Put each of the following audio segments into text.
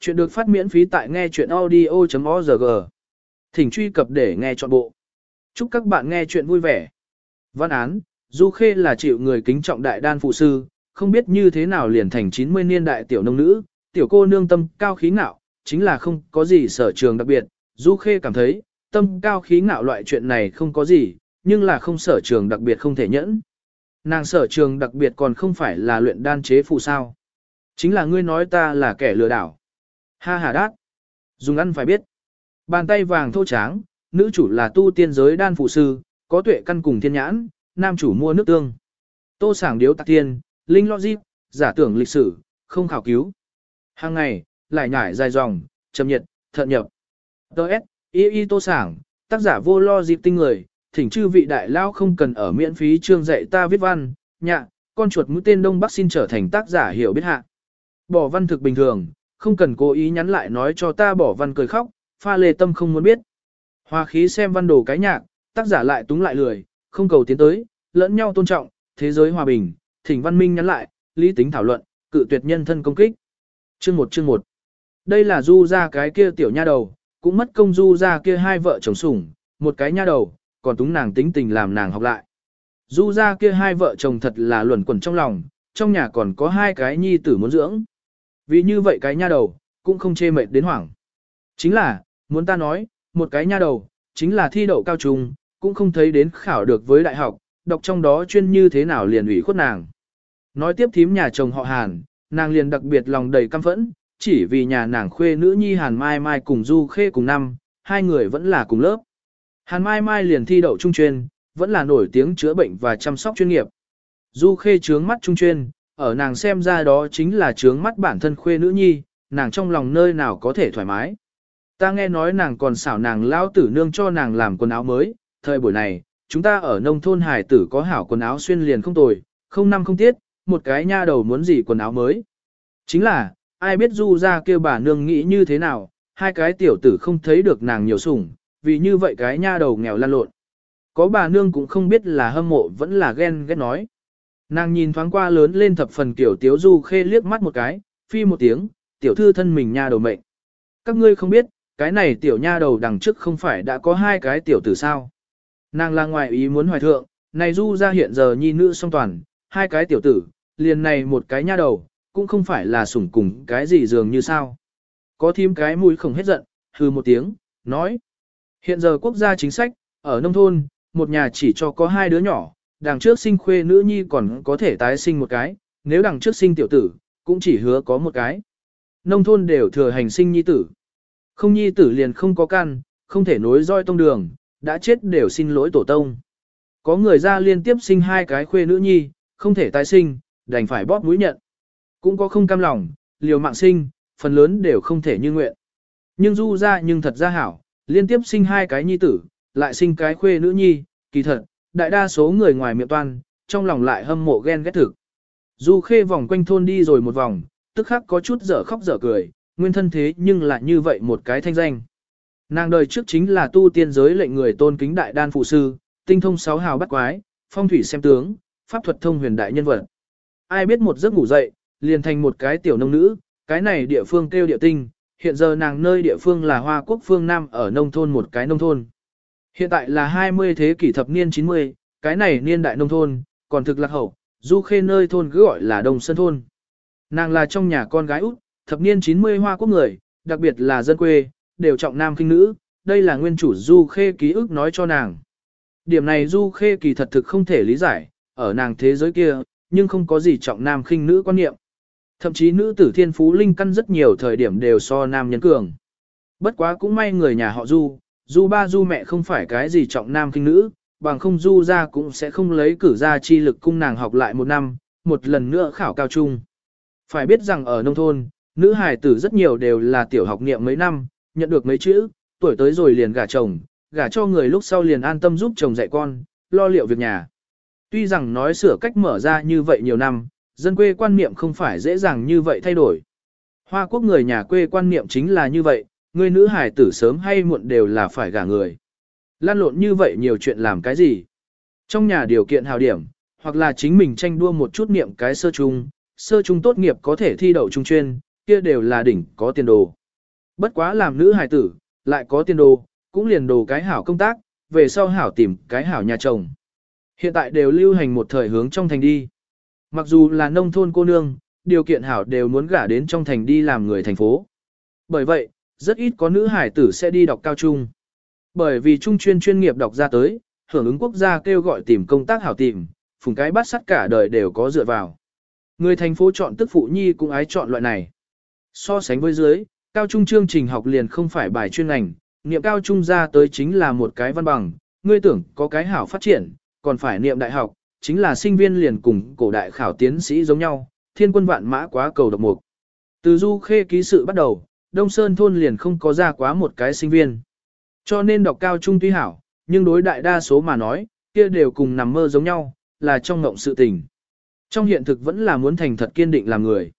Chuyện được phát miễn phí tại nghe chuyện audio.org. Thỉnh truy cập để nghe trọn bộ. Chúc các bạn nghe chuyện vui vẻ. Văn án, Du Khê là chịu người kính trọng đại đan phụ sư, không biết như thế nào liền thành 90 niên đại tiểu nông nữ, tiểu cô nương tâm cao khí ngạo, chính là không có gì sở trường đặc biệt. Du Khê cảm thấy, tâm cao khí ngạo loại chuyện này không có gì, nhưng là không sở trường đặc biệt không thể nhẫn. Nàng sở trường đặc biệt còn không phải là luyện đan chế phụ sao. Chính là ngươi nói ta là kẻ lừa đảo. Ha ha đát. Dùng ăn phải biết. Bàn tay vàng thô tráng, nữ chủ là tu tiên giới đan phụ sư, có tuệ căn cùng thiên nhãn, nam chủ mua nước tương. Tô sảng điếu tạc tiên, linh logic, giả tưởng lịch sử, không khảo cứu. Hàng ngày, lại nhải dài dòng, chậm nhiệt, thận nhập. Đợt, y y tô sảng, tác giả vô lo dịp tinh người, thỉnh chư vị đại lao không cần ở miễn phí chương dạy ta viết văn, nhạ, con chuột mũi tên Đông Bắc xin trở thành tác giả hiểu biết hạ. Bỏ văn thực bình thường, không cần cố ý nhắn lại nói cho ta bỏ văn cười khóc, pha lê tâm không muốn biết. Hoa khí xem văn đồ cái nhạc, tác giả lại túng lại lười, không cầu tiến tới, lẫn nhau tôn trọng, thế giới hòa bình, thỉnh văn minh nhắn lại, lý tính thảo luận, cự tuyệt nhân thân công kích. Chương 1 chương 1 Đây là du ra cái kia tiểu nha đầu, cũng mất công du ra kia hai vợ chồng sủng, một cái nha đầu, còn túng nàng tính tình làm nàng học lại. Du ra kia hai vợ chồng thật là luẩn quẩn trong lòng, trong nhà còn có hai cái nhi tử muốn dưỡng. Vì như vậy cái nha đầu, cũng không chê mệt đến hoảng. Chính là, muốn ta nói, một cái nha đầu, chính là thi đậu cao trung, cũng không thấy đến khảo được với đại học, đọc trong đó chuyên như thế nào liền ủy khuất nàng. Nói tiếp thím nhà chồng họ Hàn, nàng liền đặc biệt lòng đầy căm phẫn, chỉ vì nhà nàng khuê nữ nhi Hàn Mai Mai cùng Du Khê cùng năm, hai người vẫn là cùng lớp. Hàn Mai Mai liền thi đậu trung chuyên, vẫn là nổi tiếng chữa bệnh và chăm sóc chuyên nghiệp. Du Khê trướng mắt trung chuyên, ở nàng xem ra đó chính là trướng mắt bản thân khuê nữ nhi, nàng trong lòng nơi nào có thể thoải mái. Ta nghe nói nàng còn xảo nàng lao tử nương cho nàng làm quần áo mới, thời buổi này, chúng ta ở nông thôn hải tử có hảo quần áo xuyên liền không tồi, không năm không tiết, một cái nha đầu muốn gì quần áo mới. Chính là, ai biết du ra kêu bà nương nghĩ như thế nào, hai cái tiểu tử không thấy được nàng nhiều sủng, vì như vậy cái nha đầu nghèo lan lộn. Có bà nương cũng không biết là hâm mộ vẫn là ghen ghét nói. Nàng nhìn thoáng qua lớn lên thập phần kiểu tiếu du khê liếc mắt một cái, phi một tiếng, tiểu thư thân mình nha đầu mệnh. Các ngươi không biết, cái này tiểu nha đầu đằng trước không phải đã có hai cái tiểu tử sao. Nàng là ngoài ý muốn hoài thượng, này du ra hiện giờ nhi nữ song toàn, hai cái tiểu tử, liền này một cái nha đầu, cũng không phải là sủng cùng cái gì dường như sao. Có thêm cái mũi không hết giận, hư một tiếng, nói. Hiện giờ quốc gia chính sách, ở nông thôn, một nhà chỉ cho có hai đứa nhỏ, đằng trước sinh khuê nữ nhi còn có thể tái sinh một cái, nếu đằng trước sinh tiểu tử, cũng chỉ hứa có một cái. Nông thôn đều thừa hành sinh nhi tử. Không nhi tử liền không có căn, không thể nối roi tông đường, đã chết đều xin lỗi tổ tông. Có người ra liên tiếp sinh hai cái khuê nữ nhi, không thể tái sinh, đành phải bóp mũi nhận. Cũng có không cam lòng, liều mạng sinh, phần lớn đều không thể như nguyện. Nhưng du ra nhưng thật ra hảo, liên tiếp sinh hai cái nhi tử, lại sinh cái khuê nữ nhi, kỳ thật, đại đa số người ngoài miệng toan, trong lòng lại hâm mộ ghen ghét thực. Du khê vòng quanh thôn đi rồi một vòng, tức khắc có chút dở khóc dở cười, nguyên thân thế nhưng lại như vậy một cái thanh danh. Nàng đời trước chính là tu tiên giới lệnh người tôn kính đại đan phụ sư, tinh thông sáu hào bắt quái, phong thủy xem tướng, pháp thuật thông huyền đại nhân vật. Ai biết một giấc ngủ dậy, liền thành một cái tiểu nông nữ, cái này địa phương kêu địa tinh, hiện giờ nàng nơi địa phương là Hoa Quốc phương Nam ở nông thôn một cái nông thôn. Hiện tại là 20 thế kỷ thập niên 90, cái này niên đại nông thôn, còn thực lạc hậu, du khê nơi thôn cứ gọi là Đông Sơn Thôn. Nàng là trong nhà con gái út, thập niên 90 hoa quốc người, đặc biệt là dân quê, đều trọng nam kinh nữ, đây là nguyên chủ du khê ký ức nói cho nàng. Điểm này du khê kỳ thật thực không thể lý giải, ở nàng thế giới kia, nhưng không có gì trọng nam khinh nữ quan niệm. Thậm chí nữ tử thiên phú linh căn rất nhiều thời điểm đều so nam nhân cường. Bất quá cũng may người nhà họ du, du ba du mẹ không phải cái gì trọng nam kinh nữ, bằng không du ra cũng sẽ không lấy cử ra chi lực cung nàng học lại một năm, một lần nữa khảo cao trung. Phải biết rằng ở nông thôn, nữ hài tử rất nhiều đều là tiểu học niệm mấy năm, nhận được mấy chữ, tuổi tới rồi liền gả chồng, gả cho người lúc sau liền an tâm giúp chồng dạy con, lo liệu việc nhà. Tuy rằng nói sửa cách mở ra như vậy nhiều năm, dân quê quan niệm không phải dễ dàng như vậy thay đổi. Hoa quốc người nhà quê quan niệm chính là như vậy, người nữ hài tử sớm hay muộn đều là phải gả người. Lan lộn như vậy nhiều chuyện làm cái gì? Trong nhà điều kiện hào điểm, hoặc là chính mình tranh đua một chút niệm cái sơ trung, sơ trung tốt nghiệp có thể thi đậu trung chuyên, kia đều là đỉnh có tiền đồ. Bất quá làm nữ hài tử, lại có tiền đồ, cũng liền đồ cái hảo công tác, về sau hảo tìm cái hảo nhà chồng. Hiện tại đều lưu hành một thời hướng trong thành đi. Mặc dù là nông thôn cô nương, điều kiện hảo đều muốn gả đến trong thành đi làm người thành phố. Bởi vậy, rất ít có nữ hải tử sẽ đi đọc cao trung. Bởi vì trung chuyên chuyên nghiệp đọc ra tới, hưởng ứng quốc gia kêu gọi tìm công tác hảo tìm, phùng cái bắt sắt cả đời đều có dựa vào. Người thành phố chọn tức phụ nhi cũng ái chọn loại này. So sánh với dưới, cao trung chương trình học liền không phải bài chuyên ngành, niệm cao trung ra tới chính là một cái văn bằng, ngươi tưởng có cái hảo phát triển, còn phải niệm đại học, chính là sinh viên liền cùng cổ đại khảo tiến sĩ giống nhau, thiên quân vạn mã quá cầu độc mục. Từ du khê ký sự bắt đầu, Đông Sơn thôn liền không có ra quá một cái sinh viên. Cho nên đọc cao trung tuy hảo, nhưng đối đại đa số mà nói, kia đều cùng nằm mơ giống nhau, là trong ngộng sự tình. Trong hiện thực vẫn là muốn thành thật kiên định làm người.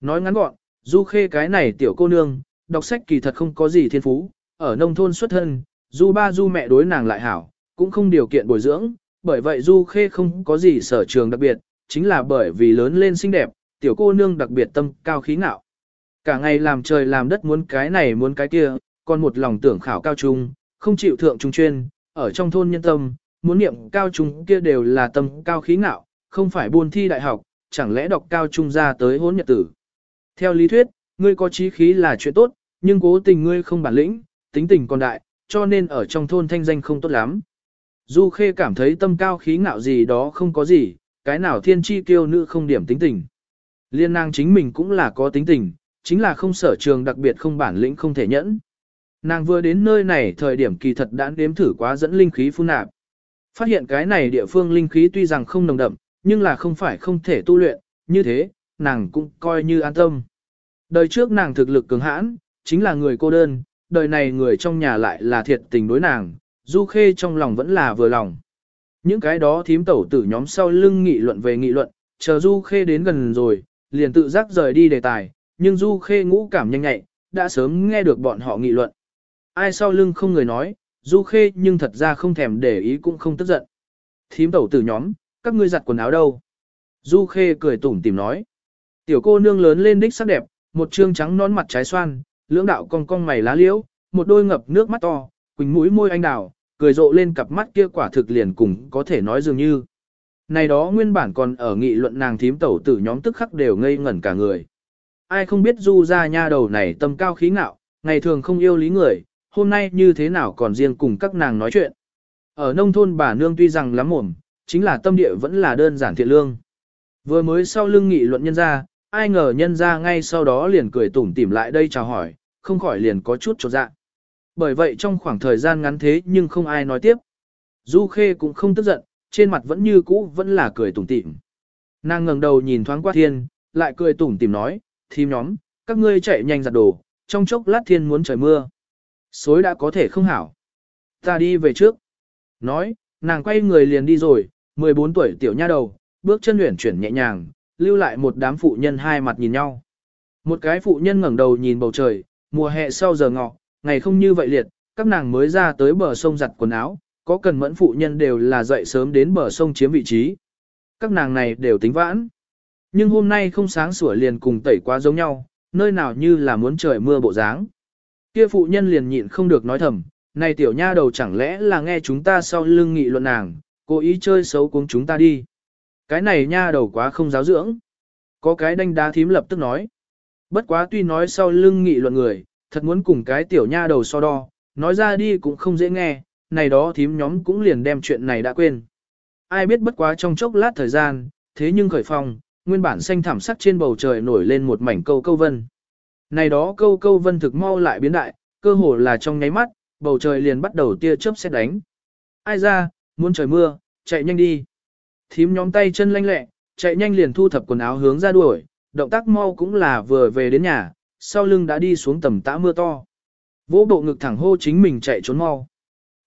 Nói ngắn gọn, du khê cái này tiểu cô nương, đọc sách kỳ thật không có gì thiên phú, ở nông thôn xuất thân, du ba du mẹ đối nàng lại hảo, cũng không điều kiện bồi dưỡng, bởi vậy du khê không có gì sở trường đặc biệt, chính là bởi vì lớn lên xinh đẹp, tiểu cô nương đặc biệt tâm cao khí ngạo. Cả ngày làm trời làm đất muốn cái này muốn cái kia, còn một lòng tưởng khảo cao trung, không chịu thượng trung chuyên, ở trong thôn nhân tâm, muốn niệm cao trung kia đều là tâm cao khí ngạo, không phải buôn thi đại học, chẳng lẽ đọc cao trung ra tới hốn nhật tử. Theo lý thuyết, ngươi có trí khí là chuyện tốt, nhưng cố tình ngươi không bản lĩnh, tính tình còn đại, cho nên ở trong thôn thanh danh không tốt lắm. Du Khê cảm thấy tâm cao khí ngạo gì đó không có gì, cái nào thiên chi kiêu nữ không điểm tính tình. Liên nàng chính mình cũng là có tính tình, chính là không sở trường đặc biệt không bản lĩnh không thể nhẫn. Nàng vừa đến nơi này thời điểm kỳ thật đã đếm thử quá dẫn linh khí phun nạp. Phát hiện cái này địa phương linh khí tuy rằng không nồng đậm, nhưng là không phải không thể tu luyện, như thế, nàng cũng coi như an tâm. Đời trước nàng thực lực cường hãn, chính là người cô đơn, đời này người trong nhà lại là thiệt tình đối nàng, du khê trong lòng vẫn là vừa lòng. Những cái đó thím tẩu tử nhóm sau lưng nghị luận về nghị luận, chờ du khê đến gần rồi, liền tự giác rời đi đề tài, nhưng du khê ngũ cảm nhanh nhạy, đã sớm nghe được bọn họ nghị luận. Ai sau lưng không người nói, du khê nhưng thật ra không thèm để ý cũng không tức giận. Thím tẩu tử nhóm, các ngươi giặt quần áo đâu? Du khê cười tủm tìm nói. Tiểu cô nương lớn lên đích sắc đẹp, một trương trắng nón mặt trái xoan, lưỡng đạo cong cong mày lá liễu, một đôi ngập nước mắt to, quỳnh mũi môi anh đào, cười rộ lên cặp mắt kia quả thực liền cùng có thể nói dường như. Này đó nguyên bản còn ở nghị luận nàng thím tẩu tử nhóm tức khắc đều ngây ngẩn cả người. Ai không biết du ra nha đầu này tâm cao khí ngạo, ngày thường không yêu lý người, hôm nay như thế nào còn riêng cùng các nàng nói chuyện. Ở nông thôn bà nương tuy rằng lắm mồm, chính là tâm địa vẫn là đơn giản thiện lương. Vừa mới sau lưng nghị luận nhân ra, ai ngờ nhân ra ngay sau đó liền cười tủm tỉm lại đây chào hỏi, không khỏi liền có chút trột dạ. Bởi vậy trong khoảng thời gian ngắn thế nhưng không ai nói tiếp. Du Khê cũng không tức giận, trên mặt vẫn như cũ vẫn là cười tủm tỉm. Nàng ngẩng đầu nhìn thoáng qua thiên, lại cười tủm tỉm nói, thím nhóm, các ngươi chạy nhanh giặt đồ, trong chốc lát thiên muốn trời mưa. Xối đã có thể không hảo. Ta đi về trước. Nói, nàng quay người liền đi rồi, 14 tuổi tiểu nha đầu, bước chân luyển chuyển nhẹ nhàng, lưu lại một đám phụ nhân hai mặt nhìn nhau. Một cái phụ nhân ngẩng đầu nhìn bầu trời, mùa hè sau giờ ngọ, ngày không như vậy liệt, các nàng mới ra tới bờ sông giặt quần áo, có cần mẫn phụ nhân đều là dậy sớm đến bờ sông chiếm vị trí. Các nàng này đều tính vãn. Nhưng hôm nay không sáng sủa liền cùng tẩy quá giống nhau, nơi nào như là muốn trời mưa bộ dáng. Kia phụ nhân liền nhịn không được nói thầm, này tiểu nha đầu chẳng lẽ là nghe chúng ta sau lưng nghị luận nàng, cố ý chơi xấu cuống chúng ta đi. Cái này nha đầu quá không giáo dưỡng. Có cái đanh đá thím lập tức nói. Bất quá tuy nói sau lưng nghị luận người, thật muốn cùng cái tiểu nha đầu so đo, nói ra đi cũng không dễ nghe, này đó thím nhóm cũng liền đem chuyện này đã quên. Ai biết bất quá trong chốc lát thời gian, thế nhưng khởi phòng nguyên bản xanh thảm sắc trên bầu trời nổi lên một mảnh câu câu vân. Này đó câu câu vân thực mau lại biến đại, cơ hồ là trong nháy mắt, bầu trời liền bắt đầu tia chớp xét đánh. Ai ra, muốn trời mưa, chạy nhanh đi. Thím nhóm tay chân lanh lẹ, chạy nhanh liền thu thập quần áo hướng ra đuổi, động tác mau cũng là vừa về đến nhà, sau lưng đã đi xuống tầm tã mưa to. Vỗ bộ ngực thẳng hô chính mình chạy trốn mau.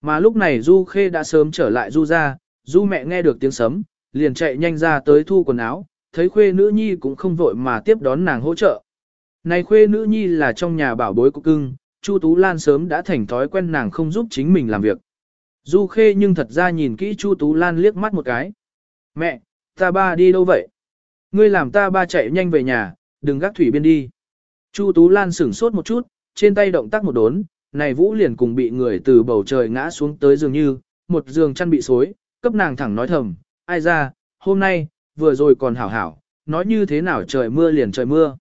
Mà lúc này Du Khê đã sớm trở lại Du ra, Du mẹ nghe được tiếng sấm, liền chạy nhanh ra tới thu quần áo, thấy khuê nữ nhi cũng không vội mà tiếp đón nàng hỗ trợ. Này khuê nữ nhi là trong nhà bảo bối của cưng, Chu Tú Lan sớm đã thành thói quen nàng không giúp chính mình làm việc. Du Khê nhưng thật ra nhìn kỹ Chu Tú Lan liếc mắt một cái. Mẹ, ta ba đi đâu vậy? Ngươi làm ta ba chạy nhanh về nhà, đừng gác thủy biên đi. Chu Tú Lan sửng sốt một chút, trên tay động tác một đốn, này Vũ liền cùng bị người từ bầu trời ngã xuống tới dường như, một giường chăn bị xối, cấp nàng thẳng nói thầm, ai ra, hôm nay, vừa rồi còn hảo hảo, nói như thế nào trời mưa liền trời mưa.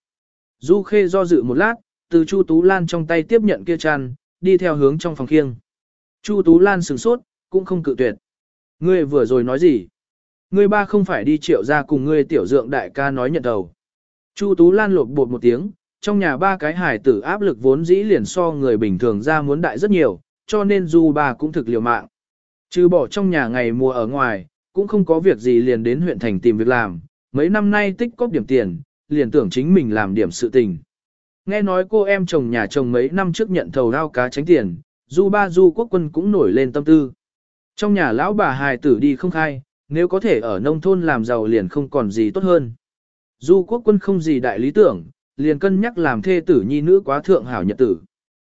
Du Khê do dự một lát, từ Chu Tú Lan trong tay tiếp nhận kia chăn, đi theo hướng trong phòng khiêng. Chu Tú Lan sửng sốt, cũng không cự tuyệt. Ngươi vừa rồi nói gì? Ngươi ba không phải đi triệu ra cùng ngươi tiểu dượng đại ca nói nhận đầu. Chu Tú Lan lột bột một tiếng, trong nhà ba cái hải tử áp lực vốn dĩ liền so người bình thường ra muốn đại rất nhiều, cho nên dù ba cũng thực liều mạng. Trừ bỏ trong nhà ngày mùa ở ngoài, cũng không có việc gì liền đến huyện thành tìm việc làm, mấy năm nay tích cóp điểm tiền, liền tưởng chính mình làm điểm sự tình. Nghe nói cô em chồng nhà chồng mấy năm trước nhận thầu lao cá tránh tiền, du ba du quốc quân cũng nổi lên tâm tư. Trong nhà lão bà hài tử đi không khai, nếu có thể ở nông thôn làm giàu liền không còn gì tốt hơn. Du quốc quân không gì đại lý tưởng, liền cân nhắc làm thê tử nhi nữ quá thượng hảo nhật tử.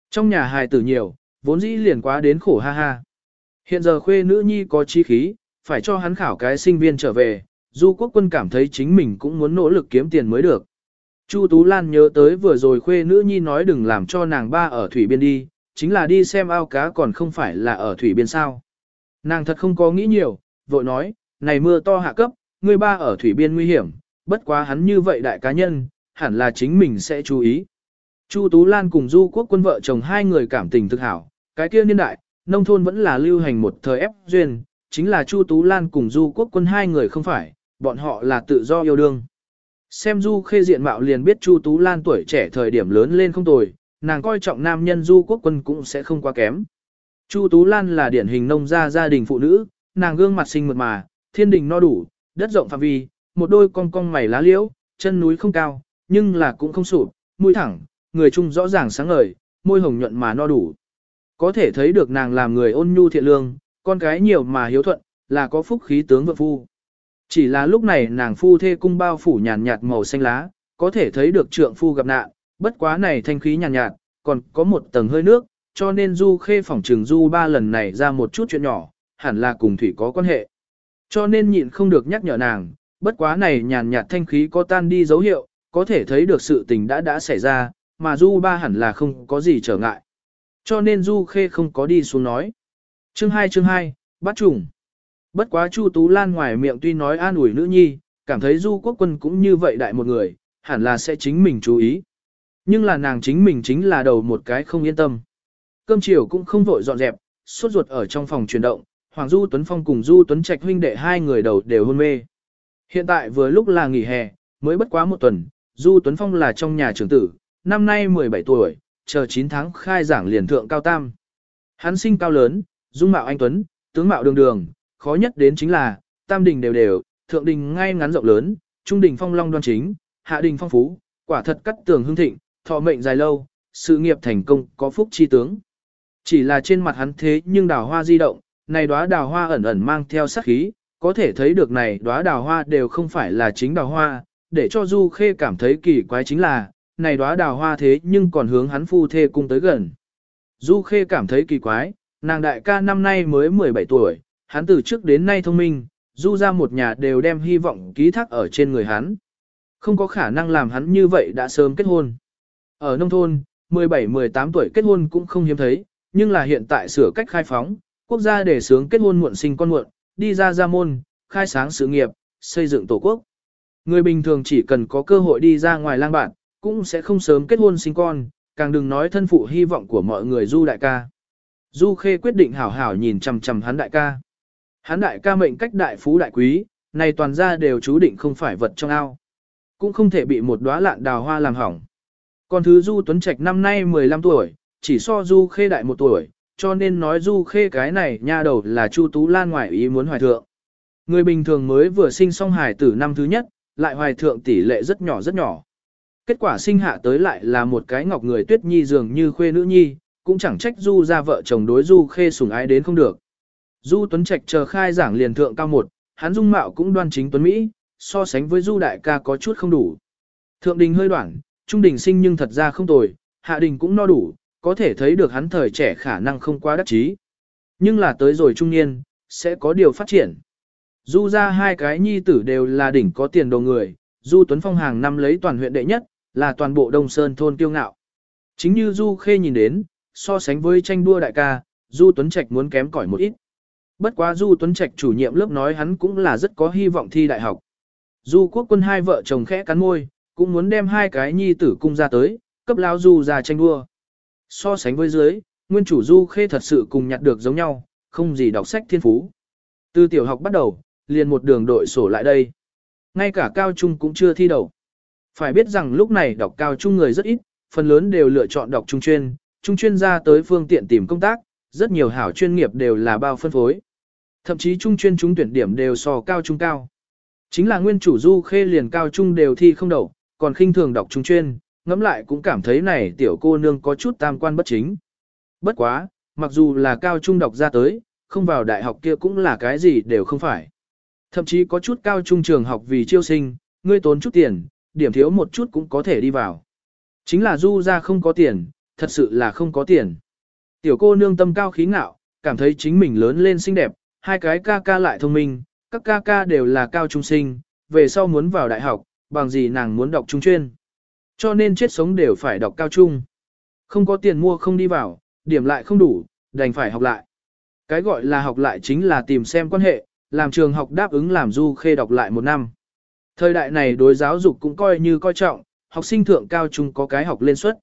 Trong nhà hài tử nhiều, vốn dĩ liền quá đến khổ ha ha. Hiện giờ khuê nữ nhi có chi khí, phải cho hắn khảo cái sinh viên trở về, du quốc quân cảm thấy chính mình cũng muốn nỗ lực kiếm tiền mới được. Chu Tú Lan nhớ tới vừa rồi khuê nữ nhi nói đừng làm cho nàng ba ở thủy biên đi, chính là đi xem ao cá còn không phải là ở thủy biên sao. Nàng thật không có nghĩ nhiều, vội nói, này mưa to hạ cấp, người ba ở thủy biên nguy hiểm, bất quá hắn như vậy đại cá nhân, hẳn là chính mình sẽ chú ý. Chu Tú Lan cùng Du Quốc quân vợ chồng hai người cảm tình thực hảo, cái kia niên đại, nông thôn vẫn là lưu hành một thời ép duyên, chính là Chu Tú Lan cùng Du Quốc quân hai người không phải, bọn họ là tự do yêu đương. Xem Du Khê diện mạo liền biết Chu Tú Lan tuổi trẻ thời điểm lớn lên không tồi, nàng coi trọng nam nhân Du Quốc quân cũng sẽ không quá kém. Chu Tú Lan là điển hình nông gia gia đình phụ nữ, nàng gương mặt xinh mượt mà, thiên đình no đủ, đất rộng phạm vi, một đôi cong cong mày lá liễu, chân núi không cao, nhưng là cũng không sụp, mũi thẳng, người trung rõ ràng sáng ngời, môi hồng nhuận mà no đủ. Có thể thấy được nàng làm người ôn nhu thiện lương, con cái nhiều mà hiếu thuận, là có phúc khí tướng vợ phu. Chỉ là lúc này nàng phu thê cung bao phủ nhàn nhạt màu xanh lá, có thể thấy được trượng phu gặp nạn, bất quá này thanh khí nhàn nhạt, còn có một tầng hơi nước, cho nên du khê phỏng trường du ba lần này ra một chút chuyện nhỏ, hẳn là cùng thủy có quan hệ. Cho nên nhịn không được nhắc nhở nàng, bất quá này nhàn nhạt thanh khí có tan đi dấu hiệu, có thể thấy được sự tình đã đã xảy ra, mà du ba hẳn là không có gì trở ngại. Cho nên du khê không có đi xuống nói. Chương 2 chương 2, bắt trùng. Bất quá Chu Tú Lan ngoài miệng tuy nói an ủi nữ nhi, cảm thấy du quốc quân cũng như vậy đại một người, hẳn là sẽ chính mình chú ý. Nhưng là nàng chính mình chính là đầu một cái không yên tâm. Cơm chiều cũng không vội dọn dẹp, suốt ruột ở trong phòng chuyển động, Hoàng Du Tuấn Phong cùng Du Tuấn Trạch huynh đệ hai người đầu đều hôn mê. Hiện tại vừa lúc là nghỉ hè, mới bất quá một tuần, Du Tuấn Phong là trong nhà trưởng tử, năm nay 17 tuổi, chờ 9 tháng khai giảng liền thượng cao tam. Hắn sinh cao lớn, dung mạo anh Tuấn, tướng mạo đường đường, khó nhất đến chính là, tam đình đều đều, thượng đình ngay ngắn rộng lớn, trung đình phong long đoan chính, hạ đình phong phú, quả thật cắt tường hương thịnh, thọ mệnh dài lâu, sự nghiệp thành công có phúc chi tướng. Chỉ là trên mặt hắn thế nhưng đào hoa di động, này đóa đào hoa ẩn ẩn mang theo sát khí, có thể thấy được này đóa đào hoa đều không phải là chính đào hoa, để cho Du Khê cảm thấy kỳ quái chính là, này đóa đào hoa thế nhưng còn hướng hắn phu thê cung tới gần. Du Khê cảm thấy kỳ quái, nàng đại ca năm nay mới 17 tuổi, hắn từ trước đến nay thông minh, Du ra một nhà đều đem hy vọng ký thác ở trên người hắn. Không có khả năng làm hắn như vậy đã sớm kết hôn. Ở nông thôn, 17-18 tuổi kết hôn cũng không hiếm thấy, nhưng là hiện tại sửa cách khai phóng, quốc gia để sướng kết hôn muộn sinh con muộn, đi ra ra môn, khai sáng sự nghiệp, xây dựng tổ quốc. Người bình thường chỉ cần có cơ hội đi ra ngoài lang bạn, cũng sẽ không sớm kết hôn sinh con, càng đừng nói thân phụ hy vọng của mọi người Du đại ca. Du Khê quyết định hảo hảo nhìn chằm chằm hắn đại ca. Hắn đại ca mệnh cách đại phú đại quý, này toàn ra đều chú định không phải vật trong ao. Cũng không thể bị một đóa lạn đào hoa làm hỏng. Còn thứ Du Tuấn Trạch năm nay 15 tuổi, chỉ so Du Khê đại một tuổi, cho nên nói Du Khê cái này nha đầu là Chu Tú Lan ngoại ý muốn hoài thượng. Người bình thường mới vừa sinh xong hài tử năm thứ nhất, lại hoài thượng tỷ lệ rất nhỏ rất nhỏ. Kết quả sinh hạ tới lại là một cái ngọc người tuyết nhi dường như khuê nữ nhi, cũng chẳng trách Du ra vợ chồng đối Du Khê sủng ái đến không được. Du Tuấn Trạch chờ khai giảng liền thượng cao một, hắn dung mạo cũng đoan chính tuấn Mỹ, so sánh với Du đại ca có chút không đủ. Thượng đình hơi đoạn, trung đình sinh nhưng thật ra không tồi, hạ đình cũng no đủ, có thể thấy được hắn thời trẻ khả năng không quá đắc chí. Nhưng là tới rồi trung niên, sẽ có điều phát triển. Du ra hai cái nhi tử đều là đỉnh có tiền đồ người, Du Tuấn Phong hàng năm lấy toàn huyện đệ nhất, là toàn bộ Đông Sơn thôn kiêu ngạo. Chính như Du Khê nhìn đến, so sánh với tranh đua đại ca, Du Tuấn Trạch muốn kém cỏi một ít. Bất quá Du Tuấn Trạch chủ nhiệm lớp nói hắn cũng là rất có hy vọng thi đại học. Du quốc quân hai vợ chồng khẽ cắn môi, cũng muốn đem hai cái nhi tử cung ra tới, cấp lao Du ra tranh đua. So sánh với dưới, nguyên chủ Du Khê thật sự cùng nhặt được giống nhau, không gì đọc sách thiên phú. Từ tiểu học bắt đầu, liền một đường đội sổ lại đây. Ngay cả cao trung cũng chưa thi đầu. Phải biết rằng lúc này đọc cao trung người rất ít, phần lớn đều lựa chọn đọc trung chuyên, trung chuyên gia tới phương tiện tìm công tác, rất nhiều hảo chuyên nghiệp đều là bao phân phối. Thậm chí trung chuyên trúng tuyển điểm đều so cao trung cao. Chính là nguyên chủ du khê liền cao trung đều thi không đậu, còn khinh thường đọc trung chuyên, ngẫm lại cũng cảm thấy này tiểu cô nương có chút tam quan bất chính. Bất quá, mặc dù là cao trung đọc ra tới, không vào đại học kia cũng là cái gì đều không phải. Thậm chí có chút cao trung trường học vì chiêu sinh, ngươi tốn chút tiền, điểm thiếu một chút cũng có thể đi vào. Chính là du ra không có tiền, thật sự là không có tiền. Tiểu cô nương tâm cao khí ngạo, cảm thấy chính mình lớn lên xinh đẹp, hai cái ca ca lại thông minh, các ca ca đều là cao trung sinh, về sau muốn vào đại học, bằng gì nàng muốn đọc trung chuyên. Cho nên chết sống đều phải đọc cao trung. Không có tiền mua không đi vào, điểm lại không đủ, đành phải học lại. Cái gọi là học lại chính là tìm xem quan hệ, làm trường học đáp ứng làm du khê đọc lại một năm. Thời đại này đối giáo dục cũng coi như coi trọng, học sinh thượng cao trung có cái học lên suất.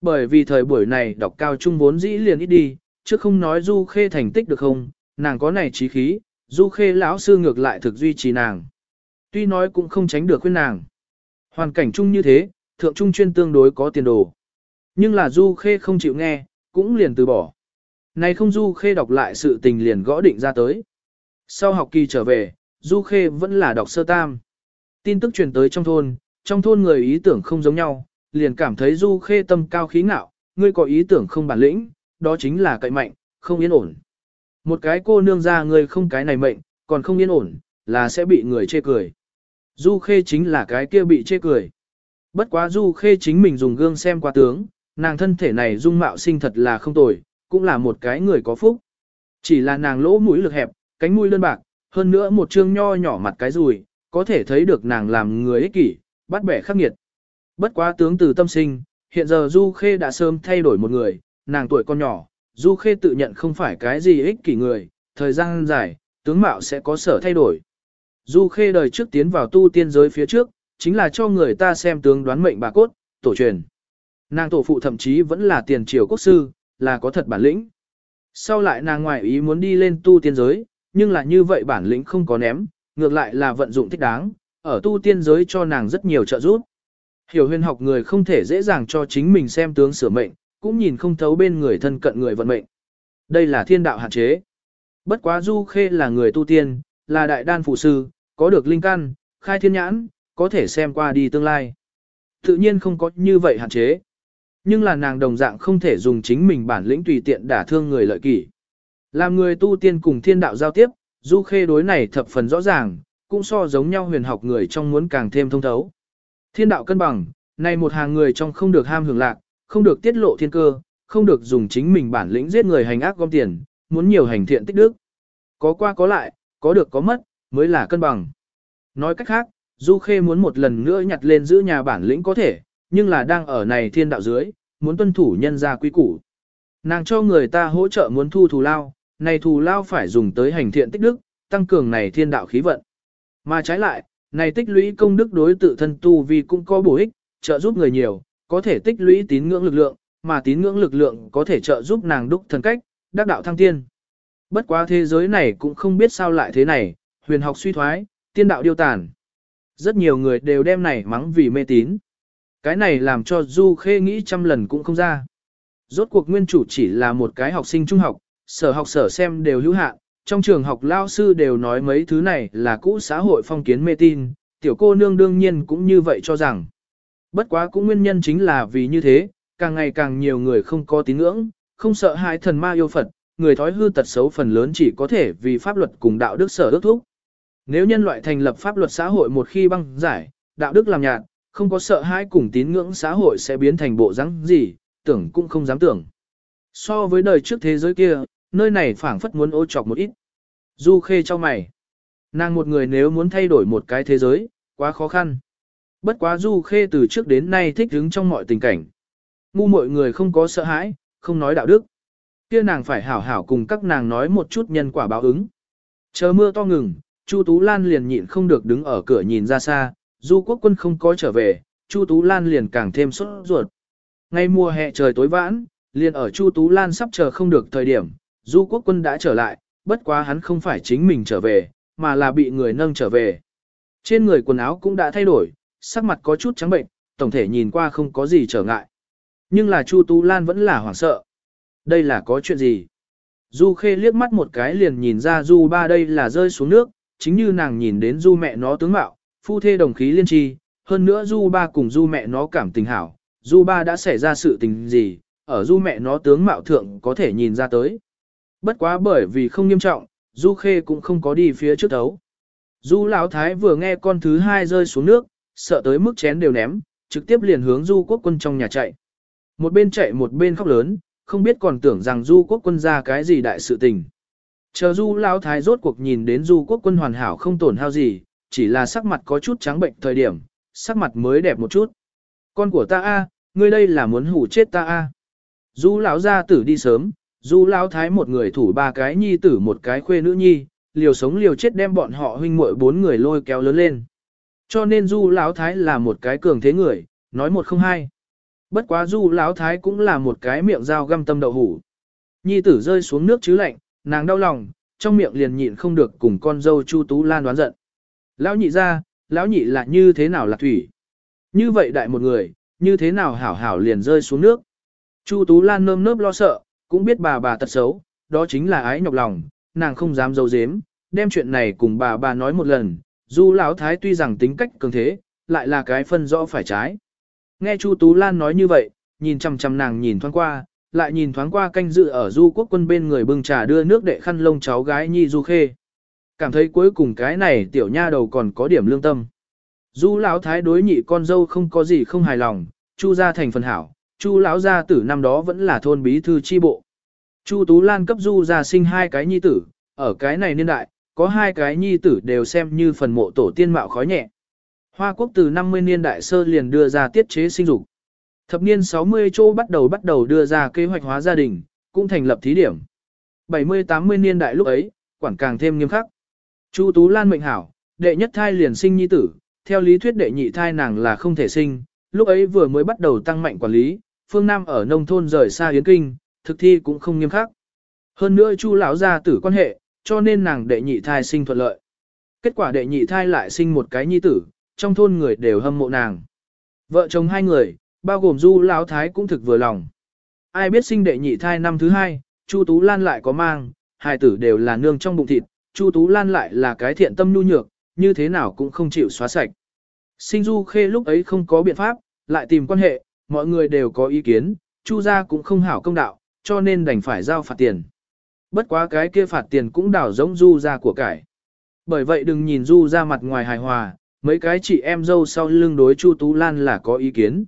Bởi vì thời buổi này đọc cao trung vốn dĩ liền ít đi, chứ không nói du khê thành tích được không, nàng có này trí khí, du khê lão sư ngược lại thực duy trì nàng. Tuy nói cũng không tránh được khuyên nàng. Hoàn cảnh chung như thế, thượng trung chuyên tương đối có tiền đồ. Nhưng là du khê không chịu nghe, cũng liền từ bỏ. Này không du khê đọc lại sự tình liền gõ định ra tới. Sau học kỳ trở về, du khê vẫn là đọc sơ tam. Tin tức truyền tới trong thôn, trong thôn người ý tưởng không giống nhau, liền cảm thấy du khê tâm cao khí ngạo, ngươi có ý tưởng không bản lĩnh, đó chính là cậy mạnh, không yên ổn. Một cái cô nương ra ngươi không cái này mệnh, còn không yên ổn, là sẽ bị người chê cười. Du khê chính là cái kia bị chê cười. Bất quá du khê chính mình dùng gương xem qua tướng, nàng thân thể này dung mạo sinh thật là không tồi, cũng là một cái người có phúc. Chỉ là nàng lỗ mũi lực hẹp, cánh mũi đơn bạc, hơn nữa một trương nho nhỏ mặt cái rùi, có thể thấy được nàng làm người ích kỷ, bắt bẻ khắc nghiệt. Bất quá tướng từ tâm sinh, hiện giờ Du Khê đã sớm thay đổi một người, nàng tuổi con nhỏ, Du Khê tự nhận không phải cái gì ích kỷ người, thời gian dài, tướng mạo sẽ có sở thay đổi. Du Khê đời trước tiến vào tu tiên giới phía trước, chính là cho người ta xem tướng đoán mệnh bà cốt, tổ truyền. Nàng tổ phụ thậm chí vẫn là tiền triều quốc sư, là có thật bản lĩnh. Sau lại nàng ngoại ý muốn đi lên tu tiên giới, nhưng là như vậy bản lĩnh không có ném, ngược lại là vận dụng thích đáng, ở tu tiên giới cho nàng rất nhiều trợ giúp. Hiểu huyền học người không thể dễ dàng cho chính mình xem tướng sửa mệnh, cũng nhìn không thấu bên người thân cận người vận mệnh. Đây là thiên đạo hạn chế. Bất quá Du Khê là người tu tiên, là đại đan phụ sư, có được linh căn, khai thiên nhãn, có thể xem qua đi tương lai. Tự nhiên không có như vậy hạn chế. Nhưng là nàng đồng dạng không thể dùng chính mình bản lĩnh tùy tiện đả thương người lợi kỷ. Làm người tu tiên cùng thiên đạo giao tiếp, Du Khê đối này thập phần rõ ràng, cũng so giống nhau huyền học người trong muốn càng thêm thông thấu. Thiên đạo cân bằng, này một hàng người trong không được ham hưởng lạc, không được tiết lộ thiên cơ, không được dùng chính mình bản lĩnh giết người hành ác gom tiền, muốn nhiều hành thiện tích đức. Có qua có lại, có được có mất, mới là cân bằng. Nói cách khác, Du Khê muốn một lần nữa nhặt lên giữ nhà bản lĩnh có thể, nhưng là đang ở này thiên đạo dưới, muốn tuân thủ nhân gia quy củ. Nàng cho người ta hỗ trợ muốn thu thù lao, này thù lao phải dùng tới hành thiện tích đức, tăng cường này thiên đạo khí vận. Mà trái lại, này tích lũy công đức đối tự thân tu vì cũng có bổ ích, trợ giúp người nhiều, có thể tích lũy tín ngưỡng lực lượng, mà tín ngưỡng lực lượng có thể trợ giúp nàng đúc thần cách, đắc đạo thăng tiên. Bất quá thế giới này cũng không biết sao lại thế này, huyền học suy thoái, tiên đạo điêu tàn. Rất nhiều người đều đem này mắng vì mê tín. Cái này làm cho Du Khê nghĩ trăm lần cũng không ra. Rốt cuộc nguyên chủ chỉ là một cái học sinh trung học, sở học sở xem đều hữu hạn, trong trường học lao sư đều nói mấy thứ này là cũ xã hội phong kiến mê tin, tiểu cô nương đương nhiên cũng như vậy cho rằng. Bất quá cũng nguyên nhân chính là vì như thế, càng ngày càng nhiều người không có tín ngưỡng, không sợ hãi thần ma yêu Phật, người thói hư tật xấu phần lớn chỉ có thể vì pháp luật cùng đạo đức sở ước thúc. Nếu nhân loại thành lập pháp luật xã hội một khi băng giải, đạo đức làm nhạt, không có sợ hãi cùng tín ngưỡng xã hội sẽ biến thành bộ rắn gì, tưởng cũng không dám tưởng. So với đời trước thế giới kia, nơi này phảng phất muốn ô chọc một ít. Du khê cho mày. Nàng một người nếu muốn thay đổi một cái thế giới, quá khó khăn. Bất quá Du Khê từ trước đến nay thích đứng trong mọi tình cảnh. Ngu mọi người không có sợ hãi, không nói đạo đức. Kia nàng phải hảo hảo cùng các nàng nói một chút nhân quả báo ứng. Chờ mưa to ngừng, Chu Tú Lan liền nhịn không được đứng ở cửa nhìn ra xa, Du Quốc Quân không có trở về, Chu Tú Lan liền càng thêm sốt ruột. Ngay mùa hè trời tối vãn, liền ở Chu Tú Lan sắp chờ không được thời điểm, Du Quốc Quân đã trở lại, bất quá hắn không phải chính mình trở về, mà là bị người nâng trở về. Trên người quần áo cũng đã thay đổi, sắc mặt có chút trắng bệnh, tổng thể nhìn qua không có gì trở ngại. Nhưng là Chu Tú Lan vẫn là hoảng sợ. Đây là có chuyện gì? Du Khê liếc mắt một cái liền nhìn ra Du ba đây là rơi xuống nước, chính như nàng nhìn đến Du mẹ nó tướng mạo, phu thê đồng khí liên tri, hơn nữa Du ba cùng Du mẹ nó cảm tình hảo, Du ba đã xảy ra sự tình gì, ở Du mẹ nó tướng mạo thượng có thể nhìn ra tới. Bất quá bởi vì không nghiêm trọng, Du Khê cũng không có đi phía trước đấu. Du Lão Thái vừa nghe con thứ hai rơi xuống nước, sợ tới mức chén đều ném, trực tiếp liền hướng Du Quốc Quân trong nhà chạy. Một bên chạy một bên khóc lớn, không biết còn tưởng rằng Du Quốc Quân ra cái gì đại sự tình. Chờ Du Lão Thái rốt cuộc nhìn đến Du Quốc Quân hoàn hảo không tổn hao gì, chỉ là sắc mặt có chút trắng bệnh thời điểm, sắc mặt mới đẹp một chút. Con của ta a, ngươi đây là muốn hủ chết ta a. Du lão gia tử đi sớm, Du lão thái một người thủ ba cái nhi tử một cái khuê nữ nhi, liều sống liều chết đem bọn họ huynh muội bốn người lôi kéo lớn lên. Cho nên Du lão thái là một cái cường thế người, nói một không hai. Bất quá Du lão thái cũng là một cái miệng dao găm tâm đậu hủ. Nhi tử rơi xuống nước chứ lạnh, nàng đau lòng, trong miệng liền nhịn không được cùng con dâu Chu Tú Lan đoán giận. Lão nhị ra, lão nhị là như thế nào là thủy? Như vậy đại một người, như thế nào hảo hảo liền rơi xuống nước? Chu Tú Lan nơm nớp lo sợ, cũng biết bà bà tật xấu, đó chính là ái nhọc lòng, nàng không dám giấu giếm, đem chuyện này cùng bà bà nói một lần, dù lão thái tuy rằng tính cách cường thế, lại là cái phân rõ phải trái. Nghe Chu Tú Lan nói như vậy, nhìn chằm chằm nàng nhìn thoáng qua, lại nhìn thoáng qua canh dự ở du quốc quân bên người bưng trà đưa nước đệ khăn lông cháu gái nhi du khê. Cảm thấy cuối cùng cái này tiểu nha đầu còn có điểm lương tâm. Du lão thái đối nhị con dâu không có gì không hài lòng, chu gia thành phần hảo, chu lão gia tử năm đó vẫn là thôn bí thư chi bộ. Chu Tú Lan cấp du ra sinh hai cái nhi tử, ở cái này niên đại, có hai cái nhi tử đều xem như phần mộ tổ tiên mạo khói nhẹ. Hoa quốc từ 50 niên đại sơ liền đưa ra tiết chế sinh dục. Thập niên 60 châu bắt đầu bắt đầu đưa ra kế hoạch hóa gia đình, cũng thành lập thí điểm. 70-80 niên đại lúc ấy, quản càng thêm nghiêm khắc. Chu Tú Lan mệnh hảo, đệ nhất thai liền sinh nhi tử, theo lý thuyết đệ nhị thai nàng là không thể sinh, lúc ấy vừa mới bắt đầu tăng mạnh quản lý, phương Nam ở nông thôn rời xa Yến Kinh, thực thi cũng không nghiêm khắc. Hơn nữa Chu lão gia tử quan hệ, cho nên nàng đệ nhị thai sinh thuận lợi. Kết quả đệ nhị thai lại sinh một cái nhi tử, trong thôn người đều hâm mộ nàng. Vợ chồng hai người, bao gồm Du lão thái cũng thực vừa lòng. Ai biết sinh đệ nhị thai năm thứ hai, Chu Tú Lan lại có mang, hai tử đều là nương trong bụng thịt, Chu Tú Lan lại là cái thiện tâm nhu nhược, như thế nào cũng không chịu xóa sạch. Sinh Du Khê lúc ấy không có biện pháp, lại tìm quan hệ, mọi người đều có ý kiến, Chu gia cũng không hảo công đạo, cho nên đành phải giao phạt tiền. Bất quá cái kia phạt tiền cũng đảo giống Du gia của cải. Bởi vậy đừng nhìn Du Gia mặt ngoài hài hòa, mấy cái chị em dâu sau lưng đối Chu Tú Lan là có ý kiến.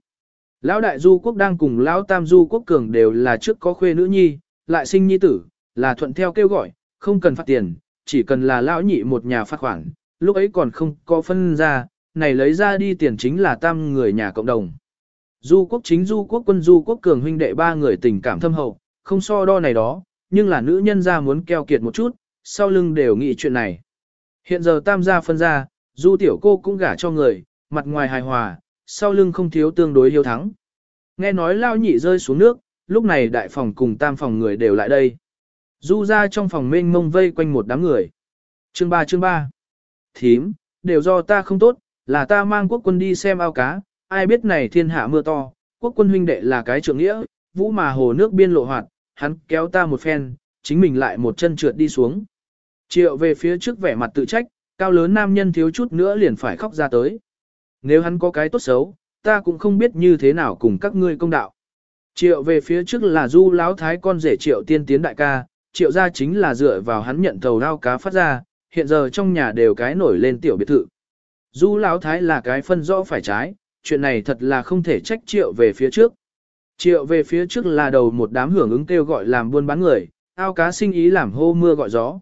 Lão đại Du quốc đang cùng Lão tam Du quốc cường đều là trước có khuê nữ nhi, lại sinh nhi tử, là thuận theo kêu gọi, không cần phạt tiền, chỉ cần là lão nhị một nhà phát khoản, lúc ấy còn không có phân ra, này lấy ra đi tiền chính là tam người nhà cộng đồng. Du quốc chính du quốc quân du quốc cường huynh đệ ba người tình cảm thâm hậu, không so đo này đó, nhưng là nữ nhân ra muốn keo kiệt một chút, sau lưng đều nghĩ chuyện này. Hiện giờ tam gia phân ra, du tiểu cô cũng gả cho người, mặt ngoài hài hòa, sau lưng không thiếu tương đối hiếu thắng. Nghe nói lao nhị rơi xuống nước, lúc này đại phòng cùng tam phòng người đều lại đây. Du ra trong phòng mênh mông vây quanh một đám người. Chương 3 chương 3 Thím, đều do ta không tốt, là ta mang quốc quân đi xem ao cá, ai biết này thiên hạ mưa to, quốc quân huynh đệ là cái trưởng nghĩa, vũ mà hồ nước biên lộ hoạt, hắn kéo ta một phen, chính mình lại một chân trượt đi xuống. Triệu về phía trước vẻ mặt tự trách, cao lớn nam nhân thiếu chút nữa liền phải khóc ra tới. Nếu hắn có cái tốt xấu, ta cũng không biết như thế nào cùng các ngươi công đạo. Triệu về phía trước là du lão thái con rể triệu tiên tiến đại ca, triệu gia chính là dựa vào hắn nhận thầu đao cá phát ra, hiện giờ trong nhà đều cái nổi lên tiểu biệt thự. Du lão thái là cái phân rõ phải trái, chuyện này thật là không thể trách triệu về phía trước. Triệu về phía trước là đầu một đám hưởng ứng kêu gọi làm buôn bán người, ao cá sinh ý làm hô mưa gọi gió.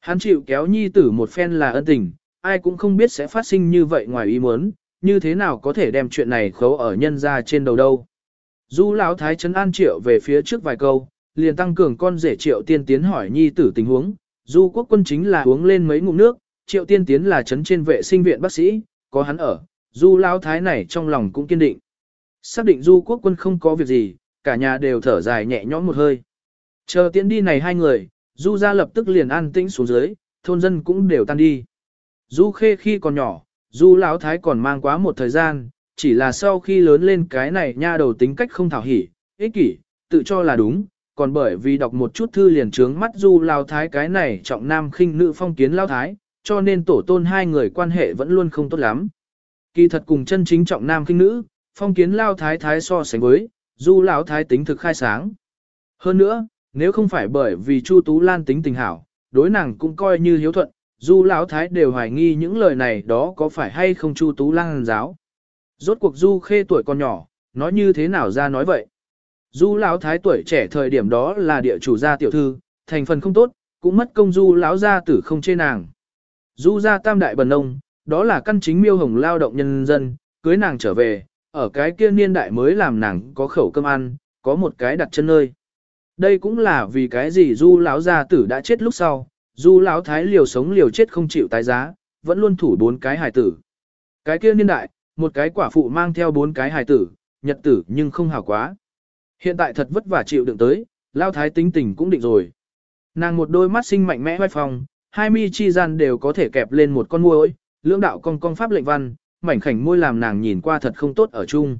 Hắn chịu kéo nhi tử một phen là ân tình, ai cũng không biết sẽ phát sinh như vậy ngoài ý muốn, như thế nào có thể đem chuyện này khấu ở nhân ra trên đầu đâu. Du lão thái trấn an triệu về phía trước vài câu, liền tăng cường con rể triệu tiên tiến hỏi nhi tử tình huống. Du quốc quân chính là uống lên mấy ngụm nước, triệu tiên tiến là trấn trên vệ sinh viện bác sĩ, có hắn ở, du lão thái này trong lòng cũng kiên định. Xác định du quốc quân không có việc gì, cả nhà đều thở dài nhẹ nhõm một hơi. Chờ tiến đi này hai người, du ra lập tức liền an tĩnh xuống dưới, thôn dân cũng đều tan đi. Du khê khi còn nhỏ, du lão thái còn mang quá một thời gian, chỉ là sau khi lớn lên cái này nha đầu tính cách không thảo hỉ, ích kỷ, tự cho là đúng, còn bởi vì đọc một chút thư liền trướng mắt du lao thái cái này trọng nam khinh nữ phong kiến lao thái, cho nên tổ tôn hai người quan hệ vẫn luôn không tốt lắm. Kỳ thật cùng chân chính trọng nam kinh nữ, phong kiến lao thái thái so sánh với, du lão thái tính thực khai sáng. Hơn nữa, nếu không phải bởi vì Chu Tú Lan tính tình hảo, đối nàng cũng coi như hiếu thuận, du lão thái đều hoài nghi những lời này đó có phải hay không Chu Tú Lan giáo. Rốt cuộc du khê tuổi còn nhỏ, nói như thế nào ra nói vậy. Du lão thái tuổi trẻ thời điểm đó là địa chủ gia tiểu thư, thành phần không tốt, cũng mất công du lão gia tử không chê nàng. Du gia tam đại bần nông, đó là căn chính miêu hồng lao động nhân dân, cưới nàng trở về, ở cái kia niên đại mới làm nàng có khẩu cơm ăn, có một cái đặt chân nơi. Đây cũng là vì cái gì du lão gia tử đã chết lúc sau, du lão thái liều sống liều chết không chịu tái giá, vẫn luôn thủ bốn cái hài tử. Cái kia niên đại, một cái quả phụ mang theo bốn cái hài tử, nhật tử nhưng không hảo quá. Hiện tại thật vất vả chịu đựng tới, lao thái tính tình cũng định rồi. Nàng một đôi mắt sinh mạnh mẽ hoài phòng, hai mi chi gian đều có thể kẹp lên một con môi lưỡng đạo cong cong pháp lệnh văn, mảnh khảnh môi làm nàng nhìn qua thật không tốt ở chung.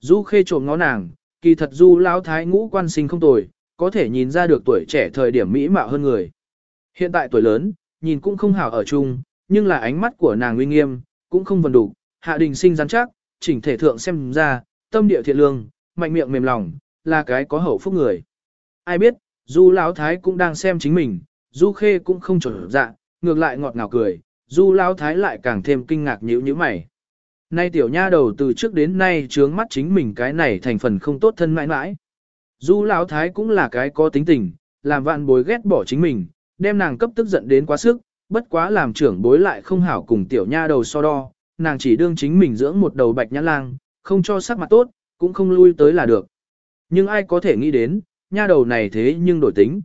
Du khê trộm ngó nàng, kỳ thật du lão thái ngũ quan sinh không tồi, có thể nhìn ra được tuổi trẻ thời điểm mỹ mạo hơn người. Hiện tại tuổi lớn, nhìn cũng không hảo ở chung, nhưng là ánh mắt của nàng uy nghiêm, cũng không vần đủ, hạ đình sinh rắn chắc, chỉnh thể thượng xem ra, tâm địa thiện lương, mạnh miệng mềm lòng, là cái có hậu phúc người. Ai biết, Du Lão Thái cũng đang xem chính mình, Du Khê cũng không trở dạ, ngược lại ngọt ngào cười, Du Lão Thái lại càng thêm kinh ngạc nhíu nhíu mày. Nay tiểu nha đầu từ trước đến nay trướng mắt chính mình cái này thành phần không tốt thân mãi mãi. Du Lão Thái cũng là cái có tính tình, làm vạn bối ghét bỏ chính mình, đem nàng cấp tức giận đến quá sức, bất quá làm trưởng bối lại không hảo cùng tiểu nha đầu so đo, nàng chỉ đương chính mình dưỡng một đầu bạch nhã lang, không cho sắc mặt tốt, cũng không lui tới là được. Nhưng ai có thể nghĩ đến, nha đầu này thế nhưng đổi tính.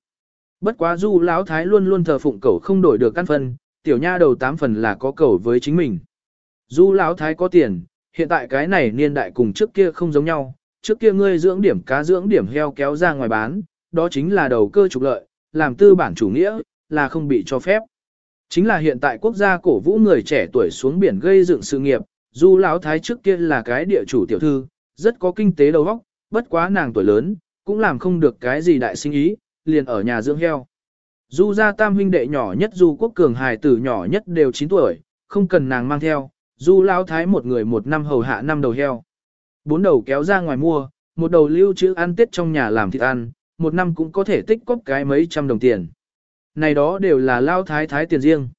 Bất quá du lão thái luôn luôn thờ phụng cầu không đổi được căn phần, tiểu nha đầu tám phần là có cầu với chính mình. Du lão thái có tiền, hiện tại cái này niên đại cùng trước kia không giống nhau, trước kia ngươi dưỡng điểm cá dưỡng điểm heo kéo ra ngoài bán, đó chính là đầu cơ trục lợi, làm tư bản chủ nghĩa, là không bị cho phép. Chính là hiện tại quốc gia cổ vũ người trẻ tuổi xuống biển gây dựng sự nghiệp, du lão thái trước kia là cái địa chủ tiểu thư, rất có kinh tế đầu óc, bất quá nàng tuổi lớn, cũng làm không được cái gì đại sinh ý, liền ở nhà dưỡng heo. Du gia tam huynh đệ nhỏ nhất Du quốc cường hài tử nhỏ nhất đều 9 tuổi, không cần nàng mang theo, Du lão thái một người một năm hầu hạ năm đầu heo. Bốn đầu kéo ra ngoài mua, một đầu lưu trữ ăn tết trong nhà làm thịt ăn, một năm cũng có thể tích cóp cái mấy trăm đồng tiền. Này đó đều là lão thái thái tiền riêng.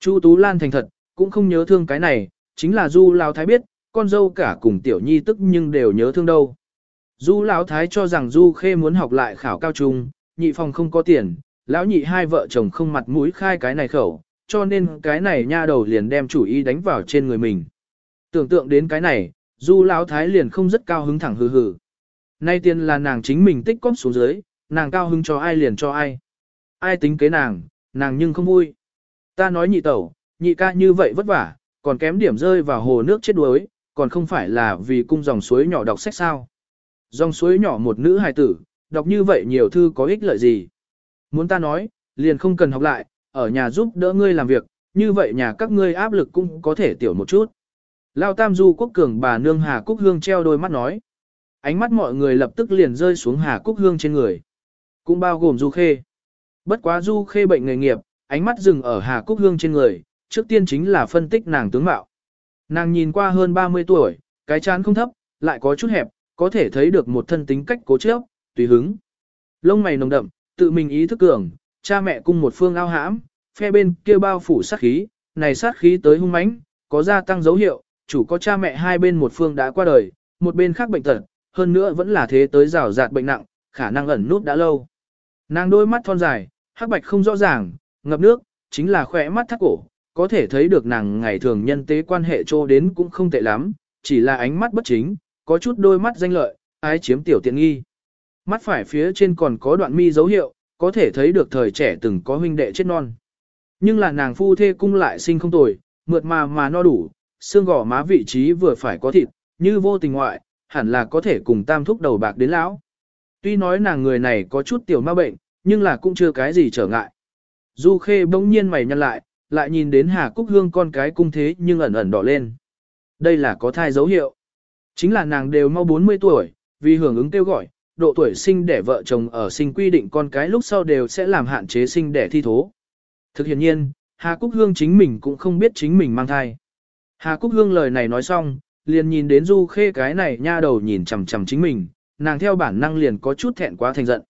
Chu Tú Lan thành thật, cũng không nhớ thương cái này, chính là Du lão thái biết, con dâu cả cùng tiểu nhi tức nhưng đều nhớ thương đâu. Du lão thái cho rằng Du Khê muốn học lại khảo cao trung, nhị phòng không có tiền, lão nhị hai vợ chồng không mặt mũi khai cái này khẩu, cho nên cái này nha đầu liền đem chủ ý đánh vào trên người mình. Tưởng tượng đến cái này, Du lão thái liền không rất cao hứng thẳng hừ hừ. Nay tiền là nàng chính mình tích cóp xuống dưới, nàng cao hứng cho ai liền cho ai. Ai tính kế nàng, nàng nhưng không vui. Ta nói nhị tẩu, nhị ca như vậy vất vả, còn kém điểm rơi vào hồ nước chết đuối, còn không phải là vì cung dòng suối nhỏ đọc sách sao. Dòng suối nhỏ một nữ hài tử, đọc như vậy nhiều thư có ích lợi gì. Muốn ta nói, liền không cần học lại, ở nhà giúp đỡ ngươi làm việc, như vậy nhà các ngươi áp lực cũng có thể tiểu một chút. Lao Tam Du Quốc Cường bà nương Hà Cúc Hương treo đôi mắt nói. Ánh mắt mọi người lập tức liền rơi xuống Hà Cúc Hương trên người. Cũng bao gồm Du Khê. Bất quá Du Khê bệnh nghề nghiệp, ánh mắt dừng ở Hà Cúc Hương trên người, trước tiên chính là phân tích nàng tướng mạo. Nàng nhìn qua hơn 30 tuổi, cái chán không thấp, lại có chút hẹp, có thể thấy được một thân tính cách cố chấp, tùy hứng. Lông mày nồng đậm, tự mình ý thức cường, cha mẹ cung một phương ao hãm, phe bên kia bao phủ sát khí, này sát khí tới hung mãnh, có gia tăng dấu hiệu, chủ có cha mẹ hai bên một phương đã qua đời, một bên khác bệnh tật, hơn nữa vẫn là thế tới rào rạt bệnh nặng, khả năng ẩn nút đã lâu. Nàng đôi mắt thon dài, hắc bạch không rõ ràng, ngập nước, chính là khỏe mắt thắt cổ, có thể thấy được nàng ngày thường nhân tế quan hệ trô đến cũng không tệ lắm, chỉ là ánh mắt bất chính, có chút đôi mắt danh lợi, ái chiếm tiểu tiện nghi. Mắt phải phía trên còn có đoạn mi dấu hiệu, có thể thấy được thời trẻ từng có huynh đệ chết non. Nhưng là nàng phu thê cung lại sinh không tồi, mượt mà mà no đủ, xương gò má vị trí vừa phải có thịt, như vô tình ngoại, hẳn là có thể cùng tam thúc đầu bạc đến lão. Tuy nói nàng người này có chút tiểu ma bệnh, nhưng là cũng chưa cái gì trở ngại. Du Khê bỗng nhiên mày nhăn lại, lại nhìn đến Hà Cúc Hương con cái cung thế nhưng ẩn ẩn đỏ lên. Đây là có thai dấu hiệu. Chính là nàng đều mau 40 tuổi, vì hưởng ứng kêu gọi, độ tuổi sinh đẻ vợ chồng ở sinh quy định con cái lúc sau đều sẽ làm hạn chế sinh đẻ thi thố. Thực hiện nhiên, Hà Cúc Hương chính mình cũng không biết chính mình mang thai. Hà Cúc Hương lời này nói xong, liền nhìn đến Du Khê cái này nha đầu nhìn chằm chằm chính mình, nàng theo bản năng liền có chút thẹn quá thành giận.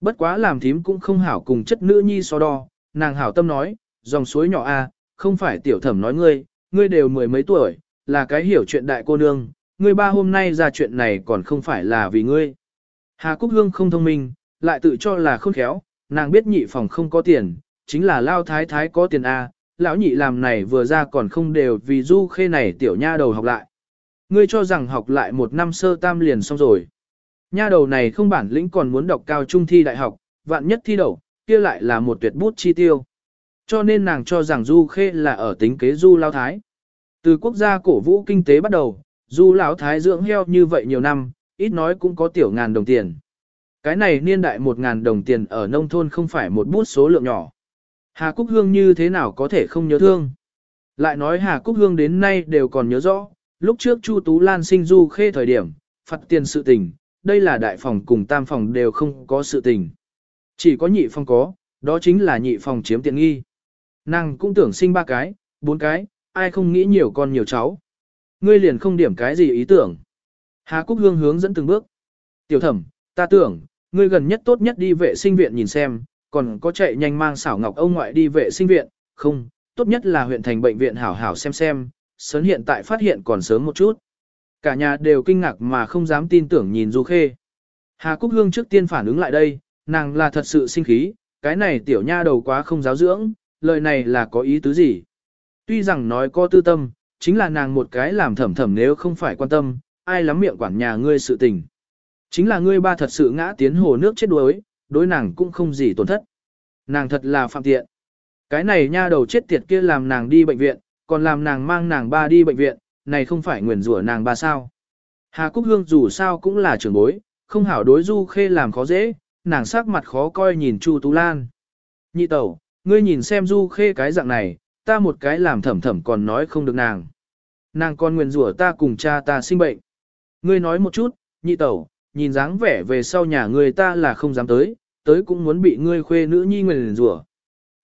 Bất quá làm thím cũng không hảo cùng chất nữ nhi so đo, nàng hảo tâm nói, dòng suối nhỏ a, không phải tiểu thẩm nói ngươi, ngươi đều mười mấy tuổi, là cái hiểu chuyện đại cô nương, ngươi ba hôm nay ra chuyện này còn không phải là vì ngươi. Hà Cúc Hương không thông minh, lại tự cho là khôn khéo, nàng biết nhị phòng không có tiền, chính là lao thái thái có tiền A, lão nhị làm này vừa ra còn không đều vì du khê này tiểu nha đầu học lại. Ngươi cho rằng học lại một năm sơ tam liền xong rồi. Nha đầu này không bản lĩnh còn muốn đọc cao trung thi đại học, vạn nhất thi đậu, kia lại là một tuyệt bút chi tiêu. Cho nên nàng cho rằng du khê là ở tính kế du lao thái. Từ quốc gia cổ vũ kinh tế bắt đầu, du lão thái dưỡng heo như vậy nhiều năm, ít nói cũng có tiểu ngàn đồng tiền. Cái này niên đại một ngàn đồng tiền ở nông thôn không phải một bút số lượng nhỏ. Hà Cúc Hương như thế nào có thể không nhớ thương. Lại nói Hà Cúc Hương đến nay đều còn nhớ rõ, lúc trước Chu Tú Lan sinh du khê thời điểm, phạt tiền sự tình, đây là đại phòng cùng tam phòng đều không có sự tình. Chỉ có nhị phòng có, đó chính là nhị phòng chiếm tiện nghi. Nàng cũng tưởng sinh ba cái, bốn cái, ai không nghĩ nhiều con nhiều cháu. Ngươi liền không điểm cái gì ý tưởng. Hà Cúc Hương hướng dẫn từng bước. Tiểu thẩm, ta tưởng, ngươi gần nhất tốt nhất đi vệ sinh viện nhìn xem, còn có chạy nhanh mang xảo ngọc ông ngoại đi vệ sinh viện, không, tốt nhất là huyện thành bệnh viện hảo hảo xem xem, sớm hiện tại phát hiện còn sớm một chút. Cả nhà đều kinh ngạc mà không dám tin tưởng nhìn Du Khê. Hà Cúc Hương trước tiên phản ứng lại đây, nàng là thật sự sinh khí, cái này tiểu nha đầu quá không giáo dưỡng, lời này là có ý tứ gì. Tuy rằng nói có tư tâm, chính là nàng một cái làm thầm thầm nếu không phải quan tâm, ai lắm miệng quản nhà ngươi sự tình. Chính là ngươi ba thật sự ngã tiến hồ nước chết đuối, đối nàng cũng không gì tổn thất. Nàng thật là phạm tiện. Cái này nha đầu chết tiệt kia làm nàng đi bệnh viện, còn làm nàng mang nàng ba đi bệnh viện, này không phải nguyền rủa nàng ba sao. Hà Cúc Hương dù sao cũng là trưởng bối, không hảo đối du khê làm khó dễ, nàng sắc mặt khó coi nhìn Chu Tú Lan. Nhị tẩu, ngươi nhìn xem du khê cái dạng này, ta một cái làm thẩm thẩm còn nói không được nàng. Nàng còn nguyền rủa ta cùng cha ta sinh bệnh. Ngươi nói một chút, nhị tẩu, nhìn dáng vẻ về sau nhà người ta là không dám tới, tới cũng muốn bị ngươi khuê nữ nhi nguyền rủa.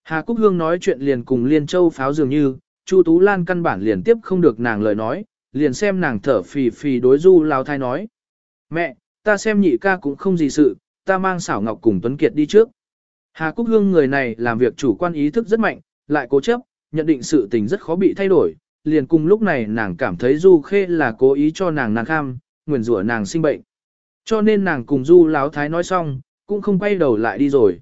Hà Cúc Hương nói chuyện liền cùng Liên Châu pháo dường như, Chu Tú Lan căn bản liền tiếp không được nàng lời nói, liền xem nàng thở phì phì đối du lao thai nói. Mẹ, ta xem nhị ca cũng không gì sự, ta mang xảo ngọc cùng Tuấn Kiệt đi trước. Hà Cúc Hương người này làm việc chủ quan ý thức rất mạnh, lại cố chấp, nhận định sự tình rất khó bị thay đổi, liền cùng lúc này nàng cảm thấy Du Khê là cố ý cho nàng nàng kham, nguyền rủa nàng sinh bệnh. Cho nên nàng cùng Du Láo Thái nói xong, cũng không quay đầu lại đi rồi.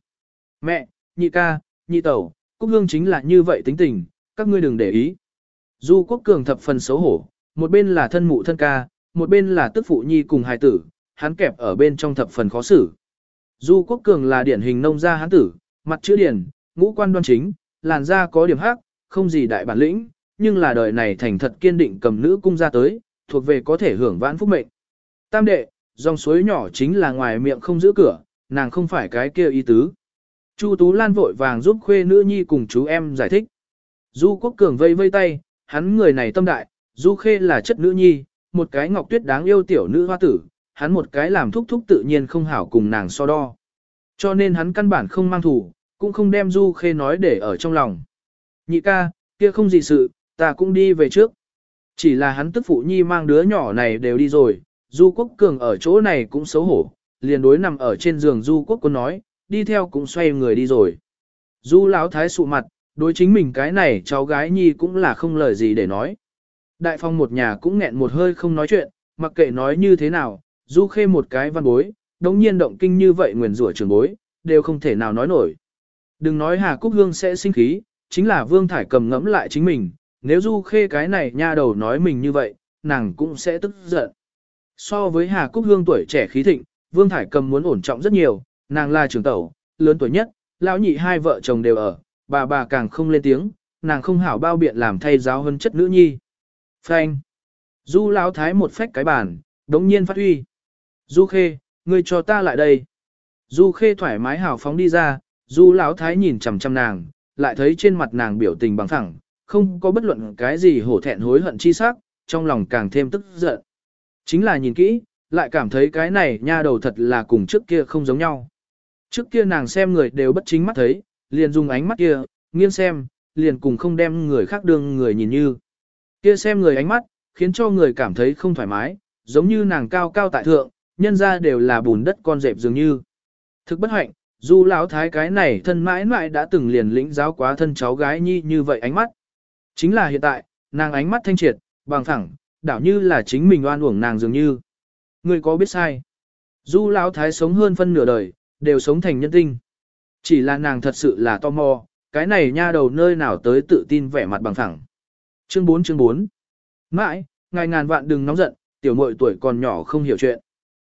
Mẹ, nhị ca, nhị tẩu, Cúc Hương chính là như vậy tính tình, các ngươi đừng để ý. Du Quốc Cường thập phần xấu hổ, một bên là thân mụ thân ca, một bên là tức phụ nhi cùng hài tử, hắn kẹp ở bên trong thập phần khó xử. Du Quốc Cường là điển hình nông gia hán tử, mặt chữ điển, ngũ quan đoan chính, làn da có điểm hắc, không gì đại bản lĩnh, nhưng là đời này thành thật kiên định cầm nữ cung ra tới, thuộc về có thể hưởng vãn phúc mệnh. Tam đệ, dòng suối nhỏ chính là ngoài miệng không giữ cửa, nàng không phải cái kia ý tứ. Chu Tú Lan vội vàng giúp khuê nữ nhi cùng chú em giải thích. Du Quốc Cường vây vây tay, hắn người này tâm đại, Du Khê là chất nữ nhi, một cái ngọc tuyết đáng yêu tiểu nữ hoa tử, hắn một cái làm thúc thúc tự nhiên không hảo cùng nàng so đo. Cho nên hắn căn bản không mang thủ, cũng không đem Du Khê nói để ở trong lòng. Nhị ca, kia không gì sự, ta cũng đi về trước. Chỉ là hắn tức phụ nhi mang đứa nhỏ này đều đi rồi, Du Quốc Cường ở chỗ này cũng xấu hổ, liền đối nằm ở trên giường Du Quốc Quân nói, đi theo cũng xoay người đi rồi. Du Lão Thái sụ mặt, đối chính mình cái này cháu gái nhi cũng là không lời gì để nói. Đại phong một nhà cũng nghẹn một hơi không nói chuyện, mặc kệ nói như thế nào, Du Khê một cái văn bối, đống nhiên động kinh như vậy nguyền rủa trường bối, đều không thể nào nói nổi. Đừng nói Hà Cúc Hương sẽ sinh khí, chính là Vương Thải cầm ngẫm lại chính mình, nếu Du Khê cái này nha đầu nói mình như vậy, nàng cũng sẽ tức giận. So với Hà Cúc Hương tuổi trẻ khí thịnh, Vương Thải cầm muốn ổn trọng rất nhiều, nàng là trưởng tẩu, lớn tuổi nhất, lão nhị hai vợ chồng đều ở, bà bà càng không lên tiếng, nàng không hảo bao biện làm thay giáo hơn chất nữ nhi. Phanh. Du lão thái một phách cái bàn, đống nhiên phát huy. Du Khê, ngươi cho ta lại đây. Du Khê thoải mái hào phóng đi ra, Du lão thái nhìn chằm chằm nàng, lại thấy trên mặt nàng biểu tình bằng thẳng, không có bất luận cái gì hổ thẹn hối hận chi sắc, trong lòng càng thêm tức giận. Chính là nhìn kỹ, lại cảm thấy cái này nha đầu thật là cùng trước kia không giống nhau. Trước kia nàng xem người đều bất chính mắt thấy, liền dùng ánh mắt kia, nghiêng xem, liền cùng không đem người khác đương người nhìn như. Kia xem người ánh mắt, khiến cho người cảm thấy không thoải mái, giống như nàng cao cao tại thượng, nhân ra đều là bùn đất con dẹp dường như. Thực bất hạnh, dù lão thái cái này thân mãi mãi đã từng liền lĩnh giáo quá thân cháu gái nhi như vậy ánh mắt. Chính là hiện tại, nàng ánh mắt thanh triệt, bằng thẳng, đảo như là chính mình oan uổng nàng dường như. Người có biết sai. Du lão thái sống hơn phân nửa đời, đều sống thành nhân tinh. Chỉ là nàng thật sự là tò mò, cái này nha đầu nơi nào tới tự tin vẻ mặt bằng thẳng. Chương 4 chương 4 Mãi, ngài ngàn vạn đừng nóng giận, tiểu muội tuổi còn nhỏ không hiểu chuyện.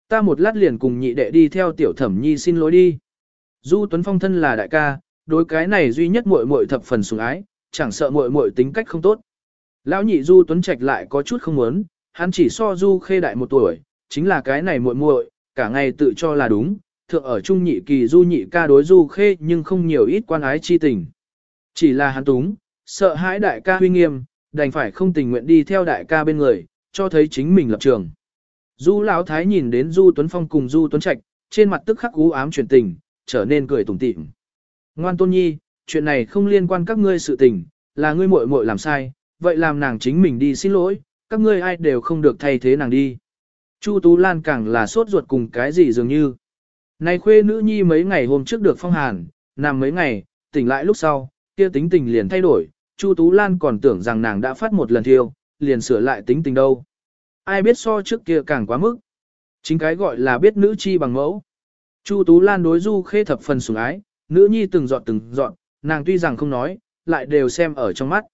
Ta một lát liền cùng nhị đệ đi theo tiểu thẩm nhi xin lỗi đi. Du Tuấn Phong thân là đại ca, đối cái này duy nhất muội muội thập phần sủng ái, chẳng sợ muội muội tính cách không tốt. Lão nhị Du Tuấn Trạch lại có chút không muốn, hắn chỉ so Du Khê đại một tuổi, chính là cái này muội muội, cả ngày tự cho là đúng, thượng ở trung nhị kỳ Du nhị ca đối Du Khê nhưng không nhiều ít quan ái chi tình. Chỉ là hắn túng, sợ hãi đại ca huy nghiêm, đành phải không tình nguyện đi theo đại ca bên người, cho thấy chính mình lập trường. Du Lão Thái nhìn đến Du Tuấn Phong cùng Du Tuấn Trạch, trên mặt tức khắc u ám chuyển tình, trở nên cười tủm tỉm. Ngoan Tôn Nhi, chuyện này không liên quan các ngươi sự tình, là ngươi muội muội làm sai, vậy làm nàng chính mình đi xin lỗi, các ngươi ai đều không được thay thế nàng đi. Chu Tú Lan càng là sốt ruột cùng cái gì dường như. Này khuê nữ nhi mấy ngày hôm trước được phong hàn, nằm mấy ngày, tỉnh lại lúc sau, kia tính tình liền thay đổi, Chu Tú Lan còn tưởng rằng nàng đã phát một lần thiêu, liền sửa lại tính tình đâu. Ai biết so trước kia càng quá mức. Chính cái gọi là biết nữ chi bằng mẫu. Chu Tú Lan đối Du Khê thập phần sủng ái, nữ nhi từng dọn từng dọn, nàng tuy rằng không nói, lại đều xem ở trong mắt.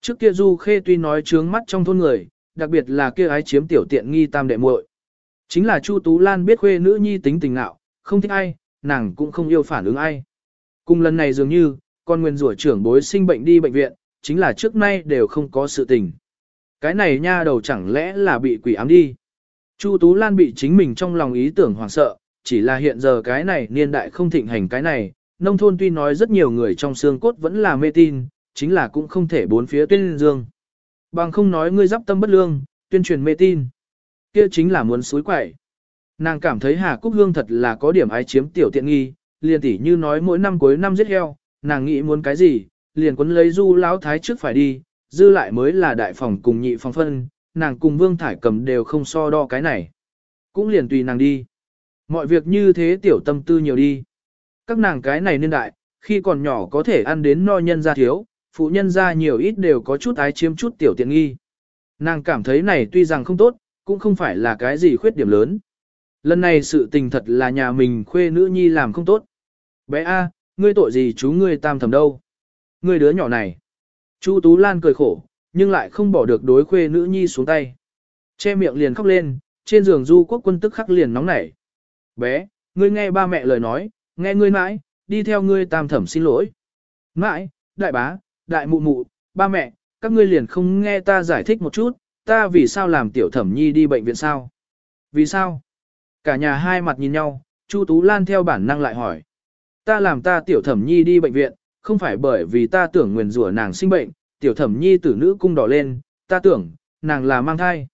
Trước kia Du Khê tuy nói trướng mắt trong thôn người, đặc biệt là kia ái chiếm tiểu tiện nghi tam đệ muội. Chính là Chu Tú Lan biết khuê nữ nhi tính tình nạo, không thích ai, nàng cũng không yêu phản ứng ai. Cùng lần này dường như, con nguyên rủa trưởng bối sinh bệnh đi bệnh viện, chính là trước nay đều không có sự tình. Cái này nha đầu chẳng lẽ là bị quỷ ám đi. Chu Tú Lan bị chính mình trong lòng ý tưởng hoảng sợ, chỉ là hiện giờ cái này niên đại không thịnh hành cái này, nông thôn tuy nói rất nhiều người trong xương cốt vẫn là mê tin, chính là cũng không thể bốn phía tuyên dương. Bằng không nói ngươi giáp tâm bất lương, tuyên truyền mê tin. kia chính là muốn suối quậy. Nàng cảm thấy Hà Cúc Hương thật là có điểm ái chiếm tiểu tiện nghi, liền tỉ như nói mỗi năm cuối năm giết heo, nàng nghĩ muốn cái gì, liền quấn lấy du lão thái trước phải đi, dư lại mới là đại phòng cùng nhị phòng phân, nàng cùng Vương Thải cầm đều không so đo cái này. Cũng liền tùy nàng đi. Mọi việc như thế tiểu tâm tư nhiều đi. Các nàng cái này niên đại, khi còn nhỏ có thể ăn đến no nhân ra thiếu, phụ nhân ra nhiều ít đều có chút ái chiếm chút tiểu tiện nghi. Nàng cảm thấy này tuy rằng không tốt, cũng không phải là cái gì khuyết điểm lớn. Lần này sự tình thật là nhà mình khuê nữ nhi làm không tốt. Bé A, ngươi tội gì chú ngươi tam thầm đâu? Ngươi đứa nhỏ này. Chu Tú Lan cười khổ, nhưng lại không bỏ được đối khuê nữ nhi xuống tay. Che miệng liền khóc lên, trên giường du quốc quân tức khắc liền nóng nảy. Bé, ngươi nghe ba mẹ lời nói, nghe ngươi mãi, đi theo ngươi tam thẩm xin lỗi. Mãi, đại bá, đại mụ mụ, ba mẹ, các ngươi liền không nghe ta giải thích một chút, ta vì sao làm tiểu thẩm nhi đi bệnh viện sao? Vì sao? Cả nhà hai mặt nhìn nhau, Chu Tú Lan theo bản năng lại hỏi. Ta làm ta tiểu thẩm nhi đi bệnh viện, không phải bởi vì ta tưởng nguyền rủa nàng sinh bệnh, tiểu thẩm nhi tử nữ cung đỏ lên, ta tưởng, nàng là mang thai.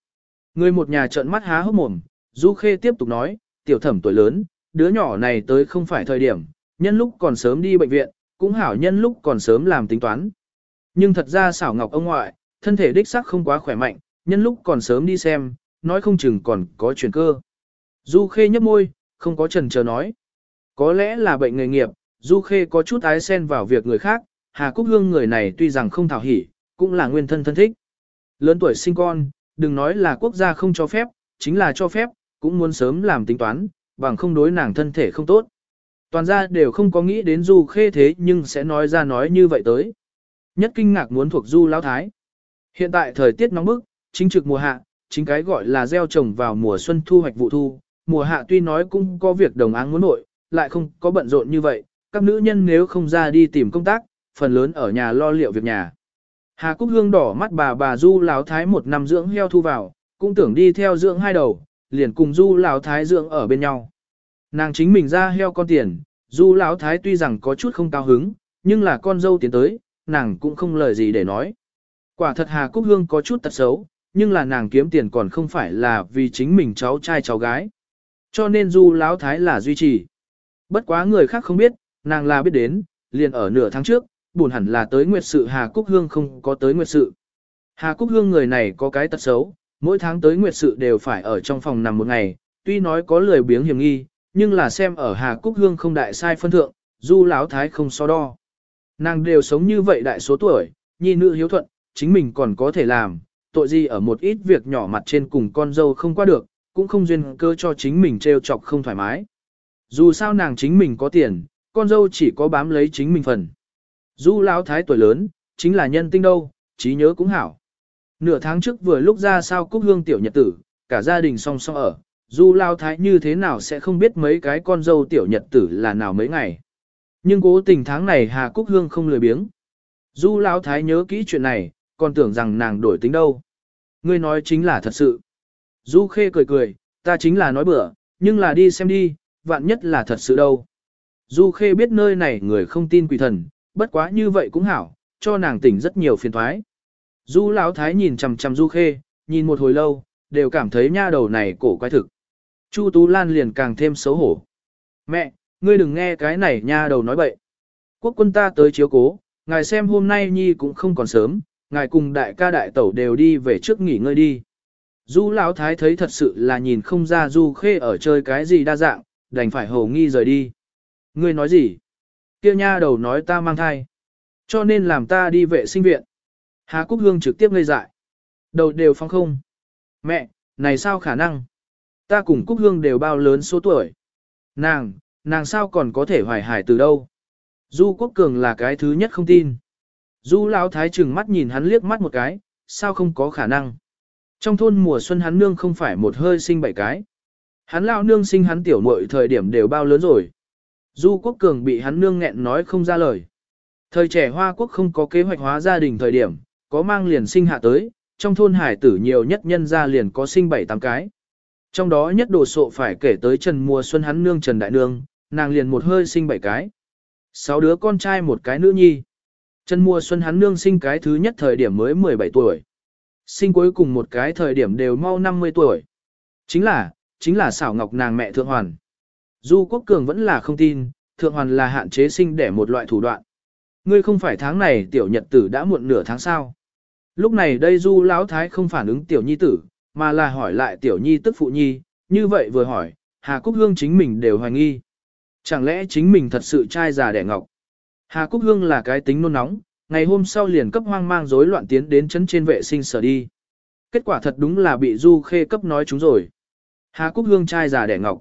Người một nhà trợn mắt há hốc mồm, Du Khê tiếp tục nói, tiểu thẩm tuổi lớn, đứa nhỏ này tới không phải thời điểm, nhân lúc còn sớm đi bệnh viện, cũng hảo nhân lúc còn sớm làm tính toán. Nhưng thật ra xảo ngọc ông ngoại, thân thể đích sắc không quá khỏe mạnh, nhân lúc còn sớm đi xem, nói không chừng còn có chuyển cơ. Du Khê nhấp môi, không có trần chờ nói. Có lẽ là bệnh nghề nghiệp, Du Khê có chút ái xen vào việc người khác, Hà Cúc Hương người này tuy rằng không thảo hỉ, cũng là nguyên thân thân thích. Lớn tuổi sinh con, đừng nói là quốc gia không cho phép, chính là cho phép, cũng muốn sớm làm tính toán, bằng không đối nàng thân thể không tốt. Toàn gia đều không có nghĩ đến Du Khê thế nhưng sẽ nói ra nói như vậy tới. Nhất kinh ngạc muốn thuộc du lão thái. Hiện tại thời tiết nóng bức, chính trực mùa hạ, chính cái gọi là gieo trồng vào mùa xuân thu hoạch vụ thu. Mùa hạ tuy nói cũng có việc đồng áng muốn nội, lại không có bận rộn như vậy. Các nữ nhân nếu không ra đi tìm công tác, phần lớn ở nhà lo liệu việc nhà. Hà Cúc Hương đỏ mắt bà bà Du Lão Thái một năm dưỡng heo thu vào, cũng tưởng đi theo dưỡng hai đầu, liền cùng Du Lão Thái dưỡng ở bên nhau. Nàng chính mình ra heo con tiền, Du Lão Thái tuy rằng có chút không cao hứng, nhưng là con dâu tiến tới, nàng cũng không lời gì để nói. Quả thật Hà Cúc Hương có chút tật xấu, nhưng là nàng kiếm tiền còn không phải là vì chính mình cháu trai cháu gái. Cho nên Du Lão Thái là duy trì. Bất quá người khác không biết, nàng là biết đến, liền ở nửa tháng trước, buồn hẳn là tới nguyệt sự Hà Cúc Hương không có tới nguyệt sự. Hà Cúc Hương người này có cái tật xấu, mỗi tháng tới nguyệt sự đều phải ở trong phòng nằm một ngày, tuy nói có lười biếng hiểm nghi, nhưng là xem ở Hà Cúc Hương không đại sai phân thượng, du lão thái không so đo. Nàng đều sống như vậy đại số tuổi, nhi nữ hiếu thuận, chính mình còn có thể làm, tội gì ở một ít việc nhỏ mặt trên cùng con dâu không qua được, cũng không duyên cơ cho chính mình trêu chọc không thoải mái. Dù sao nàng chính mình có tiền, con dâu chỉ có bám lấy chính mình phần. Du lão thái tuổi lớn, chính là nhân tinh đâu, trí nhớ cũng hảo. Nửa tháng trước vừa lúc ra sao cúc hương tiểu nhật tử, cả gia đình song song ở, dù lão thái như thế nào sẽ không biết mấy cái con dâu tiểu nhật tử là nào mấy ngày. Nhưng cố tình tháng này Hà Cúc Hương không lười biếng. Du lão thái nhớ kỹ chuyện này, còn tưởng rằng nàng đổi tính đâu. Ngươi nói chính là thật sự. Du khê cười cười, ta chính là nói bừa, nhưng là đi xem đi, vạn nhất là thật sự đâu. Du khê biết nơi này người không tin quỷ thần, bất quá như vậy cũng hảo, cho nàng tỉnh rất nhiều phiền thoái. Du Lão Thái nhìn chằm chằm Du Khê, nhìn một hồi lâu, đều cảm thấy nha đầu này cổ quái thực. Chu Tú Lan liền càng thêm xấu hổ. Mẹ, ngươi đừng nghe cái này nha đầu nói bậy. Quốc quân ta tới chiếu cố, ngài xem hôm nay nhi cũng không còn sớm, ngài cùng đại ca đại tẩu đều đi về trước nghỉ ngơi đi. Du Lão Thái thấy thật sự là nhìn không ra Du Khê ở chơi cái gì đa dạng, đành phải hồ nghi rời đi. Ngươi nói gì? kia nha đầu nói ta mang thai. Cho nên làm ta đi vệ sinh viện. Hà Cúc Hương trực tiếp ngây dại. Đầu đều phong không. Mẹ, này sao khả năng? Ta cùng Cúc Hương đều bao lớn số tuổi. Nàng, nàng sao còn có thể hoài hải từ đâu? Du Quốc Cường là cái thứ nhất không tin. Du Lão Thái trừng mắt nhìn hắn liếc mắt một cái, sao không có khả năng? Trong thôn mùa xuân hắn nương không phải một hơi sinh bảy cái. Hắn lão nương sinh hắn tiểu muội thời điểm đều bao lớn rồi. Du Quốc Cường bị hắn nương nghẹn nói không ra lời. Thời trẻ Hoa Quốc không có kế hoạch hóa gia đình thời điểm, có mang liền sinh hạ tới, trong thôn hải tử nhiều nhất nhân gia liền có sinh 7-8 cái. Trong đó nhất đồ sộ phải kể tới Trần Mùa Xuân hắn nương Trần Đại Nương, nàng liền một hơi sinh 7 cái. 6 đứa con trai một cái nữ nhi. Trần Mùa Xuân hắn nương sinh cái thứ nhất thời điểm mới 17 tuổi. Sinh cuối cùng một cái thời điểm đều mau 50 tuổi. Chính là, chính là xảo ngọc nàng mẹ thượng hoàn. Du Quốc Cường vẫn là không tin, thượng hoàn là hạn chế sinh để một loại thủ đoạn. Ngươi không phải tháng này tiểu nhật tử đã muộn nửa tháng sao? Lúc này đây Du Lão Thái không phản ứng tiểu nhi tử, mà là hỏi lại tiểu nhi tức phụ nhi, như vậy vừa hỏi, Hà Cúc Hương chính mình đều hoài nghi. Chẳng lẽ chính mình thật sự trai già đẻ ngọc? Hà Cúc Hương là cái tính nôn nóng, ngày hôm sau liền cấp hoang mang rối loạn tiến đến chấn trên vệ sinh sở đi. Kết quả thật đúng là bị Du Khê cấp nói chúng rồi. Hà Cúc Hương trai già đẻ ngọc.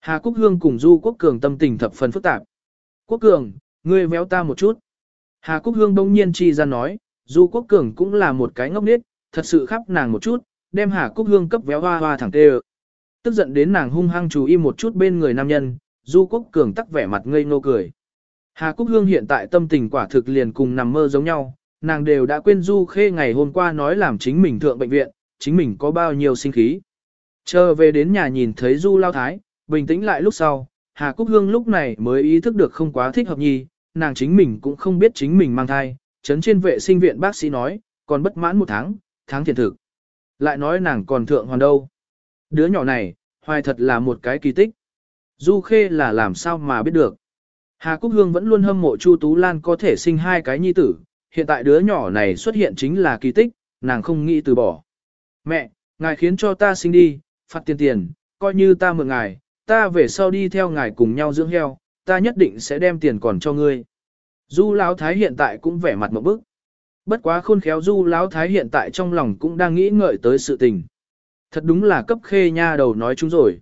Hà Cúc Hương cùng Du Quốc Cường tâm tình thập phần phức tạp. Quốc Cường, ngươi véo ta một chút. Hà Cúc Hương đông nhiên chi ra nói, Du Quốc Cường cũng là một cái ngốc nít, thật sự khắp nàng một chút, đem Hà Cúc Hương cấp véo hoa hoa thẳng tê Tức giận đến nàng hung hăng chú ý một chút bên người nam nhân, Du Quốc Cường tắc vẻ mặt ngây ngô cười. Hà Cúc Hương hiện tại tâm tình quả thực liền cùng nằm mơ giống nhau, nàng đều đã quên Du Khê ngày hôm qua nói làm chính mình thượng bệnh viện, chính mình có bao nhiêu sinh khí. Chờ về đến nhà nhìn thấy Du Lao Thái, bình tĩnh lại lúc sau, Hà Cúc Hương lúc này mới ý thức được không quá thích hợp nhi, nàng chính mình cũng không biết chính mình mang thai, chấn trên vệ sinh viện bác sĩ nói, còn bất mãn một tháng, tháng thiền thực. Lại nói nàng còn thượng hoàn đâu. Đứa nhỏ này, hoài thật là một cái kỳ tích. Du Khê là làm sao mà biết được. Hà Cúc Hương vẫn luôn hâm mộ Chu Tú Lan có thể sinh hai cái nhi tử, hiện tại đứa nhỏ này xuất hiện chính là kỳ tích, nàng không nghĩ từ bỏ. Mẹ, ngài khiến cho ta sinh đi, phạt tiền tiền, coi như ta mượn ngài, ta về sau đi theo ngài cùng nhau dưỡng heo, ta nhất định sẽ đem tiền còn cho ngươi. Du Lão Thái hiện tại cũng vẻ mặt một bức. Bất quá khôn khéo Du Lão Thái hiện tại trong lòng cũng đang nghĩ ngợi tới sự tình. Thật đúng là cấp khê nha đầu nói chúng rồi.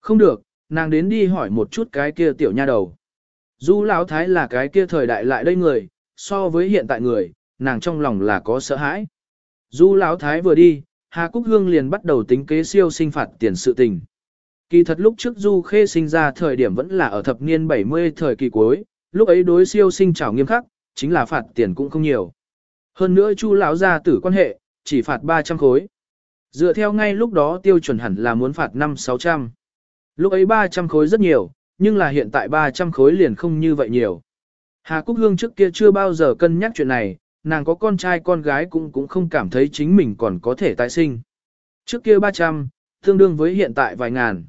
Không được, nàng đến đi hỏi một chút cái kia tiểu nha đầu. Du Lão Thái là cái kia thời đại lại đây người, so với hiện tại người, nàng trong lòng là có sợ hãi. Du Lão Thái vừa đi, Hà Cúc Hương liền bắt đầu tính kế siêu sinh phạt tiền sự tình. Kỳ thật lúc trước Du Khê sinh ra thời điểm vẫn là ở thập niên 70 thời kỳ cuối, lúc ấy đối siêu sinh trảo nghiêm khắc, chính là phạt tiền cũng không nhiều. Hơn nữa Chu lão gia tử quan hệ, chỉ phạt 300 khối. Dựa theo ngay lúc đó tiêu chuẩn hẳn là muốn phạt 5-600. Lúc ấy 300 khối rất nhiều, nhưng là hiện tại 300 khối liền không như vậy nhiều. Hà Cúc Hương trước kia chưa bao giờ cân nhắc chuyện này, nàng có con trai con gái cũng cũng không cảm thấy chính mình còn có thể tái sinh. Trước kia 300, tương đương với hiện tại vài ngàn.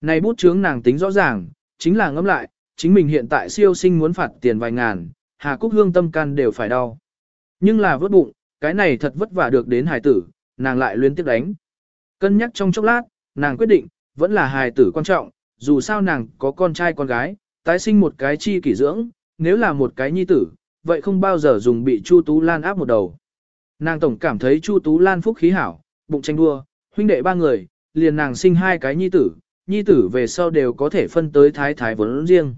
Này bút chướng nàng tính rõ ràng, chính là ngẫm lại, chính mình hiện tại siêu sinh muốn phạt tiền vài ngàn, Hà Cúc Hương tâm can đều phải đau. Nhưng là vớt bụng, cái này thật vất vả được đến hài tử, nàng lại luyến tiếp đánh. Cân nhắc trong chốc lát, nàng quyết định, vẫn là hài tử quan trọng, dù sao nàng có con trai con gái, tái sinh một cái chi kỷ dưỡng, nếu là một cái nhi tử, vậy không bao giờ dùng bị Chu Tú Lan áp một đầu. Nàng tổng cảm thấy Chu Tú Lan phúc khí hảo, bụng tranh đua, huynh đệ ba người, liền nàng sinh hai cái nhi tử, nhi tử về sau đều có thể phân tới thái thái vốn riêng.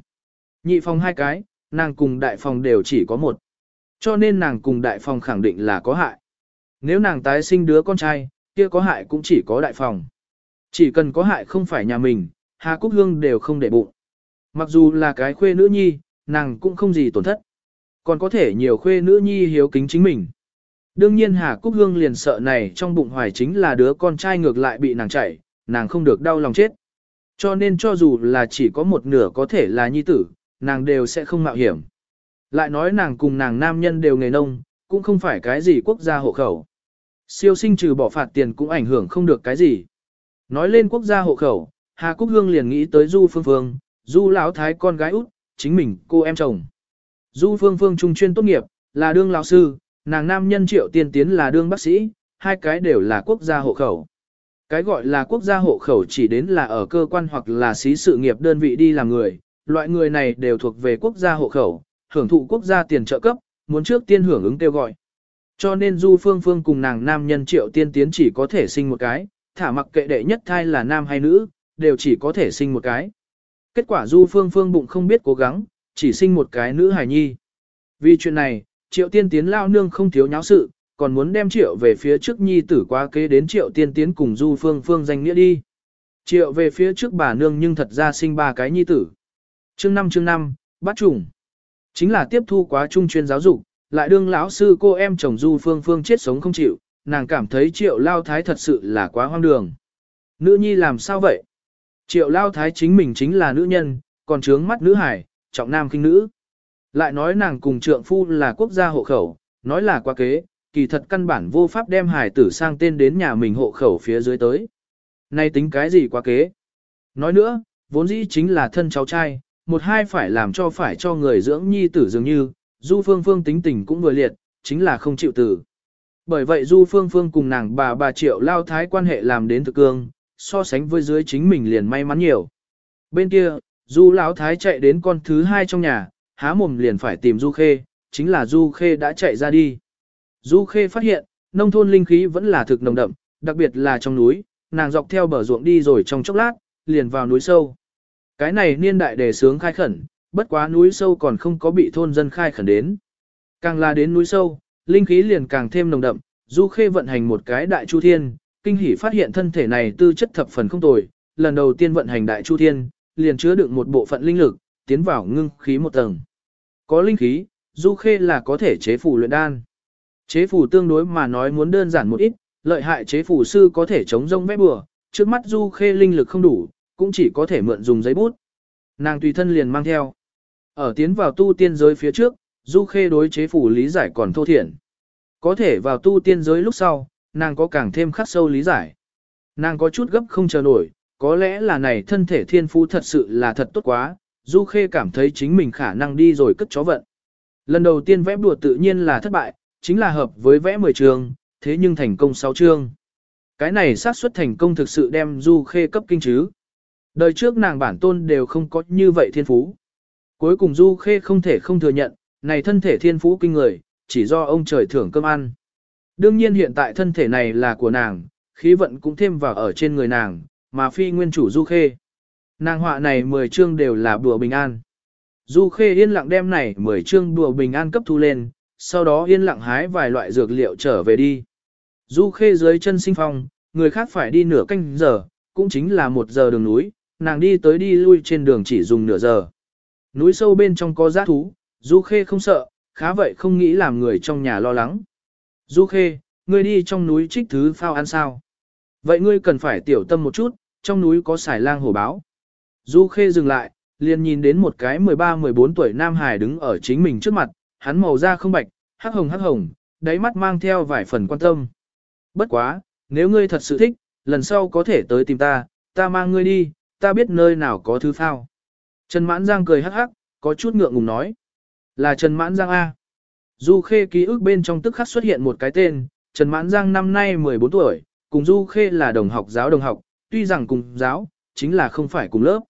Nhị phòng hai cái, nàng cùng đại phòng đều chỉ có một. Cho nên nàng cùng đại phòng khẳng định là có hại. Nếu nàng tái sinh đứa con trai, kia có hại cũng chỉ có đại phòng. Chỉ cần có hại không phải nhà mình, Hà Cúc Hương đều không để bụng. Mặc dù là cái khuê nữ nhi, nàng cũng không gì tổn thất. Còn có thể nhiều khuê nữ nhi hiếu kính chính mình. Đương nhiên Hà Cúc Hương liền sợ này trong bụng hoài chính là đứa con trai ngược lại bị nàng chảy, nàng không được đau lòng chết. Cho nên cho dù là chỉ có một nửa có thể là nhi tử, nàng đều sẽ không mạo hiểm. Lại nói nàng cùng nàng nam nhân đều nghề nông, cũng không phải cái gì quốc gia hộ khẩu. Siêu sinh trừ bỏ phạt tiền cũng ảnh hưởng không được cái gì. Nói lên quốc gia hộ khẩu, Hà Cúc Hương liền nghĩ tới Du Phương Phương, Du Lão Thái con gái út, chính mình, cô em chồng. Du Phương Phương trung chuyên tốt nghiệp, là đương lão sư, nàng nam nhân triệu tiên tiến là đương bác sĩ, hai cái đều là quốc gia hộ khẩu. Cái gọi là quốc gia hộ khẩu chỉ đến là ở cơ quan hoặc là xí sự nghiệp đơn vị đi làm người, loại người này đều thuộc về quốc gia hộ khẩu, hưởng thụ quốc gia tiền trợ cấp, muốn trước tiên hưởng ứng kêu gọi. Cho nên Du Phương Phương cùng nàng nam nhân triệu tiên tiến chỉ có thể sinh một cái, thả mặc kệ đệ nhất thai là nam hay nữ, đều chỉ có thể sinh một cái. Kết quả Du Phương Phương bụng không biết cố gắng, chỉ sinh một cái nữ hài nhi. Vì chuyện này, triệu tiên tiến lao nương không thiếu nháo sự, còn muốn đem triệu về phía trước nhi tử qua kế đến triệu tiên tiến cùng Du Phương Phương danh nghĩa đi. Triệu về phía trước bà nương nhưng thật ra sinh ba cái nhi tử. Chương 5 chương 5, bắt trùng. Chính là tiếp thu quá trung chuyên giáo dục, lại đương lão sư cô em chồng Du Phương Phương chết sống không chịu, nàng cảm thấy triệu lao thái thật sự là quá hoang đường. Nữ nhi làm sao vậy? Triệu lao thái chính mình chính là nữ nhân, còn trướng mắt nữ hải, trọng nam kinh nữ. Lại nói nàng cùng trượng phu là quốc gia hộ khẩu, nói là quá kế, kỳ thật căn bản vô pháp đem hải tử sang tên đến nhà mình hộ khẩu phía dưới tới. Nay tính cái gì quá kế? Nói nữa, vốn dĩ chính là thân cháu trai, một hai phải làm cho phải cho người dưỡng nhi tử dường như, Du Phương Phương tính tình cũng vừa liệt, chính là không chịu tử. Bởi vậy Du Phương Phương cùng nàng bà bà triệu lao thái quan hệ làm đến thực cương, so sánh với dưới chính mình liền may mắn nhiều. Bên kia, Du lão thái chạy đến con thứ hai trong nhà, há mồm liền phải tìm Du Khê, chính là Du Khê đã chạy ra đi. Du Khê phát hiện, nông thôn linh khí vẫn là thực nồng đậm, đặc biệt là trong núi, nàng dọc theo bờ ruộng đi rồi trong chốc lát, liền vào núi sâu. Cái này niên đại đề sướng khai khẩn, bất quá núi sâu còn không có bị thôn dân khai khẩn đến. Càng là đến núi sâu, linh khí liền càng thêm nồng đậm, Du Khê vận hành một cái đại chu thiên, kinh hỉ phát hiện thân thể này tư chất thập phần không tồi, lần đầu tiên vận hành đại chu thiên, liền chứa đựng một bộ phận linh lực, tiến vào ngưng khí một tầng. Có linh khí, Du Khê là có thể chế phủ luyện đan. Chế phủ tương đối mà nói muốn đơn giản một ít, lợi hại chế phủ sư có thể chống rông vẽ bừa, trước mắt Du Khê linh lực không đủ, cũng chỉ có thể mượn dùng giấy bút. Nàng tùy thân liền mang theo. Ở tiến vào tu tiên giới phía trước, Du Khê đối chế phủ lý giải còn thô thiển. Có thể vào tu tiên giới lúc sau, nàng có càng thêm khắc sâu lý giải. Nàng có chút gấp không chờ nổi, có lẽ là này thân thể thiên phú thật sự là thật tốt quá, Du Khê cảm thấy chính mình khả năng đi rồi cất chó vận. Lần đầu tiên vẽ đùa tự nhiên là thất bại, chính là hợp với vẽ 10 trường, thế nhưng thành công 6 chương. Cái này xác suất thành công thực sự đem Du Khê cấp kinh chứ. Đời trước nàng bản tôn đều không có như vậy thiên phú. Cuối cùng Du Khê không thể không thừa nhận, này thân thể thiên phú kinh người, chỉ do ông trời thưởng cơm ăn. Đương nhiên hiện tại thân thể này là của nàng, khí vận cũng thêm vào ở trên người nàng, mà phi nguyên chủ Du Khê. Nàng họa này 10 chương đều là bùa bình an. Du Khê yên lặng đem này 10 chương đùa bình an cấp thu lên, sau đó yên lặng hái vài loại dược liệu trở về đi. Du khê dưới chân sinh phong, người khác phải đi nửa canh giờ, cũng chính là một giờ đường núi, nàng đi tới đi lui trên đường chỉ dùng nửa giờ. Núi sâu bên trong có giá thú, Du khê không sợ, khá vậy không nghĩ làm người trong nhà lo lắng. Du khê, ngươi đi trong núi trích thứ phao ăn sao? Vậy ngươi cần phải tiểu tâm một chút, trong núi có xài lang hổ báo. Du khê dừng lại, liền nhìn đến một cái 13-14 tuổi nam hài đứng ở chính mình trước mặt, hắn màu da không bạch, hắc hồng hắc hồng, đáy mắt mang theo vài phần quan tâm. Bất quá, nếu ngươi thật sự thích, lần sau có thể tới tìm ta, ta mang ngươi đi, ta biết nơi nào có thứ phao. Trần Mãn Giang cười hắc hắc, có chút ngượng ngùng nói. Là Trần Mãn Giang A. Du Khê ký ức bên trong tức khắc xuất hiện một cái tên, Trần Mãn Giang năm nay 14 tuổi, cùng Du Khê là đồng học giáo đồng học, tuy rằng cùng giáo, chính là không phải cùng lớp.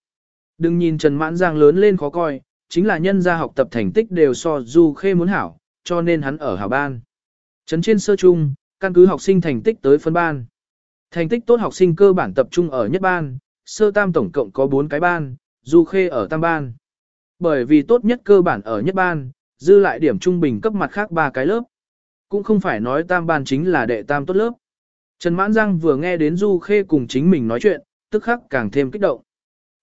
Đừng nhìn Trần Mãn Giang lớn lên khó coi, chính là nhân gia học tập thành tích đều so Du Khê muốn hảo, cho nên hắn ở hảo ban. Trấn trên sơ trung, căn cứ học sinh thành tích tới phân ban. Thành tích tốt học sinh cơ bản tập trung ở nhất ban, sơ tam tổng cộng có 4 cái ban, Du Khê ở tam ban. Bởi vì tốt nhất cơ bản ở nhất ban, dư lại điểm trung bình cấp mặt khác ba cái lớp. Cũng không phải nói tam ban chính là đệ tam tốt lớp. Trần Mãn Giang vừa nghe đến Du Khê cùng chính mình nói chuyện, tức khắc càng thêm kích động.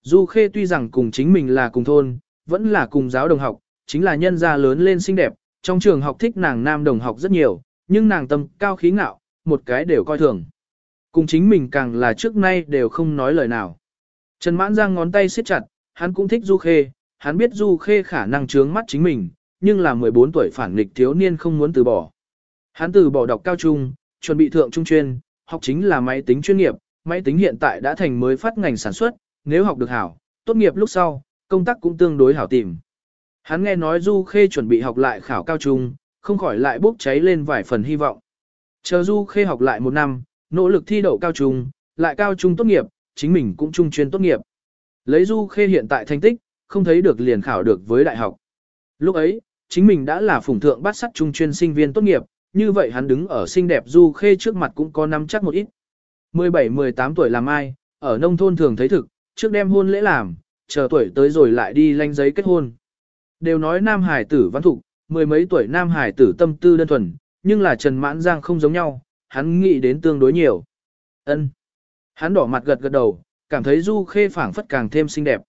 Du Khê tuy rằng cùng chính mình là cùng thôn, vẫn là cùng giáo đồng học, chính là nhân gia lớn lên xinh đẹp, trong trường học thích nàng nam đồng học rất nhiều, nhưng nàng tâm cao khí ngạo, một cái đều coi thường. Cùng chính mình càng là trước nay đều không nói lời nào. Trần Mãn Giang ngón tay siết chặt, hắn cũng thích Du Khê, hắn biết Du Khê khả năng trướng mắt chính mình, nhưng là 14 tuổi phản nghịch thiếu niên không muốn từ bỏ. Hắn từ bỏ đọc cao trung, chuẩn bị thượng trung chuyên, học chính là máy tính chuyên nghiệp, máy tính hiện tại đã thành mới phát ngành sản xuất, nếu học được hảo, tốt nghiệp lúc sau, công tác cũng tương đối hảo tìm. Hắn nghe nói Du Khê chuẩn bị học lại khảo cao trung, không khỏi lại bốc cháy lên vài phần hy vọng. Chờ Du Khê học lại một năm, nỗ lực thi đậu cao trung, lại cao trung tốt nghiệp, chính mình cũng trung chuyên tốt nghiệp. Lấy Du Khê hiện tại thành tích, không thấy được liền khảo được với đại học. Lúc ấy, chính mình đã là phủng thượng bát sắt trung chuyên sinh viên tốt nghiệp, như vậy hắn đứng ở xinh đẹp Du Khê trước mặt cũng có nắm chắc một ít. 17-18 tuổi làm ai, ở nông thôn thường thấy thực, trước đem hôn lễ làm, chờ tuổi tới rồi lại đi lanh giấy kết hôn. Đều nói nam hải tử văn thục, mười mấy tuổi nam hải tử tâm tư đơn thuần, nhưng là Trần Mãn Giang không giống nhau, hắn nghĩ đến tương đối nhiều. Ân. Hắn đỏ mặt gật gật đầu, cảm thấy Du Khê phảng phất càng thêm xinh đẹp.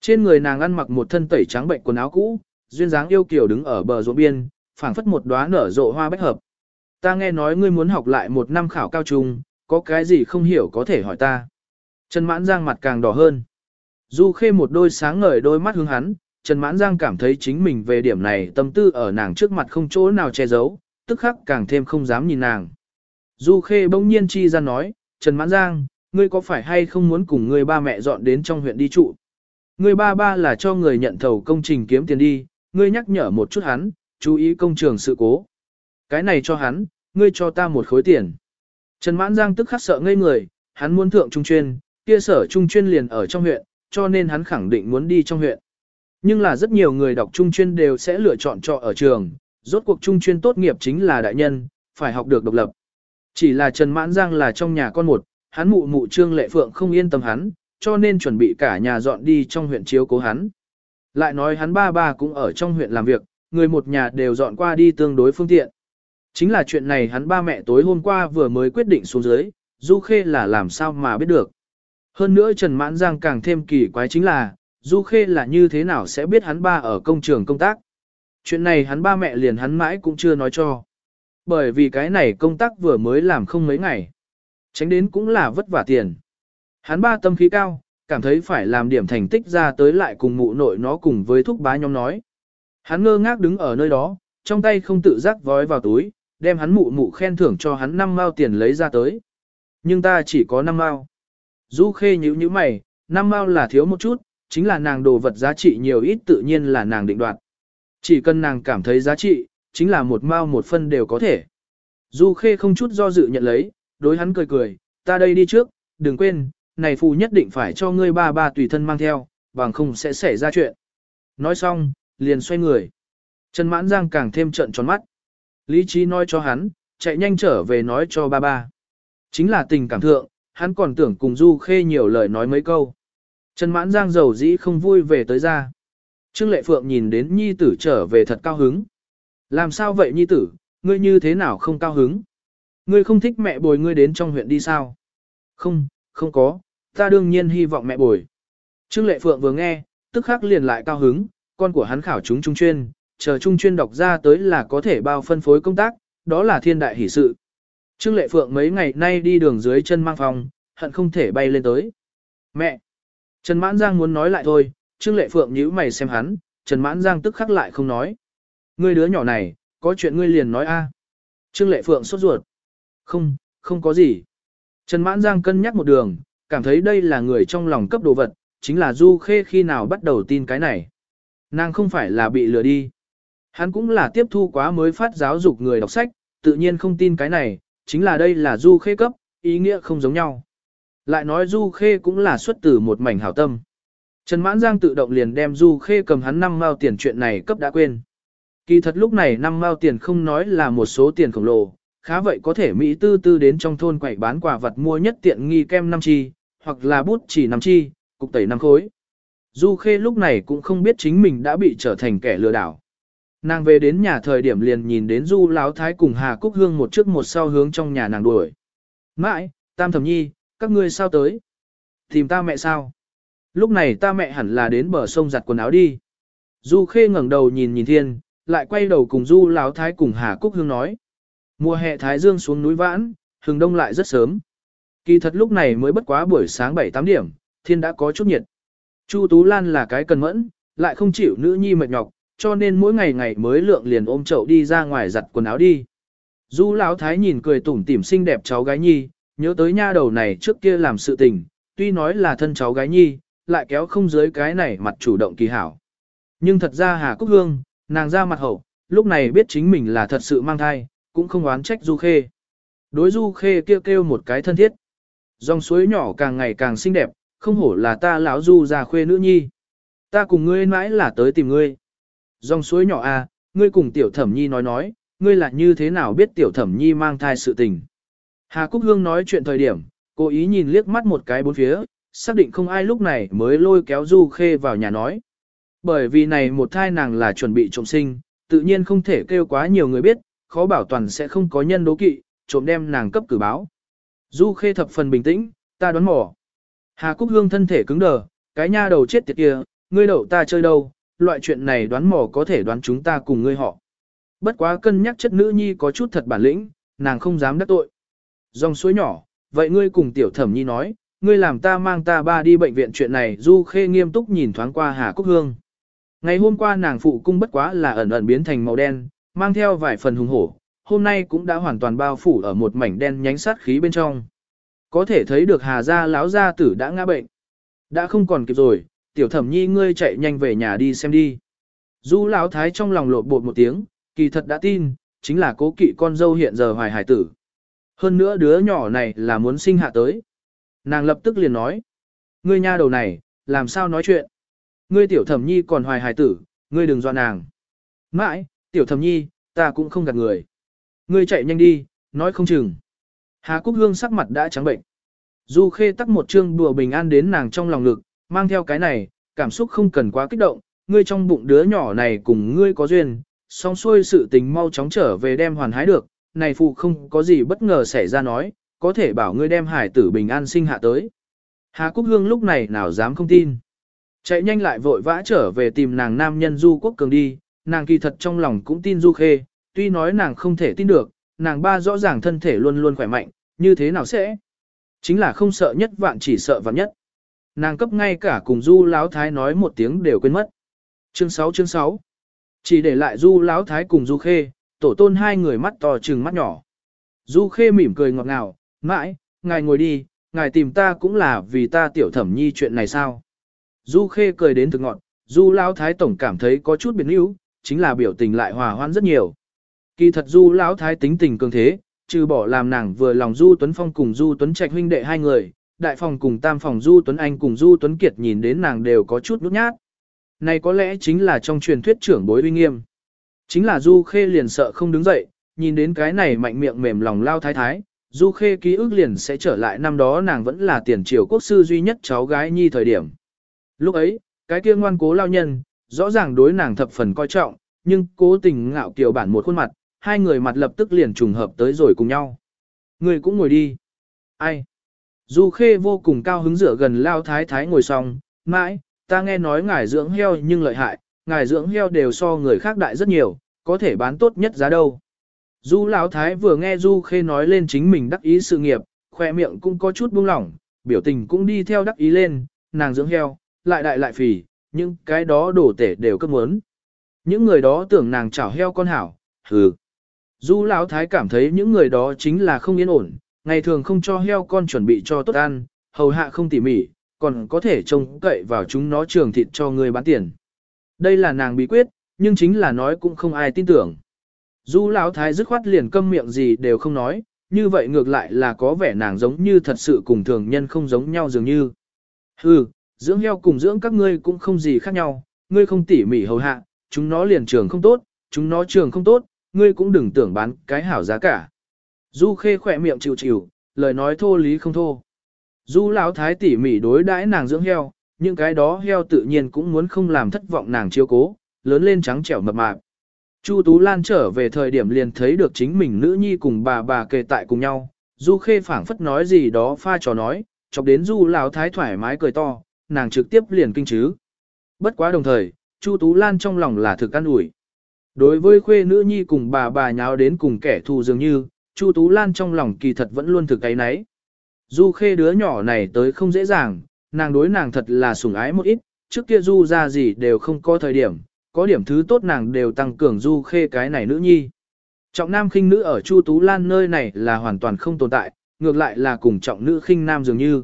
Trên người nàng ăn mặc một thân tẩy trắng bệnh quần áo cũ, duyên dáng yêu kiều đứng ở bờ ruộng biên, phảng phất một đóa nở rộ hoa bách hợp. Ta nghe nói ngươi muốn học lại một năm khảo cao trung, có cái gì không hiểu có thể hỏi ta. Trần Mãn Giang mặt càng đỏ hơn. Du Khê một đôi sáng ngời đôi mắt hướng hắn, Trần Mãn Giang cảm thấy chính mình về điểm này tâm tư ở nàng trước mặt không chỗ nào che giấu, tức khắc càng thêm không dám nhìn nàng. Du Khê bỗng nhiên chi ra nói, Trần Mãn Giang, ngươi có phải hay không muốn cùng ngươi ba mẹ dọn đến trong huyện đi trụ? Ngươi ba ba là cho người nhận thầu công trình kiếm tiền đi, ngươi nhắc nhở một chút hắn, chú ý công trường sự cố. Cái này cho hắn, ngươi cho ta một khối tiền. Trần Mãn Giang tức khắc sợ ngây người, hắn muốn thượng trung chuyên, kia sở trung chuyên liền ở trong huyện, cho nên hắn khẳng định muốn đi trong huyện. Nhưng là rất nhiều người đọc trung chuyên đều sẽ lựa chọn trọ ở trường, rốt cuộc trung chuyên tốt nghiệp chính là đại nhân, phải học được độc lập. Chỉ là Trần Mãn Giang là trong nhà con một, hắn mụ mụ Trương Lệ Phượng không yên tâm hắn, cho nên chuẩn bị cả nhà dọn đi trong huyện chiếu cố hắn. Lại nói hắn ba ba cũng ở trong huyện làm việc, người một nhà đều dọn qua đi tương đối phương tiện. Chính là chuyện này hắn ba mẹ tối hôm qua vừa mới quyết định xuống dưới, Du Khê là làm sao mà biết được. Hơn nữa Trần Mãn Giang càng thêm kỳ quái chính là, Du Khê là như thế nào sẽ biết hắn ba ở công trường công tác. Chuyện này hắn ba mẹ liền hắn mãi cũng chưa nói cho. Bởi vì cái này công tác vừa mới làm không mấy ngày. Tránh đến cũng là vất vả tiền. Hắn ba tâm khí cao, cảm thấy phải làm điểm thành tích ra tới lại cùng mụ nội nó cùng với thúc bá nhóm nói. Hắn ngơ ngác đứng ở nơi đó, trong tay không tự giác vói vào túi, đem hắn mụ mụ khen thưởng cho hắn 5 mao tiền lấy ra tới. Nhưng ta chỉ có 5 mao. Du khê nhíu nhíu mày, 5 mao là thiếu một chút, chính là nàng đồ vật giá trị nhiều ít tự nhiên là nàng định đoạt. Chỉ cần nàng cảm thấy giá trị, chính là một mao một phân đều có thể. Du khê không chút do dự nhận lấy, đối hắn cười cười, ta đây đi trước, đừng quên, này phù nhất định phải cho ngươi ba ba tùy thân mang theo, bằng không sẽ xảy ra chuyện. Nói xong, liền xoay người. Trần Mãn Giang càng thêm trận tròn mắt. Lý trí nói cho hắn, chạy nhanh trở về nói cho ba ba. Chính là tình cảm thượng, hắn còn tưởng cùng Du Khê nhiều lời nói mấy câu. Trần Mãn Giang giàu dĩ không vui về tới ra. Trương Lệ Phượng nhìn đến nhi tử trở về thật cao hứng. Làm sao vậy nhi tử, ngươi như thế nào không cao hứng? Ngươi không thích mẹ bồi ngươi đến trong huyện đi sao? Không, không có, ta đương nhiên hy vọng mẹ bồi. Trương Lệ Phượng vừa nghe, tức khắc liền lại cao hứng, con của hắn khảo chúng trung chuyên, chờ trung chuyên đọc ra tới là có thể bao phân phối công tác, đó là thiên đại hỷ sự. Trương Lệ Phượng mấy ngày nay đi đường dưới chân mang phòng, hận không thể bay lên tới. Mẹ! Trần Mãn Giang muốn nói lại thôi, Trương Lệ Phượng nhíu mày xem hắn, Trần Mãn Giang tức khắc lại không nói. Ngươi đứa nhỏ này, có chuyện ngươi liền nói a. Trương Lệ Phượng sốt ruột. Không, không có gì. Trần Mãn Giang cân nhắc một đường, cảm thấy đây là người trong lòng cấp đồ vật, chính là Du Khê khi nào bắt đầu tin cái này. Nàng không phải là bị lừa đi. Hắn cũng là tiếp thu quá mới phát giáo dục người đọc sách, tự nhiên không tin cái này, chính là đây là Du Khê cấp, ý nghĩa không giống nhau. Lại nói Du Khê cũng là xuất từ một mảnh hảo tâm. Trần Mãn Giang tự động liền đem Du Khê cầm hắn năm mao tiền chuyện này cấp đã quên. Kỳ thật lúc này năm mao tiền không nói là một số tiền khổng lồ, khá vậy có thể Mỹ tư tư đến trong thôn quẩy bán quả vật mua nhất tiện nghi kem năm chi, hoặc là bút chỉ năm chi, cục tẩy năm khối. Du Khê lúc này cũng không biết chính mình đã bị trở thành kẻ lừa đảo. Nàng về đến nhà thời điểm liền nhìn đến Du Lão Thái cùng Hà Cúc Hương một trước một sau hướng trong nhà nàng đuổi. Mãi, Tam Thẩm Nhi, các ngươi sao tới? Tìm ta mẹ sao? Lúc này ta mẹ hẳn là đến bờ sông giặt quần áo đi. Du Khê ngẩng đầu nhìn nhìn thiên, lại quay đầu cùng Du Lão Thái cùng Hà Cúc Hương nói. Mùa hè Thái Dương xuống núi vãn, hừng đông lại rất sớm. Kỳ thật lúc này mới bất quá buổi sáng 7-8 điểm, thiên đã có chút nhiệt. Chu Tú Lan là cái cần mẫn, lại không chịu nữ nhi mệt nhọc, cho nên mỗi ngày ngày mới lượng liền ôm chậu đi ra ngoài giặt quần áo đi. Du Lão Thái nhìn cười tủm tỉm xinh đẹp cháu gái nhi, nhớ tới nha đầu này trước kia làm sự tình, tuy nói là thân cháu gái nhi, lại kéo không dưới cái này mặt chủ động kỳ hảo. Nhưng thật ra Hà Cúc Hương, nàng ra mặt hậu, lúc này biết chính mình là thật sự mang thai, cũng không oán trách Du Khê. Đối Du Khê kêu kêu một cái thân thiết. Dòng suối nhỏ càng ngày càng xinh đẹp, không hổ là ta lão Du già khuê nữ nhi. Ta cùng ngươi mãi là tới tìm ngươi. Dòng suối nhỏ à, ngươi cùng tiểu thẩm nhi nói nói, ngươi là như thế nào biết tiểu thẩm nhi mang thai sự tình. Hà Cúc Hương nói chuyện thời điểm, cố ý nhìn liếc mắt một cái bốn phía, xác định không ai lúc này mới lôi kéo Du Khê vào nhà nói. Bởi vì này một thai nàng là chuẩn bị trộm sinh, tự nhiên không thể kêu quá nhiều người biết, khó bảo toàn sẽ không có nhân đố kỵ, trộm đem nàng cấp cử báo. Du Khê thập phần bình tĩnh, ta đoán mò. Hà Cúc Hương thân thể cứng đờ, cái nha đầu chết tiệt kia, ngươi đậu ta chơi đâu, loại chuyện này đoán mò có thể đoán chúng ta cùng ngươi họ. Bất quá cân nhắc chất nữ nhi có chút thật bản lĩnh, nàng không dám đắc tội. Dòng suối nhỏ, vậy ngươi cùng tiểu thẩm nhi nói, ngươi làm ta mang ta ba đi bệnh viện chuyện này Du Khê nghiêm túc nhìn thoáng qua Hà Cúc Hương. Ngày hôm qua nàng phụ cung bất quá là ẩn ẩn biến thành màu đen, mang theo vài phần hùng hổ, hôm nay cũng đã hoàn toàn bao phủ ở một mảnh đen nhánh sát khí bên trong. Có thể thấy được Hà gia lão gia tử đã ngã bệnh. Đã không còn kịp rồi, tiểu thẩm nhi ngươi chạy nhanh về nhà đi xem đi. Du lão thái trong lòng lột bột một tiếng, kỳ thật đã tin, chính là cố kỵ con dâu hiện giờ hoài hải tử. Hơn nữa đứa nhỏ này là muốn sinh hạ tới. Nàng lập tức liền nói. Ngươi nha đầu này, làm sao nói chuyện? Ngươi tiểu thẩm nhi còn hoài hài tử, ngươi đừng dọa nàng. Mãi, tiểu thẩm nhi, ta cũng không gạt người. Ngươi chạy nhanh đi, nói không chừng. Hà Cúc Hương sắc mặt đã trắng bệnh. Du Khê tắc một chương đùa bình an đến nàng trong lòng lực, mang theo cái này, cảm xúc không cần quá kích động, ngươi trong bụng đứa nhỏ này cùng ngươi có duyên, song xuôi sự tình mau chóng trở về đem hoàn hái được, này phụ không có gì bất ngờ xảy ra nói, có thể bảo ngươi đem hải tử bình an sinh hạ tới. Hà Cúc Hương lúc này nào dám không tin. Chạy nhanh lại vội vã trở về tìm nàng nam nhân Du Quốc Cường đi, nàng kỳ thật trong lòng cũng tin Du Khê, tuy nói nàng không thể tin được, nàng ba rõ ràng thân thể luôn luôn khỏe mạnh, như thế nào sẽ? Chính là không sợ nhất vạn chỉ sợ vạn nhất. Nàng cấp ngay cả cùng Du Lão Thái nói một tiếng đều quên mất. Chương 6 chương 6 Chỉ để lại Du Lão Thái cùng Du Khê, tổ tôn hai người mắt to trừng mắt nhỏ. Du Khê mỉm cười ngọt ngào, mãi, ngài ngồi đi, ngài tìm ta cũng là vì ta tiểu thẩm nhi chuyện này sao. Du Khê cười đến thực ngọn, Du Lão Thái Tổng cảm thấy có chút biến yếu, chính là biểu tình lại hòa hoãn rất nhiều. Kỳ thật Du Lão Thái tính tình cường thế, trừ bỏ làm nàng vừa lòng Du Tuấn Phong cùng Du Tuấn Trạch huynh đệ hai người, đại phòng cùng tam phòng Du Tuấn Anh cùng Du Tuấn Kiệt nhìn đến nàng đều có chút nút nhát. Này có lẽ chính là trong truyền thuyết trưởng bối uy nghiêm. Chính là Du Khê liền sợ không đứng dậy, nhìn đến cái này mạnh miệng mềm lòng lao thái thái, Du Khê ký ức liền sẽ trở lại năm đó nàng vẫn là tiền triều quốc sư duy nhất cháu gái nhi thời điểm. Lúc ấy, cái kia ngoan cố lao nhân, rõ ràng đối nàng thập phần coi trọng, nhưng cố tình ngạo kiều bản một khuôn mặt, hai người mặt lập tức liền trùng hợp tới rồi cùng nhau. Người cũng ngồi đi. Ai? Du Khê vô cùng cao hứng rửa gần Lao Thái Thái ngồi xong, mãi, ta nghe nói ngài dưỡng heo nhưng lợi hại, ngài dưỡng heo đều so người khác đại rất nhiều, có thể bán tốt nhất giá đâu. Du Lão Thái vừa nghe Du Khê nói lên chính mình đắc ý sự nghiệp, khoe miệng cũng có chút buông lỏng, biểu tình cũng đi theo đắc ý lên, nàng dưỡng heo, lại đại lại phì, nhưng cái đó đổ tể đều cấp muốn. Những người đó tưởng nàng chảo heo con hảo, hừ. Du Lão Thái cảm thấy những người đó chính là không yên ổn, ngày thường không cho heo con chuẩn bị cho tốt ăn, hầu hạ không tỉ mỉ, còn có thể trông cậy vào chúng nó trường thịt cho người bán tiền. Đây là nàng bí quyết, nhưng chính là nói cũng không ai tin tưởng. Du Lão Thái dứt khoát liền câm miệng gì đều không nói, như vậy ngược lại là có vẻ nàng giống như thật sự cùng thường nhân không giống nhau dường như. Hừ, dưỡng heo cùng dưỡng các ngươi cũng không gì khác nhau, ngươi không tỉ mỉ hầu hạ, chúng nó liền trường không tốt, chúng nó trường không tốt, ngươi cũng đừng tưởng bán cái hảo giá cả. Du khê khỏe miệng chịu chịu, lời nói thô lý không thô. Du lão thái tỉ mỉ đối đãi nàng dưỡng heo, những cái đó heo tự nhiên cũng muốn không làm thất vọng nàng chiếu cố, lớn lên trắng trẻo mập mạp. Chu Tú Lan trở về thời điểm liền thấy được chính mình nữ nhi cùng bà bà kề tại cùng nhau, Du Khê phảng phất nói gì đó pha trò nói, chọc đến Du lão thái thoải mái cười to, nàng trực tiếp liền kinh chứ. Bất quá đồng thời, Chu Tú Lan trong lòng là thực an ủi. Đối với khuê nữ nhi cùng bà bà nháo đến cùng kẻ thù dường như, Chu Tú Lan trong lòng kỳ thật vẫn luôn thực cái nấy. Du khê đứa nhỏ này tới không dễ dàng, nàng đối nàng thật là sủng ái một ít, trước kia Du ra gì đều không có thời điểm, có điểm thứ tốt nàng đều tăng cường Du khê cái này nữ nhi. Trọng nam khinh nữ ở Chu Tú Lan nơi này là hoàn toàn không tồn tại, ngược lại là cùng trọng nữ khinh nam dường như.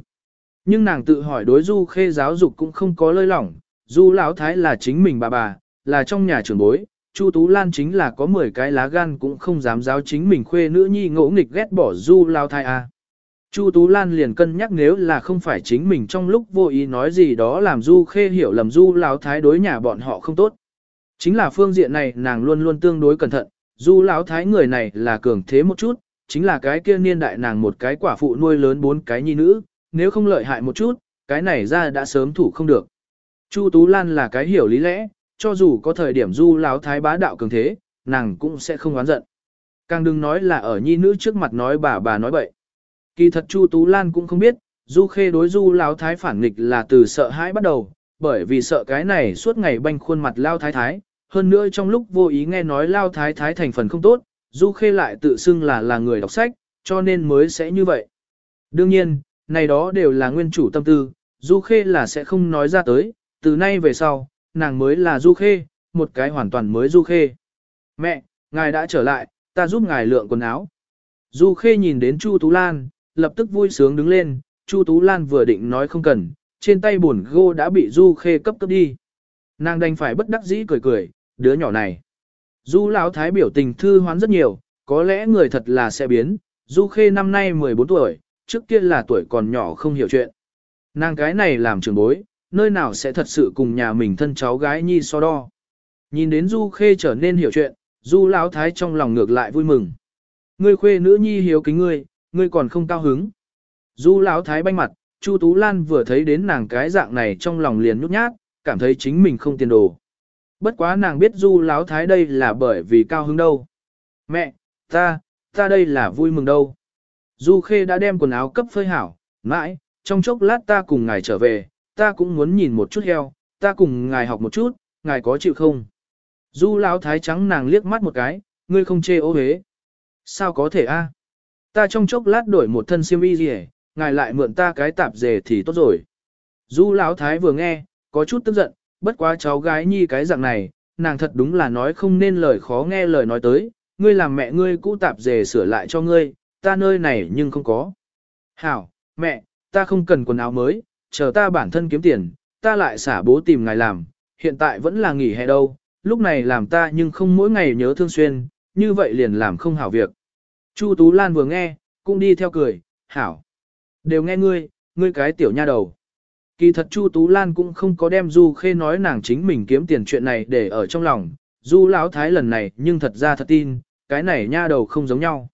Nhưng nàng tự hỏi đối Du khê giáo dục cũng không có lơi lỏng, Du lão thái là chính mình bà bà, là trong nhà trưởng bối, Chu Tú Lan chính là có 10 cái lá gan cũng không dám giáo chính mình khuê nữ nhi ngỗ nghịch ghét bỏ Du lão thái a. Chu Tú Lan liền cân nhắc nếu là không phải chính mình trong lúc vô ý nói gì đó làm Du Khê hiểu lầm Du lão thái đối nhà bọn họ không tốt. Chính là phương diện này nàng luôn luôn tương đối cẩn thận, Du lão thái người này là cường thế một chút, chính là cái kia niên đại nàng một cái quả phụ nuôi lớn bốn cái nhi nữ, nếu không lợi hại một chút, cái này ra đã sớm thủ không được. Chu Tú Lan là cái hiểu lý lẽ, cho dù có thời điểm Du Láo thái bá đạo cường thế, nàng cũng sẽ không oán giận. Càng đừng nói là ở nhi nữ trước mặt nói bà bà nói bậy. Kỳ thật Chu Tú Lan cũng không biết, Du Khê đối Du Láo Thái phản nghịch là từ sợ hãi bắt đầu, bởi vì sợ cái này suốt ngày banh khuôn mặt Lao Thái Thái, hơn nữa trong lúc vô ý nghe nói Lao Thái Thái thành phần không tốt, Du Khê lại tự xưng là là người đọc sách, cho nên mới sẽ như vậy. Đương nhiên, này đó đều là nguyên chủ tâm tư, Du Khê là sẽ không nói ra tới, từ nay về sau, nàng mới là Du Khê, một cái hoàn toàn mới Du Khê. Mẹ, ngài đã trở lại, ta giúp ngài lượng quần áo. Du Khê nhìn đến Chu Tú Lan, lập tức vui sướng đứng lên, Chu Tú Lan vừa định nói không cần, trên tay buồn gô đã bị Du Khê cấp cấp đi. Nàng đành phải bất đắc dĩ cười cười, đứa nhỏ này. Du Lão Thái biểu tình thư hoán rất nhiều, có lẽ người thật là sẽ biến, Du Khê năm nay 14 tuổi, trước kia là tuổi còn nhỏ không hiểu chuyện. Nàng cái này làm trưởng bối, nơi nào sẽ thật sự cùng nhà mình thân cháu gái nhi so đo. Nhìn đến Du Khê trở nên hiểu chuyện, Du Lão Thái trong lòng ngược lại vui mừng. Ngươi khuê nữ nhi hiếu kính ngươi, ngươi còn không cao hứng. Du lão thái banh mặt, Chu Tú Lan vừa thấy đến nàng cái dạng này trong lòng liền nhút nhát, cảm thấy chính mình không tiền đồ. Bất quá nàng biết Du lão thái đây là bởi vì cao hứng đâu. Mẹ, ta, ta đây là vui mừng đâu. Du Khê đã đem quần áo cấp phơi hảo, mãi, trong chốc lát ta cùng ngài trở về, ta cũng muốn nhìn một chút heo, ta cùng ngài học một chút, ngài có chịu không? Du lão thái trắng nàng liếc mắt một cái, ngươi không chê ô hế. Sao có thể a? Ta trong chốc lát đổi một thân xiêm y gì ngài lại mượn ta cái tạp dề thì tốt rồi. Du Lão Thái vừa nghe, có chút tức giận, bất quá cháu gái nhi cái dạng này, nàng thật đúng là nói không nên lời khó nghe lời nói tới, ngươi làm mẹ ngươi cũ tạp dề sửa lại cho ngươi, ta nơi này nhưng không có. Hảo, mẹ, ta không cần quần áo mới, chờ ta bản thân kiếm tiền, ta lại xả bố tìm ngài làm, hiện tại vẫn là nghỉ hè đâu, lúc này làm ta nhưng không mỗi ngày nhớ thương xuyên, như vậy liền làm không hảo việc. Chu Tú Lan vừa nghe, cũng đi theo cười, hảo. Đều nghe ngươi, ngươi cái tiểu nha đầu. Kỳ thật Chu Tú Lan cũng không có đem Du Khê nói nàng chính mình kiếm tiền chuyện này để ở trong lòng. Du Lão Thái lần này nhưng thật ra thật tin, cái này nha đầu không giống nhau.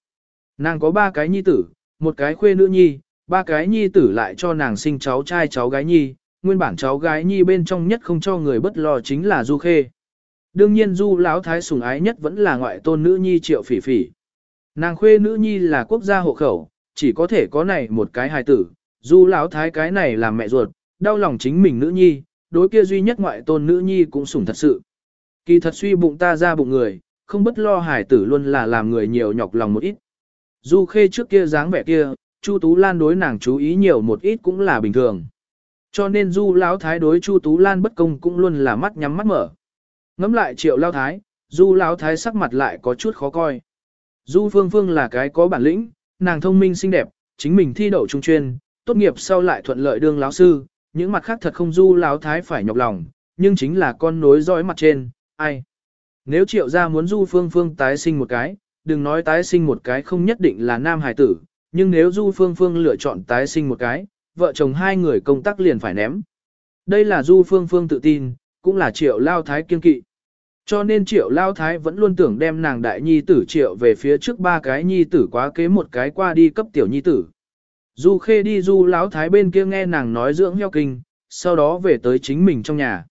Nàng có ba cái nhi tử, một cái khuê nữ nhi, ba cái nhi tử lại cho nàng sinh cháu trai cháu gái nhi, nguyên bản cháu gái nhi bên trong nhất không cho người bất lo chính là Du Khê. đương nhiên du lão thái sủng ái nhất vẫn là ngoại tôn nữ nhi triệu phỉ phỉ. Nàng khuê nữ nhi là quốc gia hộ khẩu, chỉ có thể có này một cái hài tử, du lão thái cái này là mẹ ruột, đau lòng chính mình nữ nhi, đối kia duy nhất ngoại tôn nữ nhi cũng sủng thật sự. Kỳ thật suy bụng ta ra bụng người, không bất lo hài tử luôn là làm người nhiều nhọc lòng một ít. Du khê trước kia dáng vẻ kia, Chu Tú Lan đối nàng chú ý nhiều một ít cũng là bình thường. Cho nên Du Lão Thái đối Chu Tú Lan bất công cũng luôn là mắt nhắm mắt mở. Ngắm lại Triệu Lão Thái, Du Lão Thái sắc mặt lại có chút khó coi. Du Phương Phương là cái có bản lĩnh, nàng thông minh xinh đẹp, chính mình thi đậu trung chuyên, tốt nghiệp sau lại thuận lợi đương lão sư, những mặt khác thật không Du Lão Thái phải nhọc lòng, nhưng chính là con nối dõi mặt trên, ai. Nếu Triệu gia muốn Du Phương Phương tái sinh một cái, đừng nói tái sinh một cái không nhất định là nam hài tử, nhưng nếu Du Phương Phương lựa chọn tái sinh một cái, vợ chồng hai người công tác liền phải ném. Đây là Du Phương Phương tự tin, cũng là Triệu Lao Thái kiên kỵ. Cho nên Triệu Lao Thái vẫn luôn tưởng đem nàng đại nhi tử Triệu về phía trước ba cái nhi tử quá kế một cái qua đi cấp tiểu nhi tử. Du Khê đi Du Lão Thái bên kia nghe nàng nói dưỡng heo kinh, sau đó về tới chính mình trong nhà.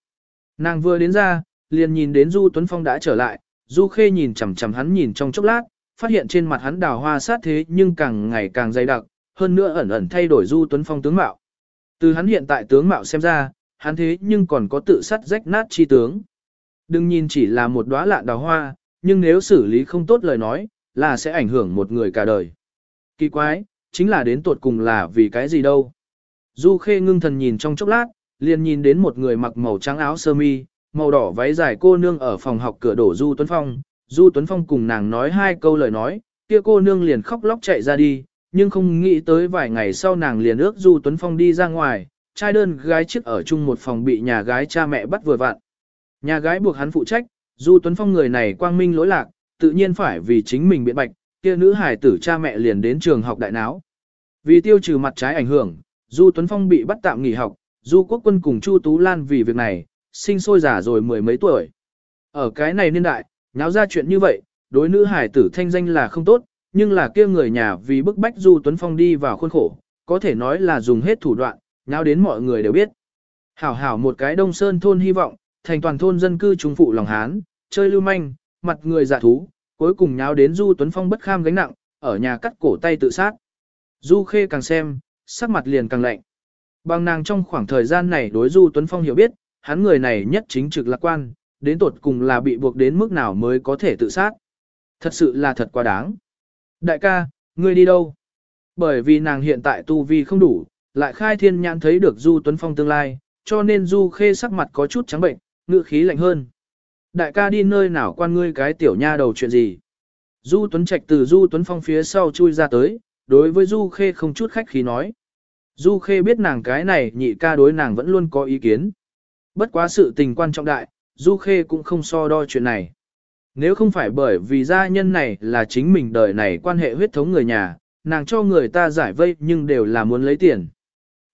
Nàng vừa đến ra, liền nhìn đến Du Tuấn Phong đã trở lại, Du Khê nhìn chằm chằm hắn nhìn trong chốc lát, phát hiện trên mặt hắn đào hoa sát thế nhưng càng ngày càng dày đặc, hơn nữa ẩn ẩn thay đổi Du Tuấn Phong tướng mạo. Từ hắn hiện tại tướng mạo xem ra, hắn thế nhưng còn có tự sát rách nát chi tướng. Đừng nhìn chỉ là một đóa lạ đào hoa, nhưng nếu xử lý không tốt lời nói, là sẽ ảnh hưởng một người cả đời. Kỳ quái, chính là đến tuột cùng là vì cái gì đâu. Du Khê ngưng thần nhìn trong chốc lát, liền nhìn đến một người mặc màu trắng áo sơ mi, màu đỏ váy dài cô nương ở phòng học cửa đổ Du Tuấn Phong. Du Tuấn Phong cùng nàng nói hai câu lời nói, kia cô nương liền khóc lóc chạy ra đi, nhưng không nghĩ tới vài ngày sau nàng liền ước Du Tuấn Phong đi ra ngoài, trai đơn gái chiếc ở chung một phòng bị nhà gái cha mẹ bắt vừa vặn. Nhà gái buộc hắn phụ trách, Du Tuấn Phong người này quang minh lỗi lạc, tự nhiên phải vì chính mình biện bạch, kia nữ hải tử cha mẹ liền đến trường học đại náo. Vì tiêu trừ mặt trái ảnh hưởng, Du Tuấn Phong bị bắt tạm nghỉ học, Du Quốc Quân cùng Chu Tú Lan vì việc này, sinh sôi giả rồi mười mấy tuổi. Ở cái này niên đại, náo ra chuyện như vậy, đối nữ hải tử thanh danh là không tốt, nhưng là kia người nhà vì bức bách Du Tuấn Phong đi vào khuôn khổ, có thể nói là dùng hết thủ đoạn, nháo đến mọi người đều biết. Hảo hảo một cái đông sơn thôn hy vọng, thành toàn thôn dân cư trung phụ lòng Hán, chơi lưu manh, mặt người giả thú, cuối cùng nháo đến Du Tuấn Phong bất kham gánh nặng, ở nhà cắt cổ tay tự sát. Du Khê càng xem, sắc mặt liền càng lạnh. Bằng nàng trong khoảng thời gian này đối Du Tuấn Phong hiểu biết, hắn người này nhất chính trực lạc quan, đến tột cùng là bị buộc đến mức nào mới có thể tự sát. Thật sự là thật quá đáng. Đại ca, ngươi đi đâu? Bởi vì nàng hiện tại tu vi không đủ, lại khai thiên nhãn thấy được Du Tuấn Phong tương lai, cho nên Du Khê sắc mặt có chút trắng bệnh, ngựa khí lạnh hơn. Đại ca đi nơi nào quan ngươi cái tiểu nha đầu chuyện gì? Du Tuấn Trạch từ Du Tuấn Phong phía sau chui ra tới, đối với Du Khê không chút khách khí nói. Du Khê biết nàng cái này nhị ca đối nàng vẫn luôn có ý kiến. Bất quá sự tình quan trọng đại, Du Khê cũng không so đo chuyện này. Nếu không phải bởi vì gia nhân này là chính mình đời này quan hệ huyết thống người nhà, nàng cho người ta giải vây nhưng đều là muốn lấy tiền.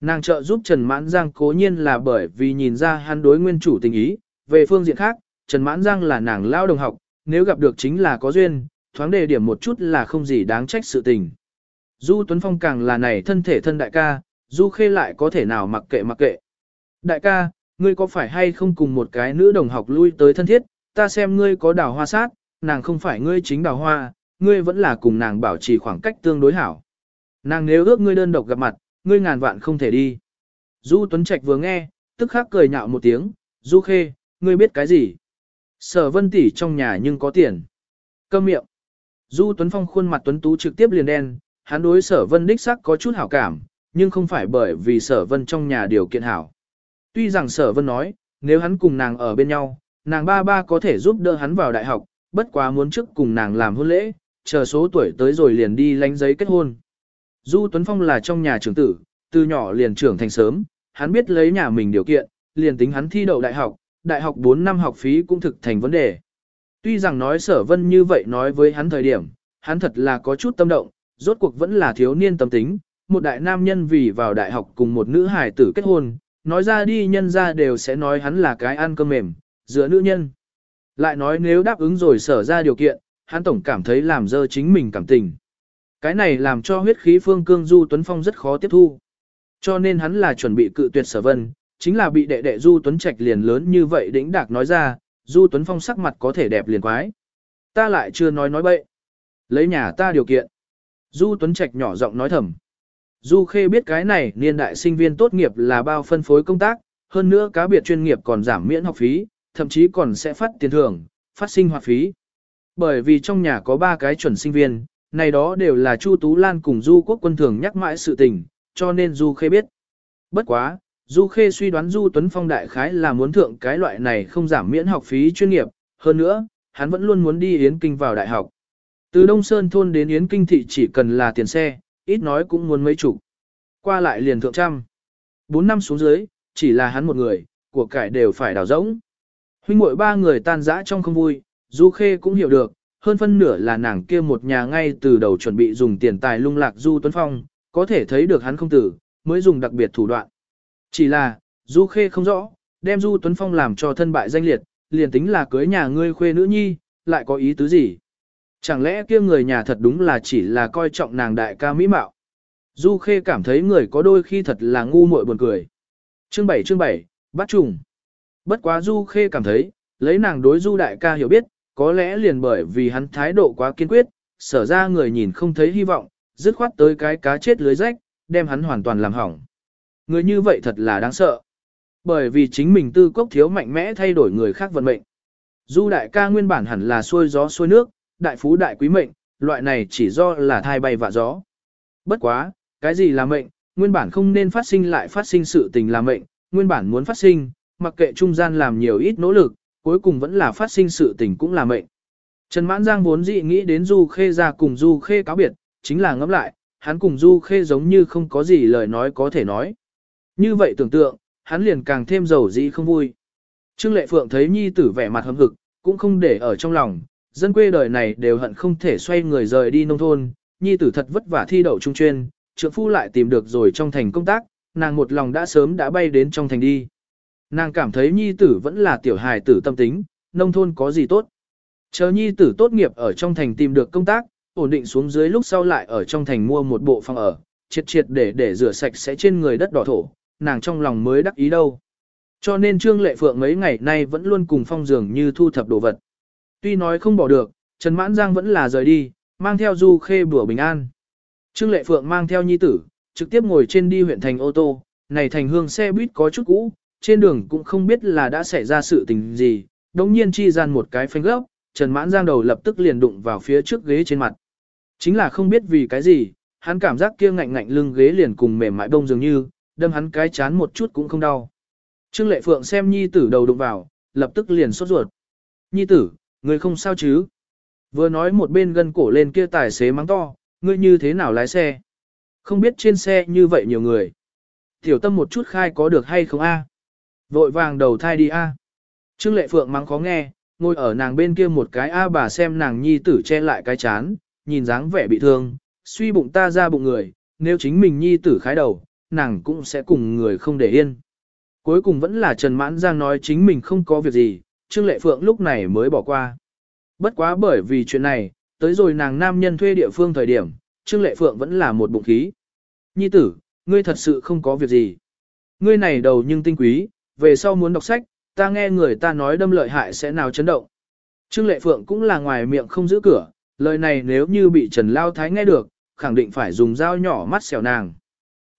Nàng trợ giúp Trần Mãn Giang cố nhiên là bởi vì nhìn ra hắn đối nguyên chủ tình ý, về phương diện khác, Trần Mãn Giang là nàng lao đồng học, nếu gặp được chính là có duyên, thoáng đề điểm một chút là không gì đáng trách sự tình. Du Tuấn Phong càng là này thân thể thân đại ca, Du Khê lại có thể nào mặc kệ mặc kệ. Đại ca, ngươi có phải hay không cùng một cái nữ đồng học lui tới thân thiết, ta xem ngươi có đào hoa sát, nàng không phải ngươi chính đào hoa, ngươi vẫn là cùng nàng bảo trì khoảng cách tương đối hảo. Nàng nếu ước ngươi đơn độc gặp mặt, ngươi ngàn vạn không thể đi. Du Tuấn Trạch vừa nghe, tức khắc cười nhạo một tiếng, Du Khê, ngươi biết cái gì? Sở vân tỷ trong nhà nhưng có tiền. Câm miệng. Du Tuấn Phong khuôn mặt Tuấn Tú trực tiếp liền đen, hắn đối sở vân đích sắc có chút hảo cảm, nhưng không phải bởi vì sở vân trong nhà điều kiện hảo. Tuy rằng sở vân nói, nếu hắn cùng nàng ở bên nhau, nàng ba ba có thể giúp đỡ hắn vào đại học, bất quá muốn trước cùng nàng làm hôn lễ, chờ số tuổi tới rồi liền đi lánh giấy kết hôn. Du Tuấn Phong là trong nhà trưởng tử, từ nhỏ liền trưởng thành sớm, hắn biết lấy nhà mình điều kiện, liền tính hắn thi đậu đại học, đại học 4 năm học phí cũng thực thành vấn đề. Tuy rằng nói sở vân như vậy nói với hắn thời điểm, hắn thật là có chút tâm động, rốt cuộc vẫn là thiếu niên tâm tính, một đại nam nhân vì vào đại học cùng một nữ hài tử kết hôn, nói ra đi nhân ra đều sẽ nói hắn là cái ăn cơm mềm, giữa nữ nhân. Lại nói nếu đáp ứng rồi sở ra điều kiện, hắn tổng cảm thấy làm dơ chính mình cảm tình. Cái này làm cho huyết khí phương cương Du Tuấn Phong rất khó tiếp thu. Cho nên hắn là chuẩn bị cự tuyệt sở vân, chính là bị đệ đệ Du Tuấn Trạch liền lớn như vậy đĩnh đạc nói ra, Du Tuấn Phong sắc mặt có thể đẹp liền quái. Ta lại chưa nói nói bậy. Lấy nhà ta điều kiện. Du Tuấn Trạch nhỏ giọng nói thầm. Du Khê biết cái này niên đại sinh viên tốt nghiệp là bao phân phối công tác, hơn nữa cá biệt chuyên nghiệp còn giảm miễn học phí, thậm chí còn sẽ phát tiền thưởng, phát sinh hoạt phí. Bởi vì trong nhà có ba cái chuẩn sinh viên, này đó đều là Chu Tú Lan cùng Du Quốc quân thường nhắc mãi sự tình, cho nên Du Khê biết. Bất quá, Du Khê suy đoán Du Tuấn Phong đại khái là muốn thượng cái loại này không giảm miễn học phí chuyên nghiệp, hơn nữa, hắn vẫn luôn muốn đi Yến Kinh vào đại học. Từ Đông Sơn thôn đến Yến Kinh thị chỉ cần là tiền xe, ít nói cũng muốn mấy chục. Qua lại liền thượng trăm. Bốn năm xuống dưới, chỉ là hắn một người, của cải đều phải đào rỗng. Huynh muội ba người tan rã trong không vui, Du Khê cũng hiểu được, hơn phân nửa là nàng kia một nhà ngay từ đầu chuẩn bị dùng tiền tài lung lạc Du Tuấn Phong, có thể thấy được hắn không tử, mới dùng đặc biệt thủ đoạn. Chỉ là, Du Khê không rõ, đem Du Tuấn Phong làm cho thân bại danh liệt, liền tính là cưới nhà ngươi khuê nữ nhi, lại có ý tứ gì? Chẳng lẽ kia người nhà thật đúng là chỉ là coi trọng nàng đại ca mỹ mạo? Du Khê cảm thấy người có đôi khi thật là ngu muội buồn cười. Chương 7 chương 7, bắt trùng. Bất quá Du Khê cảm thấy, lấy nàng đối Du đại ca hiểu biết, có lẽ liền bởi vì hắn thái độ quá kiên quyết, sở ra người nhìn không thấy hy vọng, dứt khoát tới cái cá chết lưới rách, đem hắn hoàn toàn làm hỏng. Người như vậy thật là đáng sợ. Bởi vì chính mình tư cốc thiếu mạnh mẽ thay đổi người khác vận mệnh. Du đại ca nguyên bản hẳn là xuôi gió xuôi nước, đại phú đại quý mệnh, loại này chỉ do là thai bay vạ gió. Bất quá, cái gì là mệnh, nguyên bản không nên phát sinh lại phát sinh sự tình là mệnh, nguyên bản muốn phát sinh, mặc kệ trung gian làm nhiều ít nỗ lực, cuối cùng vẫn là phát sinh sự tình cũng là mệnh. Trần Mãn Giang vốn dị nghĩ đến Du Khê ra cùng Du Khê cáo biệt, chính là ngẫm lại, hắn cùng Du Khê giống như không có gì lời nói có thể nói. Như vậy tưởng tượng, hắn liền càng thêm giàu dĩ không vui. Trương Lệ Phượng thấy nhi tử vẻ mặt hâm hực, cũng không để ở trong lòng, dân quê đời này đều hận không thể xoay người rời đi nông thôn, nhi tử thật vất vả thi đậu trung chuyên, trượng phu lại tìm được rồi trong thành công tác, nàng một lòng đã sớm đã bay đến trong thành đi. Nàng cảm thấy nhi tử vẫn là tiểu hài tử tâm tính, nông thôn có gì tốt. Chờ nhi tử tốt nghiệp ở trong thành tìm được công tác, ổn định xuống dưới lúc sau lại ở trong thành mua một bộ phòng ở, triệt triệt để để rửa sạch sẽ trên người đất đỏ thổ, nàng trong lòng mới đắc ý đâu. Cho nên Trương Lệ Phượng mấy ngày nay vẫn luôn cùng phong dường như thu thập đồ vật. Tuy nói không bỏ được, Trần Mãn Giang vẫn là rời đi, mang theo Du Khê bữa bình an. Trương Lệ Phượng mang theo nhi tử, trực tiếp ngồi trên đi huyện thành ô tô, này thành hương xe buýt có chút cũ, trên đường cũng không biết là đã xảy ra sự tình gì, đống nhiên chi gian một cái phanh gốc, Trần Mãn Giang đầu lập tức liền đụng vào phía trước ghế trên mặt. Chính là không biết vì cái gì, hắn cảm giác kia ngạnh ngạnh lưng ghế liền cùng mềm mại bông dường như, đâm hắn cái chán một chút cũng không đau. Trương Lệ Phượng xem nhi tử đầu đụng vào, lập tức liền sốt ruột. Nhi tử, người không sao chứ? Vừa nói một bên gân cổ lên kia tài xế mắng to, ngươi như thế nào lái xe? Không biết trên xe như vậy nhiều người. Tiểu tâm một chút khai có được hay không a? Vội vàng đầu thai đi a. Trương Lệ Phượng mắng khó nghe, ngồi ở nàng bên kia một cái a bà xem nàng nhi tử che lại cái chán, nhìn dáng vẻ bị thương, suy bụng ta ra bụng người, nếu chính mình nhi tử khái đầu, nàng cũng sẽ cùng người không để yên. Cuối cùng vẫn là Trần Mãn Giang nói chính mình không có việc gì, Trương Lệ Phượng lúc này mới bỏ qua. Bất quá bởi vì chuyện này, tới rồi nàng nam nhân thuê địa phương thời điểm, Trương Lệ Phượng vẫn là một bụng khí. Nhi tử, ngươi thật sự không có việc gì. Ngươi này đầu nhưng tinh quý, về sau muốn đọc sách, ta nghe người ta nói đâm lợi hại sẽ nào chấn động. Trương Lệ Phượng cũng là ngoài miệng không giữ cửa, lời này nếu như bị Trần Lao Thái nghe được, khẳng định phải dùng dao nhỏ mắt xẻo nàng.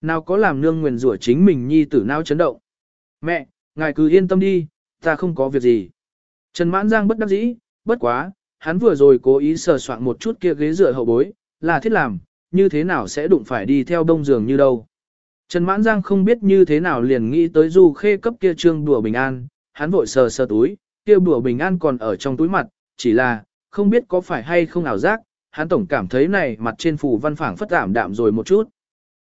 Nào có làm nương nguyền rủa chính mình nhi tử nào chấn động. Mẹ, ngài cứ yên tâm đi, ta không có việc gì. Trần Mãn Giang bất đắc dĩ, bất quá, hắn vừa rồi cố ý sờ soạn một chút kia ghế dựa hậu bối, là thiết làm, như thế nào sẽ đụng phải đi theo đông giường như đâu. Trần Mãn Giang không biết như thế nào liền nghĩ tới du khê cấp kia trương đùa bình an, hắn vội sờ sờ túi, kia đùa bình an còn ở trong túi mặt, chỉ là, không biết có phải hay không ảo giác, hắn tổng cảm thấy này mặt trên phù văn phảng phất ảm đạm rồi một chút.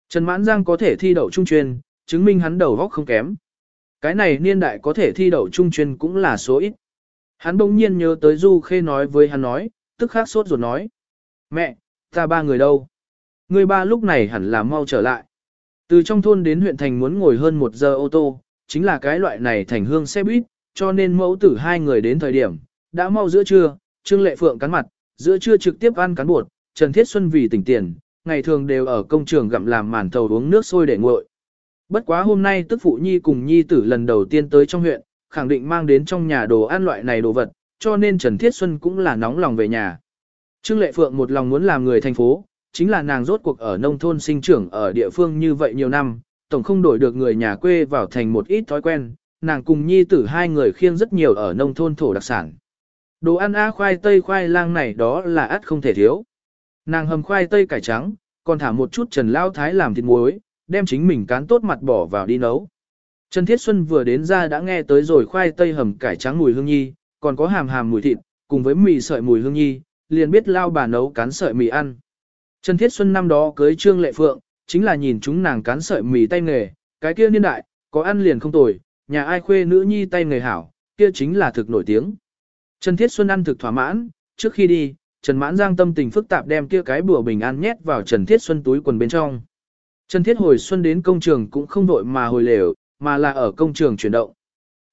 Trần Mãn Giang có thể thi đậu trung chuyên, chứng minh hắn đầu óc không kém. Cái này niên đại có thể thi đậu trung chuyên cũng là số ít. Hắn bỗng nhiên nhớ tới Du Khê nói với hắn nói, tức khắc sốt ruột nói. Mẹ, ta ba người đâu? Người ba lúc này hẳn là mau trở lại. Từ trong thôn đến huyện thành muốn ngồi hơn một giờ ô tô, chính là cái loại này thành hương xe buýt, cho nên mẫu tử hai người đến thời điểm, đã mau giữa trưa, Trương Lệ Phượng cắn mặt, giữa trưa trực tiếp ăn cán bột, Trần Thiết Xuân vì tỉnh tiền, ngày thường đều ở công trường gặm làm màn thầu uống nước sôi để nguội. Bất quá hôm nay tức phụ nhi cùng nhi tử lần đầu tiên tới trong huyện, khẳng định mang đến trong nhà đồ ăn loại này đồ vật, cho nên Trần Thiết Xuân cũng là nóng lòng về nhà. Trương Lệ Phượng một lòng muốn làm người thành phố, chính là nàng rốt cuộc ở nông thôn sinh trưởng ở địa phương như vậy nhiều năm, tổng không đổi được người nhà quê vào thành một ít thói quen, nàng cùng nhi tử hai người khiêng rất nhiều ở nông thôn thổ đặc sản. Đồ ăn a khoai tây khoai lang này đó là ắt không thể thiếu. Nàng hầm khoai tây cải trắng, còn thả một chút trần lao thái làm thịt muối, đem chính mình cán tốt mặt bỏ vào đi nấu. Trần Thiết Xuân vừa đến ra đã nghe tới rồi khoai tây hầm cải trắng mùi hương nhi, còn có hàm hàm mùi thịt, cùng với mì sợi mùi hương nhi, liền biết lao bà nấu cán sợi mì ăn. Trần Thiết Xuân năm đó cưới Trương Lệ Phượng, chính là nhìn chúng nàng cán sợi mì tay nghề, cái kia niên đại, có ăn liền không tồi, nhà ai khuê nữ nhi tay nghề hảo, kia chính là thực nổi tiếng. Trần Thiết Xuân ăn thực thỏa mãn, trước khi đi, Trần Mãn Giang tâm tình phức tạp đem kia cái bùa bình an nhét vào Trần Thiết Xuân túi quần bên trong. Trần Thiết hồi xuân đến công trường cũng không đội mà hồi lều, mà là ở công trường chuyển động.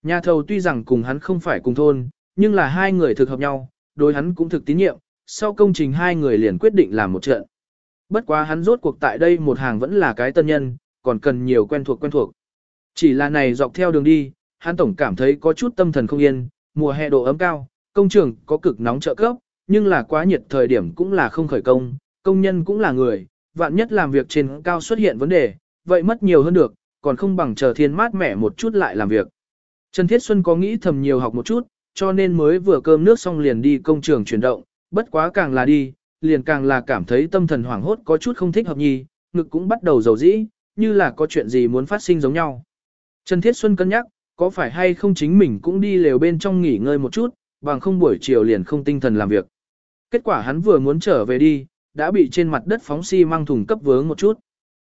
Nhà thầu tuy rằng cùng hắn không phải cùng thôn, nhưng là hai người thực hợp nhau, đối hắn cũng thực tín nhiệm, sau công trình hai người liền quyết định làm một trận. Bất quá hắn rốt cuộc tại đây một hàng vẫn là cái tân nhân, còn cần nhiều quen thuộc quen thuộc. Chỉ là này dọc theo đường đi, hắn tổng cảm thấy có chút tâm thần không yên, mùa hè độ ấm cao, công trường có cực nóng trợ cấp, nhưng là quá nhiệt thời điểm cũng là không khởi công, công nhân cũng là người, vạn nhất làm việc trên cao xuất hiện vấn đề, vậy mất nhiều hơn được, còn không bằng chờ thiên mát mẻ một chút lại làm việc. Trần Thiết Xuân có nghĩ thầm nhiều học một chút, cho nên mới vừa cơm nước xong liền đi công trường chuyển động, bất quá càng là đi, liền càng là cảm thấy tâm thần hoảng hốt có chút không thích hợp nhì, ngực cũng bắt đầu dầu dĩ, như là có chuyện gì muốn phát sinh giống nhau. Trần Thiết Xuân cân nhắc, có phải hay không chính mình cũng đi lều bên trong nghỉ ngơi một chút, bằng không buổi chiều liền không tinh thần làm việc. Kết quả hắn vừa muốn trở về đi, đã bị trên mặt đất phóng xi si mang thùng cấp vướng một chút.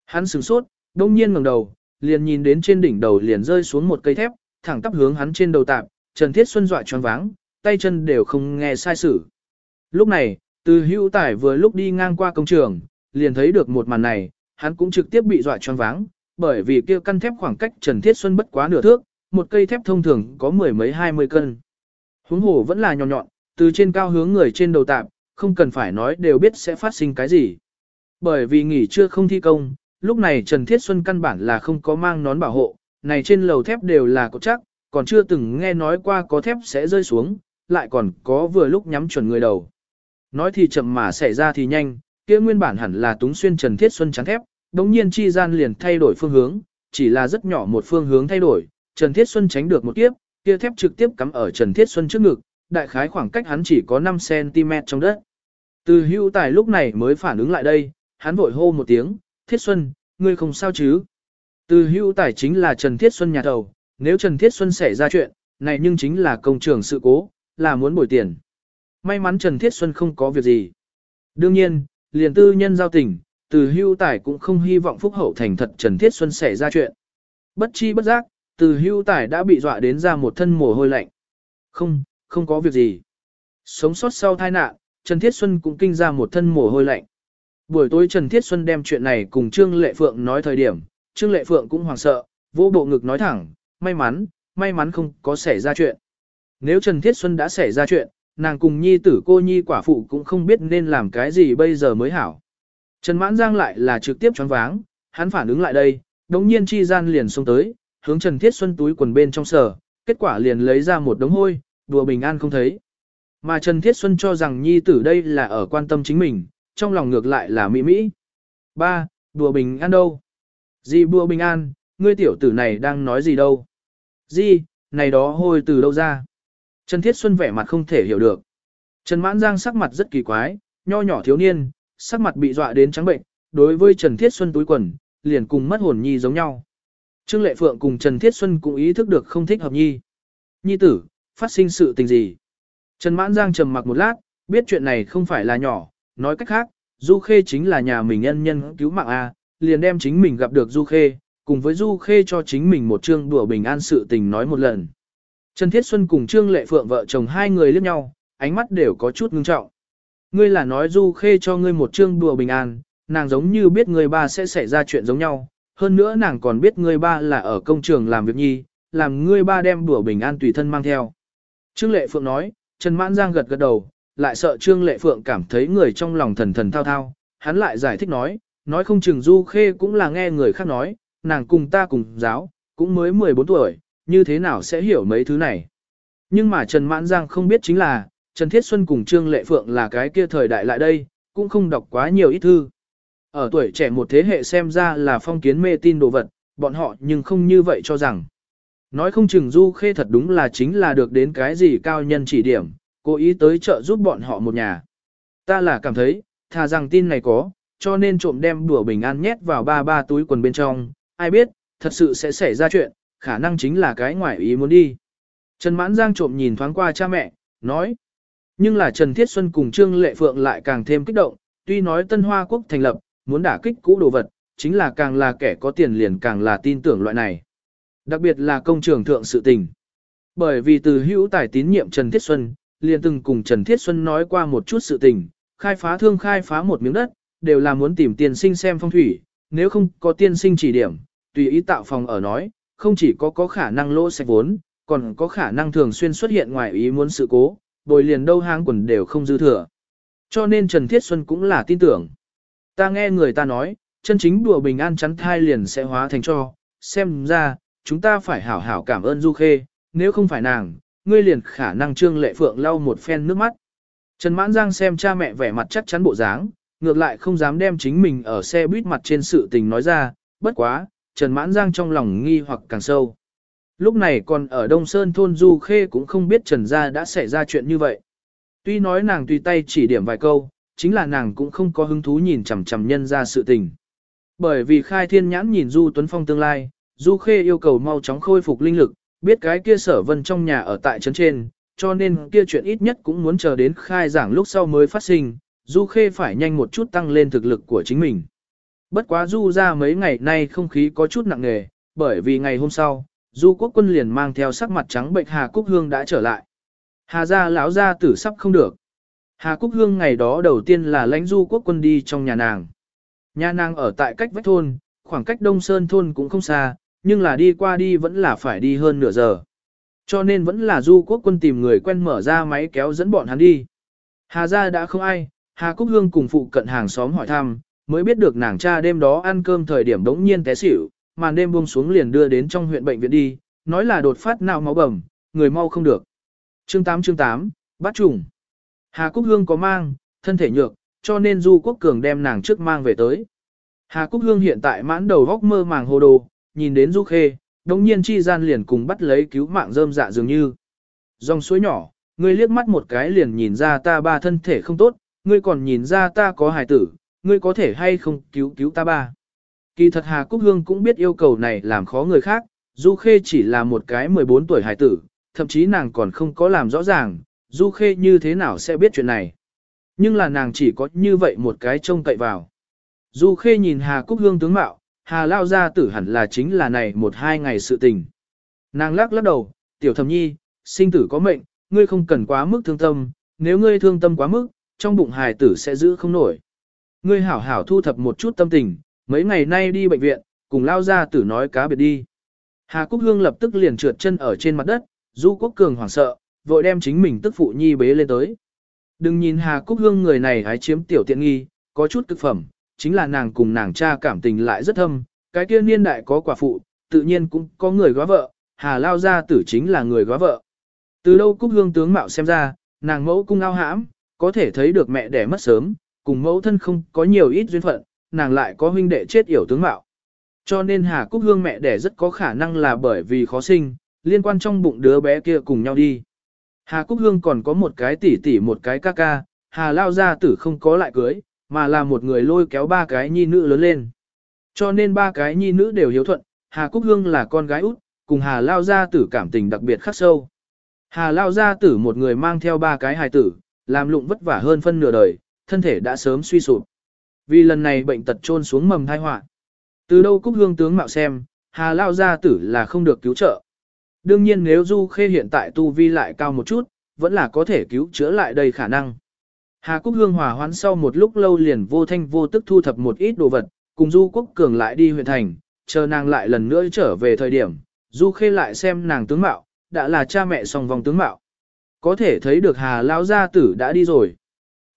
Hắn sửng sốt, đông nhiên ngẩng đầu, liền nhìn đến trên đỉnh đầu liền rơi xuống một cây thép, thẳng tắp hướng hắn trên đầu tạp, Trần Thiết Xuân dọa choáng váng, tay chân đều không nghe sai sử. Lúc này, từ hữu tải vừa lúc đi ngang qua công trường, liền thấy được một màn này, hắn cũng trực tiếp bị dọa choáng váng, bởi vì kia căn thép khoảng cách Trần Thiết Xuân bất quá nửa thước, một cây thép thông thường có mười mấy hai mươi cân. Huống hồ vẫn là nhỏ nhọn, từ trên cao hướng người trên đầu tạp, không cần phải nói đều biết sẽ phát sinh cái gì. Bởi vì nghỉ trưa không thi công, lúc này Trần Thiết Xuân căn bản là không có mang nón bảo hộ, này trên lầu thép đều là cột chắc, còn chưa từng nghe nói qua có thép sẽ rơi xuống, lại còn có vừa lúc nhắm chuẩn người đầu. Nói thì chậm mà xảy ra thì nhanh, kia nguyên bản hẳn là túng xuyên Trần Thiết Xuân chắn thép, đống nhiên chi gian liền thay đổi phương hướng, chỉ là rất nhỏ một phương hướng thay đổi, Trần Thiết Xuân tránh được một kiếp, kia thép trực tiếp cắm ở Trần Thiết Xuân trước ngực, đại khái khoảng cách hắn chỉ có 5cm trong đất. Từ hưu tài lúc này mới phản ứng lại đây, hắn vội hô một tiếng, Thiết Xuân, ngươi không sao chứ? Từ hưu tài chính là Trần Thiết Xuân nhà thầu, nếu Trần Thiết Xuân xảy ra chuyện, này nhưng chính là công trường sự cố, là muốn bồi tiền. May mắn Trần Thiết Xuân không có việc gì. Đương nhiên, liền tư nhân giao tình, từ hưu tài cũng không hy vọng phúc hậu thành thật Trần Thiết Xuân xảy ra chuyện. Bất chi bất giác, từ hưu tài đã bị dọa đến ra một thân mồ hôi lạnh. Không, không có việc gì. Sống sót sau tai nạn, Trần Thiết Xuân cũng kinh ra một thân mồ hôi lạnh. Buổi tối Trần Thiết Xuân đem chuyện này cùng Trương Lệ Phượng nói thời điểm, Trương Lệ Phượng cũng hoảng sợ, vô bộ ngực nói thẳng, may mắn, may mắn không có xảy ra chuyện. Nếu Trần Thiết Xuân đã xảy ra chuyện, nàng cùng nhi tử cô nhi quả phụ cũng không biết nên làm cái gì bây giờ mới hảo. Trần Mãn Giang lại là trực tiếp choáng váng, hắn phản ứng lại đây, đống nhiên chi gian liền xông tới, hướng Trần Thiết Xuân túi quần bên trong sở, kết quả liền lấy ra một đống hôi, đùa bình an không thấy. Mà Trần Thiết Xuân cho rằng nhi tử đây là ở quan tâm chính mình, trong lòng ngược lại là mỹ mỹ. Ba, đùa bình an đâu? di đùa bình an, ngươi tiểu tử này đang nói gì đâu? di này đó hôi từ đâu ra? Trần Thiết Xuân vẻ mặt không thể hiểu được. Trần Mãn Giang sắc mặt rất kỳ quái, nho nhỏ thiếu niên, sắc mặt bị dọa đến trắng bệnh, đối với Trần Thiết Xuân túi quần, liền cùng mất hồn nhi giống nhau. Trương Lệ Phượng cùng Trần Thiết Xuân cũng ý thức được không thích hợp nhi. Nhi tử, phát sinh sự tình gì? Trần Mãn Giang trầm mặc một lát, biết chuyện này không phải là nhỏ, nói cách khác, Du Khê chính là nhà mình nhân nhân cứu mạng A, liền đem chính mình gặp được Du Khê, cùng với Du Khê cho chính mình một chương đùa bình an sự tình nói một lần. Trần Thiết Xuân cùng Trương Lệ Phượng vợ chồng hai người liếc nhau, ánh mắt đều có chút ngưng trọng. Ngươi là nói Du Khê cho ngươi một chương đùa bình an, nàng giống như biết người ba sẽ xảy ra chuyện giống nhau, hơn nữa nàng còn biết người ba là ở công trường làm việc nhi, làm ngươi ba đem đùa bình an tùy thân mang theo. Trương Lệ Phượng nói, Trần Mãn Giang gật gật đầu, lại sợ Trương Lệ Phượng cảm thấy người trong lòng thần thần thao thao, hắn lại giải thích nói, nói không chừng Du Khê cũng là nghe người khác nói, nàng cùng ta cùng giáo, cũng mới 14 tuổi, như thế nào sẽ hiểu mấy thứ này. Nhưng mà Trần Mãn Giang không biết chính là, Trần Thiết Xuân cùng Trương Lệ Phượng là cái kia thời đại lại đây, cũng không đọc quá nhiều ít thư. Ở tuổi trẻ một thế hệ xem ra là phong kiến mê tin đồ vật, bọn họ nhưng không như vậy cho rằng. Nói không chừng Du Khê thật đúng là chính là được đến cái gì cao nhân chỉ điểm, cố ý tới trợ giúp bọn họ một nhà. Ta là cảm thấy, thà rằng tin này có, cho nên trộm đem đùa bình an nhét vào ba ba túi quần bên trong, ai biết, thật sự sẽ xảy ra chuyện, khả năng chính là cái ngoại ý muốn đi. Trần Mãn Giang trộm nhìn thoáng qua cha mẹ, nói. Nhưng là Trần Thiết Xuân cùng Trương Lệ Phượng lại càng thêm kích động, tuy nói Tân Hoa Quốc thành lập, muốn đả kích cũ đồ vật, chính là càng là kẻ có tiền liền càng là tin tưởng loại này. Đặc biệt là công trường thượng sự tình. Bởi vì từ hữu tài tín nhiệm Trần Thiết Xuân, liền từng cùng Trần Thiết Xuân nói qua một chút sự tình, khai phá thương khai phá một miếng đất, đều là muốn tìm tiền sinh xem phong thủy, nếu không có tiên sinh chỉ điểm, tùy ý tạo phòng ở nói, không chỉ có có khả năng lỗ sạch vốn, còn có khả năng thường xuyên xuất hiện ngoài ý muốn sự cố, bồi liền đâu hang quần đều không dư thừa. Cho nên Trần Thiết Xuân cũng là tin tưởng. Ta nghe người ta nói, chân chính đùa bình an chắn thai liền sẽ hóa thành cho, xem ra, chúng ta phải hảo hảo cảm ơn Du Khê, nếu không phải nàng, ngươi liền khả năng trương lệ phượng lau một phen nước mắt. Trần Mãn Giang xem cha mẹ vẻ mặt chắc chắn bộ dáng, ngược lại không dám đem chính mình ở xe buýt mặt trên sự tình nói ra, bất quá, Trần Mãn Giang trong lòng nghi hoặc càng sâu. Lúc này còn ở Đông Sơn thôn Du Khê cũng không biết Trần Gia đã xảy ra chuyện như vậy. Tuy nói nàng tùy tay chỉ điểm vài câu, chính là nàng cũng không có hứng thú nhìn chằm chằm nhân ra sự tình. Bởi vì khai thiên nhãn nhìn Du Tuấn Phong tương lai, Du Khê yêu cầu mau chóng khôi phục linh lực, biết cái kia sở vân trong nhà ở tại trấn trên, cho nên kia chuyện ít nhất cũng muốn chờ đến khai giảng lúc sau mới phát sinh, Du Khê phải nhanh một chút tăng lên thực lực của chính mình. Bất quá Du ra mấy ngày nay không khí có chút nặng nề, bởi vì ngày hôm sau, Du quốc quân liền mang theo sắc mặt trắng bệnh Hà Cúc Hương đã trở lại. Hà gia lão gia tử sắp không được. Hà Cúc Hương ngày đó đầu tiên là lãnh Du quốc quân đi trong nhà nàng. Nhà nàng ở tại cách vách thôn, khoảng cách Đông Sơn thôn cũng không xa, nhưng là đi qua đi vẫn là phải đi hơn nửa giờ. Cho nên vẫn là Du quốc quân tìm người quen mở ra máy kéo dẫn bọn hắn đi. Hà gia đã không ai, Hà Cúc Hương cùng phụ cận hàng xóm hỏi thăm, mới biết được nàng cha đêm đó ăn cơm thời điểm đống nhiên té xỉu, màn đêm buông xuống liền đưa đến trong huyện bệnh viện đi, nói là đột phát não máu bầm, người mau không được. Chương 8 chương 8, bắt trùng. Hà Cúc Hương có mang, thân thể nhược, cho nên Du Quốc Cường đem nàng trước mang về tới. Hà Cúc Hương hiện tại mãn đầu góc mơ màng hồ đồ, nhìn đến Du Khê, đống nhiên chi gian liền cùng bắt lấy cứu mạng rơm dạ dường như. Dòng suối nhỏ, ngươi liếc mắt một cái liền nhìn ra ta ba thân thể không tốt, ngươi còn nhìn ra ta có hài tử, ngươi có thể hay không cứu cứu ta ba. Kỳ thật Hà Cúc Hương cũng biết yêu cầu này làm khó người khác, Du Khê chỉ là một cái 14 tuổi hài tử, thậm chí nàng còn không có làm rõ ràng, Du Khê như thế nào sẽ biết chuyện này. Nhưng là nàng chỉ có như vậy một cái trông cậy vào. Du Khê nhìn Hà Cúc Hương tướng mạo, Hà Lao gia tử hẳn là chính là này một hai ngày sự tình. Nàng lắc lắc đầu, tiểu thầm nhi, sinh tử có mệnh, ngươi không cần quá mức thương tâm, nếu ngươi thương tâm quá mức, trong bụng hài tử sẽ giữ không nổi. Ngươi hảo hảo thu thập một chút tâm tình, mấy ngày nay đi bệnh viện, cùng lao gia tử nói cá biệt đi. Hà Cúc Hương lập tức liền trượt chân ở trên mặt đất, Du Quốc Cường hoảng sợ, vội đem chính mình tức phụ nhi bế lên tới. Đừng nhìn Hà Cúc Hương người này hái chiếm tiểu tiện nghi, có chút cực phẩm, chính là nàng cùng nàng cha cảm tình lại rất thâm, cái kia niên đại có quả phụ, tự nhiên cũng có người góa vợ, Hà Lao gia tử chính là người góa vợ. Từ đâu Cúc Hương tướng mạo xem ra, nàng mẫu cung ao hãm, có thể thấy được mẹ đẻ mất sớm, cùng mẫu thân không có nhiều ít duyên phận, nàng lại có huynh đệ chết yểu tướng mạo. Cho nên Hà Cúc Hương mẹ đẻ rất có khả năng là bởi vì khó sinh, liên quan trong bụng đứa bé kia cùng nhau đi. Hà Cúc Hương còn có một cái tỷ tỷ một cái ca ca, Hà Lao gia tử không có lại cưới, mà là một người lôi kéo ba cái nhi nữ lớn lên. Cho nên ba cái nhi nữ đều hiếu thuận, Hà Cúc Hương là con gái út, cùng Hà Lao gia tử cảm tình đặc biệt khắc sâu. Hà Lao gia tử một người mang theo ba cái hài tử, làm lụng vất vả hơn phân nửa đời, thân thể đã sớm suy sụp. Vì lần này bệnh tật trôn xuống mầm thai họa. Từ đâu Cúc Hương tướng mạo xem, Hà Lao gia tử là không được cứu trợ. Đương nhiên nếu Du Khê hiện tại tu vi lại cao một chút, vẫn là có thể cứu chữa lại đầy khả năng. Hà Cúc Hương hòa hoãn sau một lúc lâu liền vô thanh vô tức thu thập một ít đồ vật, cùng Du Quốc Cường lại đi huyện thành, chờ nàng lại lần nữa trở về thời điểm, Du Khê lại xem nàng tướng mạo, đã là cha mẹ song vòng tướng mạo. Có thể thấy được Hà Lao Gia Tử đã đi rồi.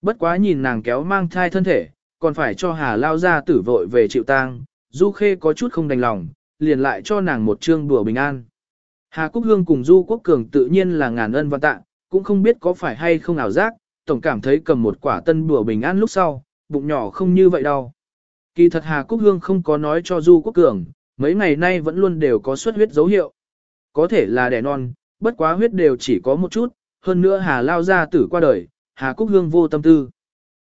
Bất quá nhìn nàng kéo mang thai thân thể, còn phải cho Hà Lao Gia Tử vội về chịu tang, Du Khê có chút không đành lòng, liền lại cho nàng một chương đùa bình an. Hà Cúc Hương cùng Du Quốc Cường tự nhiên là ngàn ân văn tạ, cũng không biết có phải hay không ảo giác, tổng cảm thấy cầm một quả tân bùa bình an lúc sau, bụng nhỏ không như vậy đâu. Kỳ thật Hà Cúc Hương không có nói cho Du Quốc Cường, mấy ngày nay vẫn luôn đều có xuất huyết dấu hiệu. Có thể là đẻ non, bất quá huyết đều chỉ có một chút, hơn nữa Hà lao ra tử qua đời, Hà Cúc Hương vô tâm tư.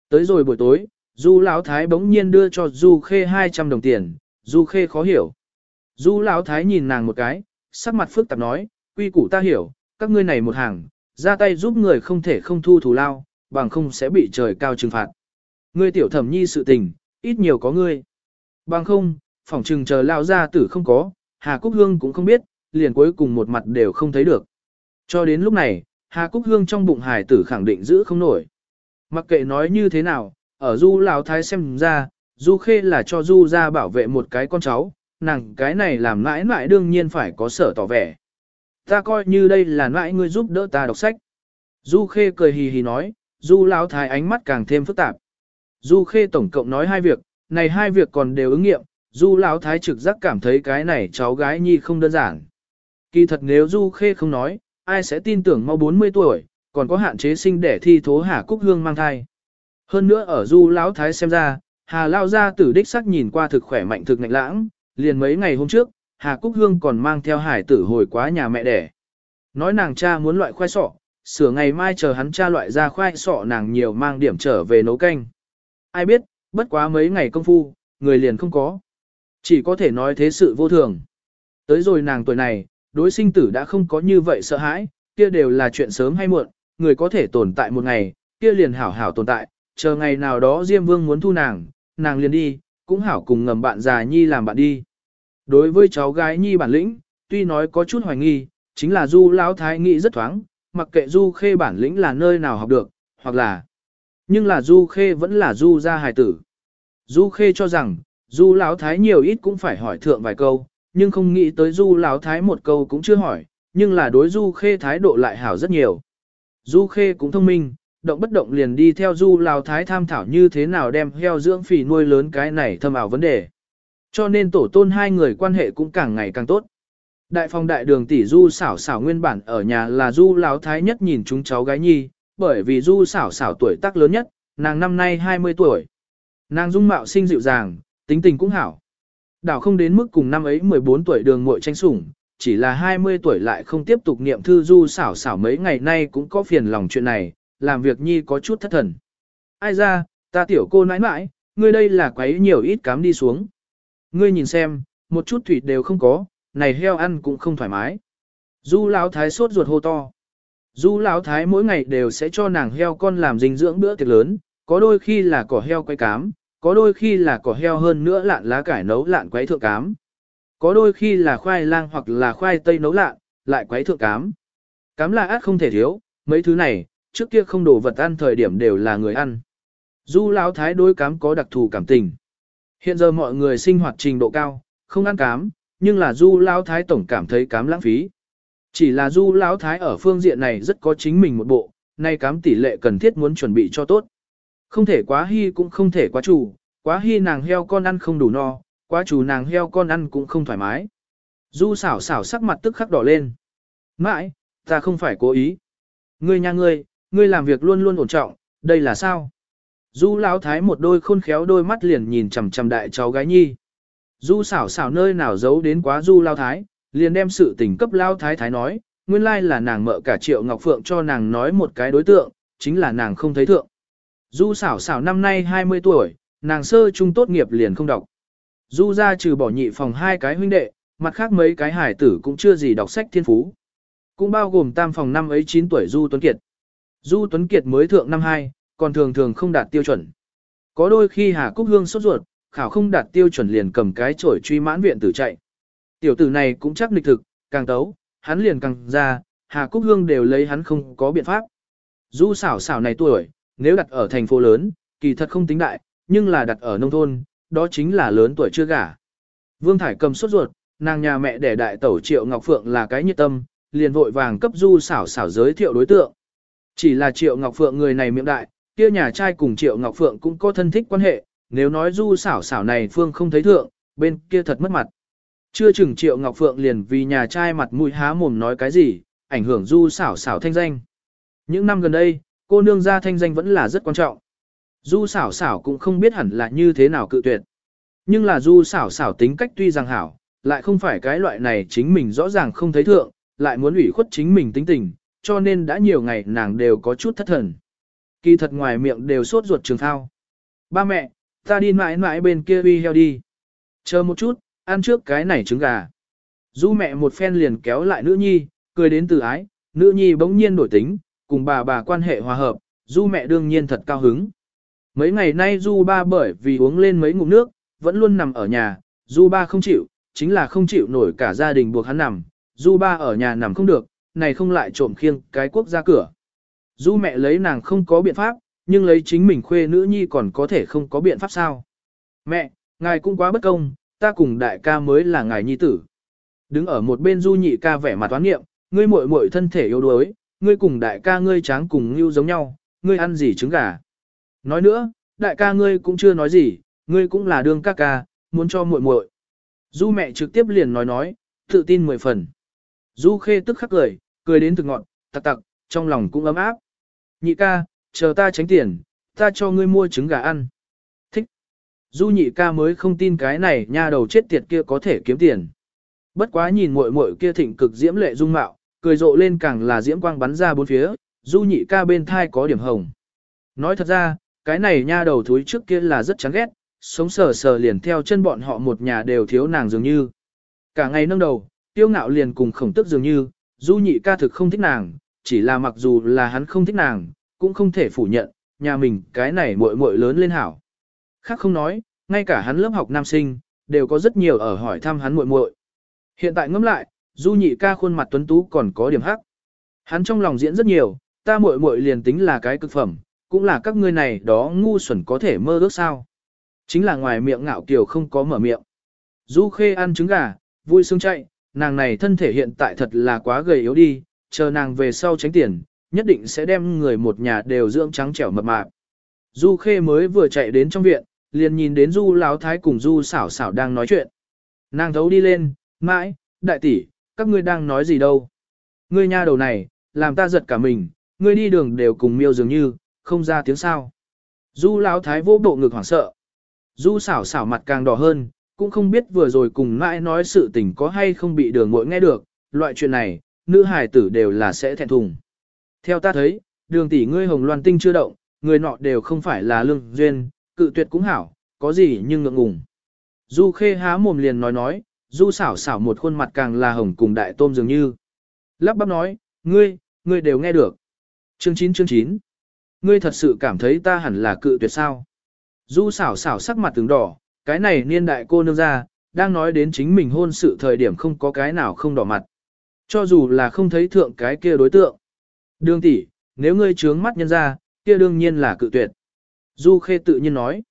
Tới rồi buổi tối, Du Lão Thái bỗng nhiên đưa cho Du Khê 200 đồng tiền, Du Khê khó hiểu. Du Lão Thái nhìn nàng một cái, sắc mặt phức tạp nói, quy củ ta hiểu, các ngươi này một hàng, ra tay giúp người không thể không thu thù lao, bằng không sẽ bị trời cao trừng phạt. Ngươi tiểu thẩm nhi sự tình, ít nhiều có ngươi. Bằng không, phỏng trừng chờ lao ra tử không có, Hà Cúc Hương cũng không biết, liền cuối cùng một mặt đều không thấy được. Cho đến lúc này, Hà Cúc Hương trong bụng hải tử khẳng định giữ không nổi. Mặc kệ nói như thế nào, ở Du Lão Thái xem ra, Du Khê là cho Du ra bảo vệ một cái con cháu, nàng cái này làm mãi mãi đương nhiên phải có sở tỏ vẻ. Ta coi như đây là mãi ngươi giúp đỡ ta đọc sách. Du Khê cười hì hì nói, Du Lão Thái ánh mắt càng thêm phức tạp. Du Khê tổng cộng nói hai việc, này hai việc còn đều ứng nghiệm, Du Lão Thái trực giác cảm thấy cái này cháu gái nhi không đơn giản. Kỳ thật nếu Du Khê không nói, ai sẽ tin tưởng mau 40 tuổi, còn có hạn chế sinh để thi thố Hà Cúc Hương mang thai. Hơn nữa ở Du Lão Thái xem ra, Hà Lao gia tử đích sắc nhìn qua thực khỏe mạnh thực ngạnh lãng, liền mấy ngày hôm trước, Hà Cúc Hương còn mang theo hải tử hồi quá nhà mẹ đẻ. Nói nàng cha muốn loại khoai sọ, sửa ngày mai chờ hắn cha loại ra khoai sọ nàng nhiều mang điểm trở về nấu canh. Ai biết, bất quá mấy ngày công phu, người liền không có. Chỉ có thể nói thế sự vô thường. Tới rồi nàng tuổi này, đối sinh tử đã không có như vậy sợ hãi, kia đều là chuyện sớm hay muộn, người có thể tồn tại một ngày, kia liền hảo hảo tồn tại, chờ ngày nào đó Diêm Vương muốn thu nàng, nàng liền đi, cũng hảo cùng ngầm bạn già nhi làm bạn đi. Đối với cháu gái nhi bản lĩnh, tuy nói có chút hoài nghi, chính là Du lão thái nghĩ rất thoáng, mặc kệ Du khê bản lĩnh là nơi nào học được, hoặc là nhưng là Du khê vẫn là Du gia hài tử. Du khê cho rằng, Du lão thái nhiều ít cũng phải hỏi thượng vài câu, nhưng không nghĩ tới Du lão thái một câu cũng chưa hỏi, nhưng là đối Du khê thái độ lại hảo rất nhiều. Du khê cũng thông minh, động bất động liền đi theo Du lão thái tham thảo như thế nào đem heo dưỡng phì nuôi lớn cái này thâm ảo vấn đề. Cho nên tổ tôn hai người quan hệ cũng càng ngày càng tốt. Đại phòng đại đường tỷ Du xảo xảo nguyên bản ở nhà là Du lão thái nhất nhìn chúng cháu gái nhi, bởi vì Du xảo xảo tuổi tác lớn nhất, nàng năm nay 20 tuổi. Nàng dung mạo sinh dịu dàng, tính tình cũng hảo. Đảo không đến mức cùng năm ấy 14 tuổi đường muội tranh sủng, chỉ là 20 tuổi lại không tiếp tục niệm thư Du xảo xảo mấy ngày nay cũng có phiền lòng chuyện này, làm việc nhi có chút thất thần. Ai ra, ta tiểu cô nãi nãi, ngươi đây là quấy nhiều ít cám đi xuống. Ngươi nhìn xem, một chút thủy đều không có, này heo ăn cũng không thoải mái. Du lão thái sốt ruột hô to. Du lão thái mỗi ngày đều sẽ cho nàng heo con làm dinh dưỡng bữa tiệc lớn, có đôi khi là cỏ heo quay cám, có đôi khi là cỏ heo hơn nữa lạn lá cải nấu lạn quấy thượng cám. Có đôi khi là khoai lang hoặc là khoai tây nấu lạn, lại quấy thượng cám. Cám là át không thể thiếu, mấy thứ này, trước kia không đồ vật ăn thời điểm đều là người ăn. Du lão thái đối cám có đặc thù cảm tình. Hiện giờ mọi người sinh hoạt trình độ cao, không ăn cám, nhưng là du lão thái tổng cảm thấy cám lãng phí. Chỉ là du lão thái ở phương diện này rất có chính mình một bộ, nay cám tỷ lệ cần thiết muốn chuẩn bị cho tốt. Không thể quá hy cũng không thể quá chủ, quá hy nàng heo con ăn không đủ no, quá chủ nàng heo con ăn cũng không thoải mái. Du xảo xảo sắc mặt tức khắc đỏ lên. Mãi, ta không phải cố ý. Ngươi nhà ngươi, ngươi làm việc luôn luôn ổn trọng, đây là sao? Du lão thái một đôi khôn khéo đôi mắt liền nhìn chằm chằm đại cháu gái nhi. Du xảo xảo nơi nào giấu đến quá du lao thái, liền đem sự tình cấp lao thái thái nói, nguyên lai là nàng mợ cả triệu ngọc phượng cho nàng nói một cái đối tượng, chính là nàng không thấy thượng. Du xảo xảo năm nay 20 tuổi, nàng sơ trung tốt nghiệp liền không đọc. Du ra trừ bỏ nhị phòng hai cái huynh đệ, mặt khác mấy cái hải tử cũng chưa gì đọc sách thiên phú. Cũng bao gồm tam phòng năm ấy 9 tuổi Du Tuấn Kiệt. Du Tuấn Kiệt mới thượng năm 2, còn thường thường không đạt tiêu chuẩn. Có đôi khi Hà Cúc Hương sốt ruột, khảo không đạt tiêu chuẩn liền cầm cái chổi truy mãn viện tử chạy. Tiểu tử này cũng chắc lịch thực, càng tấu, hắn liền càng ra, Hà Cúc Hương đều lấy hắn không có biện pháp. Du xảo xảo này tuổi, nếu đặt ở thành phố lớn, kỳ thật không tính đại, nhưng là đặt ở nông thôn, đó chính là lớn tuổi chưa gả. Vương Thải cầm sốt ruột, nàng nhà mẹ đẻ đại tẩu Triệu Ngọc Phượng là cái nhiệt tâm, liền vội vàng cấp du xảo xảo giới thiệu đối tượng. Chỉ là Triệu Ngọc Phượng người này miệng đại, kia nhà trai cùng Triệu Ngọc Phượng cũng có thân thích quan hệ, nếu nói du xảo xảo này Phương không thấy thượng, bên kia thật mất mặt. Chưa chừng Triệu Ngọc Phượng liền vì nhà trai mặt mũi há mồm nói cái gì, ảnh hưởng du xảo xảo thanh danh. Những năm gần đây, cô nương gia thanh danh vẫn là rất quan trọng. Du xảo xảo cũng không biết hẳn là như thế nào cự tuyệt. Nhưng là du xảo xảo tính cách tuy rằng hảo, lại không phải cái loại này chính mình rõ ràng không thấy thượng, lại muốn ủy khuất chính mình tính tình, cho nên đã nhiều ngày nàng đều có chút thất thần. Kỳ thật ngoài miệng đều sốt ruột trường thao. Ba mẹ, ta đi mãi mãi bên kia uy heo đi. Chờ một chút, ăn trước cái này trứng gà. Du mẹ một phen liền kéo lại nữ nhi, cười đến từ ái, nữ nhi bỗng nhiên đổi tính, cùng bà bà quan hệ hòa hợp, du mẹ đương nhiên thật cao hứng. Mấy ngày nay du ba bởi vì uống lên mấy ngụm nước, vẫn luôn nằm ở nhà, du ba không chịu, chính là không chịu nổi cả gia đình buộc hắn nằm, du ba ở nhà nằm không được, này không lại trộm khiêng cái quốc ra cửa. Du mẹ lấy nàng không có biện pháp, nhưng lấy chính mình khuê nữ nhi còn có thể không có biện pháp sao. Mẹ, ngài cũng quá bất công, ta cùng đại ca mới là ngài nhi tử. Đứng ở một bên du nhị ca vẻ mặt toán nghiệm, ngươi muội muội thân thể yếu đuối, ngươi cùng đại ca ngươi tráng cùng như giống nhau, ngươi ăn gì trứng gà. Nói nữa, đại ca ngươi cũng chưa nói gì, ngươi cũng là đương ca ca, muốn cho muội muội. Du mẹ trực tiếp liền nói nói, tự tin mười phần. Du khê tức khắc cười, cười đến thực ngọn, tặc tặc, trong lòng cũng ấm áp. Nhị ca, chờ ta tránh tiền, ta cho ngươi mua trứng gà ăn. Thích. Du nhị ca mới không tin cái này nha đầu chết tiệt kia có thể kiếm tiền. Bất quá nhìn muội muội kia thịnh cực diễm lệ dung mạo, cười rộ lên càng là diễm quang bắn ra bốn phía, du nhị ca bên thai có điểm hồng. Nói thật ra, cái này nha đầu thúi trước kia là rất chán ghét, sống sờ sờ liền theo chân bọn họ một nhà đều thiếu nàng dường như. Cả ngày nâng đầu, tiêu ngạo liền cùng khổng tức dường như, du nhị ca thực không thích nàng, chỉ là mặc dù là hắn không thích nàng, cũng không thể phủ nhận, nhà mình cái này muội muội lớn lên hảo. Khác không nói, ngay cả hắn lớp học nam sinh, đều có rất nhiều ở hỏi thăm hắn muội muội. Hiện tại ngẫm lại, du nhị ca khuôn mặt tuấn tú còn có điểm hắc. Hắn trong lòng diễn rất nhiều, ta muội muội liền tính là cái cực phẩm, cũng là các ngươi này đó ngu xuẩn có thể mơ ước sao. Chính là ngoài miệng ngạo kiều không có mở miệng. Du khê ăn trứng gà, vui sướng chạy, nàng này thân thể hiện tại thật là quá gầy yếu đi, chờ nàng về sau tránh tiền, nhất định sẽ đem người một nhà đều dưỡng trắng trẻo mập mạp. Du khê mới vừa chạy đến trong viện, liền nhìn đến du Lão thái cùng du Sảo Sảo đang nói chuyện. Nàng thấu đi lên, mãi, đại tỷ, các ngươi đang nói gì đâu. Ngươi nha đầu này, làm ta giật cả mình, ngươi đi đường đều cùng miêu dường như, không ra tiếng sao. Du lão thái vô bộ ngực hoảng sợ. Du Sảo Sảo mặt càng đỏ hơn, cũng không biết vừa rồi cùng mãi nói sự tình có hay không bị đường muội nghe được, loại chuyện này, nữ hài tử đều là sẽ thẹn thùng. Theo ta thấy, đường tỷ ngươi hồng loan tinh chưa động, người nọ đều không phải là lương duyên, cự tuyệt cũng hảo, có gì nhưng ngượng ngùng. Du khê há mồm liền nói nói, du xảo xảo một khuôn mặt càng là hồng cùng đại tôm dường như. Lắp bắp nói, ngươi, ngươi đều nghe được. Chương 9 chương 9. Ngươi thật sự cảm thấy ta hẳn là cự tuyệt sao. Du xảo xảo sắc mặt từng đỏ, cái này niên đại cô nương ra, đang nói đến chính mình hôn sự thời điểm không có cái nào không đỏ mặt. Cho dù là không thấy thượng cái kia đối tượng. Đường tỷ, nếu ngươi trướng mắt nhân ra, kia đương nhiên là cự tuyệt. Du khê tự nhiên nói.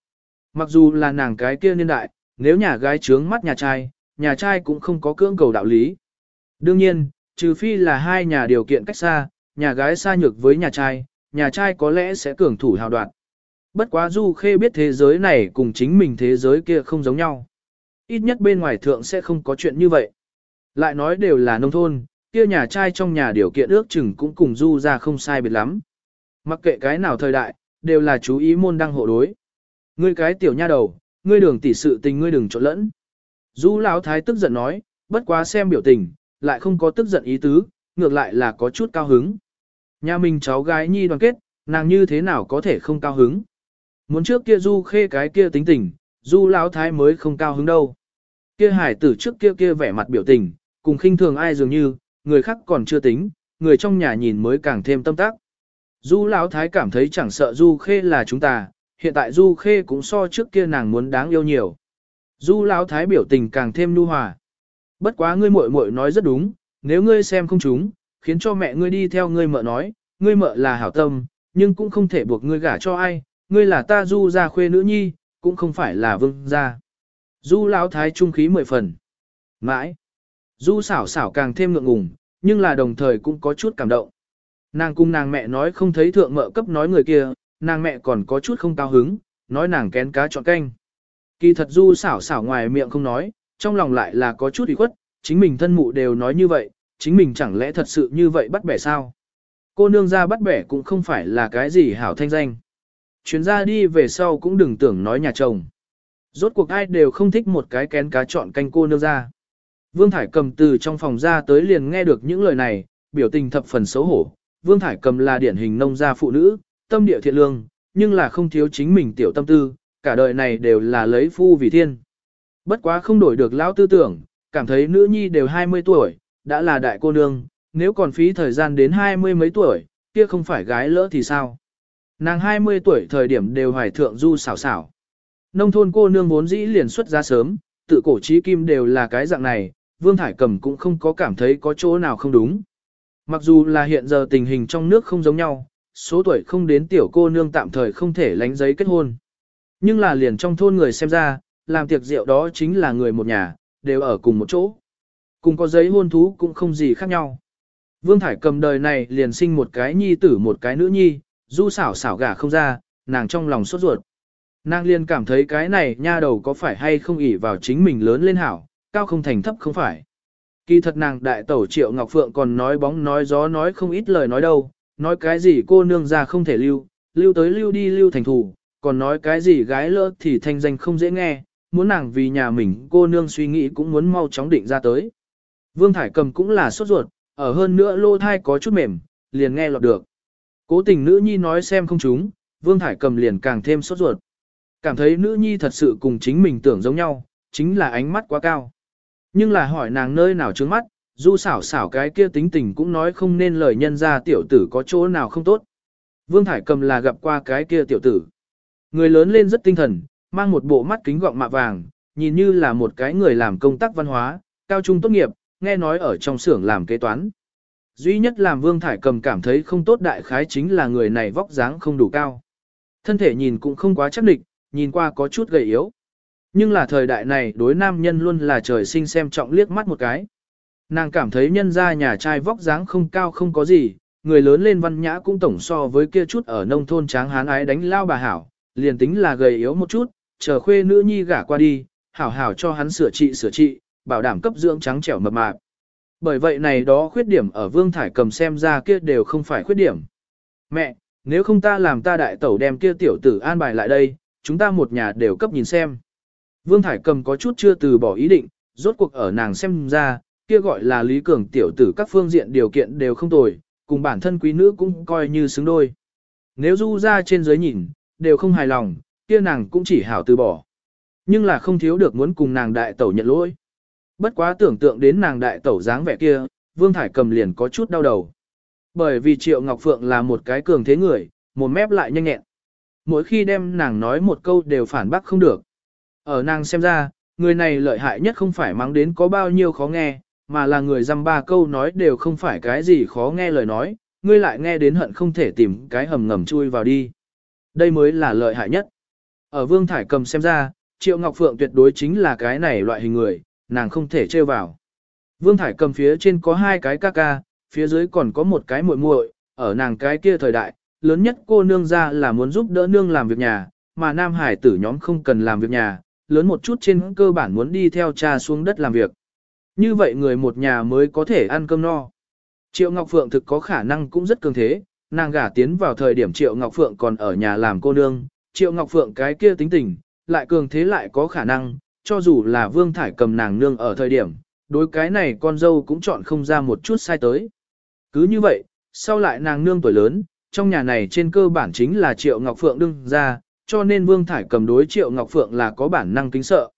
Mặc dù là nàng cái kia niên đại, nếu nhà gái trướng mắt nhà trai, nhà trai cũng không có cưỡng cầu đạo lý. Đương nhiên, trừ phi là hai nhà điều kiện cách xa, nhà gái xa nhược với nhà trai, nhà trai có lẽ sẽ cường thủ hào đoạn. Bất quá Du Khê biết thế giới này cùng chính mình thế giới kia không giống nhau. Ít nhất bên ngoài thượng sẽ không có chuyện như vậy. Lại nói đều là nông thôn, kia nhà trai trong nhà điều kiện ước chừng cũng cùng Du ra không sai biệt lắm. Mặc kệ cái nào thời đại, đều là chú ý môn đăng hộ đối. Ngươi cái tiểu nha đầu, ngươi đường tỷ sự tình ngươi đừng trộn lẫn. Du Lão Thái tức giận nói, bất quá xem biểu tình, lại không có tức giận ý tứ, ngược lại là có chút cao hứng. Nhà mình cháu gái nhi đoàn kết, nàng như thế nào có thể không cao hứng. Muốn trước kia Du khê cái kia tính tình, Du Lão Thái mới không cao hứng đâu. Kia hải tử trước kia kia vẻ mặt biểu tình, cùng khinh thường ai dường như, người khác còn chưa tính, người trong nhà nhìn mới càng thêm tâm tác. Du Lão Thái cảm thấy chẳng sợ Du khê là chúng ta, hiện tại Du khê cũng so trước kia nàng muốn đáng yêu nhiều. Du Lão Thái biểu tình càng thêm nu hòa. Bất quá ngươi muội muội nói rất đúng, nếu ngươi xem không chúng, khiến cho mẹ ngươi đi theo ngươi mợ nói, ngươi mợ là hảo tâm, nhưng cũng không thể buộc ngươi gả cho ai, ngươi là ta Du gia khuê nữ nhi, cũng không phải là vương gia. Du Lão Thái trung khí mười phần. Mãi. Du xảo xảo càng thêm ngượng ngùng, nhưng là đồng thời cũng có chút cảm động. Nàng cùng nàng mẹ nói không thấy thượng mợ cấp nói người kia, nàng mẹ còn có chút không cao hứng, nói nàng kén cá chọn canh. Kỳ thật du xảo xảo ngoài miệng không nói, trong lòng lại là có chút ủy khuất, chính mình thân mụ đều nói như vậy, chính mình chẳng lẽ thật sự như vậy bắt bẻ sao? Cô nương ra bắt bẻ cũng không phải là cái gì hảo thanh danh. Chuyến ra đi về sau cũng đừng tưởng nói nhà chồng. Rốt cuộc ai đều không thích một cái kén cá chọn canh cô nương ra. Vương Thải cầm từ trong phòng ra tới liền nghe được những lời này, biểu tình thập phần xấu hổ. Vương Thải cầm là điển hình nông gia phụ nữ, tâm địa thiện lương, nhưng là không thiếu chính mình tiểu tâm tư, cả đời này đều là lấy phu vì thiên. Bất quá không đổi được lão tư tưởng, cảm thấy nữ nhi đều 20 tuổi, đã là đại cô nương, nếu còn phí thời gian đến hai mươi mấy tuổi, kia không phải gái lỡ thì sao. Nàng 20 tuổi thời điểm đều hoài thượng du xảo xảo. Nông thôn cô nương vốn dĩ liền xuất ra sớm, tự cổ trí kim đều là cái dạng này, Vương Thải Cầm cũng không có cảm thấy có chỗ nào không đúng. Mặc dù là hiện giờ tình hình trong nước không giống nhau, số tuổi không đến tiểu cô nương tạm thời không thể lánh giấy kết hôn. Nhưng là liền trong thôn người xem ra, làm tiệc rượu đó chính là người một nhà, đều ở cùng một chỗ. Cùng có giấy hôn thú cũng không gì khác nhau. Vương Thải cầm đời này liền sinh một cái nhi tử một cái nữ nhi, du xảo xảo gả không ra, nàng trong lòng sốt ruột. Nàng liền cảm thấy cái này nha đầu có phải hay không ỷ vào chính mình lớn lên hảo, cao không thành thấp không phải. Kỳ thật nàng đại tẩu triệu Ngọc Phượng còn nói bóng nói gió nói không ít lời nói đâu, nói cái gì cô nương ra không thể lưu, lưu tới lưu đi lưu thành thủ, còn nói cái gì gái lỡ thì thanh danh không dễ nghe, muốn nàng vì nhà mình cô nương suy nghĩ cũng muốn mau chóng định ra tới. Vương Thải Cầm cũng là sốt ruột, ở hơn nữa lô thai có chút mềm, liền nghe lọt được. Cố tình nữ nhi nói xem không chúng, Vương Thải Cầm liền càng thêm sốt ruột. Cảm thấy nữ nhi thật sự cùng chính mình tưởng giống nhau, chính là ánh mắt quá cao. Nhưng là hỏi nàng nơi nào trướng mắt, du xảo xảo cái kia tính tình cũng nói không nên lời nhân ra tiểu tử có chỗ nào không tốt. Vương Thải Cầm là gặp qua cái kia tiểu tử. Người lớn lên rất tinh thần, mang một bộ mắt kính gọng mạ vàng, nhìn như là một cái người làm công tác văn hóa, cao trung tốt nghiệp, nghe nói ở trong xưởng làm kế toán. Duy nhất làm Vương Thải Cầm cảm thấy không tốt đại khái chính là người này vóc dáng không đủ cao. Thân thể nhìn cũng không quá chắc địch, nhìn qua có chút gầy yếu. Nhưng là thời đại này đối nam nhân luôn là trời sinh xem trọng liếc mắt một cái. Nàng cảm thấy nhân ra nhà trai vóc dáng không cao không có gì, người lớn lên văn nhã cũng tổng so với kia chút ở nông thôn tráng hán ái đánh lao bà hảo, liền tính là gầy yếu một chút, chờ khuê nữ nhi gả qua đi, hảo hảo cho hắn sửa trị sửa trị, bảo đảm cấp dưỡng trắng trẻo mập mạp. Bởi vậy này đó khuyết điểm ở Vương Thải cầm xem ra kia đều không phải khuyết điểm. Mẹ, nếu không ta làm ta đại tẩu đem kia tiểu tử an bài lại đây, chúng ta một nhà đều cấp nhìn xem. Vương Thải cầm có chút chưa từ bỏ ý định, rốt cuộc ở nàng xem ra, kia gọi là Lý Cường tiểu tử các phương diện điều kiện đều không tồi, cùng bản thân quý nữ cũng coi như xứng đôi. Nếu du ra trên dưới nhìn, đều không hài lòng, kia nàng cũng chỉ hảo từ bỏ. Nhưng là không thiếu được muốn cùng nàng đại tẩu nhận lỗi. Bất quá tưởng tượng đến nàng đại tẩu dáng vẻ kia, Vương Thải cầm liền có chút đau đầu. Bởi vì Triệu Ngọc Phượng là một cái cường thế người, một mép lại nhanh nhẹn. Mỗi khi đem nàng nói một câu đều phản bác không được. Ở nàng xem ra, người này lợi hại nhất không phải mắng đến có bao nhiêu khó nghe, mà là người dăm ba câu nói đều không phải cái gì khó nghe lời nói, ngươi lại nghe đến hận không thể tìm cái hầm ngầm chui vào đi. Đây mới là lợi hại nhất. Ở Vương Thải cầm xem ra, Triệu Ngọc Phượng tuyệt đối chính là cái này loại hình người, nàng không thể trêu vào. Vương Thải cầm phía trên có hai cái ca ca, phía dưới còn có một cái muội muội, ở nàng cái kia thời đại, lớn nhất cô nương ra là muốn giúp đỡ nương làm việc nhà, mà nam hải tử nhóm không cần làm việc nhà, lớn một chút trên cơ bản muốn đi theo cha xuống đất làm việc. Như vậy người một nhà mới có thể ăn cơm no. Triệu Ngọc Phượng thực có khả năng cũng rất cường thế, nàng gả tiến vào thời điểm Triệu Ngọc Phượng còn ở nhà làm cô nương, Triệu Ngọc Phượng cái kia tính tình, lại cường thế lại có khả năng, cho dù là Vương Thải cầm nàng nương ở thời điểm, đối cái này con dâu cũng chọn không ra một chút sai tới. Cứ như vậy, sau lại nàng nương tuổi lớn, trong nhà này trên cơ bản chính là Triệu Ngọc Phượng đương ra, cho nên Vương Thải cầm đối Triệu Ngọc Phượng là có bản năng kính sợ.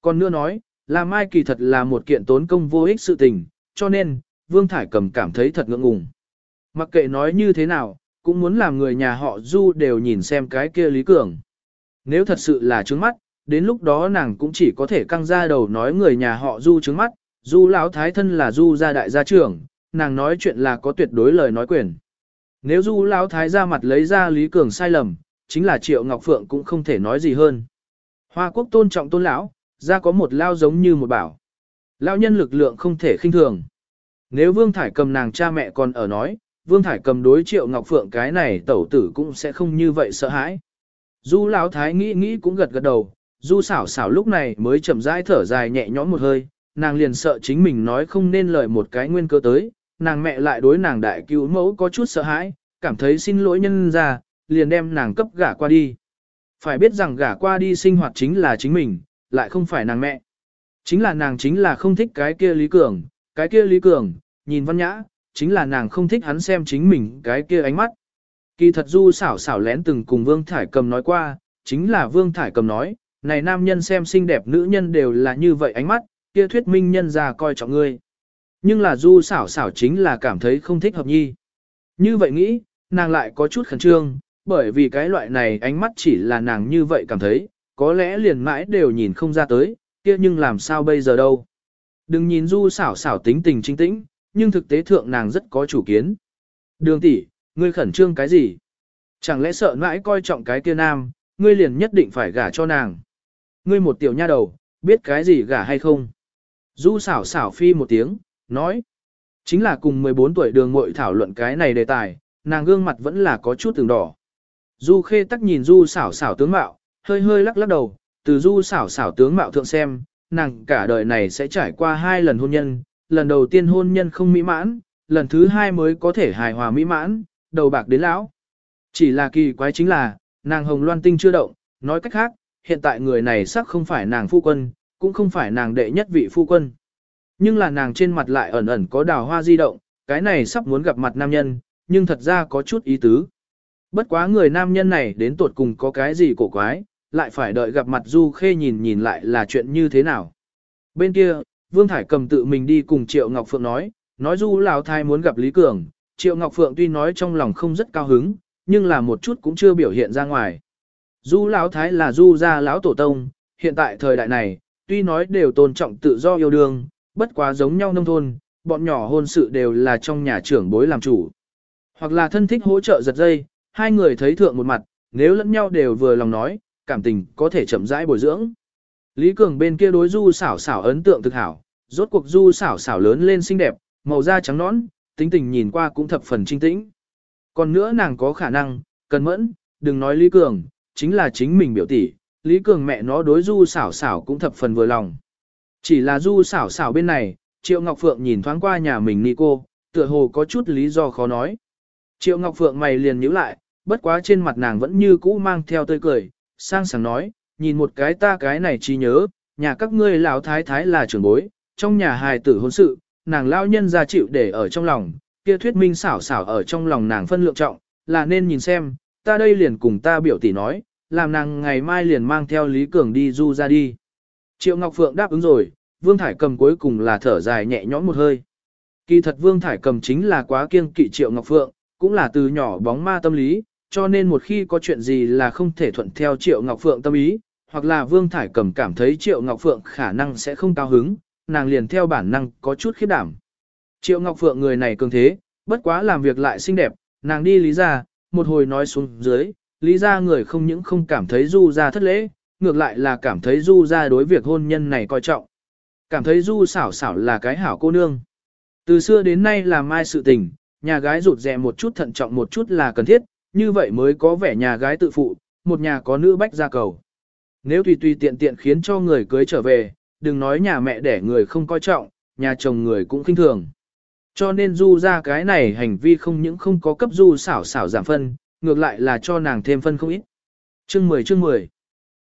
Còn nữa nói, làm mai kỳ thật là một kiện tốn công vô ích sự tình, cho nên, Vương Thải cầm cảm thấy thật ngượng ngùng. Mặc kệ nói như thế nào, cũng muốn làm người nhà họ Du đều nhìn xem cái kia Lý Cường. Nếu thật sự là trướng mắt, đến lúc đó nàng cũng chỉ có thể căng ra đầu nói người nhà họ Du trướng mắt, Du lão thái thân là Du gia đại gia trưởng, nàng nói chuyện là có tuyệt đối lời nói quyền. Nếu Du lão thái ra mặt lấy ra Lý Cường sai lầm, chính là Triệu Ngọc Phượng cũng không thể nói gì hơn. Hoa quốc tôn trọng tôn lão, ra có một lao giống như một bảo. Lão nhân lực lượng không thể khinh thường. Nếu Vương Thải cầm nàng cha mẹ còn ở nói, Vương Thải cầm đối Triệu Ngọc Phượng cái này tẩu tử cũng sẽ không như vậy sợ hãi. Du Lão Thái nghĩ nghĩ cũng gật gật đầu, du xảo xảo lúc này mới chậm rãi thở dài nhẹ nhõm một hơi, nàng liền sợ chính mình nói không nên lời một cái nguyên cơ tới, nàng mẹ lại đối nàng đại cứu mẫu có chút sợ hãi, cảm thấy xin lỗi nhân ra, liền đem nàng cấp gả qua đi. Phải biết rằng gả qua đi sinh hoạt chính là chính mình, lại không phải nàng mẹ. Chính là nàng chính là không thích cái kia Lý Cường, cái kia Lý Cường, nhìn văn nhã, chính là nàng không thích hắn xem chính mình cái kia ánh mắt. Kỳ thật du xảo xảo lén từng cùng Vương Thải Cầm nói qua, chính là Vương Thải Cầm nói, này nam nhân xem xinh đẹp nữ nhân đều là như vậy ánh mắt, kia thuyết minh nhân ra coi trọng ngươi. Nhưng là du xảo xảo chính là cảm thấy không thích hợp nhi. Như vậy nghĩ, nàng lại có chút khẩn trương, bởi vì cái loại này ánh mắt chỉ là nàng như vậy cảm thấy, có lẽ liền mãi đều nhìn không ra tới, kia nhưng làm sao bây giờ đâu. Đừng nhìn du xảo xảo tính tình chính tĩnh, nhưng thực tế thượng nàng rất có chủ kiến. Đường tỷ, ngươi khẩn trương cái gì? Chẳng lẽ sợ mãi coi trọng cái kia nam, ngươi liền nhất định phải gả cho nàng. Ngươi một tiểu nha đầu, biết cái gì gả hay không? Du xảo xảo phi một tiếng, nói. Chính là cùng 14 tuổi đường mội thảo luận cái này đề tài, nàng gương mặt vẫn là có chút từng đỏ. Du khê tắc nhìn du xảo xảo tướng mạo, hơi hơi lắc lắc đầu, từ du xảo xảo tướng mạo thượng xem, nàng cả đời này sẽ trải qua hai lần hôn nhân, lần đầu tiên hôn nhân không mỹ mãn, lần thứ hai mới có thể hài hòa mỹ mãn, đầu bạc đến lão. Chỉ là kỳ quái chính là, nàng hồng loan tinh chưa động, nói cách khác, hiện tại người này sắc không phải nàng phu quân, cũng không phải nàng đệ nhất vị phu quân. Nhưng là nàng trên mặt lại ẩn ẩn có đào hoa di động, cái này sắp muốn gặp mặt nam nhân, nhưng thật ra có chút ý tứ. Bất quá người nam nhân này đến tuột cùng có cái gì cổ quái, lại phải đợi gặp mặt Du Khê nhìn nhìn lại là chuyện như thế nào. Bên kia, Vương Thải cầm tự mình đi cùng Triệu Ngọc Phượng nói, nói Du Lão Thái muốn gặp Lý Cường, Triệu Ngọc Phượng tuy nói trong lòng không rất cao hứng, nhưng là một chút cũng chưa biểu hiện ra ngoài. Du Lão Thái là Du gia lão tổ tông, hiện tại thời đại này, tuy nói đều tôn trọng tự do yêu đương, bất quá giống nhau nông thôn, bọn nhỏ hôn sự đều là trong nhà trưởng bối làm chủ. Hoặc là thân thích hỗ trợ giật dây, hai người thấy thượng một mặt, nếu lẫn nhau đều vừa lòng nói, cảm tình có thể chậm rãi bồi dưỡng. Lý Cường bên kia đối du xảo xảo ấn tượng thực hảo, rốt cuộc du xảo xảo lớn lên xinh đẹp, màu da trắng nõn, tính tình nhìn qua cũng thập phần trinh tĩnh. Còn nữa nàng có khả năng, cần mẫn, đừng nói Lý Cường, chính là chính mình biểu tỷ, Lý Cường mẹ nó đối du xảo xảo cũng thập phần vừa lòng. Chỉ là du xảo xảo bên này, Triệu Ngọc Phượng nhìn thoáng qua nhà mình Nico, tựa hồ có chút lý do khó nói. Triệu Ngọc Phượng mày liền nhíu lại, bất quá trên mặt nàng vẫn như cũ mang theo tươi cười, sang sảng nói, nhìn một cái ta cái này chỉ nhớ, nhà các ngươi lão thái thái là trưởng bối, trong nhà hài tử hôn sự, nàng lao nhân ra chịu để ở trong lòng, kia thuyết minh xảo xảo ở trong lòng nàng phân lượng trọng, là nên nhìn xem, ta đây liền cùng ta biểu tỷ nói, làm nàng ngày mai liền mang theo Lý Cường đi du ra đi. Triệu Ngọc Phượng đáp ứng rồi, Vương Thải Cầm cuối cùng là thở dài nhẹ nhõm một hơi. Kỳ thật Vương Thải Cầm chính là quá kiêng kỵ Triệu Ngọc Phượng, cũng là từ nhỏ bóng ma tâm lý, cho nên một khi có chuyện gì là không thể thuận theo Triệu Ngọc Phượng tâm ý, hoặc là Vương Thải cẩm cảm thấy Triệu Ngọc Phượng khả năng sẽ không cao hứng, nàng liền theo bản năng có chút khiếp đảm. Triệu Ngọc Phượng người này cường thế, bất quá làm việc lại xinh đẹp, nàng đi lý ra, một hồi nói xuống dưới, lý ra người không những không cảm thấy du ra thất lễ, ngược lại là cảm thấy du ra đối việc hôn nhân này coi trọng. Cảm thấy du xảo xảo là cái hảo cô nương. Từ xưa đến nay là mai sự tình, nhà gái rụt rè một chút thận trọng một chút là cần thiết, như vậy mới có vẻ nhà gái tự phụ, một nhà có nữ bách gia cầu. Nếu tùy tùy tiện tiện khiến cho người cưới trở về, đừng nói nhà mẹ đẻ người không coi trọng, nhà chồng người cũng khinh thường. Cho nên du ra cái này hành vi không những không có cấp du xảo xảo giảm phân, ngược lại là cho nàng thêm phân không ít. Chương 10 chương 10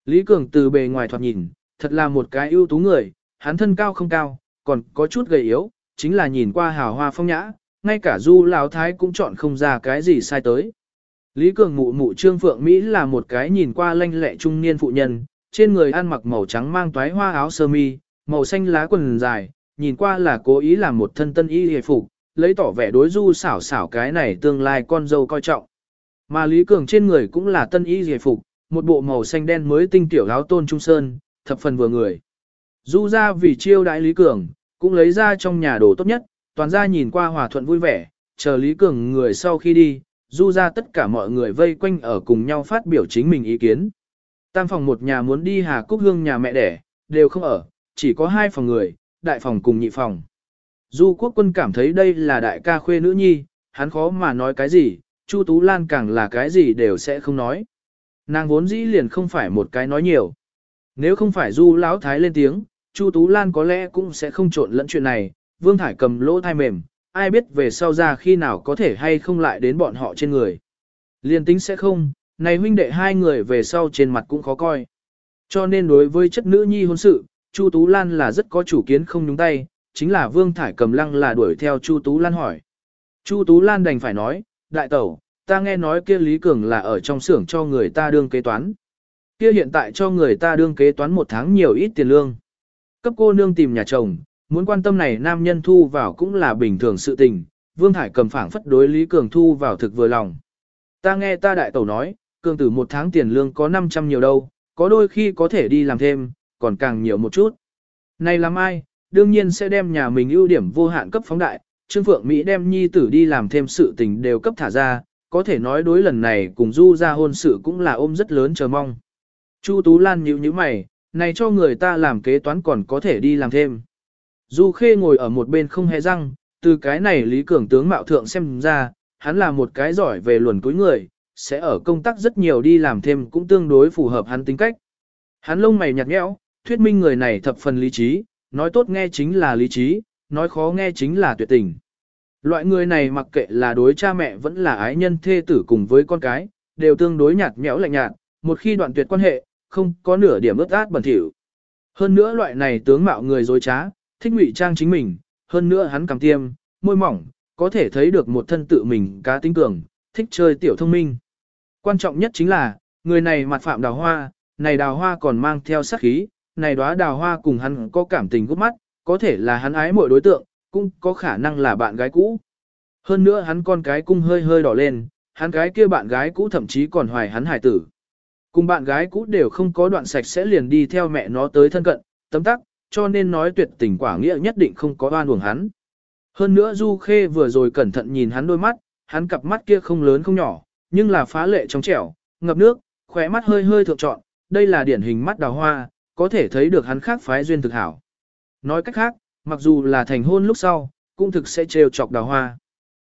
Lý Cường từ bề ngoài thoạt nhìn, thật là một cái ưu tú người, hắn thân cao không cao, còn có chút gầy yếu, chính là nhìn qua hào hoa phong nhã, ngay cả du lão thái cũng chọn không ra cái gì sai tới. Lý Cường mụ mụ Trương Phượng Mỹ là một cái nhìn qua lanh lẹ trung niên phụ nhân, trên người ăn mặc màu trắng mang toái hoa áo sơ mi, màu xanh lá quần dài, nhìn qua là cố ý làm một thân tân y hề phục, lấy tỏ vẻ đối du xảo xảo cái này tương lai con dâu coi trọng. Mà Lý Cường trên người cũng là tân y hề phục, một bộ màu xanh đen mới tinh tiểu áo tôn trung sơn, thập phần vừa người. Du ra vì chiêu đại Lý Cường, cũng lấy ra trong nhà đồ tốt nhất, toàn ra nhìn qua hòa thuận vui vẻ, chờ Lý Cường người sau khi đi, du ra tất cả mọi người vây quanh ở cùng nhau phát biểu chính mình ý kiến. Tam phòng một nhà muốn đi Hà Cúc Hương nhà mẹ đẻ, đều không ở, chỉ có hai phòng người, đại phòng cùng nhị phòng. Du quốc quân cảm thấy đây là đại ca khuê nữ nhi, hắn khó mà nói cái gì, Chu Tú Lan càng là cái gì đều sẽ không nói. Nàng vốn dĩ liền không phải một cái nói nhiều. Nếu không phải Du Lão Thái lên tiếng, Chu Tú Lan có lẽ cũng sẽ không trộn lẫn chuyện này, Vương Thải cầm lỗ thai mềm, ai biết về sau ra khi nào có thể hay không lại đến bọn họ trên người. Liên tính sẽ không, này huynh đệ hai người về sau trên mặt cũng khó coi. Cho nên đối với chất nữ nhi hôn sự, Chu Tú Lan là rất có chủ kiến không nhúng tay, chính là Vương Thải cầm lăng là đuổi theo Chu Tú Lan hỏi. Chu Tú Lan đành phải nói, đại tẩu, ta nghe nói kia Lý Cường là ở trong xưởng cho người ta đương kế toán. Kia hiện tại cho người ta đương kế toán một tháng nhiều ít tiền lương. Cấp cô nương tìm nhà chồng, muốn quan tâm này nam nhân thu vào cũng là bình thường sự tình, Vương Thải cầm phảng phất đối Lý Cường thu vào thực vừa lòng. Ta nghe ta đại tẩu nói, Cường tử một tháng tiền lương có 500 nhiều đâu, có đôi khi có thể đi làm thêm, còn càng nhiều một chút. Này làm ai, đương nhiên sẽ đem nhà mình ưu điểm vô hạn cấp phóng đại, Trương Phượng Mỹ đem nhi tử đi làm thêm sự tình đều cấp thả ra, có thể nói đối lần này cùng Du ra hôn sự cũng là ôm rất lớn chờ mong. Chu Tú Lan nhíu nhíu mày, này cho người ta làm kế toán còn có thể đi làm thêm. Du Khê ngồi ở một bên không hề răng, từ cái này Lý Cường tướng mạo thượng xem ra, hắn là một cái giỏi về luồn cuối người, sẽ ở công tác rất nhiều đi làm thêm cũng tương đối phù hợp hắn tính cách. Hắn lông mày nhạt nhẽo, thuyết minh người này thập phần lý trí, nói tốt nghe chính là lý trí, nói khó nghe chính là tuyệt tình. Loại người này mặc kệ là đối cha mẹ vẫn là ái nhân thê tử cùng với con cái, đều tương đối nhạt nhẽo lạnh nhạt, một khi đoạn tuyệt quan hệ, không có nửa điểm ướt át bẩn thỉu. Hơn nữa loại này tướng mạo người dối trá, thích ngụy trang chính mình, hơn nữa hắn cầm tiêm, môi mỏng, có thể thấy được một thân tự mình cá tính cường, thích chơi tiểu thông minh. Quan trọng nhất chính là, người này mặt phạm đào hoa, này đào hoa còn mang theo sát khí, này đóa đào hoa cùng hắn có cảm tình gút mắt, có thể là hắn ái mọi đối tượng, cũng có khả năng là bạn gái cũ. Hơn nữa hắn con cái cung hơi hơi đỏ lên, hắn gái kia bạn gái cũ thậm chí còn hoài hắn hải tử. Cùng bạn gái cũ đều không có đoạn sạch sẽ liền đi theo mẹ nó tới thân cận, tấm tắc, cho nên nói tuyệt tình quả nghĩa nhất định không có oan uổng hắn. Hơn nữa Du Khê vừa rồi cẩn thận nhìn hắn đôi mắt, hắn cặp mắt kia không lớn không nhỏ, nhưng là phá lệ trong trẻo, ngập nước, khóe mắt hơi hơi thượng trọn, đây là điển hình mắt đào hoa, có thể thấy được hắn khác phái duyên thực hảo. Nói cách khác, mặc dù là thành hôn lúc sau, cũng thực sẽ trêu chọc đào hoa.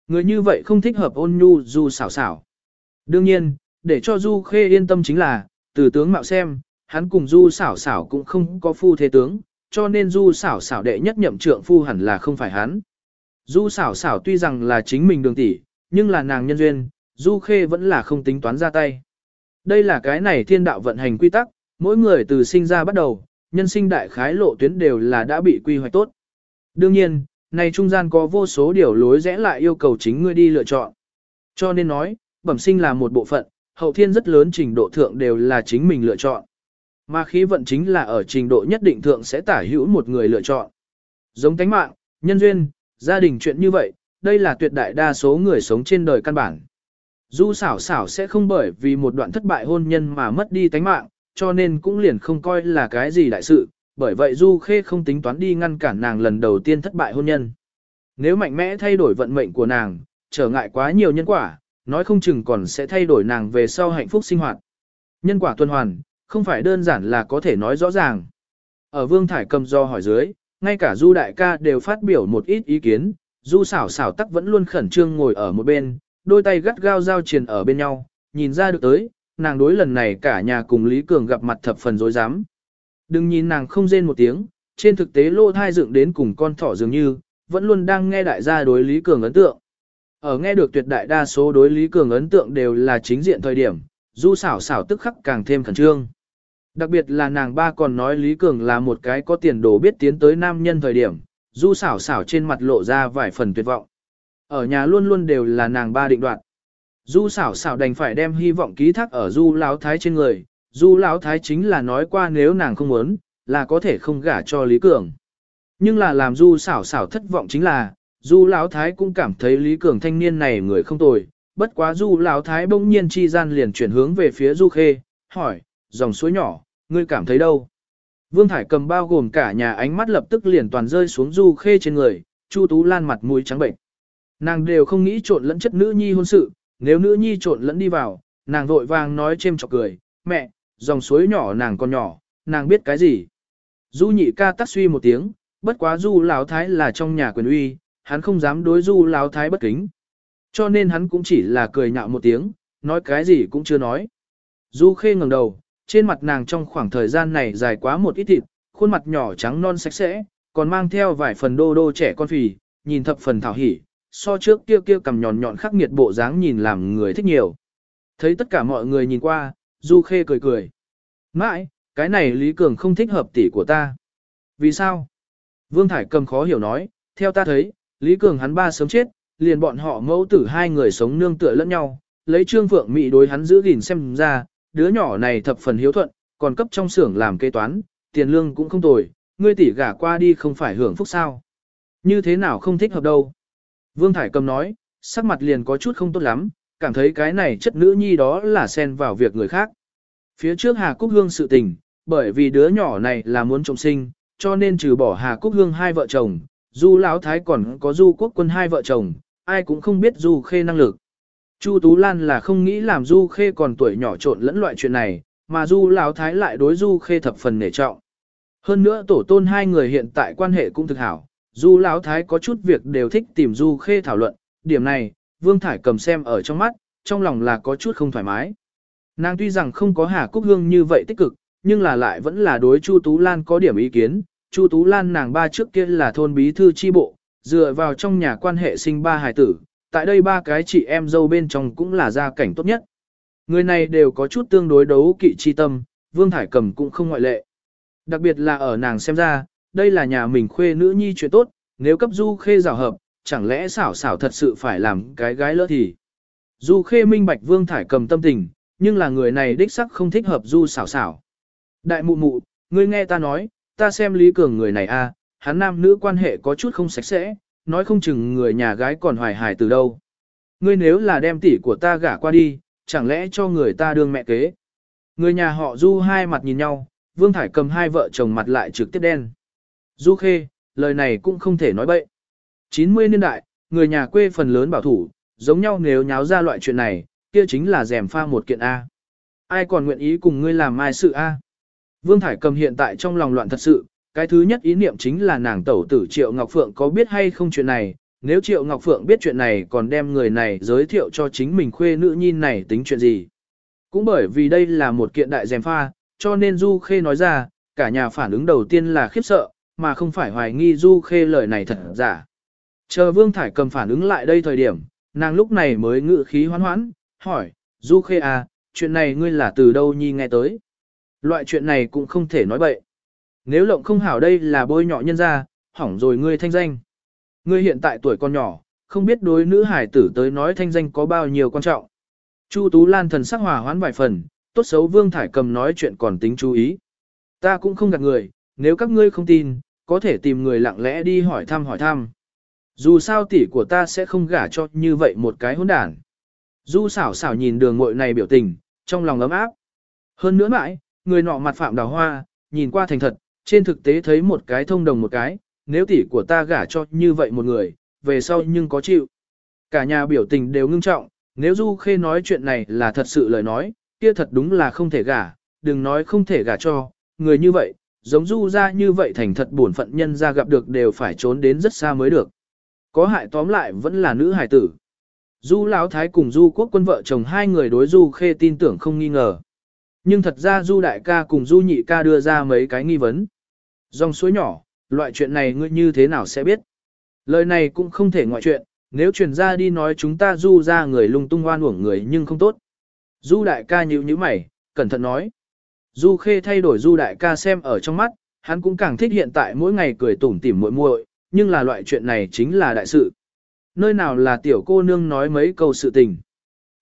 Người như vậy không thích hợp ôn nhu du xảo xảo. Đương nhiên, để cho du khê yên tâm chính là, từ tướng mạo xem, hắn cùng du xảo xảo cũng không có phu thế tướng, cho nên du xảo xảo đệ nhất nhậm trượng phu hẳn là không phải hắn. Du xảo xảo tuy rằng là chính mình đường tỷ, nhưng là nàng nhân duyên, du khê vẫn là không tính toán ra tay. Đây là cái này thiên đạo vận hành quy tắc, mỗi người từ sinh ra bắt đầu, nhân sinh đại khái lộ tuyến đều là đã bị quy hoạch tốt. Đương nhiên, này trung gian có vô số điều lối rẽ lại yêu cầu chính ngươi đi lựa chọn. Cho nên nói, bẩm sinh là một bộ phận, hậu thiên rất lớn trình độ thượng đều là chính mình lựa chọn. Mà khí vận chính là ở trình độ nhất định thượng sẽ tả hữu một người lựa chọn. Giống tánh mạng, nhân duyên, gia đình chuyện như vậy, đây là tuyệt đại đa số người sống trên đời căn bản. Du xảo xảo sẽ không bởi vì một đoạn thất bại hôn nhân mà mất đi tánh mạng, cho nên cũng liền không coi là cái gì đại sự, bởi vậy Du Khê không tính toán đi ngăn cản nàng lần đầu tiên thất bại hôn nhân. Nếu mạnh mẽ thay đổi vận mệnh của nàng, trở ngại quá nhiều nhân quả, nói không chừng còn sẽ thay đổi nàng về sau hạnh phúc sinh hoạt. Nhân quả tuần hoàn, không phải đơn giản là có thể nói rõ ràng. Ở Vương Thải cầm do hỏi dưới, ngay cả Du Đại ca đều phát biểu một ít ý kiến, Du xảo xảo tắc vẫn luôn khẩn trương ngồi ở một bên, đôi tay gắt gao giao triền ở bên nhau, nhìn ra được tới, nàng đối lần này cả nhà cùng Lý Cường gặp mặt thập phần dối dám. Đừng nhìn nàng không rên một tiếng, trên thực tế lô thai dựng đến cùng con thỏ dường như, vẫn luôn đang nghe đại gia đối Lý Cường ấn tượng. Ở nghe được tuyệt đại đa số đối Lý Cường ấn tượng đều là chính diện thời điểm, du xảo xảo tức khắc càng thêm khẩn trương. Đặc biệt là nàng ba còn nói Lý Cường là một cái có tiền đồ biết tiến tới nam nhân thời điểm, du xảo xảo trên mặt lộ ra vài phần tuyệt vọng. Ở nhà luôn luôn đều là nàng ba định đoạt. Du xảo xảo đành phải đem hy vọng ký thác ở du lão thái trên người, du lão thái chính là nói qua nếu nàng không muốn, là có thể không gả cho Lý Cường. Nhưng là làm du xảo xảo thất vọng chính là, du lão thái cũng cảm thấy Lý Cường thanh niên này người không tồi, bất quá du lão thái bỗng nhiên chi gian liền chuyển hướng về phía du khê, hỏi, dòng suối nhỏ, ngươi cảm thấy đâu? Vương Thải cầm bao gồm cả nhà ánh mắt lập tức liền toàn rơi xuống du khê trên người, Chu Tú Lan mặt mũi trắng bệnh. Nàng đều không nghĩ trộn lẫn chất nữ nhi hôn sự, nếu nữ nhi trộn lẫn đi vào, nàng vội vàng nói chêm chọc cười, mẹ, dòng suối nhỏ nàng còn nhỏ, nàng biết cái gì. Du nhị ca tắt suy một tiếng, bất quá du lão thái là trong nhà quyền uy, hắn không dám đối du lão thái bất kính. Cho nên hắn cũng chỉ là cười nhạo một tiếng, nói cái gì cũng chưa nói. Du khê ngẩng đầu, trên mặt nàng trong khoảng thời gian này dài quá một ít thịt, khuôn mặt nhỏ trắng non sạch sẽ, còn mang theo vài phần đô đô trẻ con phì, nhìn thập phần thảo hỉ, so trước kia kia cầm nhọn nhọn khắc nghiệt bộ dáng nhìn làm người thích nhiều. Thấy tất cả mọi người nhìn qua, Du Khê cười cười. Mãi, cái này Lý Cường không thích hợp tỷ của ta. Vì sao? Vương Thải cầm khó hiểu nói, theo ta thấy, Lý Cường hắn ba sớm chết, liền bọn họ mẫu tử hai người sống nương tựa lẫn nhau, lấy Trương Phượng Mị đối hắn giữ gìn xem ra, đứa nhỏ này thập phần hiếu thuận, còn cấp trong xưởng làm kế toán, tiền lương cũng không tồi, ngươi tỷ gả qua đi không phải hưởng phúc sao. Như thế nào không thích hợp đâu. Vương Thải cầm nói, sắc mặt liền có chút không tốt lắm, cảm thấy cái này chất nữ nhi đó là xen vào việc người khác. Phía trước Hà Cúc Hương sự tình, bởi vì đứa nhỏ này là muốn trông sinh, cho nên trừ bỏ Hà Cúc Hương hai vợ chồng, Du Lão Thái còn có Du Quốc Quân hai vợ chồng, ai cũng không biết Du Khê năng lực. Chu Tú Lan là không nghĩ làm Du Khê còn tuổi nhỏ trộn lẫn loại chuyện này, mà Du Lão Thái lại đối Du Khê thập phần nể trọng. Hơn nữa tổ tôn hai người hiện tại quan hệ cũng thực hảo, Du Lão Thái có chút việc đều thích tìm Du Khê thảo luận, điểm này, Vương Thải cầm xem ở trong mắt, trong lòng là có chút không thoải mái. Nàng tuy rằng không có Hà Cúc Hương như vậy tích cực, nhưng là lại vẫn là đối Chu Tú Lan có điểm ý kiến. Chu Tú Lan nàng ba trước kia là thôn bí thư chi bộ, dựa vào trong nhà quan hệ sinh ba hài tử, tại đây ba cái chị em dâu bên trong cũng là gia cảnh tốt nhất. Người này đều có chút tương đối đấu kỵ chi tâm, Vương Thải Cầm cũng không ngoại lệ. Đặc biệt là ở nàng xem ra, đây là nhà mình khuê nữ nhi chuyện tốt, nếu cấp du khê rào hợp, chẳng lẽ xảo xảo thật sự phải làm cái gái lỡ thì. Du khê minh bạch Vương Thải Cầm tâm tình, nhưng là người này đích sắc không thích hợp du xảo xảo. Đại mụ mụ, ngươi nghe ta nói, ta xem Lý Cường người này a, hắn nam nữ quan hệ có chút không sạch sẽ, nói không chừng người nhà gái còn hoài hài từ đâu. Ngươi nếu là đem tỷ của ta gả qua đi, chẳng lẽ cho người ta đương mẹ kế. Người nhà họ Du hai mặt nhìn nhau, Vương Thải cầm hai vợ chồng mặt lại trực tiếp đen. Du Khê, lời này cũng không thể nói bậy. 90 niên đại, người nhà quê phần lớn bảo thủ, giống nhau nếu nháo ra loại chuyện này, kia chính là rèm pha một kiện A. Ai còn nguyện ý cùng ngươi làm mai sự A. Vương Thải cầm hiện tại trong lòng loạn thật sự, cái thứ nhất ý niệm chính là nàng tẩu tử Triệu Ngọc Phượng có biết hay không chuyện này, nếu Triệu Ngọc Phượng biết chuyện này còn đem người này giới thiệu cho chính mình khuê nữ nhi này tính chuyện gì. Cũng bởi vì đây là một kiện đại dèm pha, cho nên Du Khê nói ra, cả nhà phản ứng đầu tiên là khiếp sợ, mà không phải hoài nghi Du Khê lời này thật giả. Chờ Vương Thải cầm phản ứng lại đây thời điểm, nàng lúc này mới ngự khí hoán hoãn, hỏi, Du Khê à, chuyện này ngươi là từ đâu nhi nghe tới? Loại chuyện này cũng không thể nói bậy. Nếu lộng không hảo đây là bôi nhọ nhân ra, hỏng rồi ngươi thanh danh. Ngươi hiện tại tuổi còn nhỏ, không biết đối nữ hải tử tới nói thanh danh có bao nhiêu quan trọng. Chu Tú Lan thần sắc hòa hoãn vài phần, tốt xấu Vương Thải cầm nói chuyện còn tính chú ý. Ta cũng không gạt người, nếu các ngươi không tin, có thể tìm người lặng lẽ đi hỏi thăm hỏi thăm. Dù sao tỷ của ta sẽ không gả cho như vậy một cái hỗn đản. Du xảo xảo nhìn đường muội này biểu tình, trong lòng ấm áp. Hơn nữa mãi, người nọ mặt phạm đào hoa, nhìn qua thành thật, trên thực tế thấy một cái thông đồng một cái, nếu tỷ của ta gả cho như vậy một người, về sau nhưng có chịu. Cả nhà biểu tình đều ngưng trọng, nếu Du Khê nói chuyện này là thật sự lời nói, kia thật đúng là không thể gả, đừng nói không thể gả cho, người như vậy, giống Du ra như vậy thành thật bổn phận nhân ra gặp được đều phải trốn đến rất xa mới được. Có hại tóm lại vẫn là nữ hài tử. Du Lão Thái cùng Du Quốc quân vợ chồng hai người đối Du Khê tin tưởng không nghi ngờ. Nhưng thật ra Du Đại ca cùng Du Nhị ca đưa ra mấy cái nghi vấn. Dòng suối nhỏ, loại chuyện này ngươi như thế nào sẽ biết? Lời này cũng không thể ngoại chuyện, nếu truyền ra đi nói chúng ta Du ra người lung tung oan uổng người nhưng không tốt. Du Đại ca nhíu nhíu mày, cẩn thận nói. Du Khê thay đổi Du Đại ca xem ở trong mắt, hắn cũng càng thích hiện tại mỗi ngày cười tủm tỉm muội muội, nhưng là loại chuyện này chính là đại sự. Nơi nào là tiểu cô nương nói mấy câu sự tình.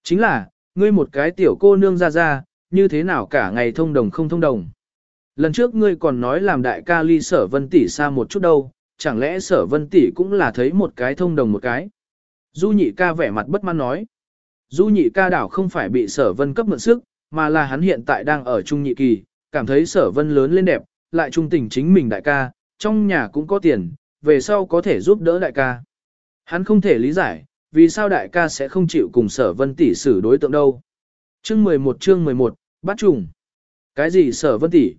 Chính là, ngươi một cái tiểu cô nương ra ra, như thế nào cả ngày thông đồng không thông đồng. Lần trước ngươi còn nói làm đại ca ly sở vân tỷ xa một chút đâu, chẳng lẽ sở vân tỷ cũng là thấy một cái thông đồng một cái. Du nhị ca vẻ mặt bất mãn nói. Du nhị ca đảo không phải bị sở vân cấp mượn sức, mà là hắn hiện tại đang ở trung nhị kỳ, cảm thấy sở vân lớn lên đẹp, lại trung tình chính mình đại ca, trong nhà cũng có tiền, về sau có thể giúp đỡ đại ca. Hắn không thể lý giải, vì sao đại ca sẽ không chịu cùng sở vân tỷ xử đối tượng đâu. Chương 11 chương 11, bắt trùng. Cái gì sở vân tỷ?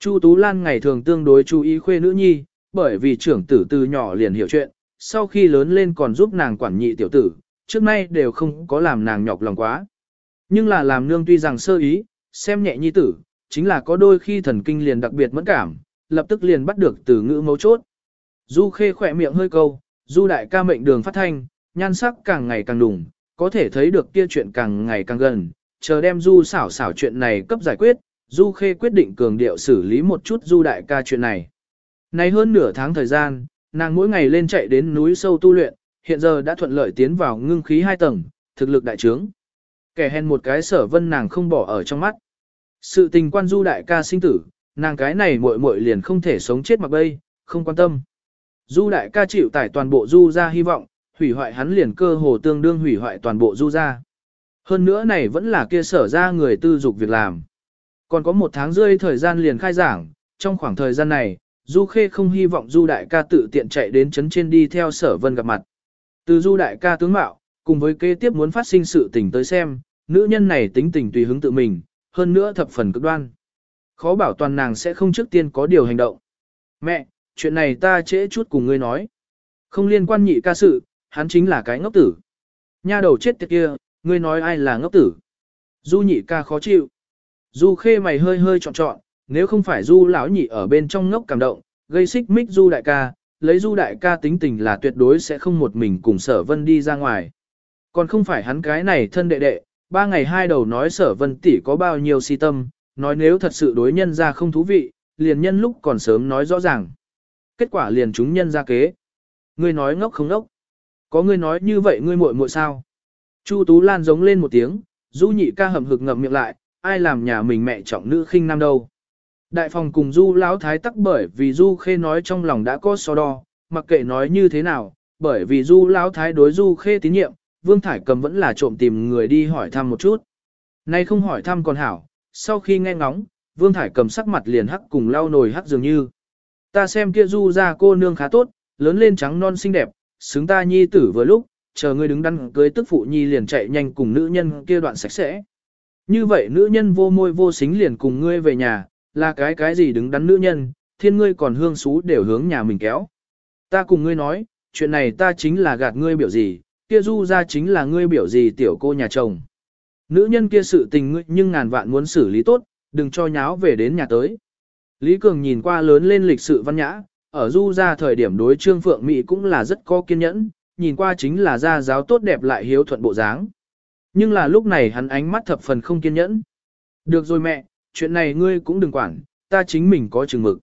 Chu Tú Lan ngày thường tương đối chú ý khuê nữ nhi, bởi vì trưởng tử từ nhỏ liền hiểu chuyện, sau khi lớn lên còn giúp nàng quản nhị tiểu tử, trước nay đều không có làm nàng nhọc lòng quá. Nhưng là làm nương tuy rằng sơ ý, xem nhẹ nhi tử, chính là có đôi khi thần kinh liền đặc biệt mẫn cảm, lập tức liền bắt được từ ngữ mấu chốt. Du Khê khỏe miệng hơi câu, Du đại ca mệnh đường phát thanh, nhan sắc càng ngày càng đùng, có thể thấy được kia chuyện càng ngày càng gần, chờ đem Du xảo xảo chuyện này cấp giải quyết, Du Khê quyết định cường điệu xử lý một chút Du đại ca chuyện này. Nay hơn nửa tháng thời gian, nàng mỗi ngày lên chạy đến núi sâu tu luyện, hiện giờ đã thuận lợi tiến vào ngưng khí hai tầng, thực lực đại trướng. Kẻ hèn một cái sở vân nàng không bỏ ở trong mắt. Sự tình quan Du đại ca sinh tử, nàng cái này muội muội liền không thể sống chết mặc bay, không quan tâm. Du đại ca chịu tải toàn bộ Du ra hy vọng, hủy hoại hắn liền cơ hồ tương đương hủy hoại toàn bộ Du ra. Hơn nữa này vẫn là kia sở ra người tư dục việc làm. Còn có một tháng rơi thời gian liền khai giảng, trong khoảng thời gian này, Du Khê không hy vọng Du Đại ca tự tiện chạy đến chấn trên đi theo sở vân gặp mặt. Từ Du Đại ca tướng mạo, cùng với kế tiếp muốn phát sinh sự tình tới xem, nữ nhân này tính tình tùy hứng tự mình, hơn nữa thập phần cực đoan. Khó bảo toàn nàng sẽ không trước tiên có điều hành động. Mẹ, chuyện này ta trễ chút cùng ngươi nói. Không liên quan nhị ca sự, hắn chính là cái ngốc tử. Nha đầu chết tiệt kia, ngươi nói ai là ngốc tử. Du nhị ca khó chịu. Du khê mày hơi hơi trọn trọn, nếu không phải du lão nhị ở bên trong ngốc cảm động, gây xích mích du đại ca, lấy du đại ca tính tình là tuyệt đối sẽ không một mình cùng sở vân đi ra ngoài. Còn không phải hắn cái này thân đệ đệ, ba ngày hai đầu nói sở vân tỷ có bao nhiêu si tâm, nói nếu thật sự đối nhân ra không thú vị, liền nhân lúc còn sớm nói rõ ràng. Kết quả liền chúng nhân ra kế. Ngươi nói ngốc không ngốc. Có ngươi nói như vậy ngươi muội muội sao? Chu Tú Lan giống lên một tiếng, Du nhị ca hầm hực ngậm miệng lại, ai làm nhà mình mẹ trọng nữ khinh nam đâu. Đại phòng cùng Du lão thái tắc bởi vì Du Khê nói trong lòng đã có so đo, mặc kệ nói như thế nào, bởi vì Du lão thái đối Du Khê tín nhiệm, Vương Thải Cầm vẫn là trộm tìm người đi hỏi thăm một chút. Nay không hỏi thăm còn hảo, sau khi nghe ngóng, Vương Thải Cầm sắc mặt liền hắc cùng lau nồi hắc dường như. Ta xem kia Du ra cô nương khá tốt, lớn lên trắng non xinh đẹp, xứng ta nhi tử vừa lúc, chờ ngươi đứng đắn cưới tức phụ nhi liền chạy nhanh cùng nữ nhân kia đoạn sạch sẽ. Như vậy nữ nhân vô môi vô xính liền cùng ngươi về nhà, là cái cái gì đứng đắn nữ nhân, thiên ngươi còn hương xú đều hướng nhà mình kéo. Ta cùng ngươi nói, chuyện này ta chính là gạt ngươi biểu gì, kia du ra chính là ngươi biểu gì tiểu cô nhà chồng. Nữ nhân kia sự tình ngươi nhưng ngàn vạn muốn xử lý tốt, đừng cho nháo về đến nhà tới. Lý Cường nhìn qua lớn lên lịch sự văn nhã, ở du ra thời điểm đối trương phượng Mỹ cũng là rất có kiên nhẫn, nhìn qua chính là gia giáo tốt đẹp lại hiếu thuận bộ dáng. Nhưng là lúc này hắn ánh mắt thập phần không kiên nhẫn. Được rồi mẹ, chuyện này ngươi cũng đừng quản, ta chính mình có chừng mực.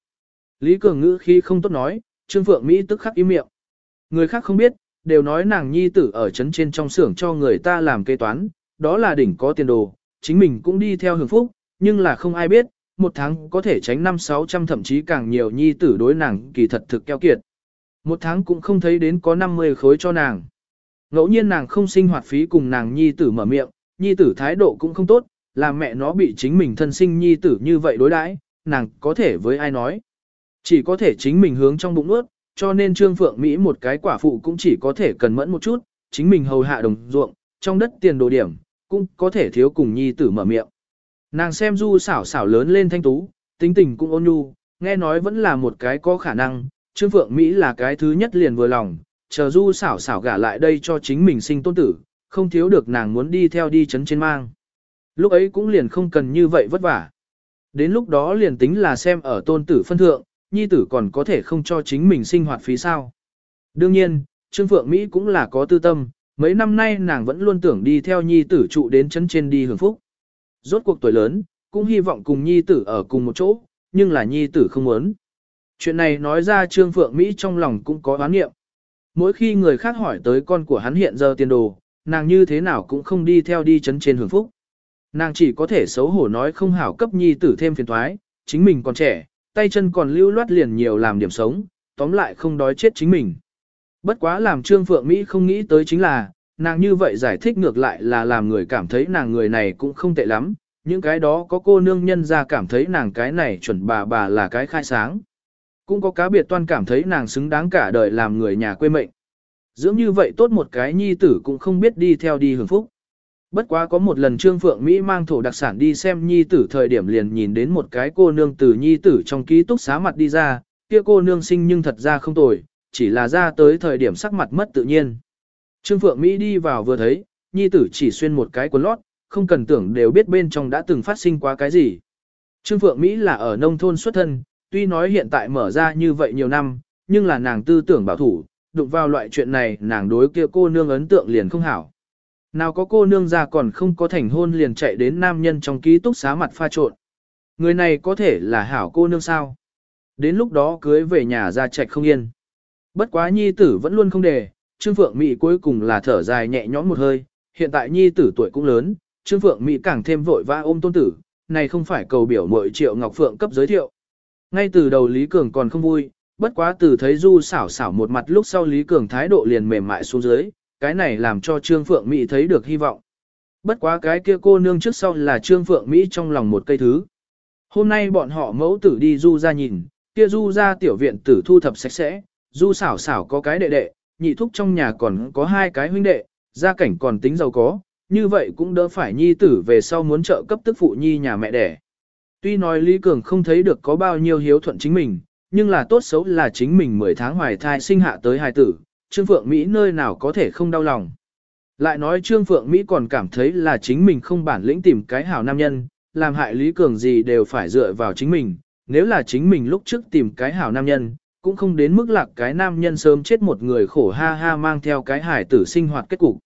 Lý Cường ngữ khi không tốt nói, Trương Phượng Mỹ tức khắc im miệng. Người khác không biết, đều nói nàng nhi tử ở trấn trên trong xưởng cho người ta làm kế toán, đó là đỉnh có tiền đồ, chính mình cũng đi theo hưởng phúc, nhưng là không ai biết, một tháng có thể tránh năm sáu trăm thậm chí càng nhiều nhi tử đối nàng kỳ thật thực keo kiệt. Một tháng cũng không thấy đến có 50 khối cho nàng. Ngẫu nhiên nàng không sinh hoạt phí cùng nàng nhi tử mở miệng, nhi tử thái độ cũng không tốt, làm mẹ nó bị chính mình thân sinh nhi tử như vậy đối đãi, nàng có thể với ai nói. Chỉ có thể chính mình hướng trong bụng nuốt, cho nên Trương Phượng Mỹ một cái quả phụ cũng chỉ có thể cần mẫn một chút, chính mình hầu hạ đồng ruộng, trong đất tiền đồ điểm, cũng có thể thiếu cùng nhi tử mở miệng. Nàng xem du xảo xảo lớn lên thanh tú, tính tình cũng ôn nhu, nghe nói vẫn là một cái có khả năng, Trương Phượng Mỹ là cái thứ nhất liền vừa lòng, chờ du xảo xảo gả lại đây cho chính mình sinh tôn tử, không thiếu được nàng muốn đi theo đi chấn trên mang. Lúc ấy cũng liền không cần như vậy vất vả. Đến lúc đó liền tính là xem ở tôn tử phân thượng, nhi tử còn có thể không cho chính mình sinh hoạt phí sao. Đương nhiên, Trương Phượng Mỹ cũng là có tư tâm, mấy năm nay nàng vẫn luôn tưởng đi theo nhi tử trụ đến chấn trên đi hưởng phúc. Rốt cuộc tuổi lớn, cũng hy vọng cùng nhi tử ở cùng một chỗ, nhưng là nhi tử không muốn. Chuyện này nói ra Trương Phượng Mỹ trong lòng cũng có oán nghiệm. Mỗi khi người khác hỏi tới con của hắn hiện giờ tiền đồ, nàng như thế nào cũng không đi theo đi chấn trên hưởng phúc. Nàng chỉ có thể xấu hổ nói không hảo cấp nhi tử thêm phiền thoái, chính mình còn trẻ, tay chân còn lưu loát liền nhiều làm điểm sống, tóm lại không đói chết chính mình. Bất quá làm Trương Phượng Mỹ không nghĩ tới chính là, nàng như vậy giải thích ngược lại là làm người cảm thấy nàng người này cũng không tệ lắm, những cái đó có cô nương nhân ra cảm thấy nàng cái này chuẩn bà bà là cái khai sáng. Cũng có cá biệt toan cảm thấy nàng xứng đáng cả đời làm người nhà quê mệnh. Dưỡng như vậy tốt một cái nhi tử cũng không biết đi theo đi hưởng phúc. Bất quá có một lần Trương Phượng Mỹ mang thổ đặc sản đi xem nhi tử thời điểm liền nhìn đến một cái cô nương từ nhi tử trong ký túc xá mặt đi ra, kia cô nương sinh nhưng thật ra không tồi, chỉ là ra tới thời điểm sắc mặt mất tự nhiên. Trương Phượng Mỹ đi vào vừa thấy, nhi tử chỉ xuyên một cái quần lót, không cần tưởng đều biết bên trong đã từng phát sinh quá cái gì. Trương Phượng Mỹ là ở nông thôn xuất thân, tuy nói hiện tại mở ra như vậy nhiều năm, nhưng là nàng tư tưởng bảo thủ, đụng vào loại chuyện này nàng đối kia cô nương ấn tượng liền không hảo. Nào có cô nương ra còn không có thành hôn liền chạy đến nam nhân trong ký túc xá mặt pha trộn. Người này có thể là hảo cô nương sao. Đến lúc đó cưới về nhà ra chạy không yên. Bất quá nhi tử vẫn luôn không đề, Trương Phượng Mỹ cuối cùng là thở dài nhẹ nhõm một hơi, hiện tại nhi tử tuổi cũng lớn, Trương Phượng Mỹ càng thêm vội vã ôm tôn tử, này không phải cầu biểu mội triệu Ngọc Phượng cấp giới thiệu. Ngay từ đầu Lý Cường còn không vui, bất quá từ thấy Du xảo xảo một mặt lúc sau Lý Cường thái độ liền mềm mại xuống dưới, cái này làm cho Trương Phượng Mỹ thấy được hy vọng. Bất quá cái kia cô nương trước sau là Trương Phượng Mỹ trong lòng một cây thứ. Hôm nay bọn họ mẫu tử đi Du ra nhìn, kia Du ra tiểu viện tử thu thập sạch sẽ, Du xảo xảo có cái đệ đệ, nhị thúc trong nhà còn có hai cái huynh đệ, gia cảnh còn tính giàu có, như vậy cũng đỡ phải nhi tử về sau muốn trợ cấp tức phụ nhi nhà mẹ đẻ. Tuy nói Lý Cường không thấy được có bao nhiêu hiếu thuận chính mình, nhưng là tốt xấu là chính mình 10 tháng hoài thai sinh hạ tới hài tử, Trương Phượng Mỹ nơi nào có thể không đau lòng. Lại nói Trương Phượng Mỹ còn cảm thấy là chính mình không bản lĩnh tìm cái hảo nam nhân, làm hại Lý Cường gì đều phải dựa vào chính mình, nếu là chính mình lúc trước tìm cái hảo nam nhân, cũng không đến mức lạc cái nam nhân sớm chết một người khổ ha ha mang theo cái hải tử sinh hoạt kết cục.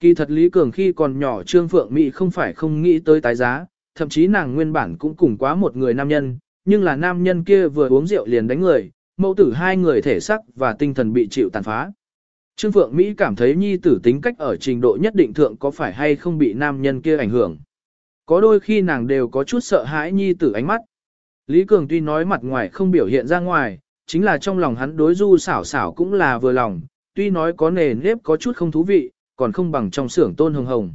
Kỳ thật Lý Cường khi còn nhỏ Trương Phượng Mỹ không phải không nghĩ tới tái giá, thậm chí nàng nguyên bản cũng cùng quá một người nam nhân, nhưng là nam nhân kia vừa uống rượu liền đánh người, mẫu tử hai người thể sắc và tinh thần bị chịu tàn phá. Trương Phượng Mỹ cảm thấy nhi tử tính cách ở trình độ nhất định thượng có phải hay không bị nam nhân kia ảnh hưởng. Có đôi khi nàng đều có chút sợ hãi nhi tử ánh mắt. Lý Cường tuy nói mặt ngoài không biểu hiện ra ngoài, chính là trong lòng hắn đối du xảo xảo cũng là vừa lòng, tuy nói có nề nếp có chút không thú vị, còn không bằng trong xưởng tôn hồng hồng.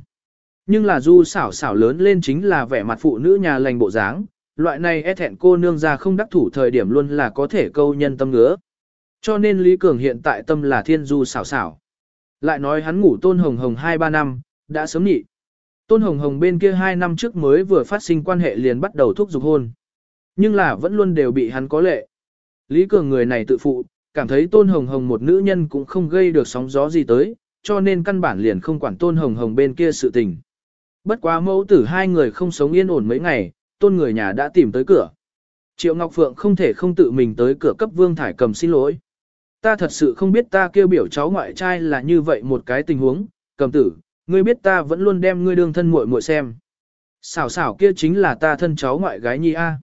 Nhưng là du xảo xảo lớn lên chính là vẻ mặt phụ nữ nhà lành bộ dáng, loại này e thẹn cô nương ra không đắc thủ thời điểm luôn là có thể câu nhân tâm ngứa. Cho nên Lý Cường hiện tại tâm là thiên du xảo xảo. Lại nói hắn ngủ tôn hồng hồng 2-3 năm, đã sớm nhị. Tôn hồng hồng bên kia 2 năm trước mới vừa phát sinh quan hệ liền bắt đầu thúc giục hôn. Nhưng là vẫn luôn đều bị hắn có lệ. Lý Cường người này tự phụ, cảm thấy tôn hồng hồng một nữ nhân cũng không gây được sóng gió gì tới, cho nên căn bản liền không quản tôn hồng hồng bên kia sự tình. Bất quá mẫu tử hai người không sống yên ổn mấy ngày, tôn người nhà đã tìm tới cửa. Triệu Ngọc Phượng không thể không tự mình tới cửa cấp Vương Thải cầm xin lỗi. Ta thật sự không biết ta kêu biểu cháu ngoại trai là như vậy một cái tình huống, cầm tử, ngươi biết ta vẫn luôn đem ngươi đương thân muội muội xem. Xảo xảo kia chính là ta thân cháu ngoại gái nhi a.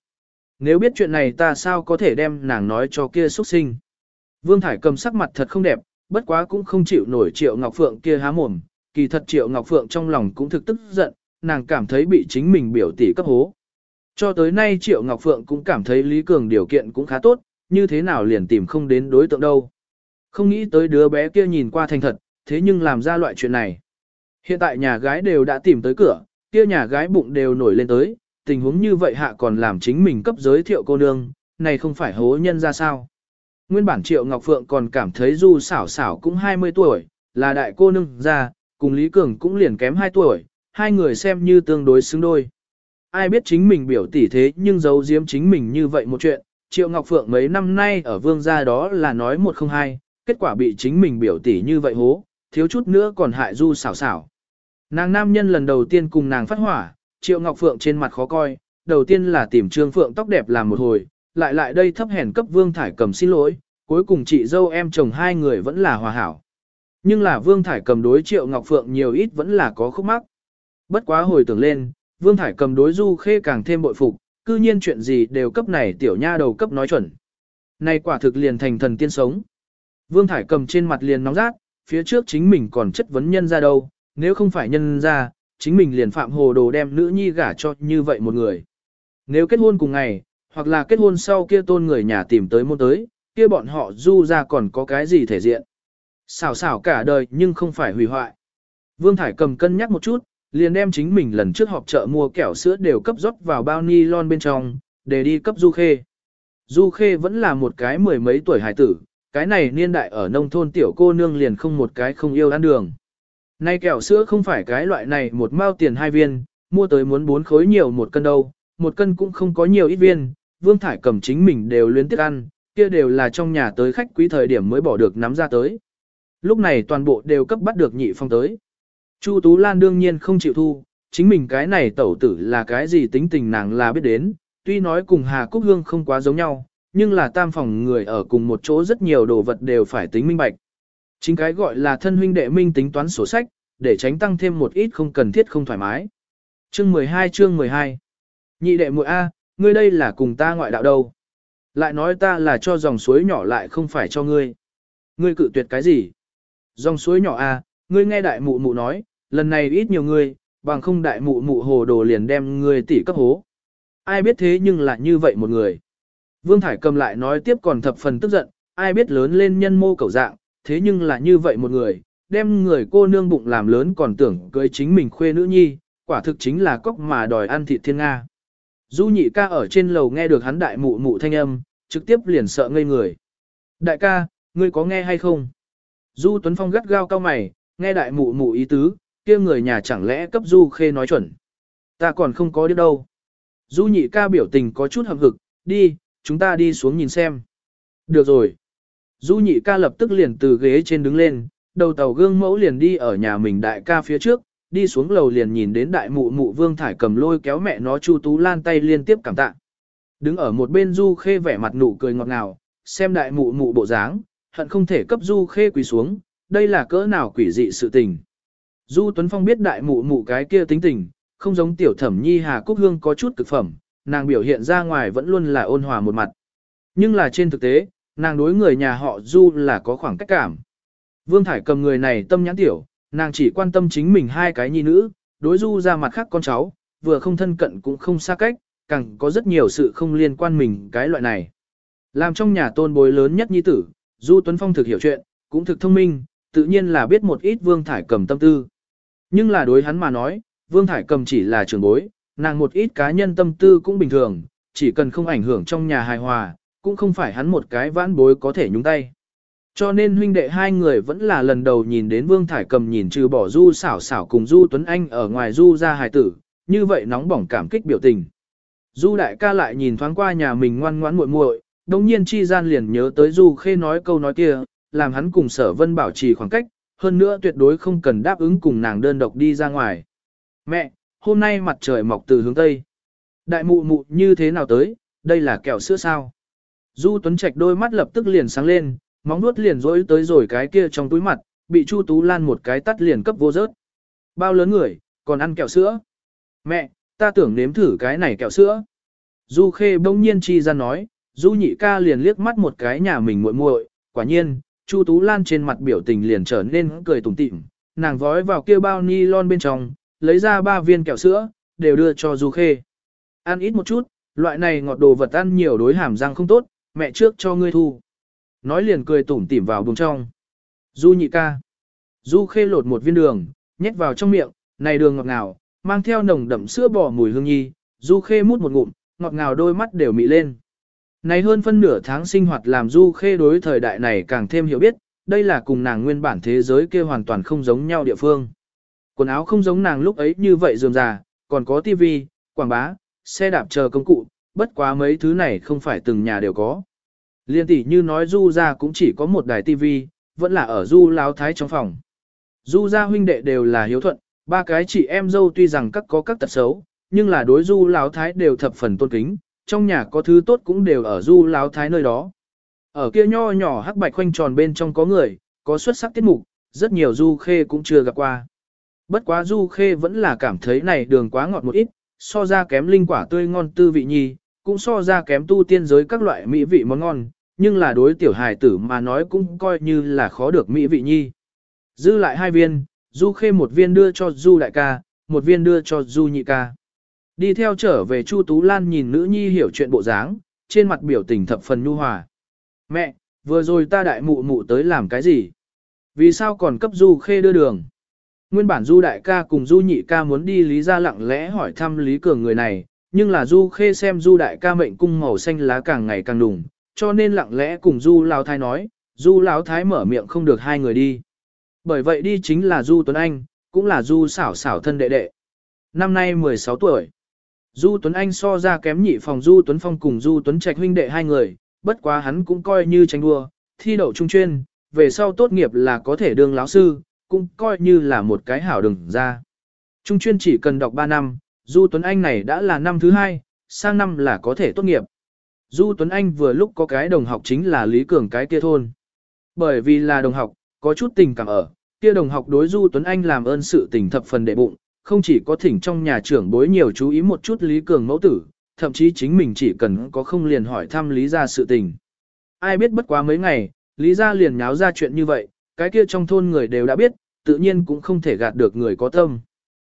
Nếu biết chuyện này ta sao có thể đem nàng nói cho kia xuất sinh. Vương Thải cầm sắc mặt thật không đẹp, bất quá cũng không chịu nổi Triệu Ngọc Phượng kia há mồm, kỳ thật Triệu Ngọc Phượng trong lòng cũng thực tức giận, nàng cảm thấy bị chính mình biểu tỷ cấp hố. Cho tới nay Triệu Ngọc Phượng cũng cảm thấy Lý Cường điều kiện cũng khá tốt, như thế nào liền tìm không đến đối tượng đâu. Không nghĩ tới đứa bé kia nhìn qua thành thật, thế nhưng làm ra loại chuyện này. Hiện tại nhà gái đều đã tìm tới cửa, kia nhà gái bụng đều nổi lên tới, tình huống như vậy hạ còn làm chính mình cấp giới thiệu cô nương, này không phải hố nhân ra sao. Nguyên bản Triệu Ngọc Phượng còn cảm thấy Du xảo xảo cũng 20 tuổi, là đại cô nương ra, cùng Lý Cường cũng liền kém 2 tuổi, hai người xem như tương đối xứng đôi. Ai biết chính mình biểu tỷ thế nhưng giấu giếm chính mình như vậy một chuyện, Triệu Ngọc Phượng mấy năm nay ở vương gia đó là nói một không hai, kết quả bị chính mình biểu tỷ như vậy hố, thiếu chút nữa còn hại Du xảo xảo. Nàng nam nhân lần đầu tiên cùng nàng phát hỏa, Triệu Ngọc Phượng trên mặt khó coi, đầu tiên là tìm Trương Phượng tóc đẹp làm một hồi, lại lại đây thấp hèn cấp Vương Thải cầm xin lỗi, cuối cùng chị dâu em chồng hai người vẫn là hòa hảo. Nhưng là Vương Thải cầm đối Triệu Ngọc Phượng nhiều ít vẫn là có khúc mắc. Bất quá hồi tưởng lên, Vương Thải cầm đối Du Khê càng thêm bội phục, cư nhiên chuyện gì đều cấp này tiểu nha đầu cấp nói chuẩn. Này quả thực liền thành thần tiên sống. Vương Thải cầm trên mặt liền nóng rát, phía trước chính mình còn chất vấn nhân ra đâu, nếu không phải nhân ra, chính mình liền phạm hồ đồ đem nữ nhi gả cho như vậy một người. Nếu kết hôn cùng ngày, hoặc là kết hôn sau kia tôn người nhà tìm tới môn tới, kia bọn họ du ra còn có cái gì thể diện. Xảo xảo cả đời nhưng không phải hủy hoại. Vương Thải cầm cân nhắc một chút, liền đem chính mình lần trước họp chợ mua kẹo sữa đều cấp rót vào bao ni lon bên trong, để đi cấp Du Khê. Du Khê vẫn là một cái mười mấy tuổi hải tử, cái này niên đại ở nông thôn tiểu cô nương liền không một cái không yêu ăn đường. Nay kẹo sữa không phải cái loại này một mao tiền hai viên, mua tới muốn bốn khối nhiều một cân đâu, một cân cũng không có nhiều ít viên, Vương Thải cầm chính mình đều luyến tiếc ăn, kia đều là trong nhà tới khách quý thời điểm mới bỏ được nắm ra tới. Lúc này toàn bộ đều cấp bắt được nhị phong tới. Chu Tú Lan đương nhiên không chịu thu, chính mình cái này tẩu tử là cái gì tính tình nàng là biết đến, tuy nói cùng Hà Cúc Hương không quá giống nhau, nhưng là tam phòng người ở cùng một chỗ rất nhiều đồ vật đều phải tính minh bạch. Chính cái gọi là thân huynh đệ minh tính toán sổ sách, để tránh tăng thêm một ít không cần thiết không thoải mái. Chương 12 chương 12 Nhị đệ muội A, ngươi đây là cùng ta ngoại đạo đâu? Lại nói ta là cho dòng suối nhỏ lại không phải cho ngươi. Ngươi cự tuyệt cái gì? Dòng suối nhỏ A, ngươi nghe đại mụ mụ nói, lần này ít nhiều ngươi, bằng không đại mụ mụ hồ đồ liền đem ngươi tỷ cấp hố. Ai biết thế nhưng là như vậy một người. Vương Thải cầm lại nói tiếp còn thập phần tức giận, ai biết lớn lên nhân mô cầu dạng, thế nhưng là như vậy một người, đem người cô nương bụng làm lớn còn tưởng cưới chính mình khuê nữ nhi, quả thực chính là cóc mà đòi ăn thịt thiên Nga. Du nhị ca ở trên lầu nghe được hắn đại mụ mụ thanh âm, trực tiếp liền sợ ngây người. Đại ca, ngươi có nghe hay không? Du Tuấn Phong gắt gao cao mày, nghe đại mụ mụ ý tứ, kia người nhà chẳng lẽ cấp Du Khê nói chuẩn. Ta còn không có đi đâu. Du nhị ca biểu tình có chút hậm hực, đi, chúng ta đi xuống nhìn xem. Được rồi. Du nhị ca lập tức liền từ ghế trên đứng lên, đầu tàu gương mẫu liền đi ở nhà mình đại ca phía trước, đi xuống lầu liền nhìn đến đại mụ mụ vương thải cầm lôi kéo mẹ nó chu tú lan tay liên tiếp cảm tạ. Đứng ở một bên du khê vẻ mặt nụ cười ngọt ngào, xem đại mụ mụ bộ dáng, hận không thể cấp du khê quỳ xuống, đây là cỡ nào quỷ dị sự tình. Du Tuấn Phong biết đại mụ mụ cái kia tính tình, không giống tiểu thẩm nhi Hà Cúc Hương có chút cực phẩm, nàng biểu hiện ra ngoài vẫn luôn là ôn hòa một mặt. Nhưng là trên thực tế, nàng đối người nhà họ Du là có khoảng cách cảm. Vương Thải cầm người này tâm nhãn tiểu, nàng chỉ quan tâm chính mình hai cái nhi nữ, đối Du ra mặt khác con cháu, vừa không thân cận cũng không xa cách, càng có rất nhiều sự không liên quan mình cái loại này. Làm trong nhà tôn bối lớn nhất nhi tử, Du Tuấn Phong thực hiểu chuyện, cũng thực thông minh, tự nhiên là biết một ít Vương Thải cầm tâm tư. Nhưng là đối hắn mà nói, Vương Thải cầm chỉ là trưởng bối, nàng một ít cá nhân tâm tư cũng bình thường, chỉ cần không ảnh hưởng trong nhà hài hòa, cũng không phải hắn một cái vãn bối có thể nhúng tay. Cho nên huynh đệ hai người vẫn là lần đầu nhìn đến Vương Thải cầm nhìn trừ bỏ Du xảo xảo cùng Du Tuấn Anh ở ngoài Du ra hài tử, như vậy nóng bỏng cảm kích biểu tình. Du đại ca lại nhìn thoáng qua nhà mình ngoan ngoãn muội muội, đồng nhiên chi gian liền nhớ tới Du khê nói câu nói kia, làm hắn cùng sở vân bảo trì khoảng cách, hơn nữa tuyệt đối không cần đáp ứng cùng nàng đơn độc đi ra ngoài. Mẹ, hôm nay mặt trời mọc từ hướng Tây. Đại mụ mụ như thế nào tới, đây là kẹo sữa sao? Du Tuấn Trạch đôi mắt lập tức liền sáng lên, móng nuốt liền rỗi tới rồi cái kia trong túi mặt, bị Chu Tú Lan một cái tắt liền cấp vô rớt. Bao lớn người, còn ăn kẹo sữa? Mẹ, ta tưởng nếm thử cái này kẹo sữa. Du Khê bỗng nhiên chi ra nói, Du nhị ca liền liếc mắt một cái nhà mình muội muội, quả nhiên, Chu Tú Lan trên mặt biểu tình liền trở nên cười tủm tỉm, nàng vói vào kia bao ni lon bên trong, lấy ra ba viên kẹo sữa, đều đưa cho Du Khê. Ăn ít một chút, loại này ngọt đồ vật ăn nhiều đối hàm răng không tốt, mẹ trước cho ngươi thu. Nói liền cười tủm tỉm vào bùng trong. Du nhị ca. Du Khê lột một viên đường, nhét vào trong miệng, này đường ngọt ngào, mang theo nồng đậm sữa bò mùi hương nhi, Du Khê mút một ngụm, ngọt ngào đôi mắt đều mị lên. Này hơn phân nửa tháng sinh hoạt làm Du Khê đối thời đại này càng thêm hiểu biết, đây là cùng nàng nguyên bản thế giới kia hoàn toàn không giống nhau địa phương. Quần áo không giống nàng lúc ấy như vậy dườm già, còn có tivi, quảng bá, xe đạp chờ công cụ, bất quá mấy thứ này không phải từng nhà đều có. Liên tỷ như nói Du ra cũng chỉ có một đài tivi, vẫn là ở Du Láo Thái trong phòng. Du ra huynh đệ đều là hiếu thuận, ba cái chị em dâu tuy rằng các có các tật xấu, nhưng là đối Du Láo Thái đều thập phần tôn kính, trong nhà có thứ tốt cũng đều ở Du Láo Thái nơi đó. Ở kia nho nhỏ hắc bạch khoanh tròn bên trong có người, có xuất sắc tiết mục, rất nhiều Du Khê cũng chưa gặp qua. Bất quá Du Khê vẫn là cảm thấy này đường quá ngọt một ít, so ra kém linh quả tươi ngon tư vị nhi, cũng so ra kém tu tiên giới các loại mỹ vị món ngon, nhưng là đối tiểu hài tử mà nói cũng coi như là khó được mỹ vị nhi. Dư lại hai viên, Du Khê một viên đưa cho Du đại ca, một viên đưa cho Du nhị ca. Đi theo trở về Chu Tú Lan nhìn nữ nhi hiểu chuyện bộ dáng, trên mặt biểu tình thập phần nhu hòa. Mẹ, vừa rồi ta đại mụ mụ tới làm cái gì? Vì sao còn cấp Du Khê đưa đường? Nguyên bản Du đại ca cùng Du nhị ca muốn đi Lý ra lặng lẽ hỏi thăm Lý Cường người này, nhưng là Du Khê xem Du đại ca mệnh cung màu xanh lá càng ngày càng đùng, cho nên lặng lẽ cùng Du Lão Thái nói, Du Lão Thái mở miệng không được hai người đi. Bởi vậy đi chính là Du Tuấn Anh, cũng là Du xảo xảo thân đệ đệ. Năm nay 16 tuổi. Du Tuấn Anh so ra kém nhị phòng Du Tuấn Phong cùng Du Tuấn Trạch huynh đệ hai người, bất quá hắn cũng coi như tranh đua, thi đậu trung chuyên, về sau tốt nghiệp là có thể đương lão sư, cũng coi như là một cái hảo đừng ra. Trung chuyên chỉ cần đọc 3 năm, Du Tuấn Anh này đã là năm thứ hai, sang năm là có thể tốt nghiệp. Du Tuấn Anh vừa lúc có cái đồng học chính là Lý Cường cái kia thôn. Bởi vì là đồng học, có chút tình cảm ở, kia đồng học đối Du Tuấn Anh làm ơn sự tình thập phần đệ bụng, không chỉ có thỉnh trong nhà trưởng bối nhiều chú ý một chút Lý Cường mẫu tử, thậm chí chính mình chỉ cần có không liền hỏi thăm Lý gia sự tình. Ai biết bất quá mấy ngày, Lý gia liền nháo ra chuyện như vậy, cái kia trong thôn người đều đã biết, tự nhiên cũng không thể gạt được người có tâm.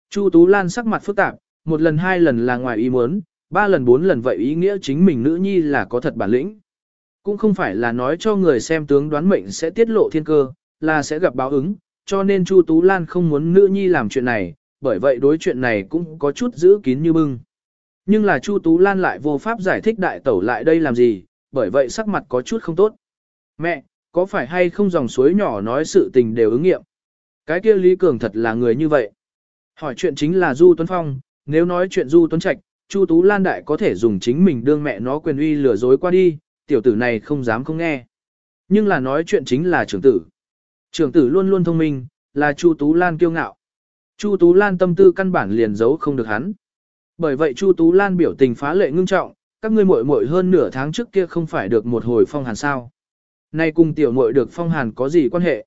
Chu Tú Lan sắc mặt phức tạp, một lần hai lần là ngoài ý muốn, ba lần bốn lần vậy ý nghĩa chính mình nữ nhi là có thật bản lĩnh. Cũng không phải là nói cho người xem tướng đoán mệnh sẽ tiết lộ thiên cơ, là sẽ gặp báo ứng, cho nên Chu Tú Lan không muốn nữ nhi làm chuyện này, bởi vậy đối chuyện này cũng có chút giữ kín như bưng. Nhưng là Chu Tú Lan lại vô pháp giải thích đại tẩu lại đây làm gì, bởi vậy sắc mặt có chút không tốt. Mẹ, có phải hay không dòng suối nhỏ nói sự tình đều ứng nghiệm? Cái kia Lý Cường thật là người như vậy. Hỏi chuyện chính là Du Tuấn Phong, nếu nói chuyện Du Tuấn Trạch, Chu Tú Lan Đại có thể dùng chính mình đương mẹ nó quyền uy lừa dối qua đi, tiểu tử này không dám không nghe. Nhưng là nói chuyện chính là trưởng tử. Trưởng tử luôn luôn thông minh, là Chu Tú Lan kiêu ngạo. Chu Tú Lan tâm tư căn bản liền giấu không được hắn. Bởi vậy Chu Tú Lan biểu tình phá lệ ngưng trọng, các ngươi muội muội hơn nửa tháng trước kia không phải được một hồi phong hàn sao. Nay cùng tiểu muội được phong hàn có gì quan hệ?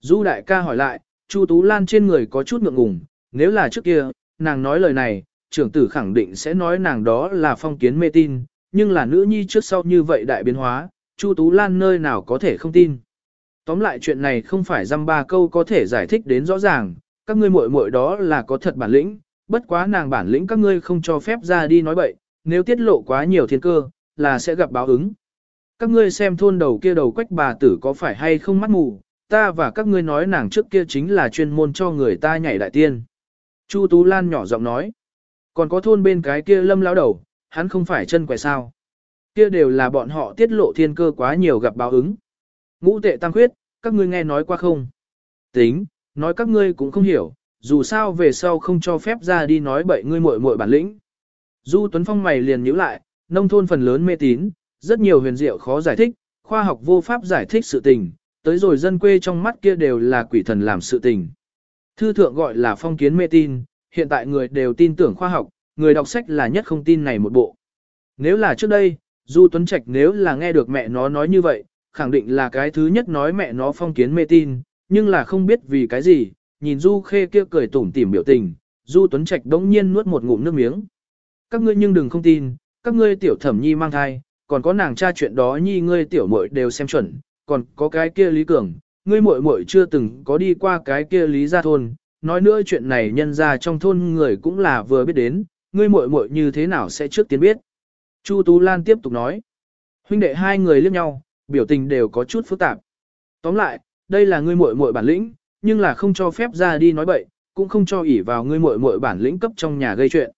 Du đại ca hỏi lại, Chu Tú Lan trên người có chút ngượng ngùng, nếu là trước kia, nàng nói lời này, trưởng tử khẳng định sẽ nói nàng đó là phong kiến mê tin, nhưng là nữ nhi trước sau như vậy đại biến hóa, Chu Tú Lan nơi nào có thể không tin. Tóm lại chuyện này không phải dăm ba câu có thể giải thích đến rõ ràng, các ngươi muội muội đó là có thật bản lĩnh, bất quá nàng bản lĩnh các ngươi không cho phép ra đi nói bậy, nếu tiết lộ quá nhiều thiên cơ, là sẽ gặp báo ứng. Các ngươi xem thôn đầu kia đầu quách bà tử có phải hay không mắt mù, ta và các ngươi nói nàng trước kia chính là chuyên môn cho người ta nhảy đại tiên. Chu Tú Lan nhỏ giọng nói, còn có thôn bên cái kia lâm lão đầu, hắn không phải chân quẻ sao. Kia đều là bọn họ tiết lộ thiên cơ quá nhiều gặp báo ứng. Ngũ tệ tăng khuyết, các ngươi nghe nói qua không? Tính, nói các ngươi cũng không hiểu, dù sao về sau không cho phép ra đi nói bậy ngươi muội muội bản lĩnh. Du Tuấn Phong mày liền nhíu lại, nông thôn phần lớn mê tín, rất nhiều huyền diệu khó giải thích, khoa học vô pháp giải thích sự tình, tới rồi dân quê trong mắt kia đều là quỷ thần làm sự tình. Thư thượng gọi là phong kiến mê tin, hiện tại người đều tin tưởng khoa học, người đọc sách là nhất không tin này một bộ. Nếu là trước đây, Du Tuấn Trạch nếu là nghe được mẹ nó nói như vậy, khẳng định là cái thứ nhất nói mẹ nó phong kiến mê tin, nhưng là không biết vì cái gì, nhìn Du Khê kia cười tủm tỉm biểu tình, Du Tuấn Trạch đống nhiên nuốt một ngụm nước miếng. Các ngươi nhưng đừng không tin, các ngươi tiểu thẩm nhi mang thai, còn có nàng cha chuyện đó nhi ngươi tiểu muội đều xem chuẩn, còn có cái kia Lý Cường, ngươi muội muội chưa từng có đi qua cái kia Lý gia thôn, nói nữa chuyện này nhân ra trong thôn người cũng là vừa biết đến, ngươi muội muội như thế nào sẽ trước tiên biết. Chu Tú Lan tiếp tục nói, huynh đệ hai người liếc nhau, biểu tình đều có chút phức tạp. Tóm lại, đây là ngươi muội muội bản lĩnh, nhưng là không cho phép ra đi nói bậy, cũng không cho ỷ vào ngươi muội muội bản lĩnh cấp trong nhà gây chuyện.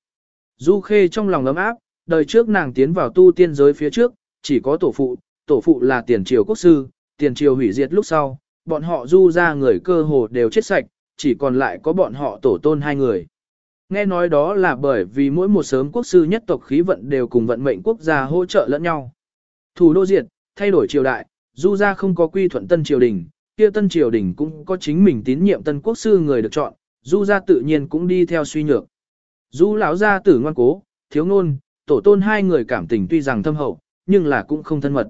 Du Khê trong lòng ấm áp, đời trước nàng tiến vào tu tiên giới phía trước, chỉ có tổ phụ, tổ phụ là tiền triều quốc sư, tiền triều hủy diệt lúc sau, bọn họ du ra người cơ hồ đều chết sạch, chỉ còn lại có bọn họ tổ tôn hai người. Nghe nói đó là bởi vì mỗi một sớm quốc sư nhất tộc khí vận đều cùng vận mệnh quốc gia hỗ trợ lẫn nhau. Thủ đô diệt, thay đổi triều đại, du ra không có quy thuận tân triều đình, kia tân triều đình cũng có chính mình tín nhiệm tân quốc sư người được chọn, du gia tự nhiên cũng đi theo suy nhược. Du lão gia tử ngoan cố, thiếu ngôn, tổ tôn hai người cảm tình tuy rằng thâm hậu, nhưng là cũng không thân mật.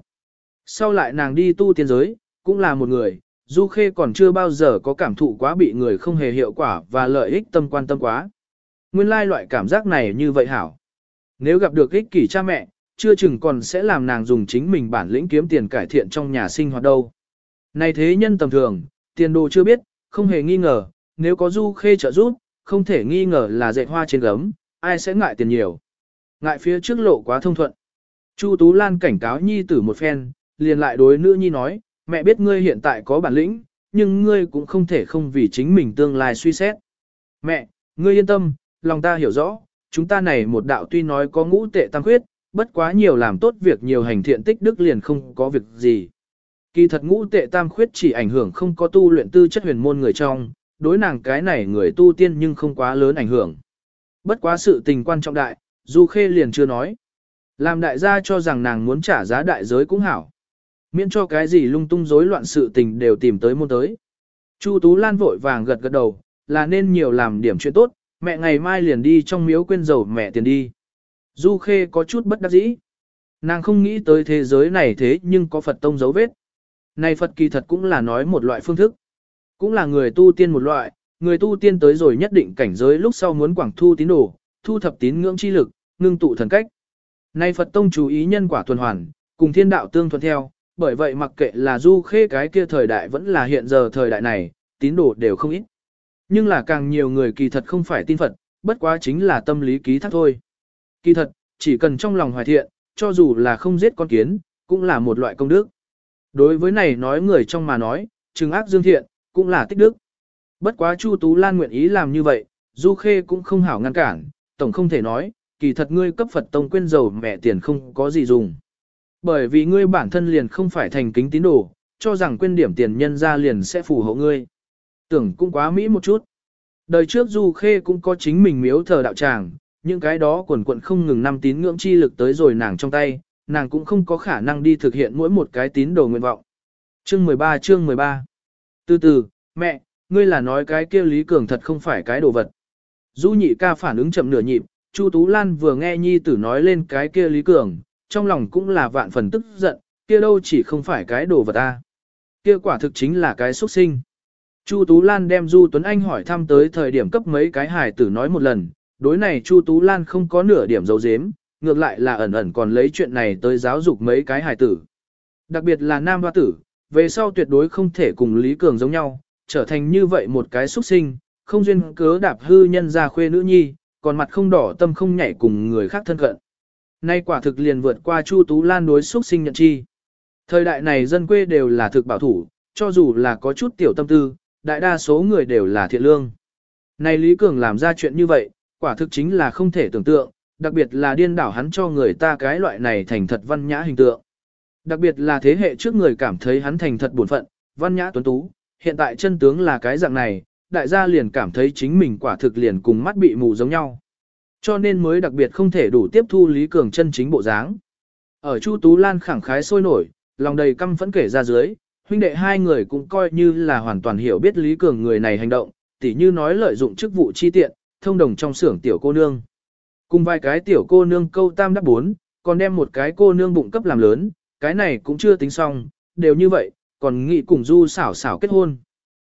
Sau lại nàng đi tu tiên giới, cũng là một người, Du Khê còn chưa bao giờ có cảm thụ quá bị người không hề hiệu quả và lợi ích tâm quan tâm quá. Nguyên lai loại cảm giác này như vậy hảo. Nếu gặp được ích kỷ cha mẹ, chưa chừng còn sẽ làm nàng dùng chính mình bản lĩnh kiếm tiền cải thiện trong nhà sinh hoạt đâu. Này thế nhân tầm thường, tiền đồ chưa biết, không hề nghi ngờ, nếu có Du Khê trợ giúp, không thể nghi ngờ là dạy hoa trên gấm, ai sẽ ngại tiền nhiều. Ngại phía trước lộ quá thông thuận. Chu Tú Lan cảnh cáo nhi tử một phen, liền lại đối nữ nhi nói, mẹ biết ngươi hiện tại có bản lĩnh, nhưng ngươi cũng không thể không vì chính mình tương lai suy xét. Mẹ, ngươi yên tâm, lòng ta hiểu rõ, chúng ta này một đạo tuy nói có ngũ tệ tăng khuyết, bất quá nhiều làm tốt việc nhiều hành thiện tích đức liền không có việc gì. Kỳ thật ngũ tệ tam khuyết chỉ ảnh hưởng không có tu luyện tư chất huyền môn người trong, đối nàng cái này người tu tiên nhưng không quá lớn ảnh hưởng. Bất quá sự tình quan trọng đại, Du Khê liền chưa nói. Làm đại gia cho rằng nàng muốn trả giá đại giới cũng hảo. Miễn cho cái gì lung tung rối loạn sự tình đều tìm tới môn tới. Chu Tú Lan vội vàng gật gật đầu, là nên nhiều làm điểm chuyện tốt, mẹ ngày mai liền đi trong miếu quên dầu mẹ tiền đi. Du Khê có chút bất đắc dĩ. Nàng không nghĩ tới thế giới này thế nhưng có Phật tông dấu vết. Này Phật kỳ thật cũng là nói một loại phương thức. Cũng là người tu tiên một loại, người tu tiên tới rồi nhất định cảnh giới lúc sau muốn quảng thu tín đồ, thu thập tín ngưỡng chi lực, ngưng tụ thần cách. Này Phật tông chú ý nhân quả tuần hoàn, cùng thiên đạo tương thuận theo, bởi vậy mặc kệ là du khê cái kia thời đại vẫn là hiện giờ thời đại này, tín đồ đều không ít. Nhưng là càng nhiều người kỳ thật không phải tin Phật, bất quá chính là tâm lý ký thác thôi. Kỳ thật, chỉ cần trong lòng hoài thiện, cho dù là không giết con kiến, cũng là một loại công đức. Đối với này nói người trong mà nói, trừng ác dương thiện, cũng là tích đức. Bất quá Chu Tú Lan nguyện ý làm như vậy, Du Khê cũng không hảo ngăn cản, tổng không thể nói, kỳ thật ngươi cấp Phật tông quên dầu mẹ tiền không có gì dùng. Bởi vì ngươi bản thân liền không phải thành kính tín đồ, cho rằng quên điểm tiền nhân ra liền sẽ phù hộ ngươi. Tưởng cũng quá mỹ một chút. Đời trước Du Khê cũng có chính mình miếu thờ đạo tràng, những cái đó quần quận không ngừng năm tín ngưỡng chi lực tới rồi nàng trong tay, nàng cũng không có khả năng đi thực hiện mỗi một cái tín đồ nguyện vọng. Chương 13 chương 13 Từ từ, mẹ, ngươi là nói cái kia Lý Cường thật không phải cái đồ vật. Du nhị ca phản ứng chậm nửa nhịp, Chu Tú Lan vừa nghe nhi tử nói lên cái kia Lý Cường, trong lòng cũng là vạn phần tức giận, kia đâu chỉ không phải cái đồ vật ta. Kia quả thực chính là cái xuất sinh. Chu Tú Lan đem Du Tuấn Anh hỏi thăm tới thời điểm cấp mấy cái hài tử nói một lần, đối này Chu Tú Lan không có nửa điểm dấu dếm, ngược lại là ẩn ẩn còn lấy chuyện này tới giáo dục mấy cái hài tử. Đặc biệt là nam hoa tử, về sau tuyệt đối không thể cùng Lý Cường giống nhau, trở thành như vậy một cái xuất sinh, không duyên cớ đạp hư nhân ra khuê nữ nhi, còn mặt không đỏ tâm không nhảy cùng người khác thân cận. Nay quả thực liền vượt qua Chu Tú Lan đối xuất sinh nhận chi. Thời đại này dân quê đều là thực bảo thủ, cho dù là có chút tiểu tâm tư, đại đa số người đều là thiện lương. Này Lý Cường làm ra chuyện như vậy, quả thực chính là không thể tưởng tượng, đặc biệt là điên đảo hắn cho người ta cái loại này thành thật văn nhã hình tượng. Đặc biệt là thế hệ trước người cảm thấy hắn thành thật buồn phận, văn nhã tuấn tú, hiện tại chân tướng là cái dạng này, đại gia liền cảm thấy chính mình quả thực liền cùng mắt bị mù giống nhau. Cho nên mới đặc biệt không thể đủ tiếp thu Lý Cường chân chính bộ dáng. Ở Chu Tú Lan khẳng khái sôi nổi, lòng đầy căm phẫn kể ra dưới, huynh đệ hai người cũng coi như là hoàn toàn hiểu biết Lý Cường người này hành động, tỉ như nói lợi dụng chức vụ chi tiện, thông đồng trong xưởng tiểu cô nương. Cùng vài cái tiểu cô nương câu tam đáp bốn, còn đem một cái cô nương bụng cấp làm lớn, cái này cũng chưa tính xong, đều như vậy, còn nghĩ cùng Du xảo xảo kết hôn.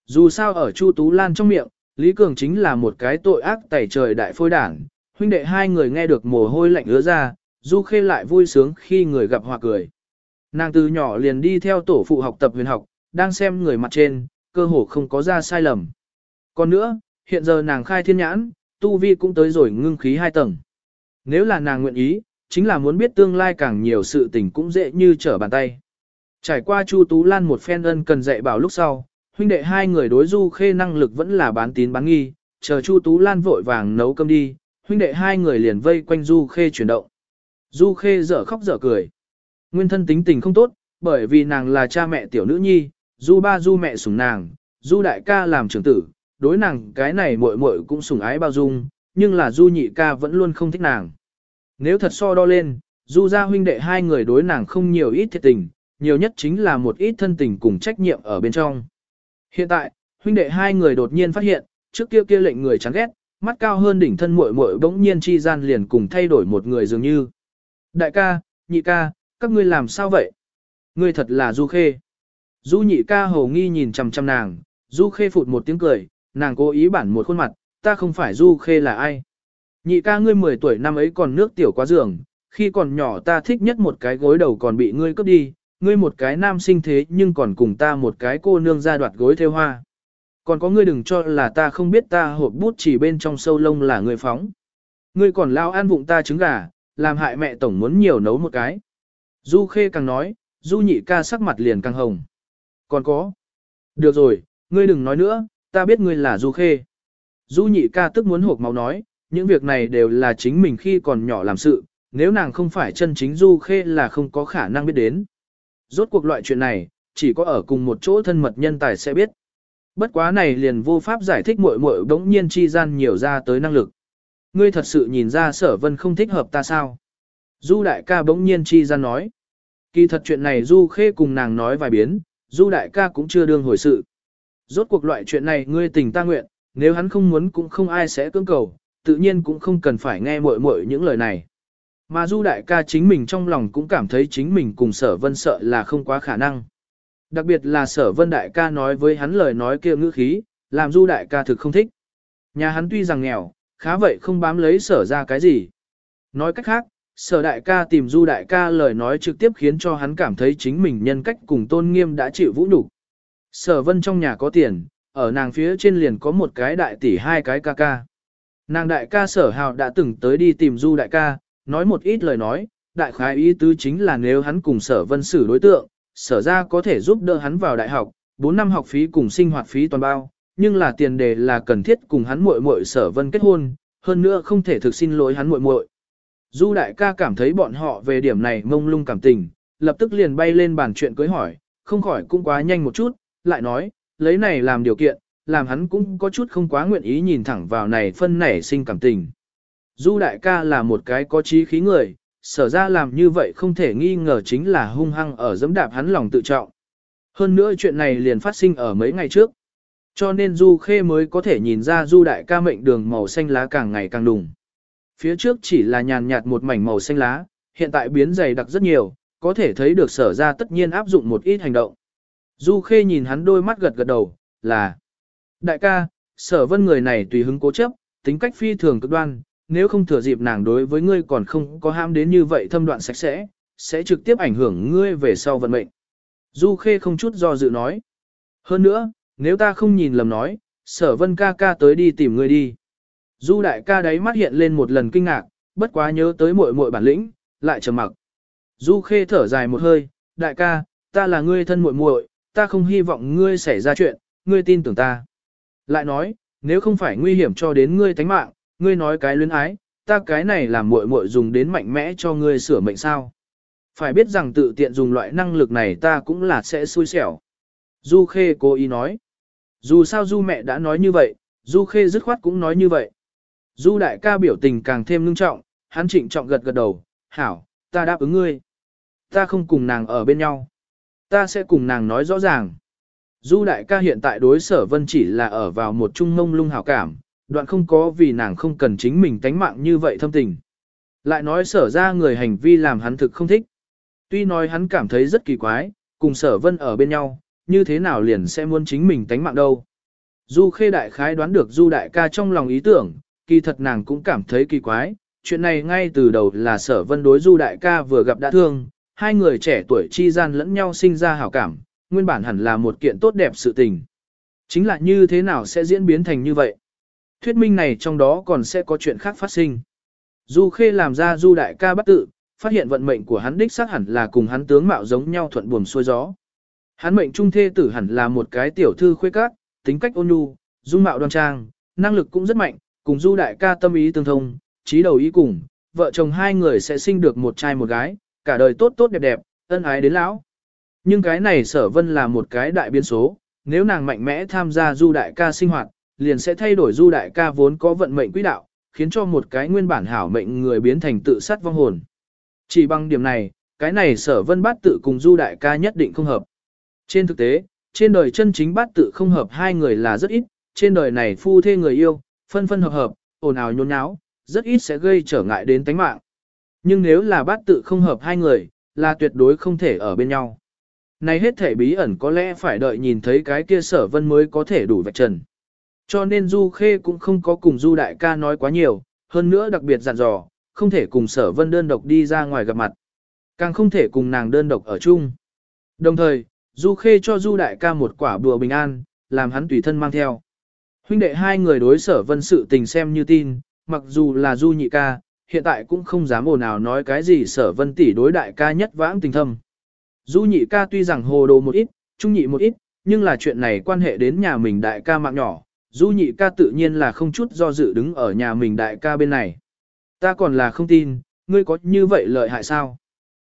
Dù sao ở Chu Tú Lan trong miệng, Lý Cường chính là một cái tội ác tẩy trời đại phôi đảng, huynh đệ hai người nghe được mồ hôi lạnh ứa ra, Du Khê lại vui sướng khi người gặp hòa cười. Nàng từ nhỏ liền đi theo tổ phụ học tập huyền học, đang xem người mặt trên, cơ hồ không có ra sai lầm. Còn nữa, hiện giờ nàng khai thiên nhãn, tu vi cũng tới rồi ngưng khí hai tầng. Nếu là nàng nguyện ý, chính là muốn biết tương lai càng nhiều sự tình cũng dễ như trở bàn tay. Trải qua Chu Tú Lan một phen ân cần dạy bảo lúc sau, huynh đệ hai người đối Du Khê năng lực vẫn là bán tín bán nghi, chờ Chu Tú Lan vội vàng nấu cơm đi, huynh đệ hai người liền vây quanh Du Khê chuyển động. Du Khê dở khóc dở cười. Nguyên thân tính tình không tốt, bởi vì nàng là cha mẹ tiểu nữ nhi, Du ba Du mẹ sủng nàng, Du đại ca làm trưởng tử, đối nàng cái này muội muội cũng sủng ái bao dung, nhưng là Du nhị ca vẫn luôn không thích nàng. Nếu thật so đo lên, Du gia huynh đệ hai người đối nàng không nhiều ít thiệt tình, nhiều nhất chính là một ít thân tình cùng trách nhiệm ở bên trong. Hiện tại, huynh đệ hai người đột nhiên phát hiện, trước kia kia lệnh người chán ghét, mắt cao hơn đỉnh thân muội muội bỗng nhiên chi gian liền cùng thay đổi một người dường như. Đại ca, nhị ca, các ngươi làm sao vậy? Ngươi thật là Du Khê. Du nhị ca hầu nghi nhìn chằm chằm nàng, Du Khê phụt một tiếng cười, nàng cố ý bản một khuôn mặt, ta không phải Du Khê là ai. Nhị ca ngươi 10 tuổi năm ấy còn nước tiểu quá giường, khi còn nhỏ ta thích nhất một cái gối đầu còn bị ngươi cướp đi, ngươi một cái nam sinh thế nhưng còn cùng ta một cái cô nương ra đoạt gối theo hoa. Còn có ngươi đừng cho là ta không biết ta hộp bút chỉ bên trong sâu lông là ngươi phóng. Ngươi còn lao ăn vụng ta trứng gà, làm hại mẹ tổng muốn nhiều nấu một cái. Du Khê càng nói, Du nhị ca sắc mặt liền càng hồng. Còn có. Được rồi, ngươi đừng nói nữa, ta biết ngươi là Du Khê. Du nhị ca tức muốn hộp máu nói, những việc này đều là chính mình khi còn nhỏ làm sự, nếu nàng không phải chân chính Du Khê là không có khả năng biết đến. Rốt cuộc loại chuyện này, chỉ có ở cùng một chỗ thân mật nhân tài sẽ biết. Bất quá này liền vô pháp giải thích muội muội đống nhiên chi gian nhiều ra tới năng lực. Ngươi thật sự nhìn ra sở vân không thích hợp ta sao? Du đại ca bỗng nhiên chi gian nói. Kỳ thật chuyện này Du khê cùng nàng nói vài biến, Du đại ca cũng chưa đương hồi sự. Rốt cuộc loại chuyện này ngươi tình ta nguyện, nếu hắn không muốn cũng không ai sẽ cưỡng cầu, tự nhiên cũng không cần phải nghe muội muội những lời này. Mà du đại ca chính mình trong lòng cũng cảm thấy chính mình cùng sở vân sợ là không quá khả năng. Đặc biệt là sở vân đại ca nói với hắn lời nói kia ngữ khí, làm du đại ca thực không thích. Nhà hắn tuy rằng nghèo, khá vậy không bám lấy sở ra cái gì. Nói cách khác, sở đại ca tìm du đại ca lời nói trực tiếp khiến cho hắn cảm thấy chính mình nhân cách cùng tôn nghiêm đã chịu vũ nhục. Sở vân trong nhà có tiền, ở nàng phía trên liền có một cái đại tỷ hai cái ca ca. Nàng đại ca sở hào đã từng tới đi tìm du đại ca, nói một ít lời nói, đại khái ý tứ chính là nếu hắn cùng sở vân xử đối tượng, sở ra có thể giúp đỡ hắn vào đại học, 4 năm học phí cùng sinh hoạt phí toàn bao, nhưng là tiền đề là cần thiết cùng hắn muội muội sở vân kết hôn, hơn nữa không thể thực xin lỗi hắn muội muội. Du đại ca cảm thấy bọn họ về điểm này mông lung cảm tình, lập tức liền bay lên bàn chuyện cưới hỏi, không khỏi cũng quá nhanh một chút, lại nói, lấy này làm điều kiện, làm hắn cũng có chút không quá nguyện ý nhìn thẳng vào này phân nảy sinh cảm tình. Du đại ca là một cái có trí khí người, sở ra làm như vậy không thể nghi ngờ chính là hung hăng ở dẫm đạp hắn lòng tự trọng. Hơn nữa chuyện này liền phát sinh ở mấy ngày trước. Cho nên Du Khê mới có thể nhìn ra Du đại ca mệnh đường màu xanh lá càng ngày càng đùng. Phía trước chỉ là nhàn nhạt một mảnh màu xanh lá, hiện tại biến dày đặc rất nhiều, có thể thấy được sở ra tất nhiên áp dụng một ít hành động. Du Khê nhìn hắn đôi mắt gật gật đầu, là Đại ca, sở vân người này tùy hứng cố chấp, tính cách phi thường cực đoan, nếu không thừa dịp nàng đối với ngươi còn không có ham đến như vậy thâm đoạn sạch sẽ, sẽ trực tiếp ảnh hưởng ngươi về sau vận mệnh. Du Khê không chút do dự nói. Hơn nữa, nếu ta không nhìn lầm nói, sở vân ca ca tới đi tìm ngươi đi. Du đại ca đấy mắt hiện lên một lần kinh ngạc, bất quá nhớ tới muội muội bản lĩnh, lại trầm mặc. Du Khê thở dài một hơi, đại ca, ta là ngươi thân muội muội, ta không hy vọng ngươi xảy ra chuyện, ngươi tin tưởng ta. Lại nói, nếu không phải nguy hiểm cho đến ngươi tánh mạng, ngươi nói cái luyến ái, ta cái này làm muội muội dùng đến mạnh mẽ cho ngươi sửa mệnh sao. Phải biết rằng tự tiện dùng loại năng lực này ta cũng là sẽ xui xẻo. Du Khê cố ý nói. Dù sao Du mẹ đã nói như vậy, Du Khê dứt khoát cũng nói như vậy. Du đại ca biểu tình càng thêm ngưng trọng, hắn trịnh trọng gật gật đầu, hảo, ta đáp ứng ngươi. Ta không cùng nàng ở bên nhau. Ta sẽ cùng nàng nói rõ ràng. Du đại ca hiện tại đối sở vân chỉ là ở vào một trung mông lung hảo cảm, đoạn không có vì nàng không cần chính mình tánh mạng như vậy thâm tình. Lại nói sở ra người hành vi làm hắn thực không thích. Tuy nói hắn cảm thấy rất kỳ quái, cùng sở vân ở bên nhau, như thế nào liền sẽ muốn chính mình tánh mạng đâu. Du khê đại khái đoán được du đại ca trong lòng ý tưởng, kỳ thật nàng cũng cảm thấy kỳ quái, chuyện này ngay từ đầu là sở vân đối du đại ca vừa gặp đã thương, hai người trẻ tuổi chi gian lẫn nhau sinh ra hảo cảm, nguyên bản hẳn là một kiện tốt đẹp sự tình. Chính là như thế nào sẽ diễn biến thành như vậy? Thuyết minh này trong đó còn sẽ có chuyện khác phát sinh. Du Khê làm ra Du Đại ca bắt tự, phát hiện vận mệnh của hắn đích xác hẳn là cùng hắn tướng mạo giống nhau thuận buồm xuôi gió. Hắn mệnh trung thê tử hẳn là một cái tiểu thư khuê các, tính cách ôn nhu, dung mạo đoan trang, năng lực cũng rất mạnh, cùng Du Đại ca tâm ý tương thông, trí đầu ý cùng, vợ chồng hai người sẽ sinh được một trai một gái, cả đời tốt tốt đẹp đẹp, ân ái đến lão. Nhưng cái này sở vân là một cái đại biến số, nếu nàng mạnh mẽ tham gia du đại ca sinh hoạt, liền sẽ thay đổi du đại ca vốn có vận mệnh quỹ đạo, khiến cho một cái nguyên bản hảo mệnh người biến thành tự sát vong hồn. Chỉ bằng điểm này, cái này sở vân bát tự cùng du đại ca nhất định không hợp. Trên thực tế, trên đời chân chính bát tự không hợp hai người là rất ít, trên đời này phu thê người yêu, phân phân hợp hợp, ồn ào nhốn nháo, rất ít sẽ gây trở ngại đến tánh mạng. Nhưng nếu là bát tự không hợp hai người, là tuyệt đối không thể ở bên nhau. Này hết thể bí ẩn có lẽ phải đợi nhìn thấy cái kia sở vân mới có thể đủ vạch trần. Cho nên Du Khê cũng không có cùng Du Đại ca nói quá nhiều, hơn nữa đặc biệt dặn dò, không thể cùng sở vân đơn độc đi ra ngoài gặp mặt. Càng không thể cùng nàng đơn độc ở chung. Đồng thời, Du Khê cho Du Đại ca một quả bùa bình an, làm hắn tùy thân mang theo. Huynh đệ hai người đối sở vân sự tình xem như tin, mặc dù là Du nhị ca, hiện tại cũng không dám ồn nào nói cái gì sở vân tỷ đối đại ca nhất vãng tình thâm. Du nhị ca tuy rằng hồ đồ một ít, trung nhị một ít, nhưng là chuyện này quan hệ đến nhà mình đại ca mạng nhỏ, du nhị ca tự nhiên là không chút do dự đứng ở nhà mình đại ca bên này. Ta còn là không tin, ngươi có như vậy lợi hại sao?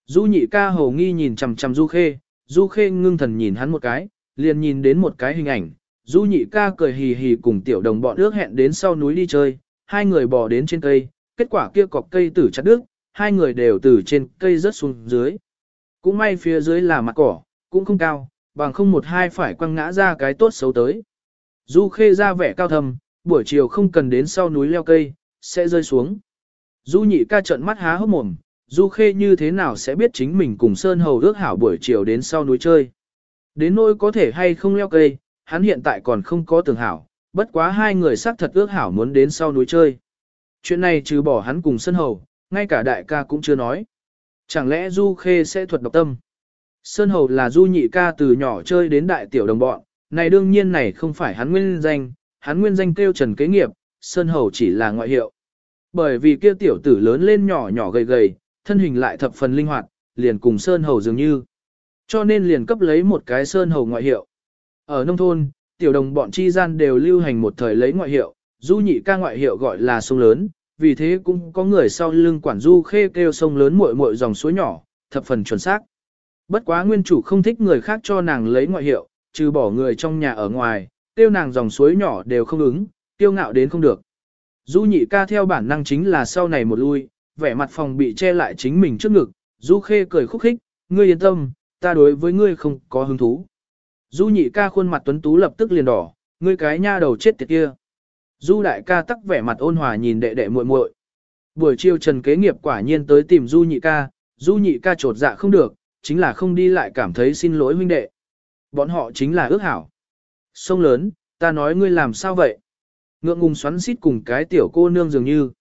Du nhị ca hồ nghi nhìn chằm chằm du khê, du khê ngưng thần nhìn hắn một cái, liền nhìn đến một cái hình ảnh. Du nhị ca cười hì hì cùng tiểu đồng bọn ước hẹn đến sau núi đi chơi, hai người bò đến trên cây, kết quả kia cọc cây tử chặt đứt, hai người đều từ trên cây rớt xuống dưới. Cũng may phía dưới là mặt cỏ, cũng không cao, bằng không một hai phải quăng ngã ra cái tốt xấu tới. Du khê ra vẻ cao thầm, buổi chiều không cần đến sau núi leo cây, sẽ rơi xuống. Du nhị ca trợn mắt há hốc mồm, Du Khê như thế nào sẽ biết chính mình cùng Sơn Hầu ước hảo buổi chiều đến sau núi chơi. Đến nỗi có thể hay không leo cây, hắn hiện tại còn không có tưởng hảo, bất quá hai người xác thật ước hảo muốn đến sau núi chơi. Chuyện này trừ bỏ hắn cùng Sơn Hầu, ngay cả đại ca cũng chưa nói. Chẳng lẽ Du Khê sẽ thuật độc tâm? Sơn Hầu là Du nhị ca từ nhỏ chơi đến đại tiểu đồng bọn, này đương nhiên này không phải hắn nguyên danh, hắn nguyên danh kêu Trần Kế Nghiệp, Sơn Hầu chỉ là ngoại hiệu. Bởi vì kia tiểu tử lớn lên nhỏ nhỏ gầy gầy, thân hình lại thập phần linh hoạt, liền cùng Sơn Hầu dường như. Cho nên liền cấp lấy một cái Sơn Hầu ngoại hiệu. Ở nông thôn, tiểu đồng bọn chi gian đều lưu hành một thời lấy ngoại hiệu, du nhị ca ngoại hiệu gọi là sông lớn, vì thế cũng có người sau lưng quản du khê kêu sông lớn muội muội dòng suối nhỏ, thập phần chuẩn xác. Bất quá nguyên chủ không thích người khác cho nàng lấy ngoại hiệu, trừ bỏ người trong nhà ở ngoài, tiêu nàng dòng suối nhỏ đều không ứng, tiêu ngạo đến không được. Du nhị ca theo bản năng chính là sau này một lui, vẻ mặt phòng bị che lại chính mình trước ngực, du khê cười khúc khích, ngươi yên tâm, ta đối với ngươi không có hứng thú. Du nhị ca khuôn mặt tuấn tú lập tức liền đỏ, ngươi cái nha đầu chết tiệt kia. Du đại ca tắc vẻ mặt ôn hòa nhìn đệ đệ muội muội. Buổi chiều Trần Kế Nghiệp quả nhiên tới tìm Du nhị ca, Du nhị ca trột dạ không được, chính là không đi lại cảm thấy xin lỗi huynh đệ. Bọn họ chính là ước hảo. Sông lớn, ta nói ngươi làm sao vậy? Ngượng ngùng xoắn xít cùng cái tiểu cô nương dường như.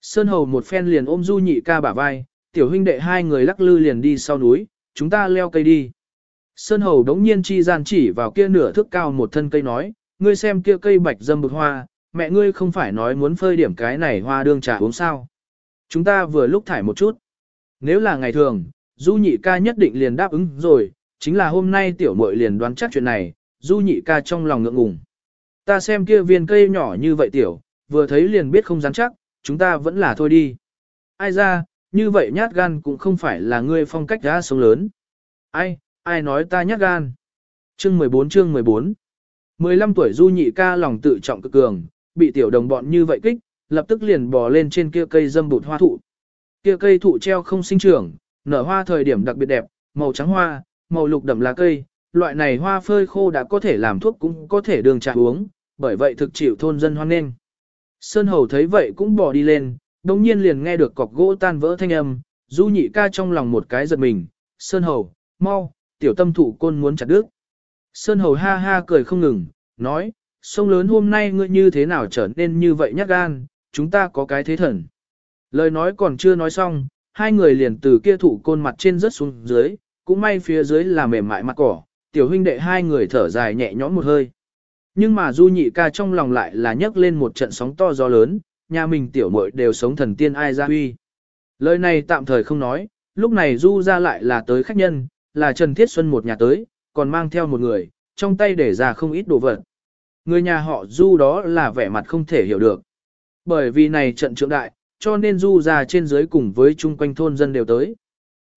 Sơn hầu một phen liền ôm du nhị ca bả vai, tiểu huynh đệ hai người lắc lư liền đi sau núi, chúng ta leo cây đi. Sơn hầu đống nhiên chi gian chỉ vào kia nửa thước cao một thân cây nói, ngươi xem kia cây bạch dâm bực hoa, mẹ ngươi không phải nói muốn phơi điểm cái này hoa đương trà uống sao. Chúng ta vừa lúc thải một chút. Nếu là ngày thường, du nhị ca nhất định liền đáp ứng rồi, chính là hôm nay tiểu muội liền đoán chắc chuyện này, du nhị ca trong lòng ngượng ngùng. Ta xem kia viên cây nhỏ như vậy tiểu, vừa thấy liền biết không dám chắc, chúng ta vẫn là thôi đi. Ai ra, như vậy nhát gan cũng không phải là ngươi phong cách ra sống lớn. Ai, ai nói ta nhát gan. Chương 14 chương 14 15 tuổi du nhị ca lòng tự trọng cực cường, bị tiểu đồng bọn như vậy kích, lập tức liền bò lên trên kia cây dâm bụt hoa thụ. Kia cây thụ treo không sinh trưởng, nở hoa thời điểm đặc biệt đẹp, màu trắng hoa, màu lục đậm lá cây, loại này hoa phơi khô đã có thể làm thuốc cũng có thể đường trà uống, bởi vậy thực chịu thôn dân hoan nghênh. Sơn Hầu thấy vậy cũng bỏ đi lên, đồng nhiên liền nghe được cọc gỗ tan vỡ thanh âm, du nhị ca trong lòng một cái giật mình, Sơn Hầu, mau, tiểu tâm thủ côn muốn chặt đứt. Sơn Hầu ha ha cười không ngừng, nói, sông lớn hôm nay ngươi như thế nào trở nên như vậy nhát gan, chúng ta có cái thế thần. Lời nói còn chưa nói xong, hai người liền từ kia thủ côn mặt trên rớt xuống dưới, cũng may phía dưới là mềm mại mặt cỏ, tiểu huynh đệ hai người thở dài nhẹ nhõm một hơi. Nhưng mà Du nhị ca trong lòng lại là nhấc lên một trận sóng to gió lớn, nhà mình tiểu muội đều sống thần tiên ai ra huy. Lời này tạm thời không nói, lúc này Du ra lại là tới khách nhân, là Trần Thiết Xuân một nhà tới, còn mang theo một người, trong tay để ra không ít đồ vật. Người nhà họ Du đó là vẻ mặt không thể hiểu được. Bởi vì này trận trượng đại, cho nên Du ra trên dưới cùng với chung quanh thôn dân đều tới.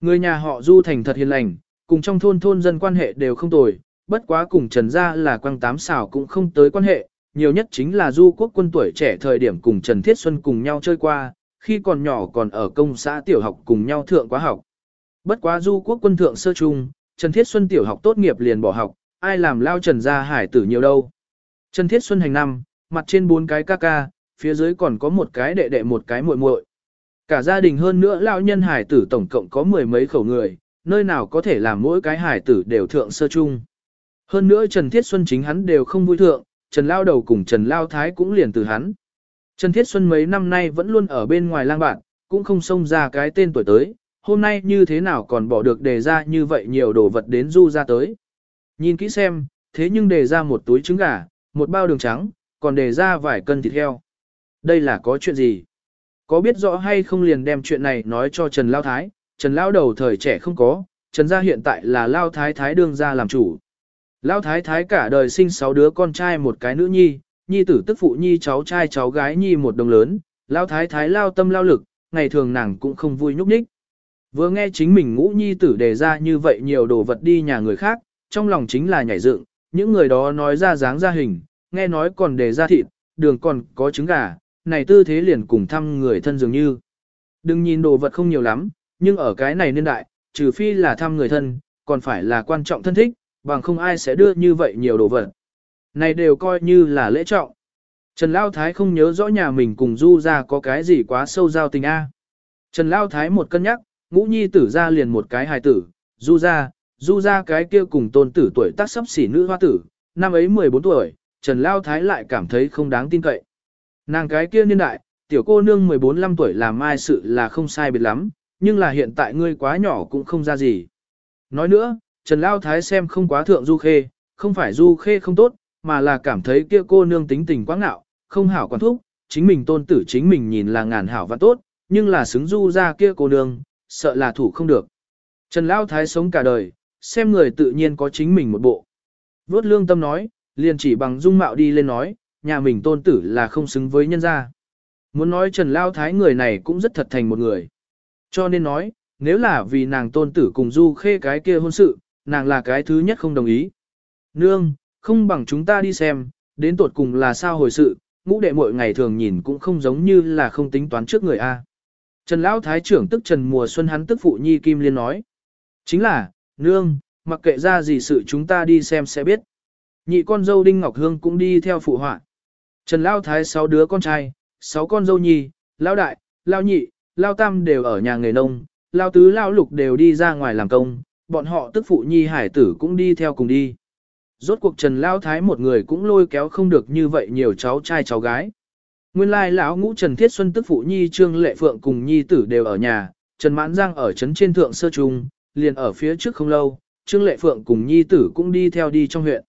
Người nhà họ Du thành thật hiền lành, cùng trong thôn thôn dân quan hệ đều không tồi, bất quá cùng Trần Gia là quang tám xảo cũng không tới quan hệ, nhiều nhất chính là du quốc quân tuổi trẻ thời điểm cùng Trần Thiết Xuân cùng nhau chơi qua, khi còn nhỏ còn ở công xã tiểu học cùng nhau thượng quá học. Bất quá du quốc quân thượng sơ trung, Trần Thiết Xuân tiểu học tốt nghiệp liền bỏ học, ai làm lao Trần Gia hải tử nhiều đâu. Trần Thiết Xuân hành năm, mặt trên bốn cái ca ca, phía dưới còn có một cái đệ đệ một cái muội muội. Cả gia đình hơn nữa lão nhân hải tử tổng cộng có mười mấy khẩu người, nơi nào có thể làm mỗi cái hải tử đều thượng sơ chung. Hơn nữa Trần Thiết Xuân chính hắn đều không vui thượng, Trần Lao Đầu cùng Trần Lao Thái cũng liền từ hắn. Trần Thiết Xuân mấy năm nay vẫn luôn ở bên ngoài lang bạn, cũng không xông ra cái tên tuổi tới, hôm nay như thế nào còn bỏ được đề ra như vậy nhiều đồ vật đến du ra tới. Nhìn kỹ xem, thế nhưng đề ra một túi trứng gà, một bao đường trắng, còn đề ra vài cân thịt heo. Đây là có chuyện gì? Có biết rõ hay không liền đem chuyện này nói cho Trần Lao Thái, Trần Lao đầu thời trẻ không có, Trần gia hiện tại là Lao Thái Thái đương gia làm chủ. Lao Thái Thái cả đời sinh 6 đứa con trai một cái nữ nhi, nhi tử tức phụ nhi cháu trai cháu gái nhi một đồng lớn, Lao Thái Thái lao tâm lao lực, ngày thường nàng cũng không vui nhúc nhích. Vừa nghe chính mình ngũ nhi tử đề ra như vậy nhiều đồ vật đi nhà người khác, trong lòng chính là nhảy dựng, những người đó nói ra dáng ra hình, nghe nói còn đề ra thịt, đường còn có trứng gà, này tư thế liền cùng thăm người thân dường như. Đừng nhìn đồ vật không nhiều lắm, nhưng ở cái này niên đại, trừ phi là thăm người thân, còn phải là quan trọng thân thích, bằng không ai sẽ đưa như vậy nhiều đồ vật. Này đều coi như là lễ trọng. Trần Lao Thái không nhớ rõ nhà mình cùng Du ra có cái gì quá sâu giao tình A. Trần Lao Thái một cân nhắc, ngũ nhi tử ra liền một cái hài tử, du ra, du ra cái kia cùng tôn tử tuổi tác sắp xỉ nữ hoa tử, năm ấy 14 tuổi, Trần Lao Thái lại cảm thấy không đáng tin cậy. Nàng cái kia niên đại, tiểu cô nương 14-15 tuổi làm mai sự là không sai biệt lắm, nhưng là hiện tại ngươi quá nhỏ cũng không ra gì. Nói nữa, Trần Lao Thái xem không quá thượng du khê, không phải du khê không tốt, mà là cảm thấy kia cô nương tính tình quá ngạo, không hảo quản thúc, chính mình tôn tử chính mình nhìn là ngàn hảo và tốt, nhưng là xứng du ra kia cô nương, sợ là thủ không được. Trần Lao Thái sống cả đời, xem người tự nhiên có chính mình một bộ. Vốt lương tâm nói, liền chỉ bằng dung mạo đi lên nói, nhà mình tôn tử là không xứng với nhân gia. Muốn nói Trần Lao Thái người này cũng rất thật thành một người. Cho nên nói, nếu là vì nàng tôn tử cùng du khê cái kia hôn sự, nàng là cái thứ nhất không đồng ý. Nương, không bằng chúng ta đi xem, đến tột cùng là sao hồi sự, ngũ đệ mỗi ngày thường nhìn cũng không giống như là không tính toán trước người A. Trần Lão Thái trưởng tức Trần Mùa Xuân hắn tức phụ nhi Kim Liên nói. Chính là, nương, mặc kệ ra gì sự chúng ta đi xem sẽ biết. Nhị con dâu Đinh Ngọc Hương cũng đi theo phụ họa. Trần lao Thái sáu đứa con trai, sáu con dâu nhi, lao Đại, lao Nhị, lao Tam đều ở nhà nghề nông, lao Tứ lao Lục đều đi ra ngoài làm công, bọn họ tức phụ nhi hải tử cũng đi theo cùng đi. Rốt cuộc Trần lao Thái một người cũng lôi kéo không được như vậy nhiều cháu trai cháu gái. Nguyên lai lão ngũ Trần Thiết Xuân tức phụ nhi Trương Lệ Phượng cùng nhi tử đều ở nhà, Trần Mãn Giang ở trấn trên thượng sơ trung, liền ở phía trước không lâu, Trương Lệ Phượng cùng nhi tử cũng đi theo đi trong huyện.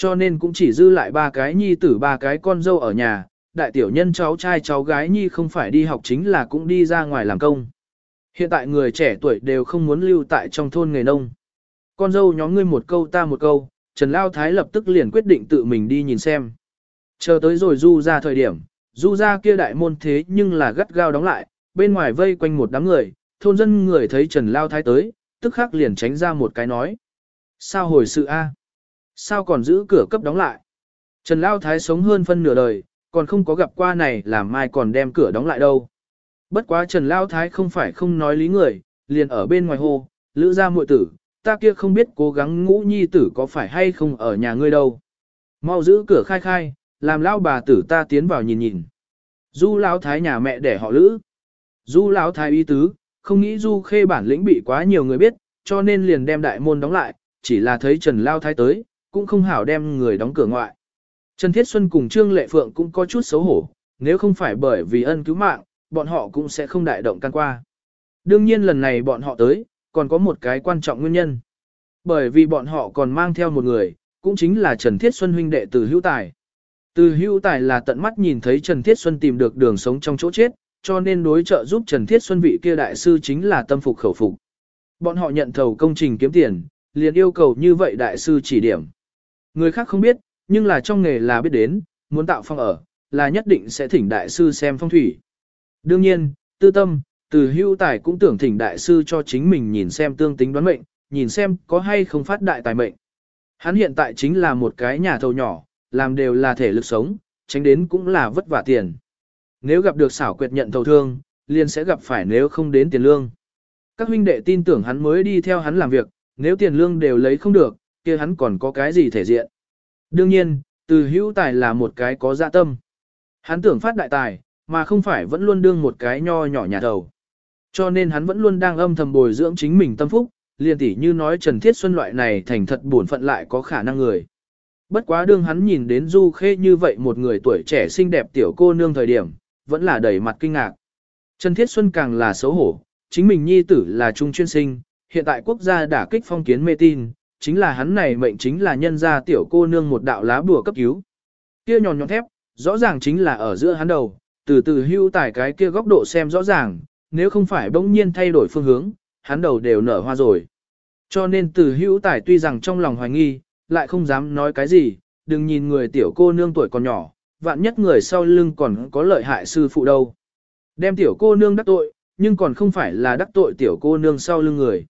Cho nên cũng chỉ dư lại ba cái nhi tử ba cái con dâu ở nhà, đại tiểu nhân cháu trai cháu gái nhi không phải đi học chính là cũng đi ra ngoài làm công. Hiện tại người trẻ tuổi đều không muốn lưu tại trong thôn nghề nông. Con dâu nhóm ngươi một câu ta một câu, Trần Lao Thái lập tức liền quyết định tự mình đi nhìn xem. Chờ tới rồi du ra thời điểm, du ra kia đại môn thế nhưng là gắt gao đóng lại, bên ngoài vây quanh một đám người, thôn dân người thấy Trần Lao Thái tới, tức khắc liền tránh ra một cái nói. Sao hồi sự A? Sao còn giữ cửa cấp đóng lại? Trần Lao Thái sống hơn phân nửa đời, còn không có gặp qua này làm mai còn đem cửa đóng lại đâu. Bất quá Trần Lao Thái không phải không nói lý người, liền ở bên ngoài hồ, lữ ra muội tử, ta kia không biết cố gắng ngũ nhi tử có phải hay không ở nhà ngươi đâu. Mau giữ cửa khai khai, làm lao bà tử ta tiến vào nhìn nhìn. Du lão thái nhà mẹ để họ lữ. Du lão thái y tứ, không nghĩ du khê bản lĩnh bị quá nhiều người biết, cho nên liền đem đại môn đóng lại, chỉ là thấy Trần Lao thái tới, cũng không hảo đem người đóng cửa ngoại. Trần Thiết Xuân cùng Trương Lệ Phượng cũng có chút xấu hổ, nếu không phải bởi vì ân cứu mạng, bọn họ cũng sẽ không đại động can qua. Đương nhiên lần này bọn họ tới, còn có một cái quan trọng nguyên nhân. Bởi vì bọn họ còn mang theo một người, cũng chính là Trần Thiết Xuân huynh đệ từ hữu tài. Từ hữu tài là tận mắt nhìn thấy Trần Thiết Xuân tìm được đường sống trong chỗ chết, cho nên đối trợ giúp Trần Thiết Xuân vị kia đại sư chính là tâm phục khẩu phục. Bọn họ nhận thầu công trình kiếm tiền, liền yêu cầu như vậy đại sư chỉ điểm. Người khác không biết, nhưng là trong nghề là biết đến, muốn tạo phong ở, là nhất định sẽ thỉnh đại sư xem phong thủy. Đương nhiên, tư tâm, từ hưu tài cũng tưởng thỉnh đại sư cho chính mình nhìn xem tương tính đoán mệnh, nhìn xem có hay không phát đại tài mệnh. Hắn hiện tại chính là một cái nhà thầu nhỏ, làm đều là thể lực sống, tránh đến cũng là vất vả tiền. Nếu gặp được xảo quyệt nhận thầu thương, liền sẽ gặp phải nếu không đến tiền lương. Các huynh đệ tin tưởng hắn mới đi theo hắn làm việc, nếu tiền lương đều lấy không được, kia hắn còn có cái gì thể diện. Đương nhiên, từ hữu tài là một cái có dạ tâm. Hắn tưởng phát đại tài, mà không phải vẫn luôn đương một cái nho nhỏ nhà đầu. Cho nên hắn vẫn luôn đang âm thầm bồi dưỡng chính mình tâm phúc, liền tỉ như nói Trần Thiết Xuân loại này thành thật buồn phận lại có khả năng người. Bất quá đương hắn nhìn đến Du Khê như vậy một người tuổi trẻ xinh đẹp tiểu cô nương thời điểm, vẫn là đầy mặt kinh ngạc. Trần Thiết Xuân càng là xấu hổ, chính mình nhi tử là trung chuyên sinh, hiện tại quốc gia đã kích phong kiến mê tin, chính là hắn này mệnh chính là nhân ra tiểu cô nương một đạo lá bùa cấp cứu. Kia nhọn nhọn thép, rõ ràng chính là ở giữa hắn đầu, từ từ hưu tải cái kia góc độ xem rõ ràng, nếu không phải bỗng nhiên thay đổi phương hướng, hắn đầu đều nở hoa rồi. Cho nên từ hữu tải tuy rằng trong lòng hoài nghi, lại không dám nói cái gì, đừng nhìn người tiểu cô nương tuổi còn nhỏ, vạn nhất người sau lưng còn có lợi hại sư phụ đâu. Đem tiểu cô nương đắc tội, nhưng còn không phải là đắc tội tiểu cô nương sau lưng người.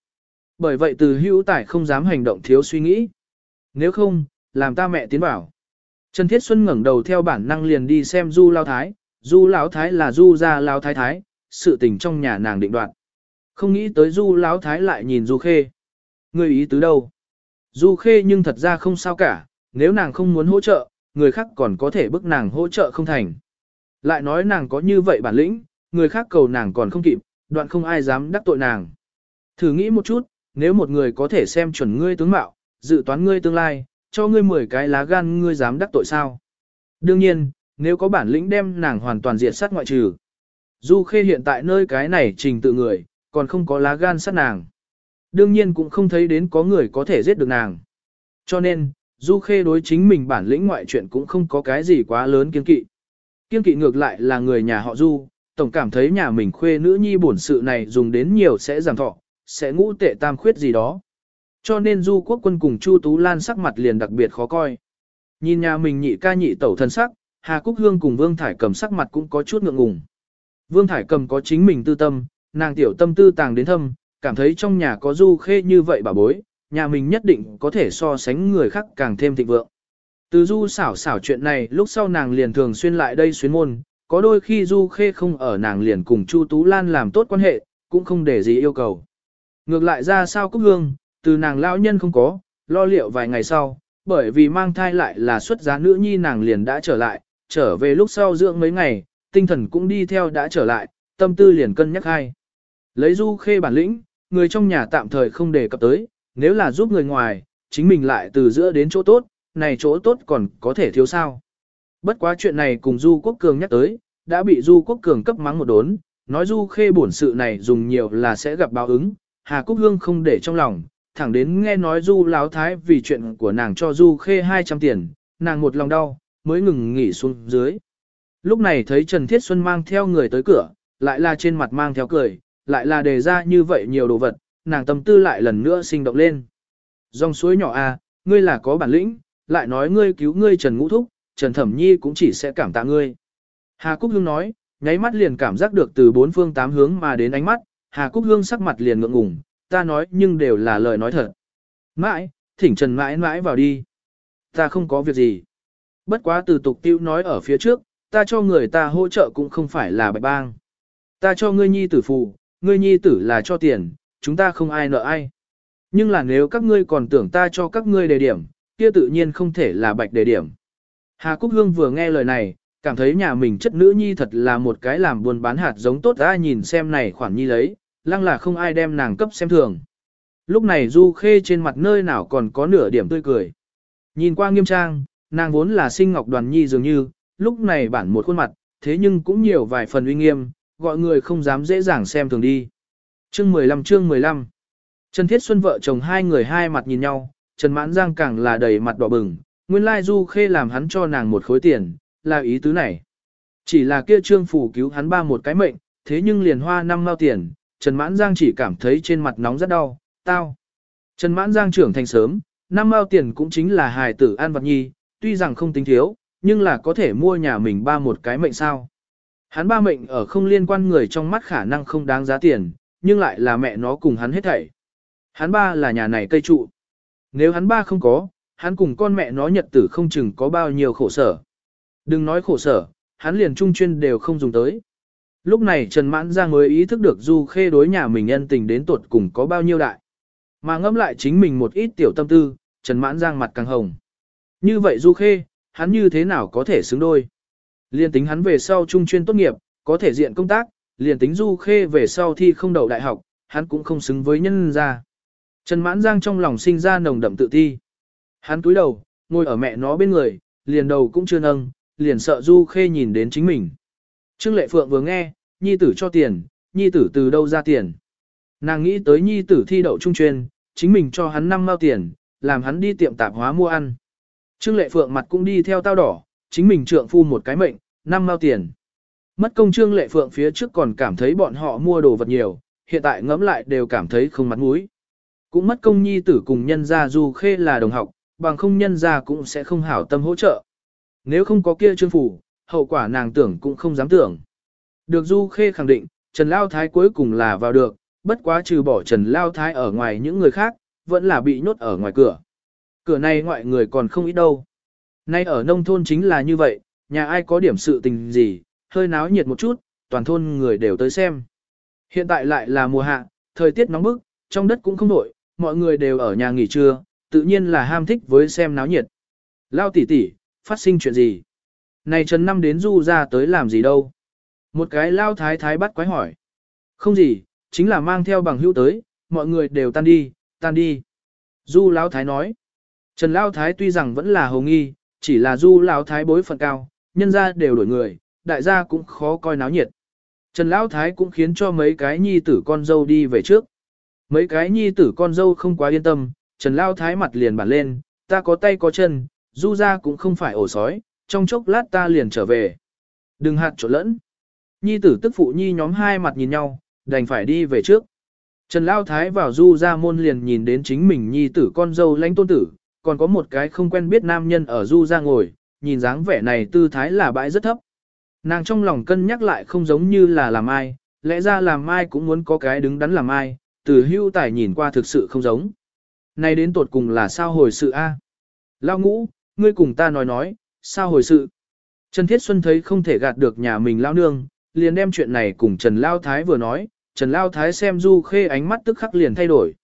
Bởi vậy từ hữu tải không dám hành động thiếu suy nghĩ. Nếu không, làm ta mẹ tiến bảo. Trần Thiết Xuân ngẩng đầu theo bản năng liền đi xem Du Lao Thái, Du Lão Thái là Du gia Lao Thái Thái, sự tình trong nhà nàng định đoạt. Không nghĩ tới Du Lão Thái lại nhìn Du Khê. Người ý tứ đâu? Du Khê nhưng thật ra không sao cả, nếu nàng không muốn hỗ trợ, người khác còn có thể bức nàng hỗ trợ không thành. Lại nói nàng có như vậy bản lĩnh, người khác cầu nàng còn không kịp, đoạn không ai dám đắc tội nàng. Thử nghĩ một chút, nếu một người có thể xem chuẩn ngươi tướng mạo, dự toán ngươi tương lai, cho ngươi 10 cái lá gan ngươi dám đắc tội sao? Đương nhiên, nếu có bản lĩnh đem nàng hoàn toàn diệt sát ngoại trừ. Du Khê hiện tại nơi cái này trình tự người, còn không có lá gan sát nàng. Đương nhiên cũng không thấy đến có người có thể giết được nàng. Cho nên, Du Khê đối chính mình bản lĩnh ngoại chuyện cũng không có cái gì quá lớn kiên kỵ. Kiên kỵ ngược lại là người nhà họ Du, tổng cảm thấy nhà mình khuê nữ nhi bổn sự này dùng đến nhiều sẽ giảm thọ, sẽ ngũ tệ tam khuyết gì đó. Cho nên Du Quốc quân cùng Chu Tú Lan sắc mặt liền đặc biệt khó coi. Nhìn nhà mình nhị ca nhị tẩu thân sắc, Hà Cúc Hương cùng Vương Thải cầm sắc mặt cũng có chút ngượng ngùng. Vương Thải cầm có chính mình tư tâm, nàng tiểu tâm tư tàng đến thâm, cảm thấy trong nhà có Du Khê như vậy bà bối, nhà mình nhất định có thể so sánh người khác càng thêm thịnh vượng. Từ Du xảo xảo chuyện này lúc sau nàng liền thường xuyên lại đây xuyến môn, có đôi khi Du Khê không ở nàng liền cùng Chu Tú Lan làm tốt quan hệ, cũng không để gì yêu cầu. Ngược lại ra sao Cúc Hương, từ nàng lão nhân không có, lo liệu vài ngày sau, bởi vì mang thai lại là xuất giá nữ nhi nàng liền đã trở lại, trở về lúc sau dưỡng mấy ngày, tinh thần cũng đi theo đã trở lại, tâm tư liền cân nhắc hai. Lấy Du Khê bản lĩnh, người trong nhà tạm thời không đề cập tới, nếu là giúp người ngoài, chính mình lại từ giữa đến chỗ tốt, này chỗ tốt còn có thể thiếu sao. Bất quá chuyện này cùng Du Quốc Cường nhắc tới, đã bị Du Quốc Cường cấp mắng một đốn, nói Du Khê bổn sự này dùng nhiều là sẽ gặp báo ứng, Hà Cúc Hương không để trong lòng, thẳng đến nghe nói Du Láo Thái vì chuyện của nàng cho Du Khê 200 tiền, nàng một lòng đau, mới ngừng nghỉ xuống dưới. Lúc này thấy Trần Thiết Xuân mang theo người tới cửa, lại là trên mặt mang theo cười, lại là đề ra như vậy nhiều đồ vật, nàng tâm tư lại lần nữa sinh động lên. Dòng suối nhỏ a, à, ngươi là có bản lĩnh, lại nói ngươi cứu ngươi Trần Ngũ Thúc, Trần Thẩm Nhi cũng chỉ sẽ cảm tạ ngươi. Hà Cúc Hương nói, nháy mắt liền cảm giác được từ bốn phương tám hướng mà đến ánh mắt, Hà Cúc Hương sắc mặt liền ngượng ngùng, ta nói nhưng đều là lời nói thật. Mãi, thỉnh Trần mãi mãi vào đi. Ta không có việc gì. Bất quá từ tục tiêu nói ở phía trước, ta cho người ta hỗ trợ cũng không phải là bạch bang. Ta cho ngươi nhi tử phụ, ngươi nhi tử là cho tiền, chúng ta không ai nợ ai. Nhưng là nếu các ngươi còn tưởng ta cho các ngươi đề điểm, kia tự nhiên không thể là bạch đề điểm. Hà Cúc Hương vừa nghe lời này, cảm thấy nhà mình chất nữ nhi thật là một cái làm buôn bán hạt giống tốt ra nhìn xem này khoản nhi lấy, lăng là không ai đem nàng cấp xem thường. Lúc này Du Khê trên mặt nơi nào còn có nửa điểm tươi cười. Nhìn qua nghiêm trang, nàng vốn là sinh ngọc đoàn nhi dường như, lúc này bản một khuôn mặt, thế nhưng cũng nhiều vài phần uy nghiêm, gọi người không dám dễ dàng xem thường đi. Chương 15 chương 15 Trần Thiết Xuân vợ chồng hai người hai mặt nhìn nhau, Trần Mãn Giang càng là đầy mặt đỏ bừng, nguyên lai Du Khê làm hắn cho nàng một khối tiền, là ý tứ này. Chỉ là kia trương phủ cứu hắn ba một cái mệnh, thế nhưng liền hoa năm mao tiền, Trần Mãn Giang chỉ cảm thấy trên mặt nóng rất đau, tao. Trần Mãn Giang trưởng thành sớm, năm mao tiền cũng chính là hài tử an vật nhi, tuy rằng không tính thiếu, nhưng là có thể mua nhà mình ba một cái mệnh sao. Hắn ba mệnh ở không liên quan người trong mắt khả năng không đáng giá tiền, nhưng lại là mẹ nó cùng hắn hết thảy. Hắn ba là nhà này cây trụ. Nếu hắn ba không có, hắn cùng con mẹ nó nhật tử không chừng có bao nhiêu khổ sở. Đừng nói khổ sở, hắn liền trung chuyên đều không dùng tới. Lúc này Trần Mãn Giang mới ý thức được Du Khê đối nhà mình nhân tình đến tuột cùng có bao nhiêu đại. Mà ngẫm lại chính mình một ít tiểu tâm tư, Trần Mãn Giang mặt càng hồng. Như vậy Du Khê, hắn như thế nào có thể xứng đôi? Liên tính hắn về sau trung chuyên tốt nghiệp, có thể diện công tác, liền tính Du Khê về sau thi không đậu đại học, hắn cũng không xứng với nhân gia. Trần Mãn Giang trong lòng sinh ra nồng đậm tự ti. Hắn túi đầu, ngồi ở mẹ nó bên người, liền đầu cũng chưa nâng, liền sợ Du Khê nhìn đến chính mình. Trương Lệ Phượng vừa nghe, nhi tử cho tiền, nhi tử từ đâu ra tiền. Nàng nghĩ tới nhi tử thi đậu trung chuyên, chính mình cho hắn năm mao tiền, làm hắn đi tiệm tạp hóa mua ăn. Trương Lệ Phượng mặt cũng đi theo tao đỏ, chính mình trượng phu một cái mệnh, năm mao tiền. Mất công Trương Lệ Phượng phía trước còn cảm thấy bọn họ mua đồ vật nhiều, hiện tại ngẫm lại đều cảm thấy không mặt mũi. Cũng mất công nhi tử cùng nhân gia du khê là đồng học, bằng không nhân gia cũng sẽ không hảo tâm hỗ trợ. Nếu không có kia trương phủ, hậu quả nàng tưởng cũng không dám tưởng. Được du khê khẳng định, Trần Lao Thái cuối cùng là vào được, bất quá trừ bỏ Trần Lao Thái ở ngoài những người khác, vẫn là bị nhốt ở ngoài cửa. Cửa này ngoại người còn không ít đâu. Nay ở nông thôn chính là như vậy, nhà ai có điểm sự tình gì, hơi náo nhiệt một chút, toàn thôn người đều tới xem. Hiện tại lại là mùa hạ, thời tiết nóng bức, trong đất cũng không nổi, mọi người đều ở nhà nghỉ trưa, tự nhiên là ham thích với xem náo nhiệt. Lao tỷ tỷ, phát sinh chuyện gì? Này Trần Năm đến du ra tới làm gì đâu? Một cái lao thái thái bắt quái hỏi. Không gì, chính là mang theo bằng hữu tới, mọi người đều tan đi, tan đi. Du Lão Thái nói. Trần Lão Thái tuy rằng vẫn là hồng nghi, chỉ là Du Lão Thái bối phận cao, nhân ra đều đổi người, đại gia cũng khó coi náo nhiệt. Trần Lão Thái cũng khiến cho mấy cái nhi tử con dâu đi về trước. Mấy cái nhi tử con dâu không quá yên tâm, Trần Lão Thái mặt liền bản lên, ta có tay có chân, Du ra cũng không phải ổ sói, trong chốc lát ta liền trở về. Đừng hạt trộn lẫn. Nhi tử tức phụ nhi nhóm hai mặt nhìn nhau, đành phải đi về trước. Trần Lao Thái vào du ra môn liền nhìn đến chính mình nhi tử con dâu lãnh tôn tử, còn có một cái không quen biết nam nhân ở du ra ngồi, nhìn dáng vẻ này tư thái là bãi rất thấp. Nàng trong lòng cân nhắc lại không giống như là làm ai, lẽ ra làm ai cũng muốn có cái đứng đắn làm ai, từ hưu tài nhìn qua thực sự không giống. Này đến tột cùng là sao hồi sự a? Lao ngũ, ngươi cùng ta nói nói, sao hồi sự? Trần Thiết Xuân thấy không thể gạt được nhà mình lao nương, liền đem chuyện này cùng Trần Lao Thái vừa nói, Trần Lao Thái xem Du Khê ánh mắt tức khắc liền thay đổi.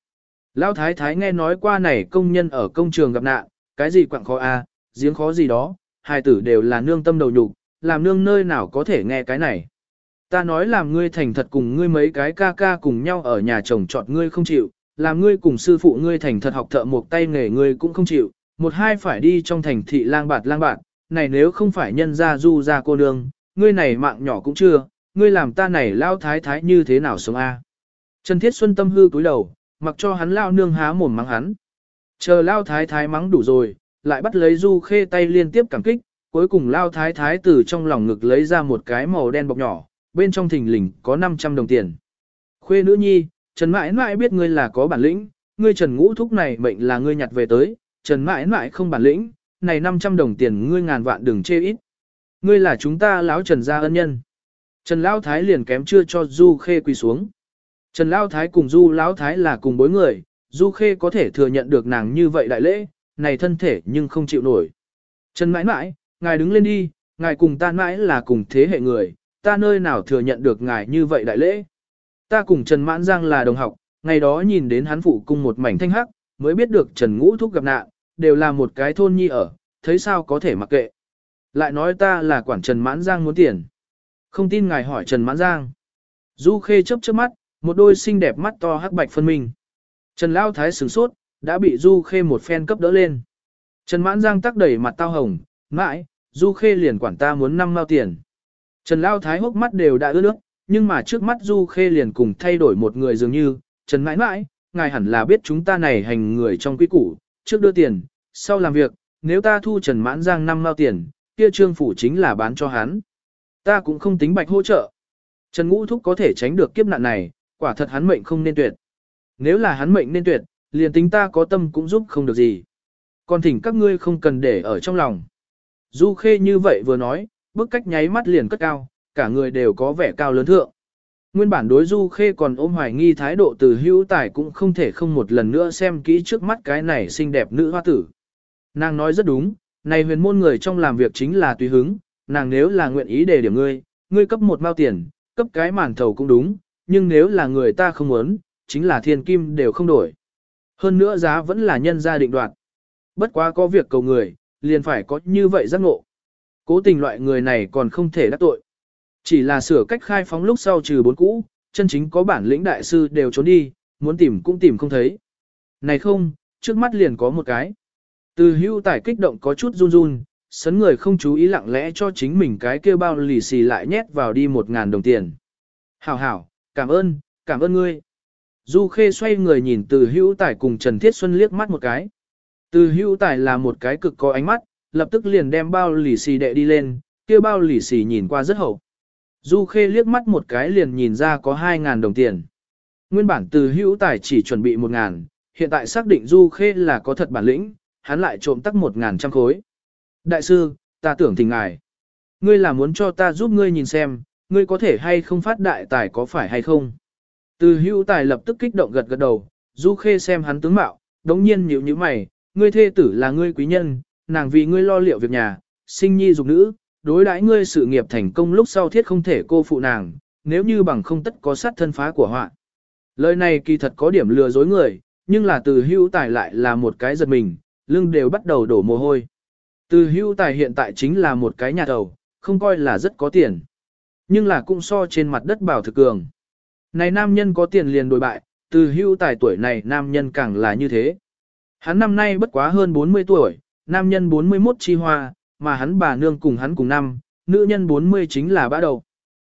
Lao Thái Thái nghe nói qua này công nhân ở công trường gặp nạn, cái gì quặng khó a, giếng khó gì đó, hai tử đều là nương tâm đầu nhục, làm nương nơi nào có thể nghe cái này. Ta nói làm ngươi thành thật cùng ngươi mấy cái ca ca cùng nhau ở nhà chồng chọn ngươi không chịu, làm ngươi cùng sư phụ ngươi thành thật học thợ một tay nghề ngươi cũng không chịu, một hai phải đi trong thành thị lang bạt lang bạt, này nếu không phải nhân ra du ra cô nương, ngươi này mạng nhỏ cũng chưa, ngươi làm ta này lao thái thái như thế nào sống a? Trần Thiết Xuân tâm hư cúi đầu, mặc cho hắn lao nương há mồm mắng hắn. Chờ lao thái thái mắng đủ rồi, lại bắt lấy du khê tay liên tiếp cảm kích, cuối cùng lao thái thái từ trong lòng ngực lấy ra một cái màu đen bọc nhỏ, bên trong thình lình có 500 đồng tiền. Khuê nữ nhi, Trần mãi mãi biết ngươi là có bản lĩnh, ngươi Trần ngũ thúc này mệnh là ngươi nhặt về tới, Trần mãi mãi không bản lĩnh, này 500 đồng tiền ngươi ngàn vạn đừng chê ít. Ngươi là chúng ta lão Trần gia ân nhân. Trần Lão Thái liền kém chưa cho Du Khê quỳ xuống. Trần Lão Thái cùng Du Lão Thái là cùng bối người, Du Khê có thể thừa nhận được nàng như vậy đại lễ, này thân thể nhưng không chịu nổi. Trần mãi mãi, ngài đứng lên đi, ngài cùng ta mãi là cùng thế hệ người, ta nơi nào thừa nhận được ngài như vậy đại lễ. Ta cùng Trần Mãn Giang là đồng học, ngày đó nhìn đến hắn phụ cung một mảnh thanh hắc, mới biết được Trần Ngũ Thúc gặp nạn, đều là một cái thôn nhi ở, thấy sao có thể mặc kệ. Lại nói ta là quản Trần Mãn Giang muốn tiền. Không tin ngài hỏi Trần Mãn Giang. Du Khê chớp chớp mắt, một đôi xinh đẹp mắt to hắc bạch phân minh. Trần Lao Thái sửng sốt, đã bị Du Khê một phen cấp đỡ lên. Trần Mãn Giang tắc đẩy mặt tao hồng, mãi, Du Khê liền quản ta muốn năm mao tiền. Trần Lao Thái hốc mắt đều đã ướt nước, nhưng mà trước mắt Du Khê liền cùng thay đổi một người dường như, Trần mãi mãi, ngài hẳn là biết chúng ta này hành người trong quý củ, trước đưa tiền, sau làm việc, nếu ta thu Trần Mãn Giang năm mao tiền, kia trương phủ chính là bán cho hắn. Ta cũng không tính bạch hỗ trợ. Trần Ngũ Thúc có thể tránh được kiếp nạn này, quả thật hắn mệnh không nên tuyệt. Nếu là hắn mệnh nên tuyệt, liền tính ta có tâm cũng giúp không được gì. Còn thỉnh các ngươi không cần để ở trong lòng. Du Khê như vậy vừa nói, bước cách nháy mắt liền cất cao, cả người đều có vẻ cao lớn thượng. Nguyên bản đối Du Khê còn ôm hoài nghi thái độ từ hữu tài cũng không thể không một lần nữa xem kỹ trước mắt cái này xinh đẹp nữ hoa tử. Nàng nói rất đúng, này huyền môn người trong làm việc chính là tùy hứng, nàng nếu là nguyện ý để điểm ngươi, ngươi cấp một mao tiền, cấp cái màn thầu cũng đúng, nhưng nếu là người ta không muốn, chính là thiên kim đều không đổi. Hơn nữa giá vẫn là nhân gia định đoạt. Bất quá có việc cầu người, liền phải có như vậy giác ngộ. Cố tình loại người này còn không thể đắc tội. Chỉ là sửa cách khai phóng lúc sau trừ bốn cũ, chân chính có bản lĩnh đại sư đều trốn đi, muốn tìm cũng tìm không thấy. Này không, trước mắt liền có một cái. Từ hưu tải kích động có chút run run, sấn người không chú ý lặng lẽ cho chính mình cái kêu bao lì xì lại nhét vào đi một ngàn đồng tiền. Hảo hảo, cảm ơn, cảm ơn ngươi. Du Khê xoay người nhìn từ hữu tải cùng Trần Thiết Xuân liếc mắt một cái. Từ hữu tải là một cái cực có ánh mắt, lập tức liền đem bao lì xì đệ đi lên, kia bao lì xì nhìn qua rất hậu. Du Khê liếc mắt một cái liền nhìn ra có 2.000 đồng tiền. Nguyên bản từ hữu Tài chỉ chuẩn bị 1.000, hiện tại xác định Du Khê là có thật bản lĩnh, hắn lại trộm tắc 1.000 trăm khối. Đại sư, ta tưởng thỉnh ngài. Ngươi là muốn cho ta giúp ngươi nhìn xem, ngươi có thể hay không phát đại tài có phải hay không. Từ hữu tài lập tức kích động gật gật đầu, Du Khê xem hắn tướng mạo, đống nhiên nhíu như mày, ngươi thê tử là ngươi quý nhân, nàng vì ngươi lo liệu việc nhà, sinh nhi dục nữ, đối đãi ngươi sự nghiệp thành công lúc sau thiết không thể cô phụ nàng, nếu như bằng không tất có sát thân phá của họa. Lời này kỳ thật có điểm lừa dối người, nhưng là từ Hưu tài lại là một cái giật mình, lưng đều bắt đầu đổ mồ hôi. Từ Hưu tài hiện tại chính là một cái nhà đầu, không coi là rất có tiền. Nhưng là cũng so trên mặt đất bảo thực cường. Này nam nhân có tiền liền đổi bại, từ hưu tài tuổi này nam nhân càng là như thế. Hắn năm nay bất quá hơn 40 tuổi, nam nhân 41 chi hoa, mà hắn bà nương cùng hắn cùng năm, nữ nhân 40 chính là bã đầu.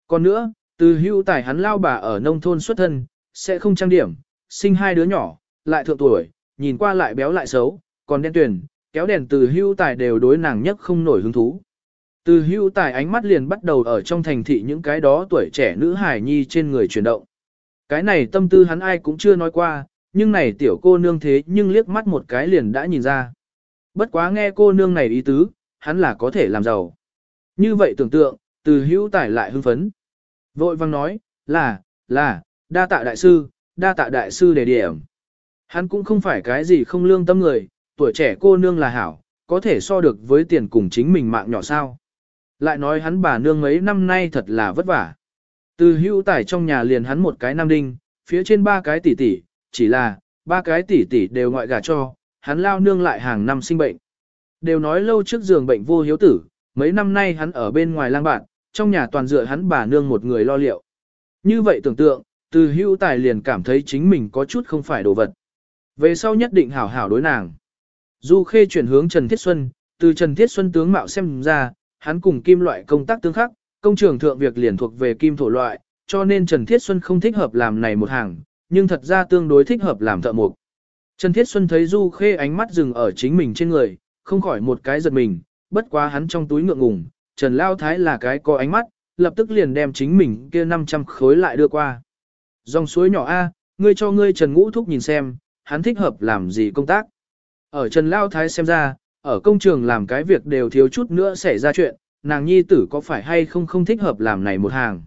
Còn nữa, từ hưu tài hắn lao bà ở nông thôn xuất thân, sẽ không trang điểm, sinh hai đứa nhỏ, lại thượng tuổi, nhìn qua lại béo lại xấu, còn đen tuyển, kéo đèn từ hưu tài đều đối nàng nhất không nổi hứng thú. Từ hưu tài ánh mắt liền bắt đầu ở trong thành thị những cái đó tuổi trẻ nữ hài nhi trên người chuyển động. Cái này tâm tư hắn ai cũng chưa nói qua, nhưng này tiểu cô nương thế nhưng liếc mắt một cái liền đã nhìn ra. Bất quá nghe cô nương này ý tứ, hắn là có thể làm giàu. Như vậy tưởng tượng, từ hữu tải lại hưng phấn. Vội vang nói, là, là, đa tạ đại sư, đa tạ đại sư đề điểm. Hắn cũng không phải cái gì không lương tâm người, tuổi trẻ cô nương là hảo, có thể so được với tiền cùng chính mình mạng nhỏ sao. Lại nói hắn bà nương mấy năm nay thật là vất vả. Từ hữu tải trong nhà liền hắn một cái nam đinh, phía trên ba cái tỷ tỷ, chỉ là, ba cái tỷ tỷ đều ngoại gả cho, hắn lao nương lại hàng năm sinh bệnh. Đều nói lâu trước giường bệnh vô hiếu tử, mấy năm nay hắn ở bên ngoài lang bạn, trong nhà toàn dựa hắn bà nương một người lo liệu. Như vậy tưởng tượng, từ hữu tài liền cảm thấy chính mình có chút không phải đồ vật. Về sau nhất định hảo hảo đối nàng. Du Khê chuyển hướng Trần Thiết Xuân, từ Trần Thiết Xuân tướng mạo xem ra, hắn cùng kim loại công tác tương khắc, công trường thượng việc liền thuộc về kim thổ loại, cho nên Trần Thiết Xuân không thích hợp làm này một hàng, nhưng thật ra tương đối thích hợp làm thợ mộc. Trần Thiết Xuân thấy Du Khê ánh mắt dừng ở chính mình trên người, không khỏi một cái giật mình, bất quá hắn trong túi ngượng ngùng, Trần Lao Thái là cái có ánh mắt, lập tức liền đem chính mình kia 500 khối lại đưa qua. Dòng suối nhỏ A, ngươi cho ngươi Trần Ngũ Thúc nhìn xem, hắn thích hợp làm gì công tác. Ở Trần Lao Thái xem ra, ở công trường làm cái việc đều thiếu chút nữa xảy ra chuyện, nàng nhi tử có phải hay không không thích hợp làm này một hàng.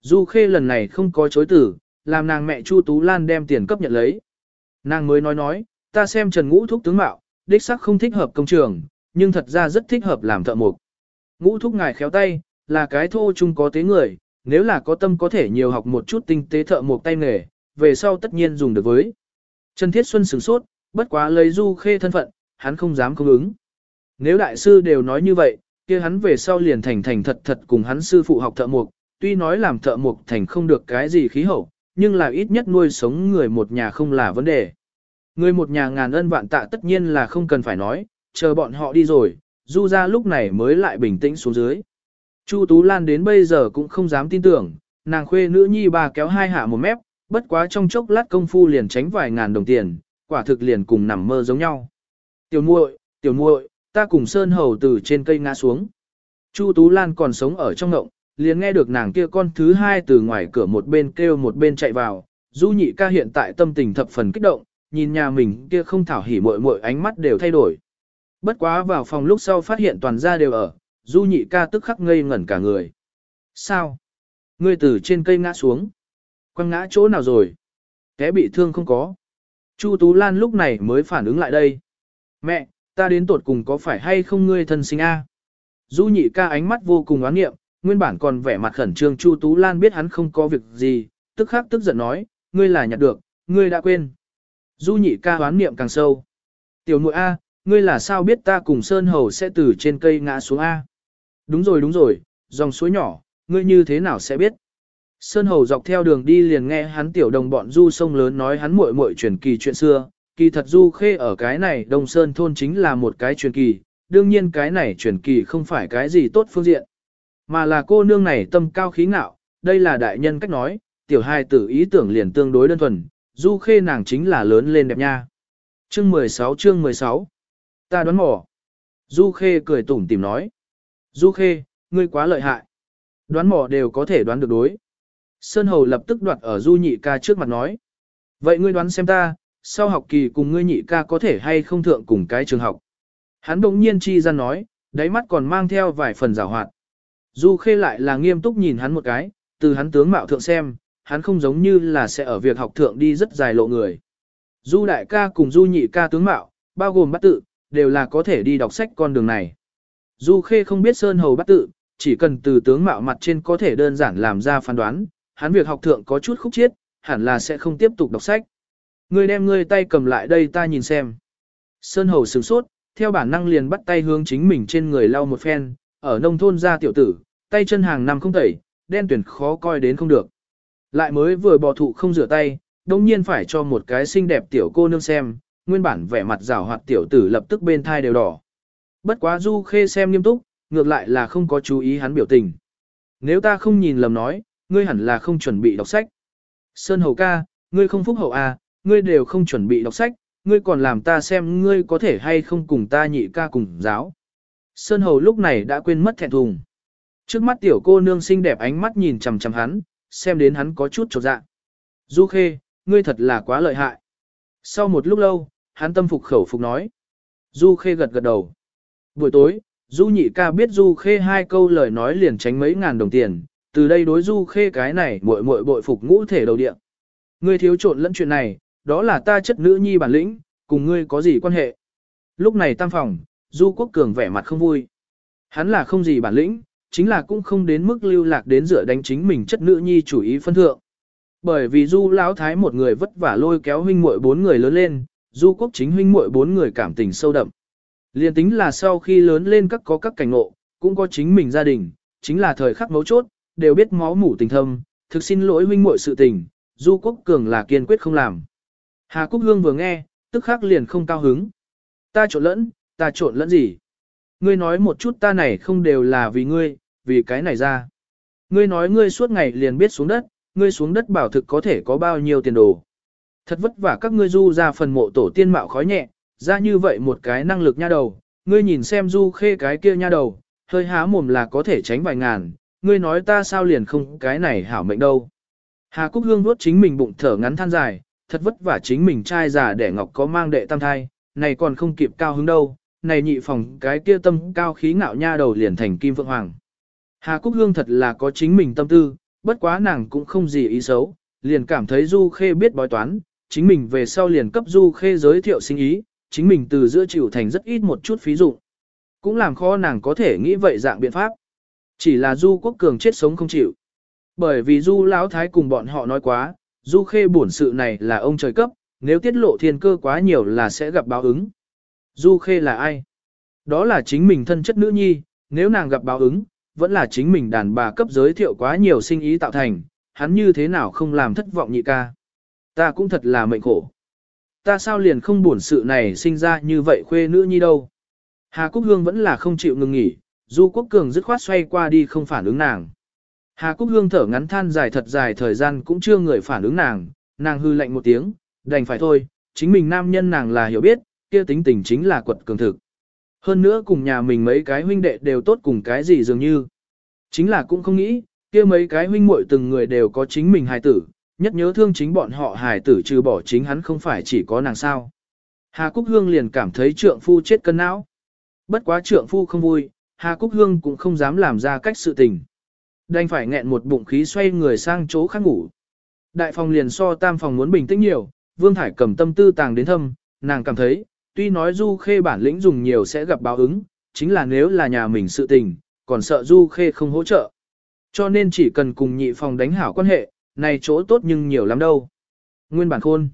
Du Khê lần này không có chối tử, làm nàng mẹ Chu Tú Lan đem tiền cấp nhận lấy. Nàng mới nói nói, ta xem Trần Ngũ Thúc tướng mạo, đích sắc không thích hợp công trường, nhưng thật ra rất thích hợp làm thợ mộc. Ngũ Thúc ngài khéo tay, là cái thô chung có tế người, nếu là có tâm có thể nhiều học một chút tinh tế thợ mộc tay nghề, về sau tất nhiên dùng được với. Trần Thiết Xuân sửng sốt, bất quá lấy Du Khê thân phận, hắn không dám không ứng. Nếu đại sư đều nói như vậy, kia hắn về sau liền thành thành thật thật cùng hắn sư phụ học thợ mộc, tuy nói làm thợ mộc thành không được cái gì khí hậu, nhưng là ít nhất nuôi sống người một nhà không là vấn đề. Người một nhà ngàn ân vạn tạ tất nhiên là không cần phải nói, chờ bọn họ đi rồi, du ra lúc này mới lại bình tĩnh xuống dưới. Chu Tú Lan đến bây giờ cũng không dám tin tưởng, nàng khuê nữ nhi bà kéo hai hạ một mép, bất quá trong chốc lát công phu liền tránh vài ngàn đồng tiền, quả thực liền cùng nằm mơ giống nhau. Tiểu muội, tiểu muội, ta cùng Sơn Hầu từ trên cây ngã xuống. Chu Tú Lan còn sống ở trong ngộng, liền nghe được nàng kia con thứ hai từ ngoài cửa một bên kêu một bên chạy vào, Du nhị ca hiện tại tâm tình thập phần kích động, nhìn nhà mình kia không thảo hỉ muội muội ánh mắt đều thay đổi. Bất quá vào phòng lúc sau phát hiện toàn gia đều ở, Du nhị ca tức khắc ngây ngẩn cả người. Sao? Ngươi từ trên cây ngã xuống. Quăng ngã chỗ nào rồi? Té bị thương không có. Chu Tú Lan lúc này mới phản ứng lại đây. Mẹ, ta đến tột cùng có phải hay không ngươi thân sinh a? Du nhị ca ánh mắt vô cùng oán nghiệm, nguyên bản còn vẻ mặt khẩn trương Chu Tú Lan biết hắn không có việc gì, tức khắc tức giận nói, ngươi là nhặt được, ngươi đã quên. Du nhị ca hoán niệm càng sâu. Tiểu muội A, ngươi là sao biết ta cùng Sơn Hầu sẽ từ trên cây ngã xuống A? Đúng rồi đúng rồi, dòng suối nhỏ, ngươi như thế nào sẽ biết? Sơn Hầu dọc theo đường đi liền nghe hắn tiểu đồng bọn Du sông lớn nói hắn muội muội truyền kỳ chuyện xưa, kỳ thật Du khê ở cái này Đông Sơn thôn chính là một cái truyền kỳ, đương nhiên cái này truyền kỳ không phải cái gì tốt phương diện. Mà là cô nương này tâm cao khí ngạo, đây là đại nhân cách nói, tiểu hai tử ý tưởng liền tương đối đơn thuần, du khê nàng chính là lớn lên đẹp nha. Chương 16 chương 16 Ta đoán mò. Du khê cười tủm tìm nói. Du khê, ngươi quá lợi hại. Đoán mò đều có thể đoán được đối. Sơn Hầu lập tức đoạt ở du nhị ca trước mặt nói. Vậy ngươi đoán xem ta, sau học kỳ cùng ngươi nhị ca có thể hay không thượng cùng cái trường học. Hắn đồng nhiên chi ra nói, đáy mắt còn mang theo vài phần rào hoạt. Du Khê lại là nghiêm túc nhìn hắn một cái, từ hắn tướng mạo thượng xem, hắn không giống như là sẽ ở việc học thượng đi rất dài lộ người. Du đại ca cùng Du nhị ca tướng mạo, bao gồm bắt tự, đều là có thể đi đọc sách con đường này. Du Khê không biết Sơn Hầu bắt tự, chỉ cần từ tướng mạo mặt trên có thể đơn giản làm ra phán đoán, hắn việc học thượng có chút khúc chiết, hẳn là sẽ không tiếp tục đọc sách. Ngươi đem ngươi tay cầm lại đây ta nhìn xem. Sơn Hầu sửng sốt, theo bản năng liền bắt tay hướng chính mình trên người lau một phen, ở nông thôn ra tiểu tử, tay chân hàng năm không tẩy, đen tuyển khó coi đến không được. Lại mới vừa bò thụ không rửa tay, đồng nhiên phải cho một cái xinh đẹp tiểu cô nương xem, nguyên bản vẻ mặt rào hoạt tiểu tử lập tức bên thai đều đỏ. Bất quá Du Khê xem nghiêm túc, ngược lại là không có chú ý hắn biểu tình. Nếu ta không nhìn lầm nói, ngươi hẳn là không chuẩn bị đọc sách. Sơn Hầu ca, ngươi không phúc hậu à, ngươi đều không chuẩn bị đọc sách, ngươi còn làm ta xem ngươi có thể hay không cùng ta nhị ca cùng giáo. Sơn Hầu lúc này đã quên mất thẹn thùng. Trước mắt tiểu cô nương xinh đẹp ánh mắt nhìn chằm chằm hắn, xem đến hắn có chút chột dạ. Du Khê, ngươi thật là quá lợi hại. Sau một lúc lâu, hắn tâm phục khẩu phục nói. Du Khê gật gật đầu. Buổi tối, Du nhị ca biết Du Khê hai câu lời nói liền tránh mấy ngàn đồng tiền, từ đây đối Du Khê cái này muội muội bội phục ngũ thể đầu địa. Ngươi thiếu trộn lẫn chuyện này, đó là ta chất nữ nhi bản lĩnh, cùng ngươi có gì quan hệ. Lúc này tam phòng, Du Quốc Cường vẻ mặt không vui. Hắn là không gì bản lĩnh, chính là cũng không đến mức lưu lạc đến dựa đánh chính mình chất nữ nhi chủ ý phân thượng. Bởi vì Du Lão Thái một người vất vả lôi kéo huynh muội bốn người lớn lên, Du Quốc chính huynh muội bốn người cảm tình sâu đậm. Liên tính là sau khi lớn lên các có các cảnh ngộ, cũng có chính mình gia đình, chính là thời khắc mấu chốt, đều biết máu mủ tình thâm, thực xin lỗi huynh muội sự tình, Du Quốc Cường là kiên quyết không làm. Hà Cúc Hương vừa nghe, tức khắc liền không cao hứng. Ta trộn lẫn, ta trộn lẫn gì? Ngươi nói một chút ta này không đều là vì ngươi, vì cái này ra. Ngươi nói ngươi suốt ngày liền biết xuống đất, ngươi xuống đất bảo thực có thể có bao nhiêu tiền đồ. Thật vất vả các ngươi du ra phần mộ tổ tiên mạo khói nhẹ, ra như vậy một cái năng lực nha đầu, ngươi nhìn xem du khê cái kia nha đầu, hơi há mồm là có thể tránh vài ngàn, ngươi nói ta sao liền không cái này hảo mệnh đâu. Hà Cúc Hương vuốt chính mình bụng thở ngắn than dài, thật vất vả chính mình trai già để ngọc có mang đệ tam thai, này còn không kịp cao hứng đâu, này nhị phòng cái kia tâm cao khí ngạo nha đầu liền thành kim phượng hoàng. Hà Cúc Hương thật là có chính mình tâm tư, bất quá nàng cũng không gì ý xấu, liền cảm thấy Du Khê biết bói toán, chính mình về sau liền cấp Du Khê giới thiệu sinh ý, chính mình từ giữa chịu thành rất ít một chút phí dụng. Cũng làm khó nàng có thể nghĩ vậy dạng biện pháp. Chỉ là Du Quốc Cường chết sống không chịu. Bởi vì Du Lão Thái cùng bọn họ nói quá, Du Khê bổn sự này là ông trời cấp, nếu tiết lộ thiên cơ quá nhiều là sẽ gặp báo ứng. Du Khê là ai? Đó là chính mình thân chất nữ nhi, nếu nàng gặp báo ứng, vẫn là chính mình đàn bà cấp giới thiệu quá nhiều sinh ý tạo thành, hắn như thế nào không làm thất vọng nhị ca. Ta cũng thật là mệnh khổ. Ta sao liền không buồn sự này sinh ra như vậy khuê nữ nhi đâu. Hà Cúc Hương vẫn là không chịu ngừng nghỉ, Du Quốc Cường dứt khoát xoay qua đi không phản ứng nàng. Hà Cúc Hương thở ngắn than dài thật dài thời gian cũng chưa người phản ứng nàng, nàng hư lạnh một tiếng, đành phải thôi, chính mình nam nhân nàng là hiểu biết, kia tính tình chính là quật cường thực. Hơn nữa cùng nhà mình mấy cái huynh đệ đều tốt cùng cái gì dường như. Chính là cũng không nghĩ, kia mấy cái huynh muội từng người đều có chính mình hài tử, nhất nhớ thương chính bọn họ hài tử trừ bỏ chính hắn không phải chỉ có nàng sao. Hà Cúc Hương liền cảm thấy trượng phu chết cân não. Bất quá trượng phu không vui, Hà Cúc Hương cũng không dám làm ra cách sự tình. Đành phải nghẹn một bụng khí xoay người sang chỗ khác ngủ. Đại phòng liền so tam phòng muốn bình tĩnh nhiều, Vương Thải cầm tâm tư tàng đến thâm, nàng cảm thấy, tuy nói Du Khê bản lĩnh dùng nhiều sẽ gặp báo ứng, chính là nếu là nhà mình sự tình, còn sợ Du Khê không hỗ trợ. Cho nên chỉ cần cùng nhị phòng đánh hảo quan hệ, này chỗ tốt nhưng nhiều lắm đâu. Nguyên bản khôn.